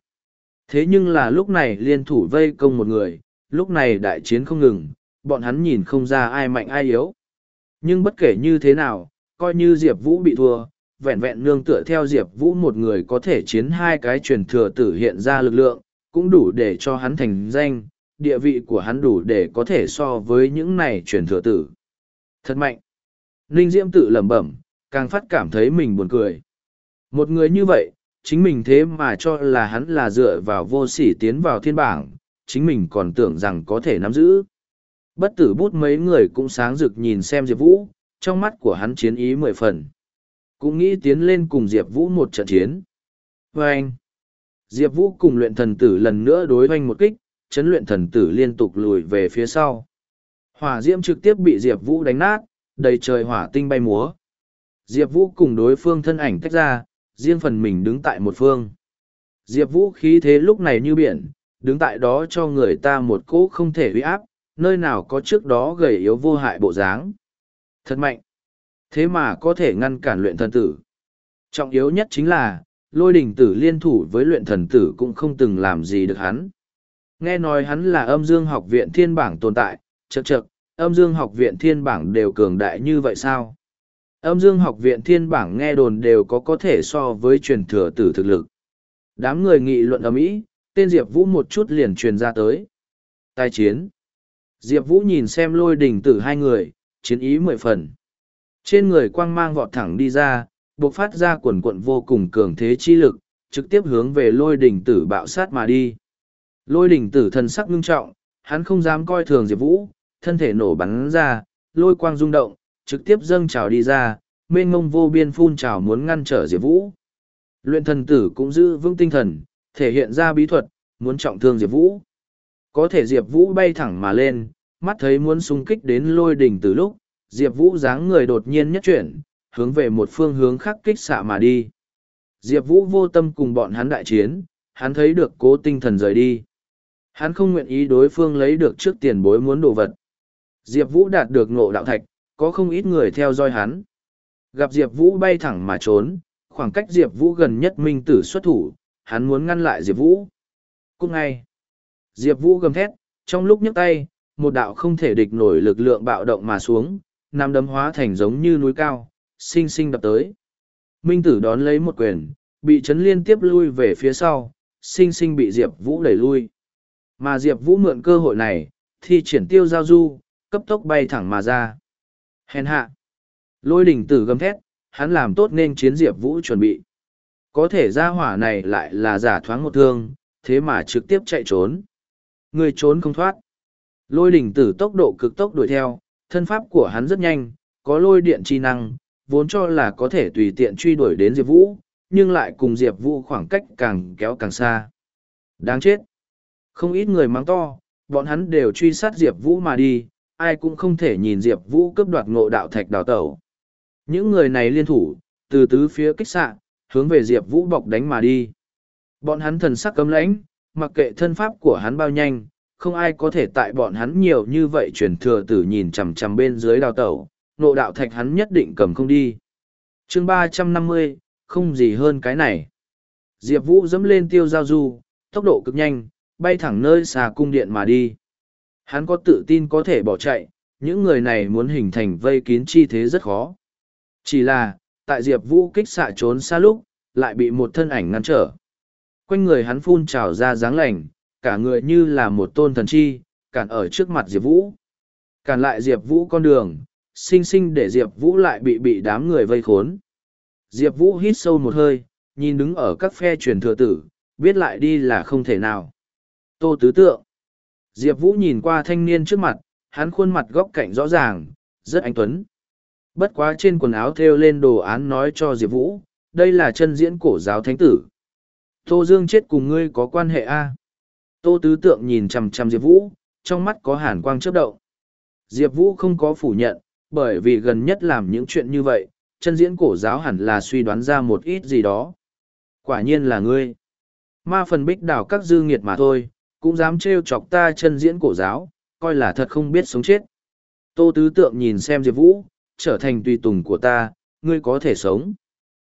Speaker 1: Thế nhưng là lúc này liên thủ vây công một người, lúc này đại chiến không ngừng, bọn hắn nhìn không ra ai mạnh ai yếu. Nhưng bất kể như thế nào, coi như Diệp Vũ bị thua, vẹn vẹn nương tựa theo Diệp Vũ một người có thể chiến hai cái truyền thừa tử hiện ra lực lượng, cũng đủ để cho hắn thành danh, địa vị của hắn đủ để có thể so với những này truyền thừa tử. Thật mạnh. Ninh Diễm tự lẩm bẩm, càng phát cảm thấy mình buồn cười. Một người như vậy, chính mình thế mà cho là hắn là dựa vào vô sỉ tiến vào thiên bảng, chính mình còn tưởng rằng có thể nắm giữ. Bất tử bút mấy người cũng sáng rực nhìn xem Diệp Vũ, trong mắt của hắn chiến ý mười phần. Cũng nghĩ tiến lên cùng Diệp Vũ một trận chiến. Và anh, Diệp Vũ cùng luyện thần tử lần nữa đối hoanh một kích, chấn luyện thần tử liên tục lùi về phía sau. Hỏa diễm trực tiếp bị Diệp Vũ đánh nát, đầy trời hỏa tinh bay múa. Diệp Vũ cùng đối phương thân ảnh tách ra, riêng phần mình đứng tại một phương. Diệp Vũ khí thế lúc này như biển, đứng tại đó cho người ta một cỗ không thể uy áp, nơi nào có trước đó gầy yếu vô hại bộ dáng. Thật mạnh. Thế mà có thể ngăn cản luyện thần tử. Trọng yếu nhất chính là, lôi đình tử liên thủ với luyện thần tử cũng không từng làm gì được hắn. Nghe nói hắn là âm dương học viện thiên bảng tồn tại, chật chật, âm dương học viện thiên bảng đều cường đại như vậy sao? Âm dương học viện thiên bảng nghe đồn đều có có thể so với truyền thừa tử thực lực. Đám người nghị luận ầm ĩ, tên Diệp Vũ một chút liền truyền ra tới. Tai chiến. Diệp Vũ nhìn xem lôi đình tử hai người, chiến ý mười phần. Trên người quang mang vọt thẳng đi ra, bộc phát ra quần quận vô cùng cường thế chi lực, trực tiếp hướng về lôi đỉnh tử bạo sát mà đi. Lôi đỉnh tử thần sắc ngưng trọng, hắn không dám coi thường Diệp Vũ, thân thể nổ bắn ra, lôi quang rung động, trực tiếp dâng trào đi ra, mênh ngông vô biên phun trào muốn ngăn trở Diệp Vũ. Luyện thần tử cũng giữ vững tinh thần, thể hiện ra bí thuật, muốn trọng thương Diệp Vũ. Có thể Diệp Vũ bay thẳng mà lên, mắt thấy muốn xung kích đến lôi đỉnh từ lúc, Diệp Vũ dáng người đột nhiên nhất chuyển, hướng về một phương hướng khác kích xạ mà đi. Diệp Vũ vô tâm cùng bọn hắn đại chiến, hắn thấy được cố tinh thần rời đi. Hắn không nguyện ý đối phương lấy được trước tiền bối muốn đồ vật. Diệp Vũ đạt được ngộ đạo thạch, có không ít người theo dõi hắn. Gặp Diệp Vũ bay thẳng mà trốn, khoảng cách Diệp Vũ gần nhất minh tử xuất thủ, hắn muốn ngăn lại Diệp Vũ. Cũng ngay, Diệp Vũ gầm thét, trong lúc nhấc tay, một đạo không thể địch nổi lực lượng bạo động mà xuống, nằm đấm hóa thành giống như núi cao, xinh xinh đập tới. Minh tử đón lấy một quyền, bị chấn liên tiếp lui về phía sau, xinh xinh bị Diệp Vũ đẩy lui. Mà Diệp Vũ mượn cơ hội này, thì triển tiêu giao du, cấp tốc bay thẳng mà ra. Hèn hạ. Lôi đỉnh tử gầm thét, hắn làm tốt nên chiến Diệp Vũ chuẩn bị. Có thể ra hỏa này lại là giả thoáng một thương, thế mà trực tiếp chạy trốn. Người trốn không thoát. Lôi đỉnh tử tốc độ cực tốc đuổi theo, thân pháp của hắn rất nhanh, có lôi điện chi năng, vốn cho là có thể tùy tiện truy đuổi đến Diệp Vũ, nhưng lại cùng Diệp Vũ khoảng cách càng kéo càng xa. Đáng chết! Không ít người mắng to, bọn hắn đều truy sát Diệp Vũ mà đi, ai cũng không thể nhìn Diệp Vũ cướp đoạt ngộ đạo thạch đào tẩu. Những người này liên thủ, từ tứ phía kích xạ, hướng về Diệp Vũ bọc đánh mà đi. Bọn hắn thần sắc cấm lãnh, mặc kệ thân pháp của hắn bao nhanh, không ai có thể tại bọn hắn nhiều như vậy truyền thừa tử nhìn chằm chằm bên dưới đào tẩu, nộ đạo thạch hắn nhất định cầm không đi. chương ba trăm năm mươi không gì hơn cái này. Diệp Vũ dẫm lên tiêu giao du, tốc độ cực nhanh, bay thẳng nơi xà cung điện mà đi. Hắn có tự tin có thể bỏ chạy, những người này muốn hình thành vây kín chi thế rất khó. Chỉ là, tại Diệp Vũ kích xạ trốn xa lúc, lại bị một thân ảnh ngăn trở. Quanh người hắn phun trào ra dáng lành, cả người như là một tôn thần chi, cản ở trước mặt Diệp Vũ. Cản lại Diệp Vũ con đường, sinh sinh để Diệp Vũ lại bị bị đám người vây khốn. Diệp Vũ hít sâu một hơi, nhìn đứng ở các phe truyền thừa tử, biết lại đi là không thể nào. Tô Tứ Tượng Diệp Vũ nhìn qua thanh niên trước mặt, hắn khuôn mặt góc cạnh rõ ràng, rất anh tuấn. Bất quá trên quần áo thêu lên đồ án nói cho Diệp Vũ, đây là chân diễn cổ giáo thánh tử. Tô Dương chết cùng ngươi có quan hệ a Tô Tứ Tượng nhìn chằm chằm Diệp Vũ, trong mắt có hàn quang chớp động. Diệp Vũ không có phủ nhận, bởi vì gần nhất làm những chuyện như vậy, chân diễn cổ giáo hẳn là suy đoán ra một ít gì đó. Quả nhiên là ngươi. Ma phần bích đảo các dư nghiệt mà thôi, cũng dám trêu chọc ta chân diễn cổ giáo, coi là thật không biết sống chết. Tô Tứ Tượng nhìn xem Diệp Vũ, trở thành tùy tùng của ta, ngươi có thể sống.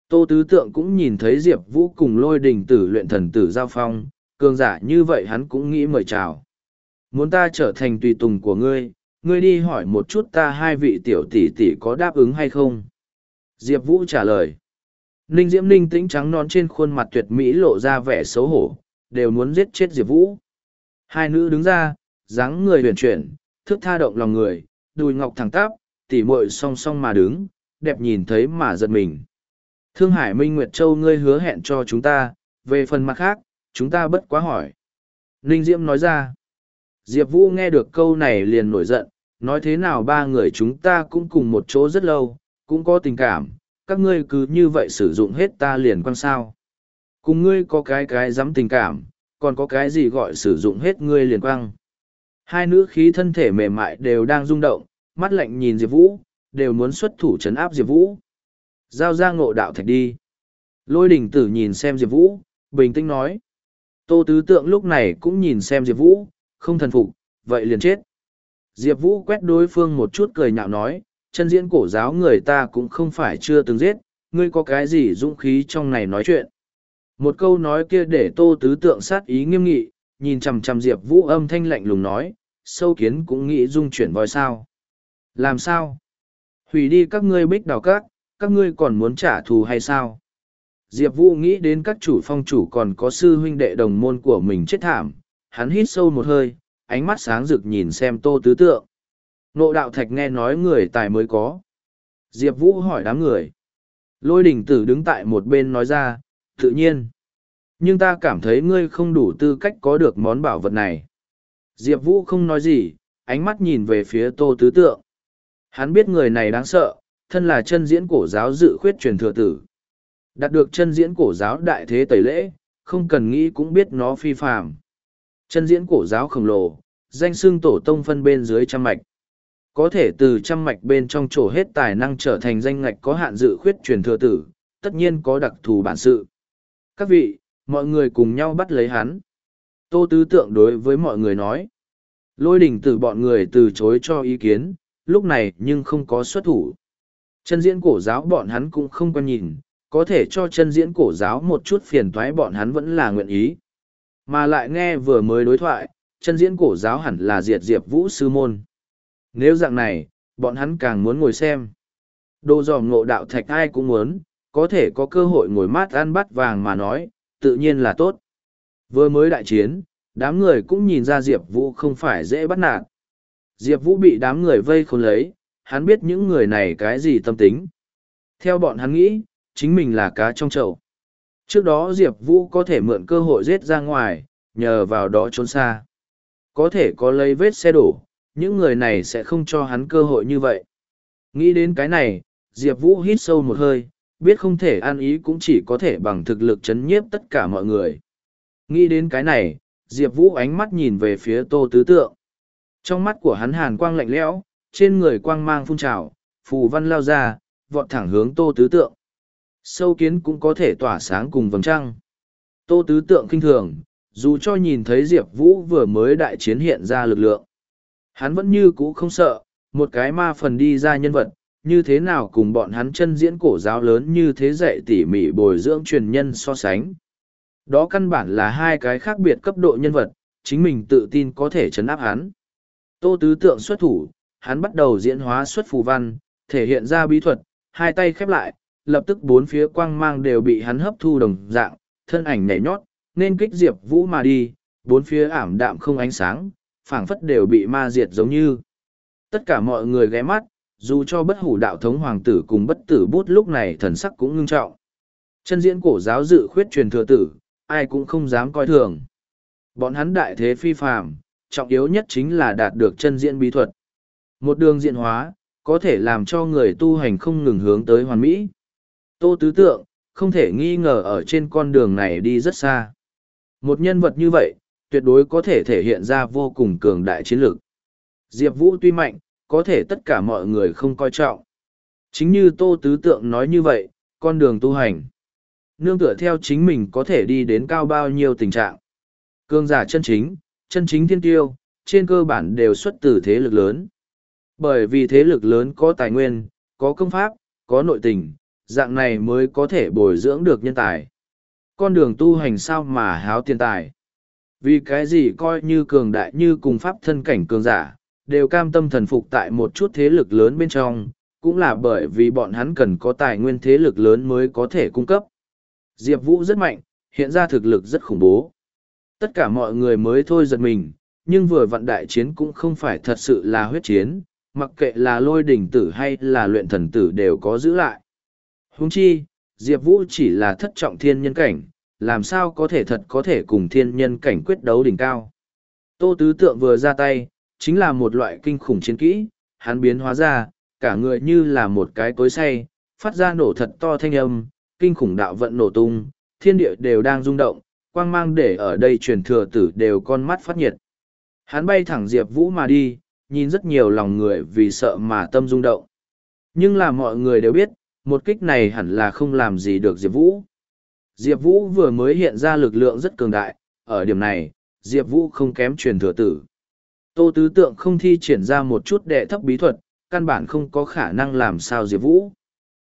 Speaker 1: Tô Tứ Tượng cũng nhìn thấy Diệp Vũ cùng lôi đình tử luyện thần tử giao phong, cường giả như vậy hắn cũng nghĩ mời chào. Muốn ta trở thành tùy tùng của ngươi, ngươi đi hỏi một chút ta hai vị tiểu tỷ tỷ có đáp ứng hay không? Diệp Vũ trả lời. Ninh Diễm Ninh tĩnh trắng non trên khuôn mặt tuyệt mỹ lộ ra vẻ xấu hổ, đều muốn giết chết Diệp Vũ. Hai nữ đứng ra, dáng người huyền chuyển, thức tha động lòng người, đùi ngọc thẳng tắp, tỉ muội song song mà đứng, đẹp nhìn thấy mà giật mình. Thương Hải Minh Nguyệt Châu ngươi hứa hẹn cho chúng ta, về phần mặt khác, chúng ta bất quá hỏi. Ninh Diễm nói ra. Diệp Vũ nghe được câu này liền nổi giận, nói thế nào ba người chúng ta cũng cùng một chỗ rất lâu, cũng có tình cảm, các ngươi cứ như vậy sử dụng hết ta liền quan sao. Cùng ngươi có cái cái dám tình cảm, còn có cái gì gọi sử dụng hết ngươi liền quăng. Hai nữ khí thân thể mềm mại đều đang rung động, mắt lạnh nhìn Diệp Vũ, đều muốn xuất thủ trấn áp Diệp Vũ. Giao ra ngộ đạo thạch đi. Lôi đỉnh tử nhìn xem Diệp Vũ, bình tĩnh nói. Tô tứ tượng lúc này cũng nhìn xem Diệp Vũ, không thần phục, vậy liền chết. Diệp Vũ quét đối phương một chút cười nhạo nói, chân diễn cổ giáo người ta cũng không phải chưa từng giết, ngươi có cái gì dũng khí trong này nói chuyện. Một câu nói kia để tô tứ tượng sát ý nghiêm nghị, nhìn chằm chằm Diệp Vũ âm thanh lạnh lùng nói, sâu kiến cũng nghĩ dung chuyển voi sao. Làm sao? Hủy đi các ngươi bích đào các, các ngươi còn muốn trả thù hay sao? Diệp Vũ nghĩ đến các chủ phong chủ còn có sư huynh đệ đồng môn của mình chết thảm, hắn hít sâu một hơi, ánh mắt sáng rực nhìn xem tô tứ tượng. Nộ đạo thạch nghe nói người tài mới có. Diệp Vũ hỏi đám người. Lôi đỉnh tử đứng tại một bên nói ra, tự nhiên. Nhưng ta cảm thấy ngươi không đủ tư cách có được món bảo vật này. Diệp Vũ không nói gì, ánh mắt nhìn về phía tô tứ tượng. Hắn biết người này đáng sợ, thân là chân diễn cổ giáo dự khuyết truyền thừa tử. Đạt được chân diễn cổ giáo đại thế tẩy lễ, không cần nghĩ cũng biết nó phi phàm. Chân diễn cổ giáo khổng lồ, danh xương tổ tông phân bên dưới trăm mạch. Có thể từ trăm mạch bên trong chỗ hết tài năng trở thành danh ngạch có hạn dự khuyết truyền thừa tử, tất nhiên có đặc thù bản sự. Các vị, mọi người cùng nhau bắt lấy hắn. Tô Tứ Tượng đối với mọi người nói. Lôi đỉnh tử bọn người từ chối cho ý kiến, lúc này nhưng không có xuất thủ. Chân diễn cổ giáo bọn hắn cũng không quan nhìn, có thể cho chân diễn cổ giáo một chút phiền toái bọn hắn vẫn là nguyện ý. Mà lại nghe vừa mới đối thoại, chân diễn cổ giáo hẳn là diệt diệp vũ sư môn. Nếu dạng này, bọn hắn càng muốn ngồi xem. Đồ dòm ngộ đạo thạch ai cũng muốn, có thể có cơ hội ngồi mát ăn bát vàng mà nói, tự nhiên là tốt. Vừa mới đại chiến, đám người cũng nhìn ra Diệp Vũ không phải dễ bắt nạt. Diệp Vũ bị đám người vây khốn lấy, hắn biết những người này cái gì tâm tính. Theo bọn hắn nghĩ, chính mình là cá trong chậu. Trước đó Diệp Vũ có thể mượn cơ hội giết ra ngoài, nhờ vào đó trốn xa. Có thể có lấy vết xe đổ, những người này sẽ không cho hắn cơ hội như vậy. Nghĩ đến cái này, Diệp Vũ hít sâu một hơi, biết không thể an ý cũng chỉ có thể bằng thực lực chấn nhiếp tất cả mọi người. Nghĩ đến cái này, Diệp Vũ ánh mắt nhìn về phía Tô Tứ Tượng. Trong mắt của hắn hàn quang lạnh lẽo, trên người quang mang phun trào, phù văn lao ra, vọt thẳng hướng Tô Tứ Tượng. Sâu kiến cũng có thể tỏa sáng cùng vầng trăng. Tô Tứ Tượng kinh thường, dù cho nhìn thấy Diệp Vũ vừa mới đại chiến hiện ra lực lượng. Hắn vẫn như cũ không sợ, một cái ma phần đi ra nhân vật, như thế nào cùng bọn hắn chân diễn cổ giáo lớn như thế dạy tỉ mỉ bồi dưỡng truyền nhân so sánh. Đó căn bản là hai cái khác biệt cấp độ nhân vật, chính mình tự tin có thể chấn áp hắn. Tô tứ tượng xuất thủ, hắn bắt đầu diễn hóa xuất phù văn, thể hiện ra bí thuật, hai tay khép lại, lập tức bốn phía quang mang đều bị hắn hấp thu đồng dạng, thân ảnh nhảy nhót, nên kích diệp vũ mà đi, bốn phía ảm đạm không ánh sáng, phảng phất đều bị ma diệt giống như. Tất cả mọi người ghé mắt, dù cho bất hủ đạo thống hoàng tử cùng bất tử bút lúc này thần sắc cũng ngưng trọng. Chân diễn cổ giáo dự khuyết truyền thừa tử, ai cũng không dám coi thường. Bọn hắn đại thế phi phàm, trọng yếu nhất chính là đạt được chân diễn bí thuật. Một đường diện hóa, có thể làm cho người tu hành không ngừng hướng tới hoàn mỹ. Tô Tứ Tượng, không thể nghi ngờ ở trên con đường này đi rất xa. Một nhân vật như vậy, tuyệt đối có thể thể hiện ra vô cùng cường đại chiến lược. Diệp Vũ tuy mạnh, có thể tất cả mọi người không coi trọng. Chính như Tô Tứ Tượng nói như vậy, con đường tu hành. Nương tựa theo chính mình có thể đi đến cao bao nhiêu tình trạng. Cương giả chân chính, chân chính thiên tiêu, trên cơ bản đều xuất từ thế lực lớn. Bởi vì thế lực lớn có tài nguyên, có công pháp, có nội tình, dạng này mới có thể bồi dưỡng được nhân tài. Con đường tu hành sao mà háo tiền tài. Vì cái gì coi như cường đại như cùng pháp thân cảnh cường giả, đều cam tâm thần phục tại một chút thế lực lớn bên trong, cũng là bởi vì bọn hắn cần có tài nguyên thế lực lớn mới có thể cung cấp. Diệp Vũ rất mạnh, hiện ra thực lực rất khủng bố. Tất cả mọi người mới thôi giật mình, nhưng vừa vận đại chiến cũng không phải thật sự là huyết chiến, mặc kệ là lôi đỉnh tử hay là luyện thần tử đều có giữ lại. Huống chi, Diệp Vũ chỉ là thất trọng thiên nhân cảnh, làm sao có thể thật có thể cùng thiên nhân cảnh quyết đấu đỉnh cao. Tô Tứ Tượng vừa ra tay, chính là một loại kinh khủng chiến kỹ, hắn biến hóa ra, cả người như là một cái cối say, phát ra nổ thật to thanh âm, kinh khủng đạo vận nổ tung, thiên địa đều đang rung động, quang mang để ở đây truyền thừa tử đều con mắt phát nhiệt. Hắn bay thẳng Diệp Vũ mà đi, nhìn rất nhiều lòng người vì sợ mà tâm rung động. Nhưng là mọi người đều biết, một kích này hẳn là không làm gì được Diệp Vũ. Diệp Vũ vừa mới hiện ra lực lượng rất cường đại, ở điểm này, Diệp Vũ không kém truyền thừa tử. Tô Tứ Tượng không thi triển ra một chút đệ thấp bí thuật, căn bản không có khả năng làm sao Diệp Vũ.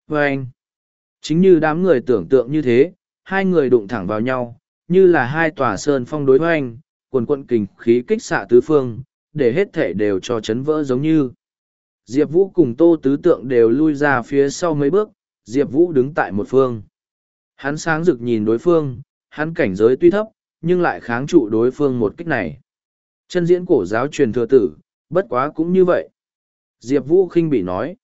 Speaker 1: Và anh, chính như đám người tưởng tượng như thế, hai người đụng thẳng vào nhau, như là hai tòa sơn phong đối hoanh, quần quận kình khí kích xạ tứ phương, để hết thể đều cho chấn vỡ giống như. Diệp Vũ cùng Tô Tứ Tượng đều lui ra phía sau mấy bước, Diệp Vũ đứng tại một phương. Hắn sáng rực nhìn đối phương, hắn cảnh giới tuy thấp, nhưng lại kháng trụ đối phương một kích này. Chân diễn cổ giáo truyền thừa tử, bất quá cũng như vậy. Diệp Vũ khinh bị nói.